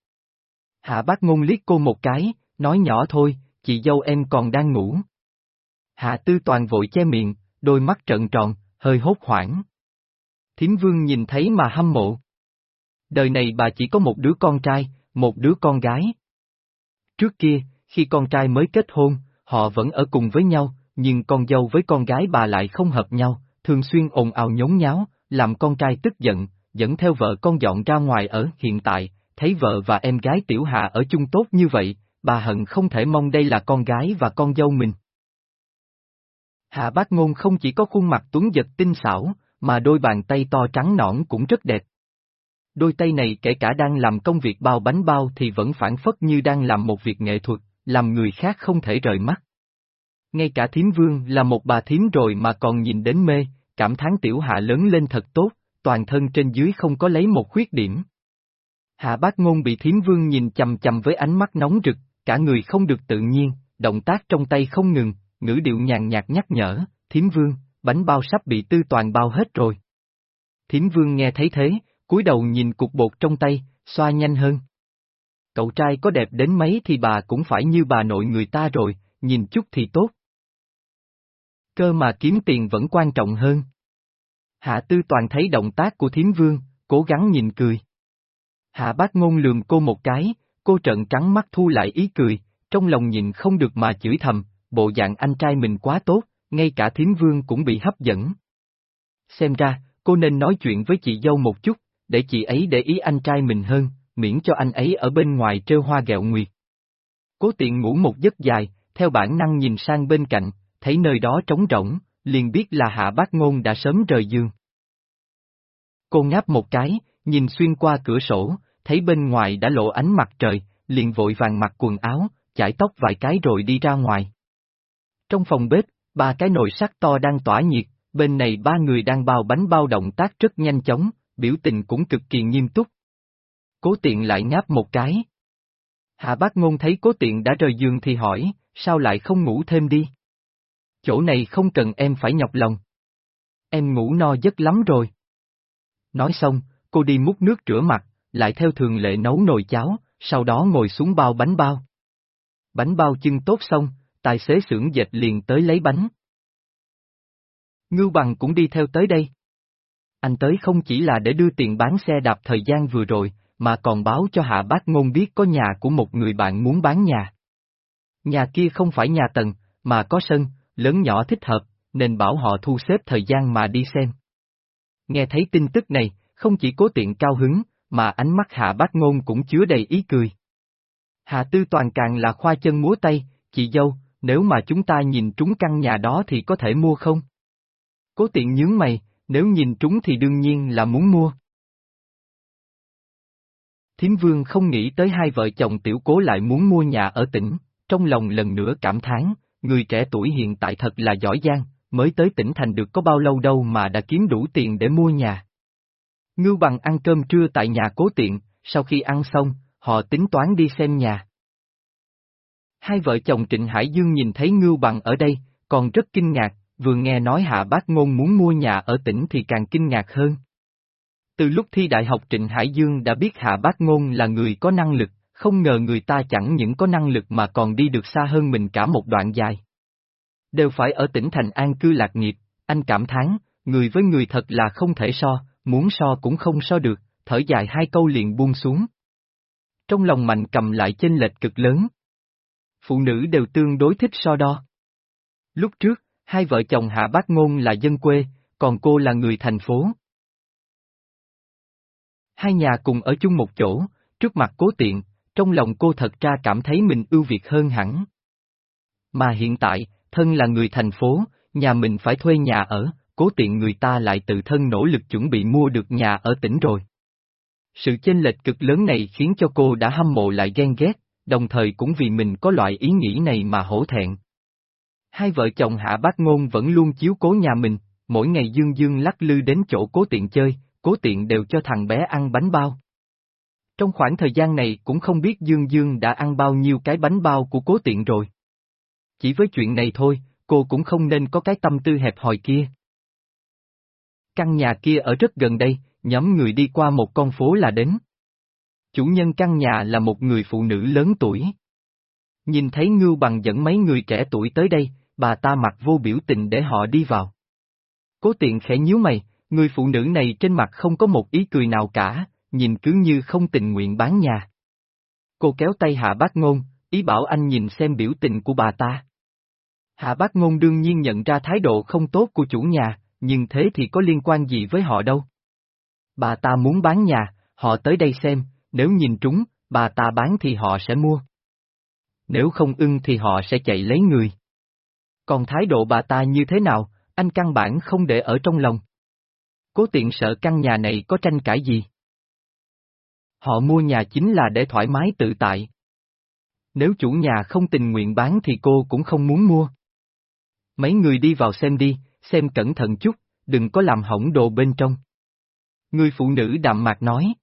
A: Hạ bác ngôn liếc cô một cái, nói nhỏ thôi, chị dâu em còn đang ngủ. Hạ Tư Toàn vội che miệng, đôi mắt trợn tròn, hơi hốt hoảng. Thiến vương nhìn thấy mà hâm mộ. Đời này bà chỉ có một đứa con trai, một đứa con gái. Trước kia, khi con trai mới kết hôn, họ vẫn ở cùng với nhau, nhưng con dâu với con gái bà lại không hợp nhau, thường xuyên ồn ào nhốn nháo, làm con trai tức giận, dẫn theo vợ con dọn ra ngoài ở hiện tại, thấy vợ và em gái tiểu hạ ở chung tốt như vậy, bà hận không thể mong đây là con gái và con dâu mình. Hạ bác ngôn không chỉ có khuôn mặt tuấn giật tinh xảo, mà đôi bàn tay to trắng nõn cũng rất đẹp. Đôi tay này kể cả đang làm công việc bao bánh bao thì vẫn phản phất như đang làm một việc nghệ thuật, làm người khác không thể rời mắt. Ngay cả thiếm vương là một bà thiếm rồi mà còn nhìn đến mê, cảm thán tiểu hạ lớn lên thật tốt, toàn thân trên dưới không có lấy một khuyết điểm. Hạ bác ngôn bị thiếm vương nhìn chầm chầm với ánh mắt nóng rực, cả người không được tự nhiên, động tác trong tay không ngừng, ngữ điệu nhàn nhạt nhắc nhở, thiếm vương, bánh bao sắp bị tư toàn bao hết rồi. Thiếm vương nghe thấy thế, cúi đầu nhìn cục bột trong tay, xoa nhanh hơn. Cậu trai có đẹp đến mấy thì bà cũng phải như bà nội người ta rồi, nhìn chút thì tốt. Cơ mà kiếm tiền vẫn quan trọng hơn. Hạ tư toàn thấy động tác của Thiến vương, cố gắng nhìn cười. Hạ bác ngôn lườm cô một cái, cô trợn trắng mắt thu lại ý cười, trong lòng nhìn không được mà chửi thầm, bộ dạng anh trai mình quá tốt, ngay cả Thiến vương cũng bị hấp dẫn. Xem ra, cô nên nói chuyện với chị dâu một chút, để chị ấy để ý anh trai mình hơn, miễn cho anh ấy ở bên ngoài trêu hoa gẹo nguyệt. Cố tiện ngủ một giấc dài, theo bản năng nhìn sang bên cạnh, thấy nơi đó trống rỗng, liền biết là hạ bác ngôn đã sớm rời giường. Cô ngáp một cái, nhìn xuyên qua cửa sổ, thấy bên ngoài đã lộ ánh mặt trời, liền vội vàng mặc quần áo, chải tóc vài cái rồi đi ra ngoài. Trong phòng bếp, ba cái nồi sắt to đang tỏa nhiệt, bên này ba người đang bao bánh bao động tác rất nhanh chóng, biểu tình cũng cực kỳ nghiêm túc. Cố tiện lại ngáp một cái. Hạ bác ngôn thấy cố tiện đã rời giường thì hỏi, sao lại không ngủ thêm đi? Chỗ này không cần em phải nhọc lòng. Em ngủ no giấc lắm rồi. Nói xong, cô đi múc nước rửa mặt, lại theo thường lệ nấu nồi cháo, sau đó ngồi xuống bao bánh bao. Bánh bao chưng tốt xong, tài xế xưởng dệt liền tới lấy bánh. Ngưu bằng cũng đi theo tới đây. Anh tới không chỉ là để đưa tiền bán xe đạp thời gian vừa rồi, mà còn báo cho hạ bác ngôn biết có nhà của một người bạn muốn bán nhà. Nhà kia không phải nhà tầng, mà có sân, lớn nhỏ thích hợp, nên bảo họ thu xếp thời gian mà đi xem. Nghe thấy tin tức này, không chỉ cố tiện cao hứng, mà ánh mắt hạ bác ngôn cũng chứa đầy ý cười. Hạ tư toàn càng là khoa chân múa tay, chị dâu, nếu mà chúng ta nhìn trúng căn nhà đó thì có thể mua không? Cố tiện nhướng mày, nếu nhìn trúng thì đương nhiên là muốn mua. Thiếm vương không nghĩ tới hai vợ chồng tiểu cố lại muốn mua nhà ở tỉnh, trong lòng lần nữa cảm thán, người trẻ tuổi hiện tại thật là giỏi giang, mới tới tỉnh thành được có bao lâu đâu mà đã kiếm đủ tiền để mua nhà. Ngưu bằng ăn cơm trưa tại nhà cố tiện, sau khi ăn xong, họ tính toán đi xem nhà. Hai vợ chồng Trịnh Hải Dương nhìn thấy Ngưu bằng ở đây, còn rất kinh ngạc, vừa nghe nói Hạ Bác Ngôn muốn mua nhà ở tỉnh thì càng kinh ngạc hơn. Từ lúc thi đại học Trịnh Hải Dương đã biết Hạ Bác Ngôn là người có năng lực, không ngờ người ta chẳng những có năng lực mà còn đi được xa hơn mình cả một đoạn dài. Đều phải ở tỉnh thành an cư lạc nghiệp, anh cảm thán, người với người thật là không thể so, muốn so cũng không so được, thở dài hai câu liền buông xuống. Trong lòng mạnh cầm lại chênh lệch cực lớn. Phụ nữ đều tương đối thích so đo. Lúc trước, hai vợ chồng Hạ Bác Ngôn là dân quê, còn cô là người thành phố. Hai nhà cùng ở chung một chỗ, trước mặt cố tiện, trong lòng cô thật ra cảm thấy mình ưu việt hơn hẳn. Mà hiện tại, thân là người thành phố, nhà mình phải thuê nhà ở, cố tiện người ta lại tự thân nỗ lực chuẩn bị mua được nhà ở tỉnh rồi. Sự chênh lệch cực lớn này khiến cho cô đã hâm mộ lại ghen ghét, đồng thời cũng vì mình có loại ý nghĩ này mà hổ thẹn. Hai vợ chồng Hạ Bác Ngôn vẫn luôn chiếu cố nhà mình, mỗi ngày dương dương lắc lư đến chỗ cố tiện chơi, cố tiện đều cho thằng bé ăn bánh bao. Trong khoảng thời gian này cũng không biết Dương Dương đã ăn bao nhiêu cái bánh bao của cố tiện rồi. Chỉ với chuyện này thôi, cô cũng không nên có cái tâm tư hẹp hòi kia. Căn nhà kia ở rất gần đây, nhóm người đi qua một con phố là đến. Chủ nhân căn nhà là một người phụ nữ lớn tuổi. Nhìn thấy Ngưu Bằng dẫn mấy người trẻ tuổi tới đây, bà ta mặc vô biểu tình để họ đi vào. Cố tiện khẽ nhíu mày, người phụ nữ này trên mặt không có một ý cười nào cả, nhìn cứ như không tình nguyện bán nhà. Cô kéo tay Hạ Bác Ngôn, ý bảo anh nhìn xem biểu tình của bà ta. Hạ Bác Ngôn đương nhiên nhận ra thái độ không tốt của chủ nhà, nhưng thế thì có liên quan gì với họ đâu. Bà ta muốn bán nhà, họ tới đây xem, nếu nhìn trúng, bà ta bán thì họ sẽ mua. Nếu không ưng thì họ sẽ chạy lấy người. Còn thái độ bà ta như thế nào, anh căn bản không để ở trong lòng. Cố tiện sợ căn nhà này có tranh cãi gì. Họ mua nhà chính là để thoải mái tự tại. Nếu chủ nhà không tình nguyện bán thì cô cũng không muốn mua. Mấy người đi vào xem đi, xem cẩn thận chút, đừng có làm hỏng đồ bên trong. Người phụ nữ đạm mạc nói.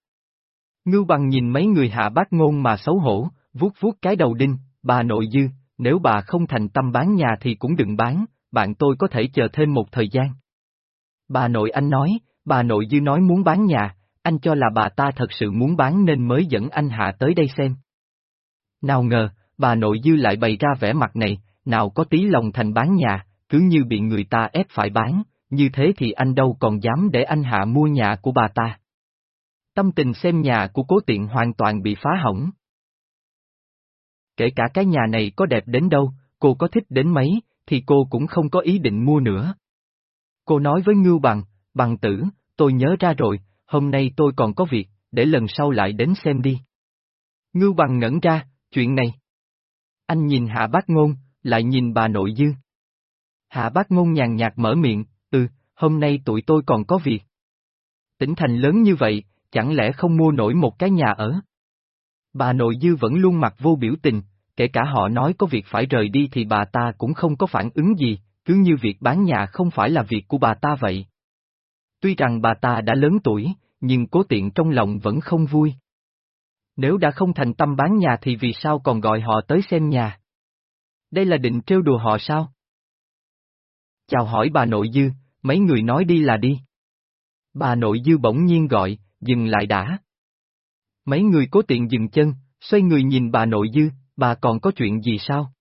A: Ngưu bằng nhìn mấy người hạ bác ngôn mà xấu hổ, vuốt vuốt cái đầu đinh, bà nội dư, nếu bà không thành tâm bán nhà thì cũng đừng bán, bạn tôi có thể chờ thêm một thời gian. Bà nội anh nói, bà nội dư nói muốn bán nhà, anh cho là bà ta thật sự muốn bán nên mới dẫn anh Hạ tới đây xem. Nào ngờ, bà nội dư lại bày ra vẻ mặt này, nào có tí lòng thành bán nhà, cứ như bị người ta ép phải bán, như thế thì anh đâu còn dám để anh Hạ mua nhà của bà ta. Tâm tình xem nhà của cố tiện hoàn toàn bị phá hỏng. Kể cả cái nhà này có đẹp đến đâu, cô có thích đến mấy, thì cô cũng không có ý định mua nữa. Cô nói với Ngưu Bằng, bằng tử, tôi nhớ ra rồi, hôm nay tôi còn có việc, để lần sau lại đến xem đi. Ngưu Bằng ngẩn ra, chuyện này. Anh nhìn Hạ Bác Ngôn, lại nhìn bà nội dư. Hạ Bác Ngôn nhàn nhạt mở miệng, ừ, hôm nay tụi tôi còn có việc. Tỉnh thành lớn như vậy, chẳng lẽ không mua nổi một cái nhà ở? Bà nội dư vẫn luôn mặt vô biểu tình, kể cả họ nói có việc phải rời đi thì bà ta cũng không có phản ứng gì, cứ như việc bán nhà không phải là việc của bà ta vậy. Tuy rằng bà ta đã lớn tuổi, nhưng cố tiện trong lòng vẫn không vui. Nếu đã không thành tâm bán nhà thì vì sao còn gọi họ tới xem nhà? Đây là định trêu đùa họ sao? Chào hỏi bà nội dư, mấy người nói đi là đi. Bà nội dư bỗng nhiên gọi, dừng lại đã. Mấy người cố tiện dừng chân, xoay người nhìn bà nội dư, bà còn có chuyện gì sao?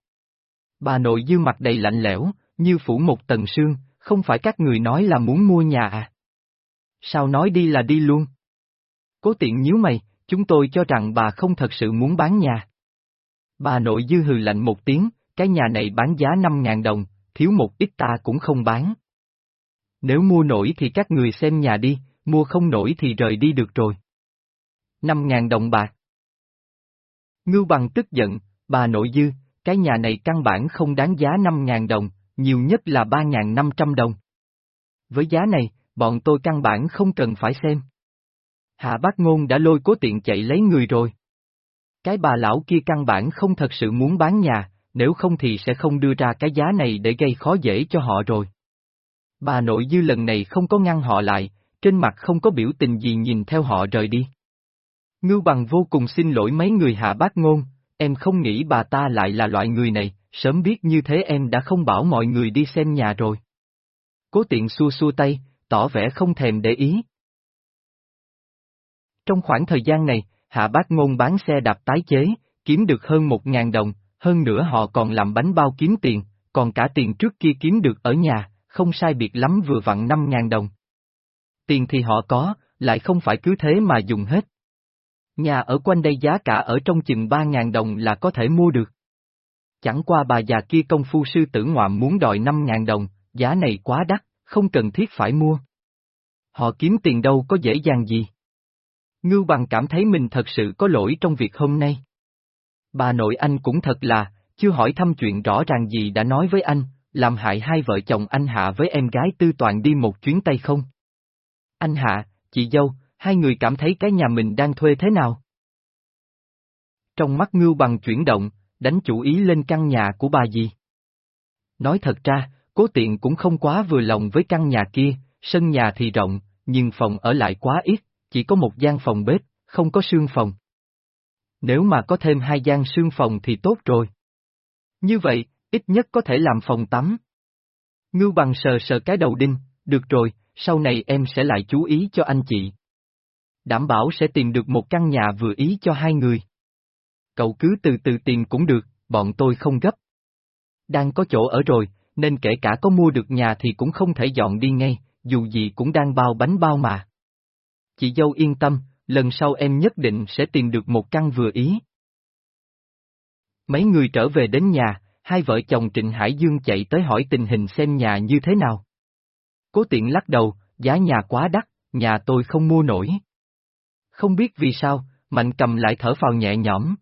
A: Bà nội dư mặt đầy lạnh lẽo, như phủ một tầng sương, không phải các người nói là muốn mua nhà à? Sao nói đi là đi luôn? Cố tiện nhíu mày, chúng tôi cho rằng bà không thật sự muốn bán nhà. Bà nội dư hừ lạnh một tiếng, cái nhà này bán giá 5.000 đồng, thiếu một ít ta cũng không bán. Nếu mua nổi thì các người xem nhà đi, mua không nổi thì rời đi được rồi. 5.000 đồng bạc. Ngưu bằng tức giận, bà nội dư, cái nhà này căn bản không đáng giá 5.000 đồng, nhiều nhất là 3.500 đồng. Với giá này, bọn tôi căn bản không cần phải xem. Hạ bác ngôn đã lôi cố tiện chạy lấy người rồi. Cái bà lão kia căn bản không thật sự muốn bán nhà, nếu không thì sẽ không đưa ra cái giá này để gây khó dễ cho họ rồi. Bà nội dư lần này không có ngăn họ lại, trên mặt không có biểu tình gì nhìn theo họ rời đi. Ngưu bằng vô cùng xin lỗi mấy người hạ bác ngôn, em không nghĩ bà ta lại là loại người này, sớm biết như thế em đã không bảo mọi người đi xem nhà rồi. Cố tiện xua xua tay, tỏ vẻ không thèm để ý. Trong khoảng thời gian này, hạ bác ngôn bán xe đạp tái chế, kiếm được hơn một ngàn đồng, hơn nữa họ còn làm bánh bao kiếm tiền, còn cả tiền trước kia kiếm được ở nhà, không sai biệt lắm vừa vặn năm ngàn đồng. Tiền thì họ có, lại không phải cứ thế mà dùng hết. Nhà ở quanh đây giá cả ở trong chừng ba ngàn đồng là có thể mua được. Chẳng qua bà già kia công phu sư tử ngoạm muốn đòi năm ngàn đồng, giá này quá đắt, không cần thiết phải mua. Họ kiếm tiền đâu có dễ dàng gì. Ngưu bằng cảm thấy mình thật sự có lỗi trong việc hôm nay. Bà nội anh cũng thật là, chưa hỏi thăm chuyện rõ ràng gì đã nói với anh, làm hại hai vợ chồng anh Hạ với em gái tư toàn đi một chuyến tay không. Anh Hạ, chị dâu, hai người cảm thấy cái nhà mình đang thuê thế nào? Trong mắt ngưu bằng chuyển động, đánh chủ ý lên căn nhà của bà gì? Nói thật ra, cố tiện cũng không quá vừa lòng với căn nhà kia, sân nhà thì rộng, nhưng phòng ở lại quá ít, chỉ có một gian phòng bếp, không có sương phòng. Nếu mà có thêm hai gian sương phòng thì tốt rồi. Như vậy, ít nhất có thể làm phòng tắm. Ngưu bằng sờ sờ cái đầu đinh, được rồi, sau này em sẽ lại chú ý cho anh chị. Đảm bảo sẽ tìm được một căn nhà vừa ý cho hai người. Cậu cứ từ từ tìm cũng được, bọn tôi không gấp. Đang có chỗ ở rồi, nên kể cả có mua được nhà thì cũng không thể dọn đi ngay, dù gì cũng đang bao bánh bao mà. Chị dâu yên tâm, lần sau em nhất định sẽ tìm được một căn vừa ý. Mấy người trở về đến nhà, hai vợ chồng Trịnh Hải Dương chạy tới hỏi tình hình xem nhà như thế nào. Cố tiện lắc đầu, giá nhà quá đắt, nhà tôi không mua nổi. Không biết vì sao, Mạnh cầm lại thở phào nhẹ nhõm.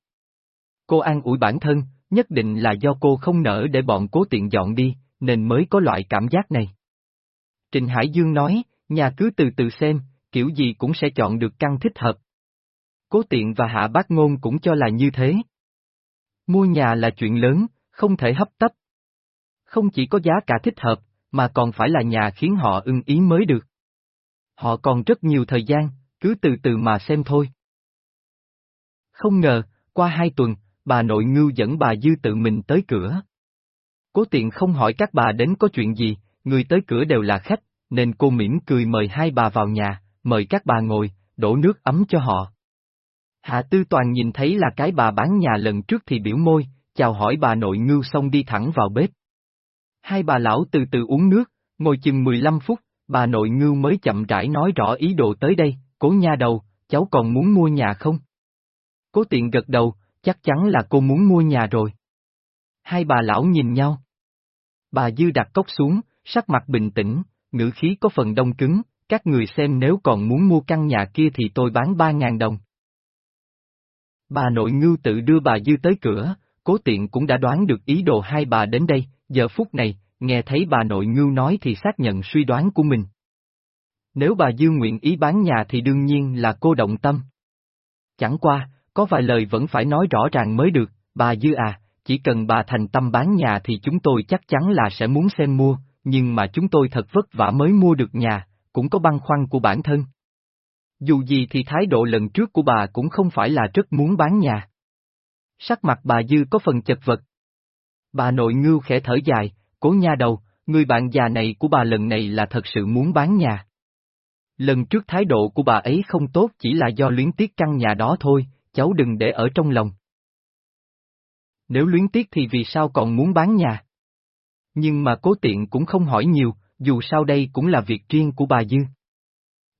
A: Cô an ủi bản thân, nhất định là do cô không nỡ để bọn cố tiện dọn đi, nên mới có loại cảm giác này. Trình Hải Dương nói, nhà cứ từ từ xem, kiểu gì cũng sẽ chọn được căn thích hợp. Cố tiện và hạ bác ngôn cũng cho là như thế. Mua nhà là chuyện lớn, không thể hấp tấp. Không chỉ có giá cả thích hợp, mà còn phải là nhà khiến họ ưng ý mới được. Họ còn rất nhiều thời gian, cứ từ từ mà xem thôi. Không ngờ, qua hai tuần, bà nội ngưu dẫn bà Dư tự mình tới cửa. Cố tiện không hỏi các bà đến có chuyện gì, người tới cửa đều là khách, nên cô mỉm cười mời hai bà vào nhà, mời các bà ngồi, đổ nước ấm cho họ. Hạ Tư Toàn nhìn thấy là cái bà bán nhà lần trước thì biểu môi, chào hỏi bà nội ngưu xong đi thẳng vào bếp. Hai bà lão từ từ uống nước, ngồi chừng 15 phút, bà nội ngưu mới chậm rãi nói rõ ý đồ tới đây, cố nha đầu, cháu còn muốn mua nhà không? Cố tiện gật đầu, chắc chắn là cô muốn mua nhà rồi. Hai bà lão nhìn nhau. Bà Dư đặt cốc xuống, sắc mặt bình tĩnh, ngữ khí có phần đông cứng, các người xem nếu còn muốn mua căn nhà kia thì tôi bán ba ngàn đồng. Bà nội ngưu tự đưa bà Dư tới cửa, cố tiện cũng đã đoán được ý đồ hai bà đến đây, giờ phút này, nghe thấy bà nội ngưu nói thì xác nhận suy đoán của mình. Nếu bà Dư nguyện ý bán nhà thì đương nhiên là cô động tâm. Chẳng qua, có vài lời vẫn phải nói rõ ràng mới được, bà Dư à, chỉ cần bà thành tâm bán nhà thì chúng tôi chắc chắn là sẽ muốn xem mua, nhưng mà chúng tôi thật vất vả mới mua được nhà, cũng có băn khoăn của bản thân. Dù gì thì thái độ lần trước của bà cũng không phải là rất muốn bán nhà. Sắc mặt bà Dư có phần chật vật. Bà nội ngưu khẽ thở dài, cố nha đầu, người bạn già này của bà lần này là thật sự muốn bán nhà. Lần trước thái độ của bà ấy không tốt chỉ là do luyến tiếc căn nhà đó thôi, cháu đừng để ở trong lòng. Nếu luyến tiếc thì vì sao còn muốn bán nhà? Nhưng mà cố tiện cũng không hỏi nhiều, dù sao đây cũng là việc riêng của bà Dư.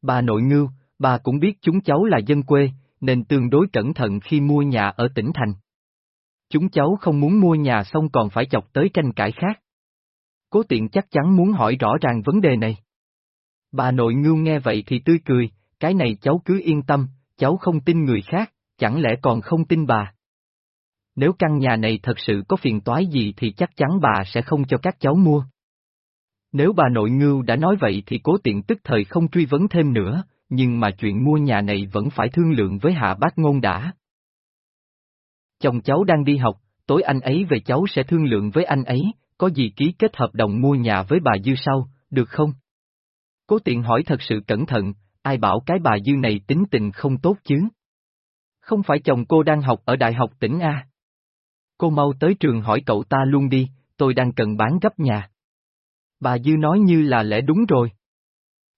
A: Bà nội ngưu, bà cũng biết chúng cháu là dân quê, nên tương đối cẩn thận khi mua nhà ở tỉnh thành. Chúng cháu không muốn mua nhà xong còn phải chọc tới tranh cãi khác. Cố tiện chắc chắn muốn hỏi rõ ràng vấn đề này. Bà nội ngưu nghe vậy thì tươi cười, cái này cháu cứ yên tâm, cháu không tin người khác, chẳng lẽ còn không tin bà. Nếu căn nhà này thật sự có phiền toái gì thì chắc chắn bà sẽ không cho các cháu mua. Nếu bà nội ngưu đã nói vậy thì cố tiện tức thời không truy vấn thêm nữa, nhưng mà chuyện mua nhà này vẫn phải thương lượng với hạ bác ngôn đã. Chồng cháu đang đi học, tối anh ấy về cháu sẽ thương lượng với anh ấy, có gì ký kết hợp đồng mua nhà với bà Dư sau, được không? Cố tiện hỏi thật sự cẩn thận, ai bảo cái bà Dư này tính tình không tốt chứ? Không phải chồng cô đang học ở Đại học tỉnh A. Cô mau tới trường hỏi cậu ta luôn đi, tôi đang cần bán gấp nhà. Bà Dư nói như là lẽ đúng rồi.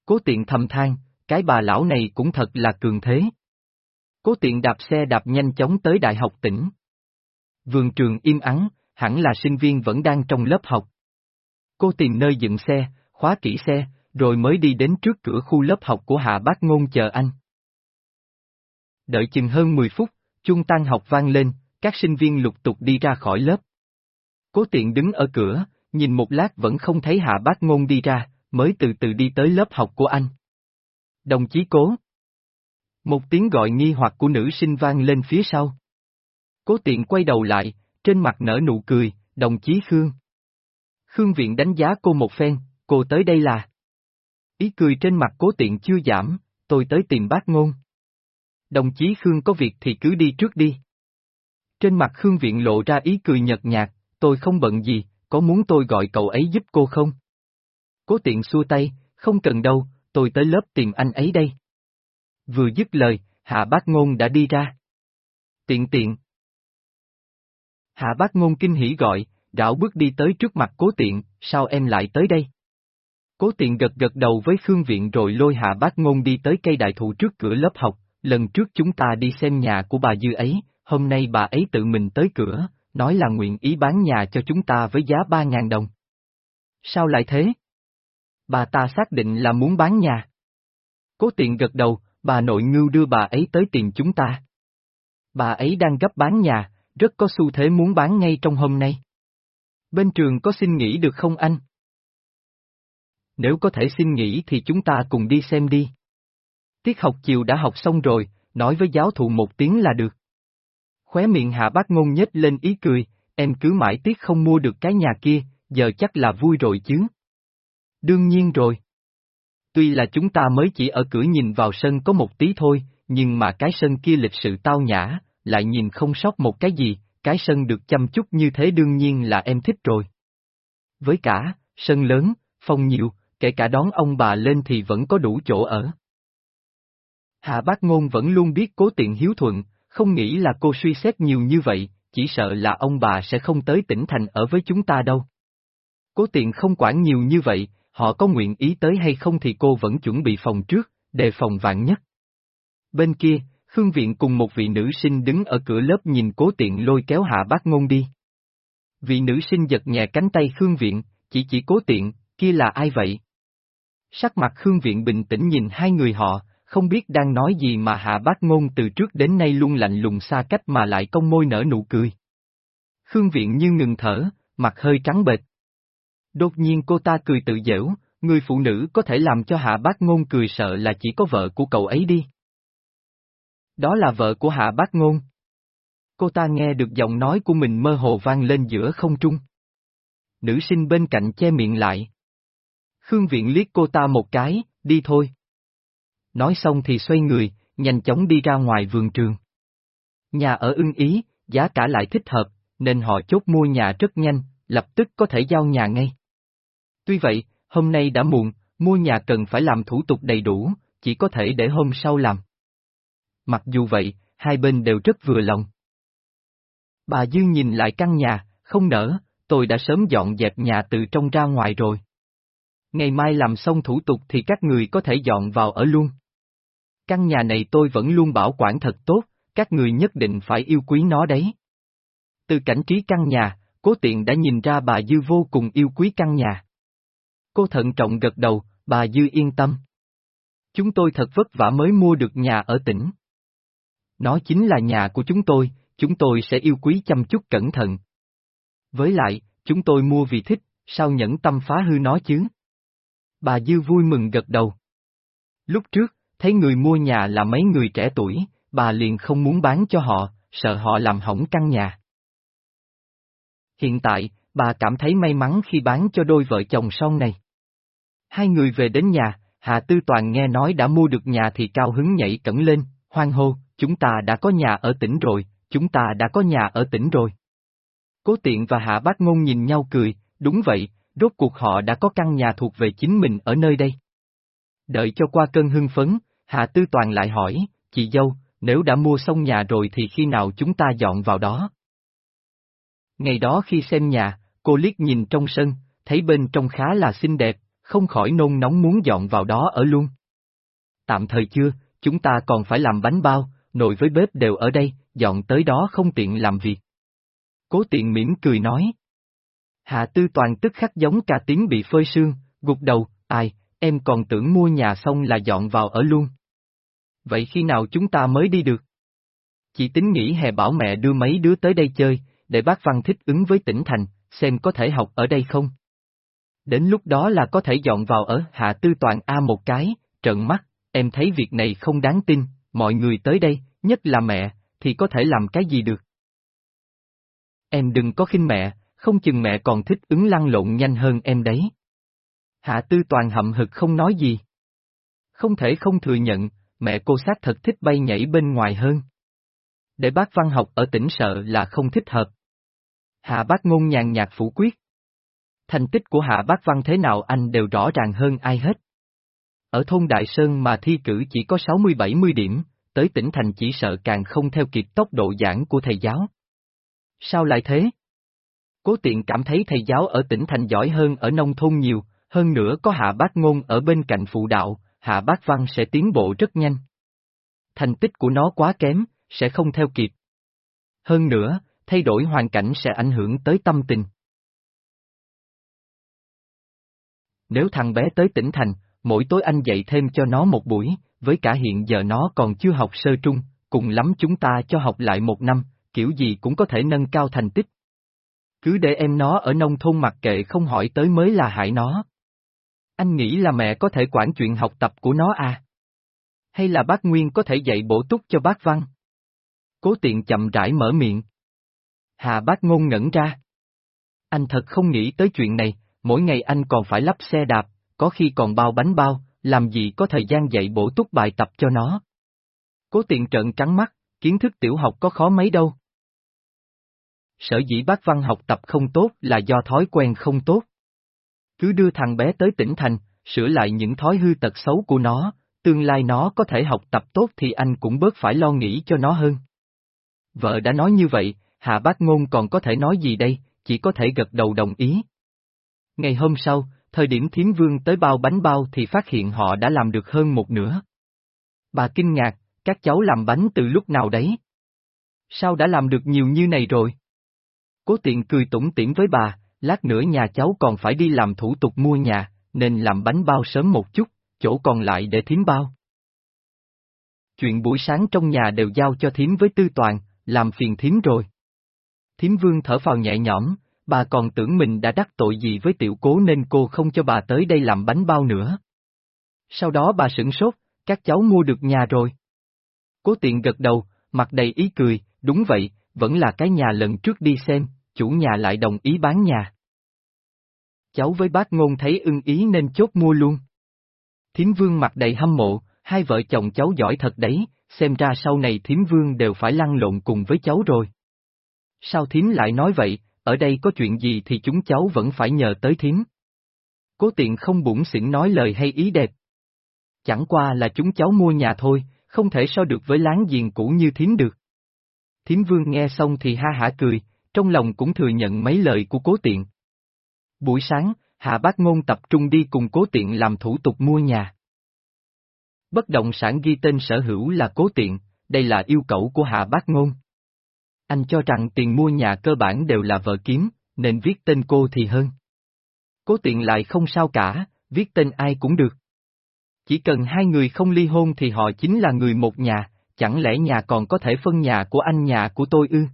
A: Cố tiện thầm than, cái bà lão này cũng thật là cường thế. Cố tiện đạp xe đạp nhanh chóng tới đại học tỉnh. Vườn trường im ắng, hẳn là sinh viên vẫn đang trong lớp học. Cô tìm nơi dựng xe, khóa kỹ xe, rồi mới đi đến trước cửa khu lớp học của Hạ Bác Ngôn chờ anh. Đợi chừng hơn 10 phút, chuông tan học vang lên, các sinh viên lục tục đi ra khỏi lớp. Cố tiện đứng ở cửa, nhìn một lát vẫn không thấy Hạ Bác Ngôn đi ra, mới từ từ đi tới lớp học của anh. Đồng chí cố. Một tiếng gọi nghi hoặc của nữ sinh vang lên phía sau. Cố tiện quay đầu lại, trên mặt nở nụ cười, đồng chí Khương. Khương Viện đánh giá cô một phen, cô tới đây là. Ý cười trên mặt cố tiện chưa giảm, tôi tới tìm bác ngôn. Đồng chí Khương có việc thì cứ đi trước đi. Trên mặt Khương Viện lộ ra ý cười nhợt nhạt, tôi không bận gì, có muốn tôi gọi cậu ấy giúp cô không? Cố tiện xua tay, không cần đâu, tôi tới lớp tìm anh ấy đây. Vừa dứt lời, Hạ Bác Ngôn đã đi ra. Tiện tiện. Hạ Bác Ngôn kinh hỉ gọi, đảo bước đi tới trước mặt cố tiện, sao em lại tới đây? Cố tiện gật gật đầu với Khương Viện rồi lôi Hạ Bác Ngôn đi tới cây đại thụ trước cửa lớp học, lần trước chúng ta đi xem nhà của bà Dư ấy, hôm nay bà ấy tự mình tới cửa, nói là nguyện ý bán nhà cho chúng ta với giá 3.000 đồng. Sao lại thế? Bà ta xác định là muốn bán nhà. Cố tiện gật đầu, bà nội ngưu đưa bà ấy tới tìm chúng ta. Bà ấy đang gấp bán nhà, rất có xu thế muốn bán ngay trong hôm nay. Bên trường có xin nghỉ được không anh? Nếu có thể xin nghỉ thì chúng ta cùng đi xem đi. Tiết học chiều đã học xong rồi, nói với giáo thụ một tiếng là được. Khóe miệng hạ bác ngôn nhếch lên ý cười, em cứ mãi tiếc không mua được cái nhà kia, giờ chắc là vui rồi chứ. Đương nhiên rồi. Tuy là chúng ta mới chỉ ở cửa nhìn vào sân có một tí thôi, nhưng mà cái sân kia lịch sự tao nhã, lại nhìn không sót một cái gì, cái sân được chăm chút như thế đương nhiên là em thích rồi. Với cả, sân lớn, phòng nhiều, kể cả đón ông bà lên thì vẫn có đủ chỗ ở. Hạ bác ngôn vẫn luôn biết cố tiện hiếu thuận, không nghĩ là cô suy xét nhiều như vậy, chỉ sợ là ông bà sẽ không tới tỉnh thành ở với chúng ta đâu. Cố tiện không quản nhiều như vậy, họ có nguyện ý tới hay không thì cô vẫn chuẩn bị phòng trước, đề phòng vạn nhất. Bên kia, Khương Viện cùng một vị nữ sinh đứng ở cửa lớp nhìn cố tiện lôi kéo hạ bác ngôn đi. Vị nữ sinh giật nhẹ cánh tay Khương Viện, chỉ chỉ cố tiện, kia là ai vậy? Sắc mặt Khương Viện bình tĩnh nhìn hai người họ, không biết đang nói gì mà hạ bác ngôn từ trước đến nay luôn lạnh lùng xa cách mà lại cong môi nở nụ cười. Khương Viện như ngừng thở, mặt hơi trắng bệch. Đột nhiên cô ta cười tự dễu, người phụ nữ có thể làm cho hạ bác ngôn cười sợ là chỉ có vợ của cậu ấy đi. Đó là vợ của hạ bác ngôn. Cô ta nghe được giọng nói của mình mơ hồ vang lên giữa không trung. Nữ sinh bên cạnh che miệng lại. Khương Viện liếc cô ta một cái, đi thôi. Nói xong thì xoay người, nhanh chóng đi ra ngoài vườn trường. Nhà ở ưng ý, giá cả lại thích hợp, nên họ chốt mua nhà rất nhanh, lập tức có thể giao nhà ngay. Tuy vậy, hôm nay đã muộn, mua nhà cần phải làm thủ tục đầy đủ, chỉ có thể để hôm sau làm. Mặc dù vậy, hai bên đều rất vừa lòng. Bà Dương nhìn lại căn nhà, không nở, tôi đã sớm dọn dẹp nhà từ trong ra ngoài rồi. Ngày mai làm xong thủ tục thì các người có thể dọn vào ở luôn. Căn nhà này tôi vẫn luôn bảo quản thật tốt, các người nhất định phải yêu quý nó đấy. Từ cảnh trí căn nhà, cố tiện đã nhìn ra bà Dư vô cùng yêu quý căn nhà. Cô thận trọng gật đầu, bà Dư yên tâm. Chúng tôi thật vất vả mới mua được nhà ở tỉnh. Nó chính là nhà của chúng tôi, chúng tôi sẽ yêu quý chăm chút cẩn thận. Với lại, chúng tôi mua vì thích, sao nhẫn tâm phá hư nó chứ? Bà Dư vui mừng gật đầu. Lúc trước, thấy người mua nhà là mấy người trẻ tuổi, bà liền không muốn bán cho họ, sợ họ làm hỏng căn nhà. Hiện tại, bà cảm thấy may mắn khi bán cho đôi vợ chồng son này. Hai người về đến nhà, Hà Tư Toàn nghe nói đã mua được nhà thì cao hứng nhảy cẩn lên, hoang hô, chúng ta đã có nhà ở tỉnh rồi, chúng ta đã có nhà ở tỉnh rồi. Cố tiện và Hạ Bác Ngôn nhìn nhau cười, đúng vậy, rốt cuộc họ đã có căn nhà thuộc về chính mình ở nơi đây. Đợi cho qua cơn hưng phấn, Hạ Tư Toàn lại hỏi, chị dâu, nếu đã mua xong nhà rồi thì khi nào chúng ta dọn vào đó? Ngày đó khi xem nhà, cô liếc nhìn trong sân, thấy bên trong khá là xinh đẹp, không khỏi nôn nóng muốn dọn vào đó ở luôn. Tạm thời chưa, chúng ta còn phải làm bánh bao, nồi với bếp đều ở đây, dọn tới đó không tiện làm việc. Cố tiện mỉm cười nói. Hạ tư toàn tức khắc giống cả tiếng bị phơi sương, gục đầu, ai, em còn tưởng mua nhà xong là dọn vào ở luôn. Vậy khi nào chúng ta mới đi được? Chỉ tính nghĩ hè bảo mẹ đưa mấy đứa tới đây chơi, để bác Văn thích ứng với tỉnh thành, xem có thể học ở đây không. Đến lúc đó là có thể dọn vào ở Hạ Tư Toàn A một cái, trợn mắt, em thấy việc này không đáng tin, mọi người tới đây, nhất là mẹ, thì có thể làm cái gì được. Em đừng có khinh mẹ, không chừng mẹ còn thích ứng lăn lộn nhanh hơn em đấy. Hạ Tư Toàn hậm hực không nói gì. Không thể không thừa nhận, mẹ cô sát thật thích bay nhảy bên ngoài hơn. Để bác văn học ở tỉnh sợ là không thích hợp. Hạ bác ngôn nhàn nhạt phủ quyết. Thành tích của hạ bác văn thế nào anh đều rõ ràng hơn ai hết. Ở thôn Đại Sơn mà thi cử chỉ có 60-70 điểm, tới tỉnh thành chỉ sợ càng không theo kịp tốc độ giảng của thầy giáo. Sao lại thế? Cố tiện cảm thấy thầy giáo ở tỉnh thành giỏi hơn ở nông thôn nhiều, hơn nữa có hạ bác ngôn ở bên cạnh phụ đạo, hạ bác văn sẽ tiến bộ rất nhanh. Thành tích của nó quá kém, sẽ không theo kịp. Hơn nữa, thay đổi hoàn cảnh sẽ ảnh hưởng tới tâm tình. Nếu thằng bé tới tỉnh thành, mỗi tối anh dạy thêm cho nó một buổi, với cả hiện giờ nó còn chưa học sơ trung, cùng lắm chúng ta cho học lại một năm, kiểu gì cũng có thể nâng cao thành tích. Cứ để em nó ở nông thôn mặc kệ không hỏi tới mới là hại nó. Anh nghĩ là mẹ có thể quản chuyện học tập của nó à? Hay là bác Nguyên có thể dạy bổ túc cho bác Văn? Cố tiện chậm rãi mở miệng. Hà bác ngôn ngẩn ra. Anh thật không nghĩ tới chuyện này, mỗi ngày anh còn phải lắp xe đạp, có khi còn bao bánh bao, làm gì có thời gian dạy bổ túc bài tập cho nó. Cố tiện trợn trắng mắt, kiến thức tiểu học có khó mấy đâu. Sở dĩ bác văn học tập không tốt là do thói quen không tốt. Cứ đưa thằng bé tới tỉnh thành, sửa lại những thói hư tật xấu của nó, tương lai nó có thể học tập tốt thì anh cũng bớt phải lo nghĩ cho nó hơn. Vợ đã nói như vậy, Hạ Bác Ngôn còn có thể nói gì đây, chỉ có thể gật đầu đồng ý. Ngày hôm sau, thời điểm thiếm vương tới bao bánh bao thì phát hiện họ đã làm được hơn một nửa. Bà kinh ngạc, các cháu làm bánh từ lúc nào đấy? Sao đã làm được nhiều như này rồi? Cố tiện cười tủm tỉm với bà, lát nữa nhà cháu còn phải đi làm thủ tục mua nhà, nên làm bánh bao sớm một chút, chỗ còn lại để thím bao. Chuyện buổi sáng trong nhà đều giao cho thím với tư toàn, làm phiền thím rồi. Thím vương thở phào nhẹ nhõm, bà còn tưởng mình đã đắc tội gì với tiểu cố nên cô không cho bà tới đây làm bánh bao nữa. Sau đó bà sửng sốt, các cháu mua được nhà rồi. Cố tiện gật đầu, mặt đầy ý cười, đúng vậy, vẫn là cái nhà lần trước đi xem, chủ nhà lại đồng ý bán nhà. Cháu với bác ngôn thấy ưng ý nên chốt mua luôn. Thiếm vương mặt đầy hâm mộ, hai vợ chồng cháu giỏi thật đấy, xem ra sau này thiếm vương đều phải lăn lộn cùng với cháu rồi. Sao thiếm lại nói vậy, ở đây có chuyện gì thì chúng cháu vẫn phải nhờ tới thiếm. Cố tiện không bụng xỉn nói lời hay ý đẹp. Chẳng qua là chúng cháu mua nhà thôi, không thể so được với láng giềng cũ như thiếm được. Thiếm vương nghe xong thì ha hả cười, trong lòng cũng thừa nhận mấy lời của cố tiện. Buổi sáng, Hạ Bác Ngôn tập trung đi cùng cố tiện làm thủ tục mua nhà. Bất động sản ghi tên sở hữu là cố tiện, đây là yêu cầu của Hạ Bác Ngôn. Anh cho rằng tiền mua nhà cơ bản đều là vợ kiếm, nên viết tên cô thì hơn. Cố tiện lại không sao cả, viết tên ai cũng được. Chỉ cần hai người không ly hôn thì họ chính là người một nhà, chẳng lẽ nhà còn có thể phân nhà của anh nhà của tôi ư?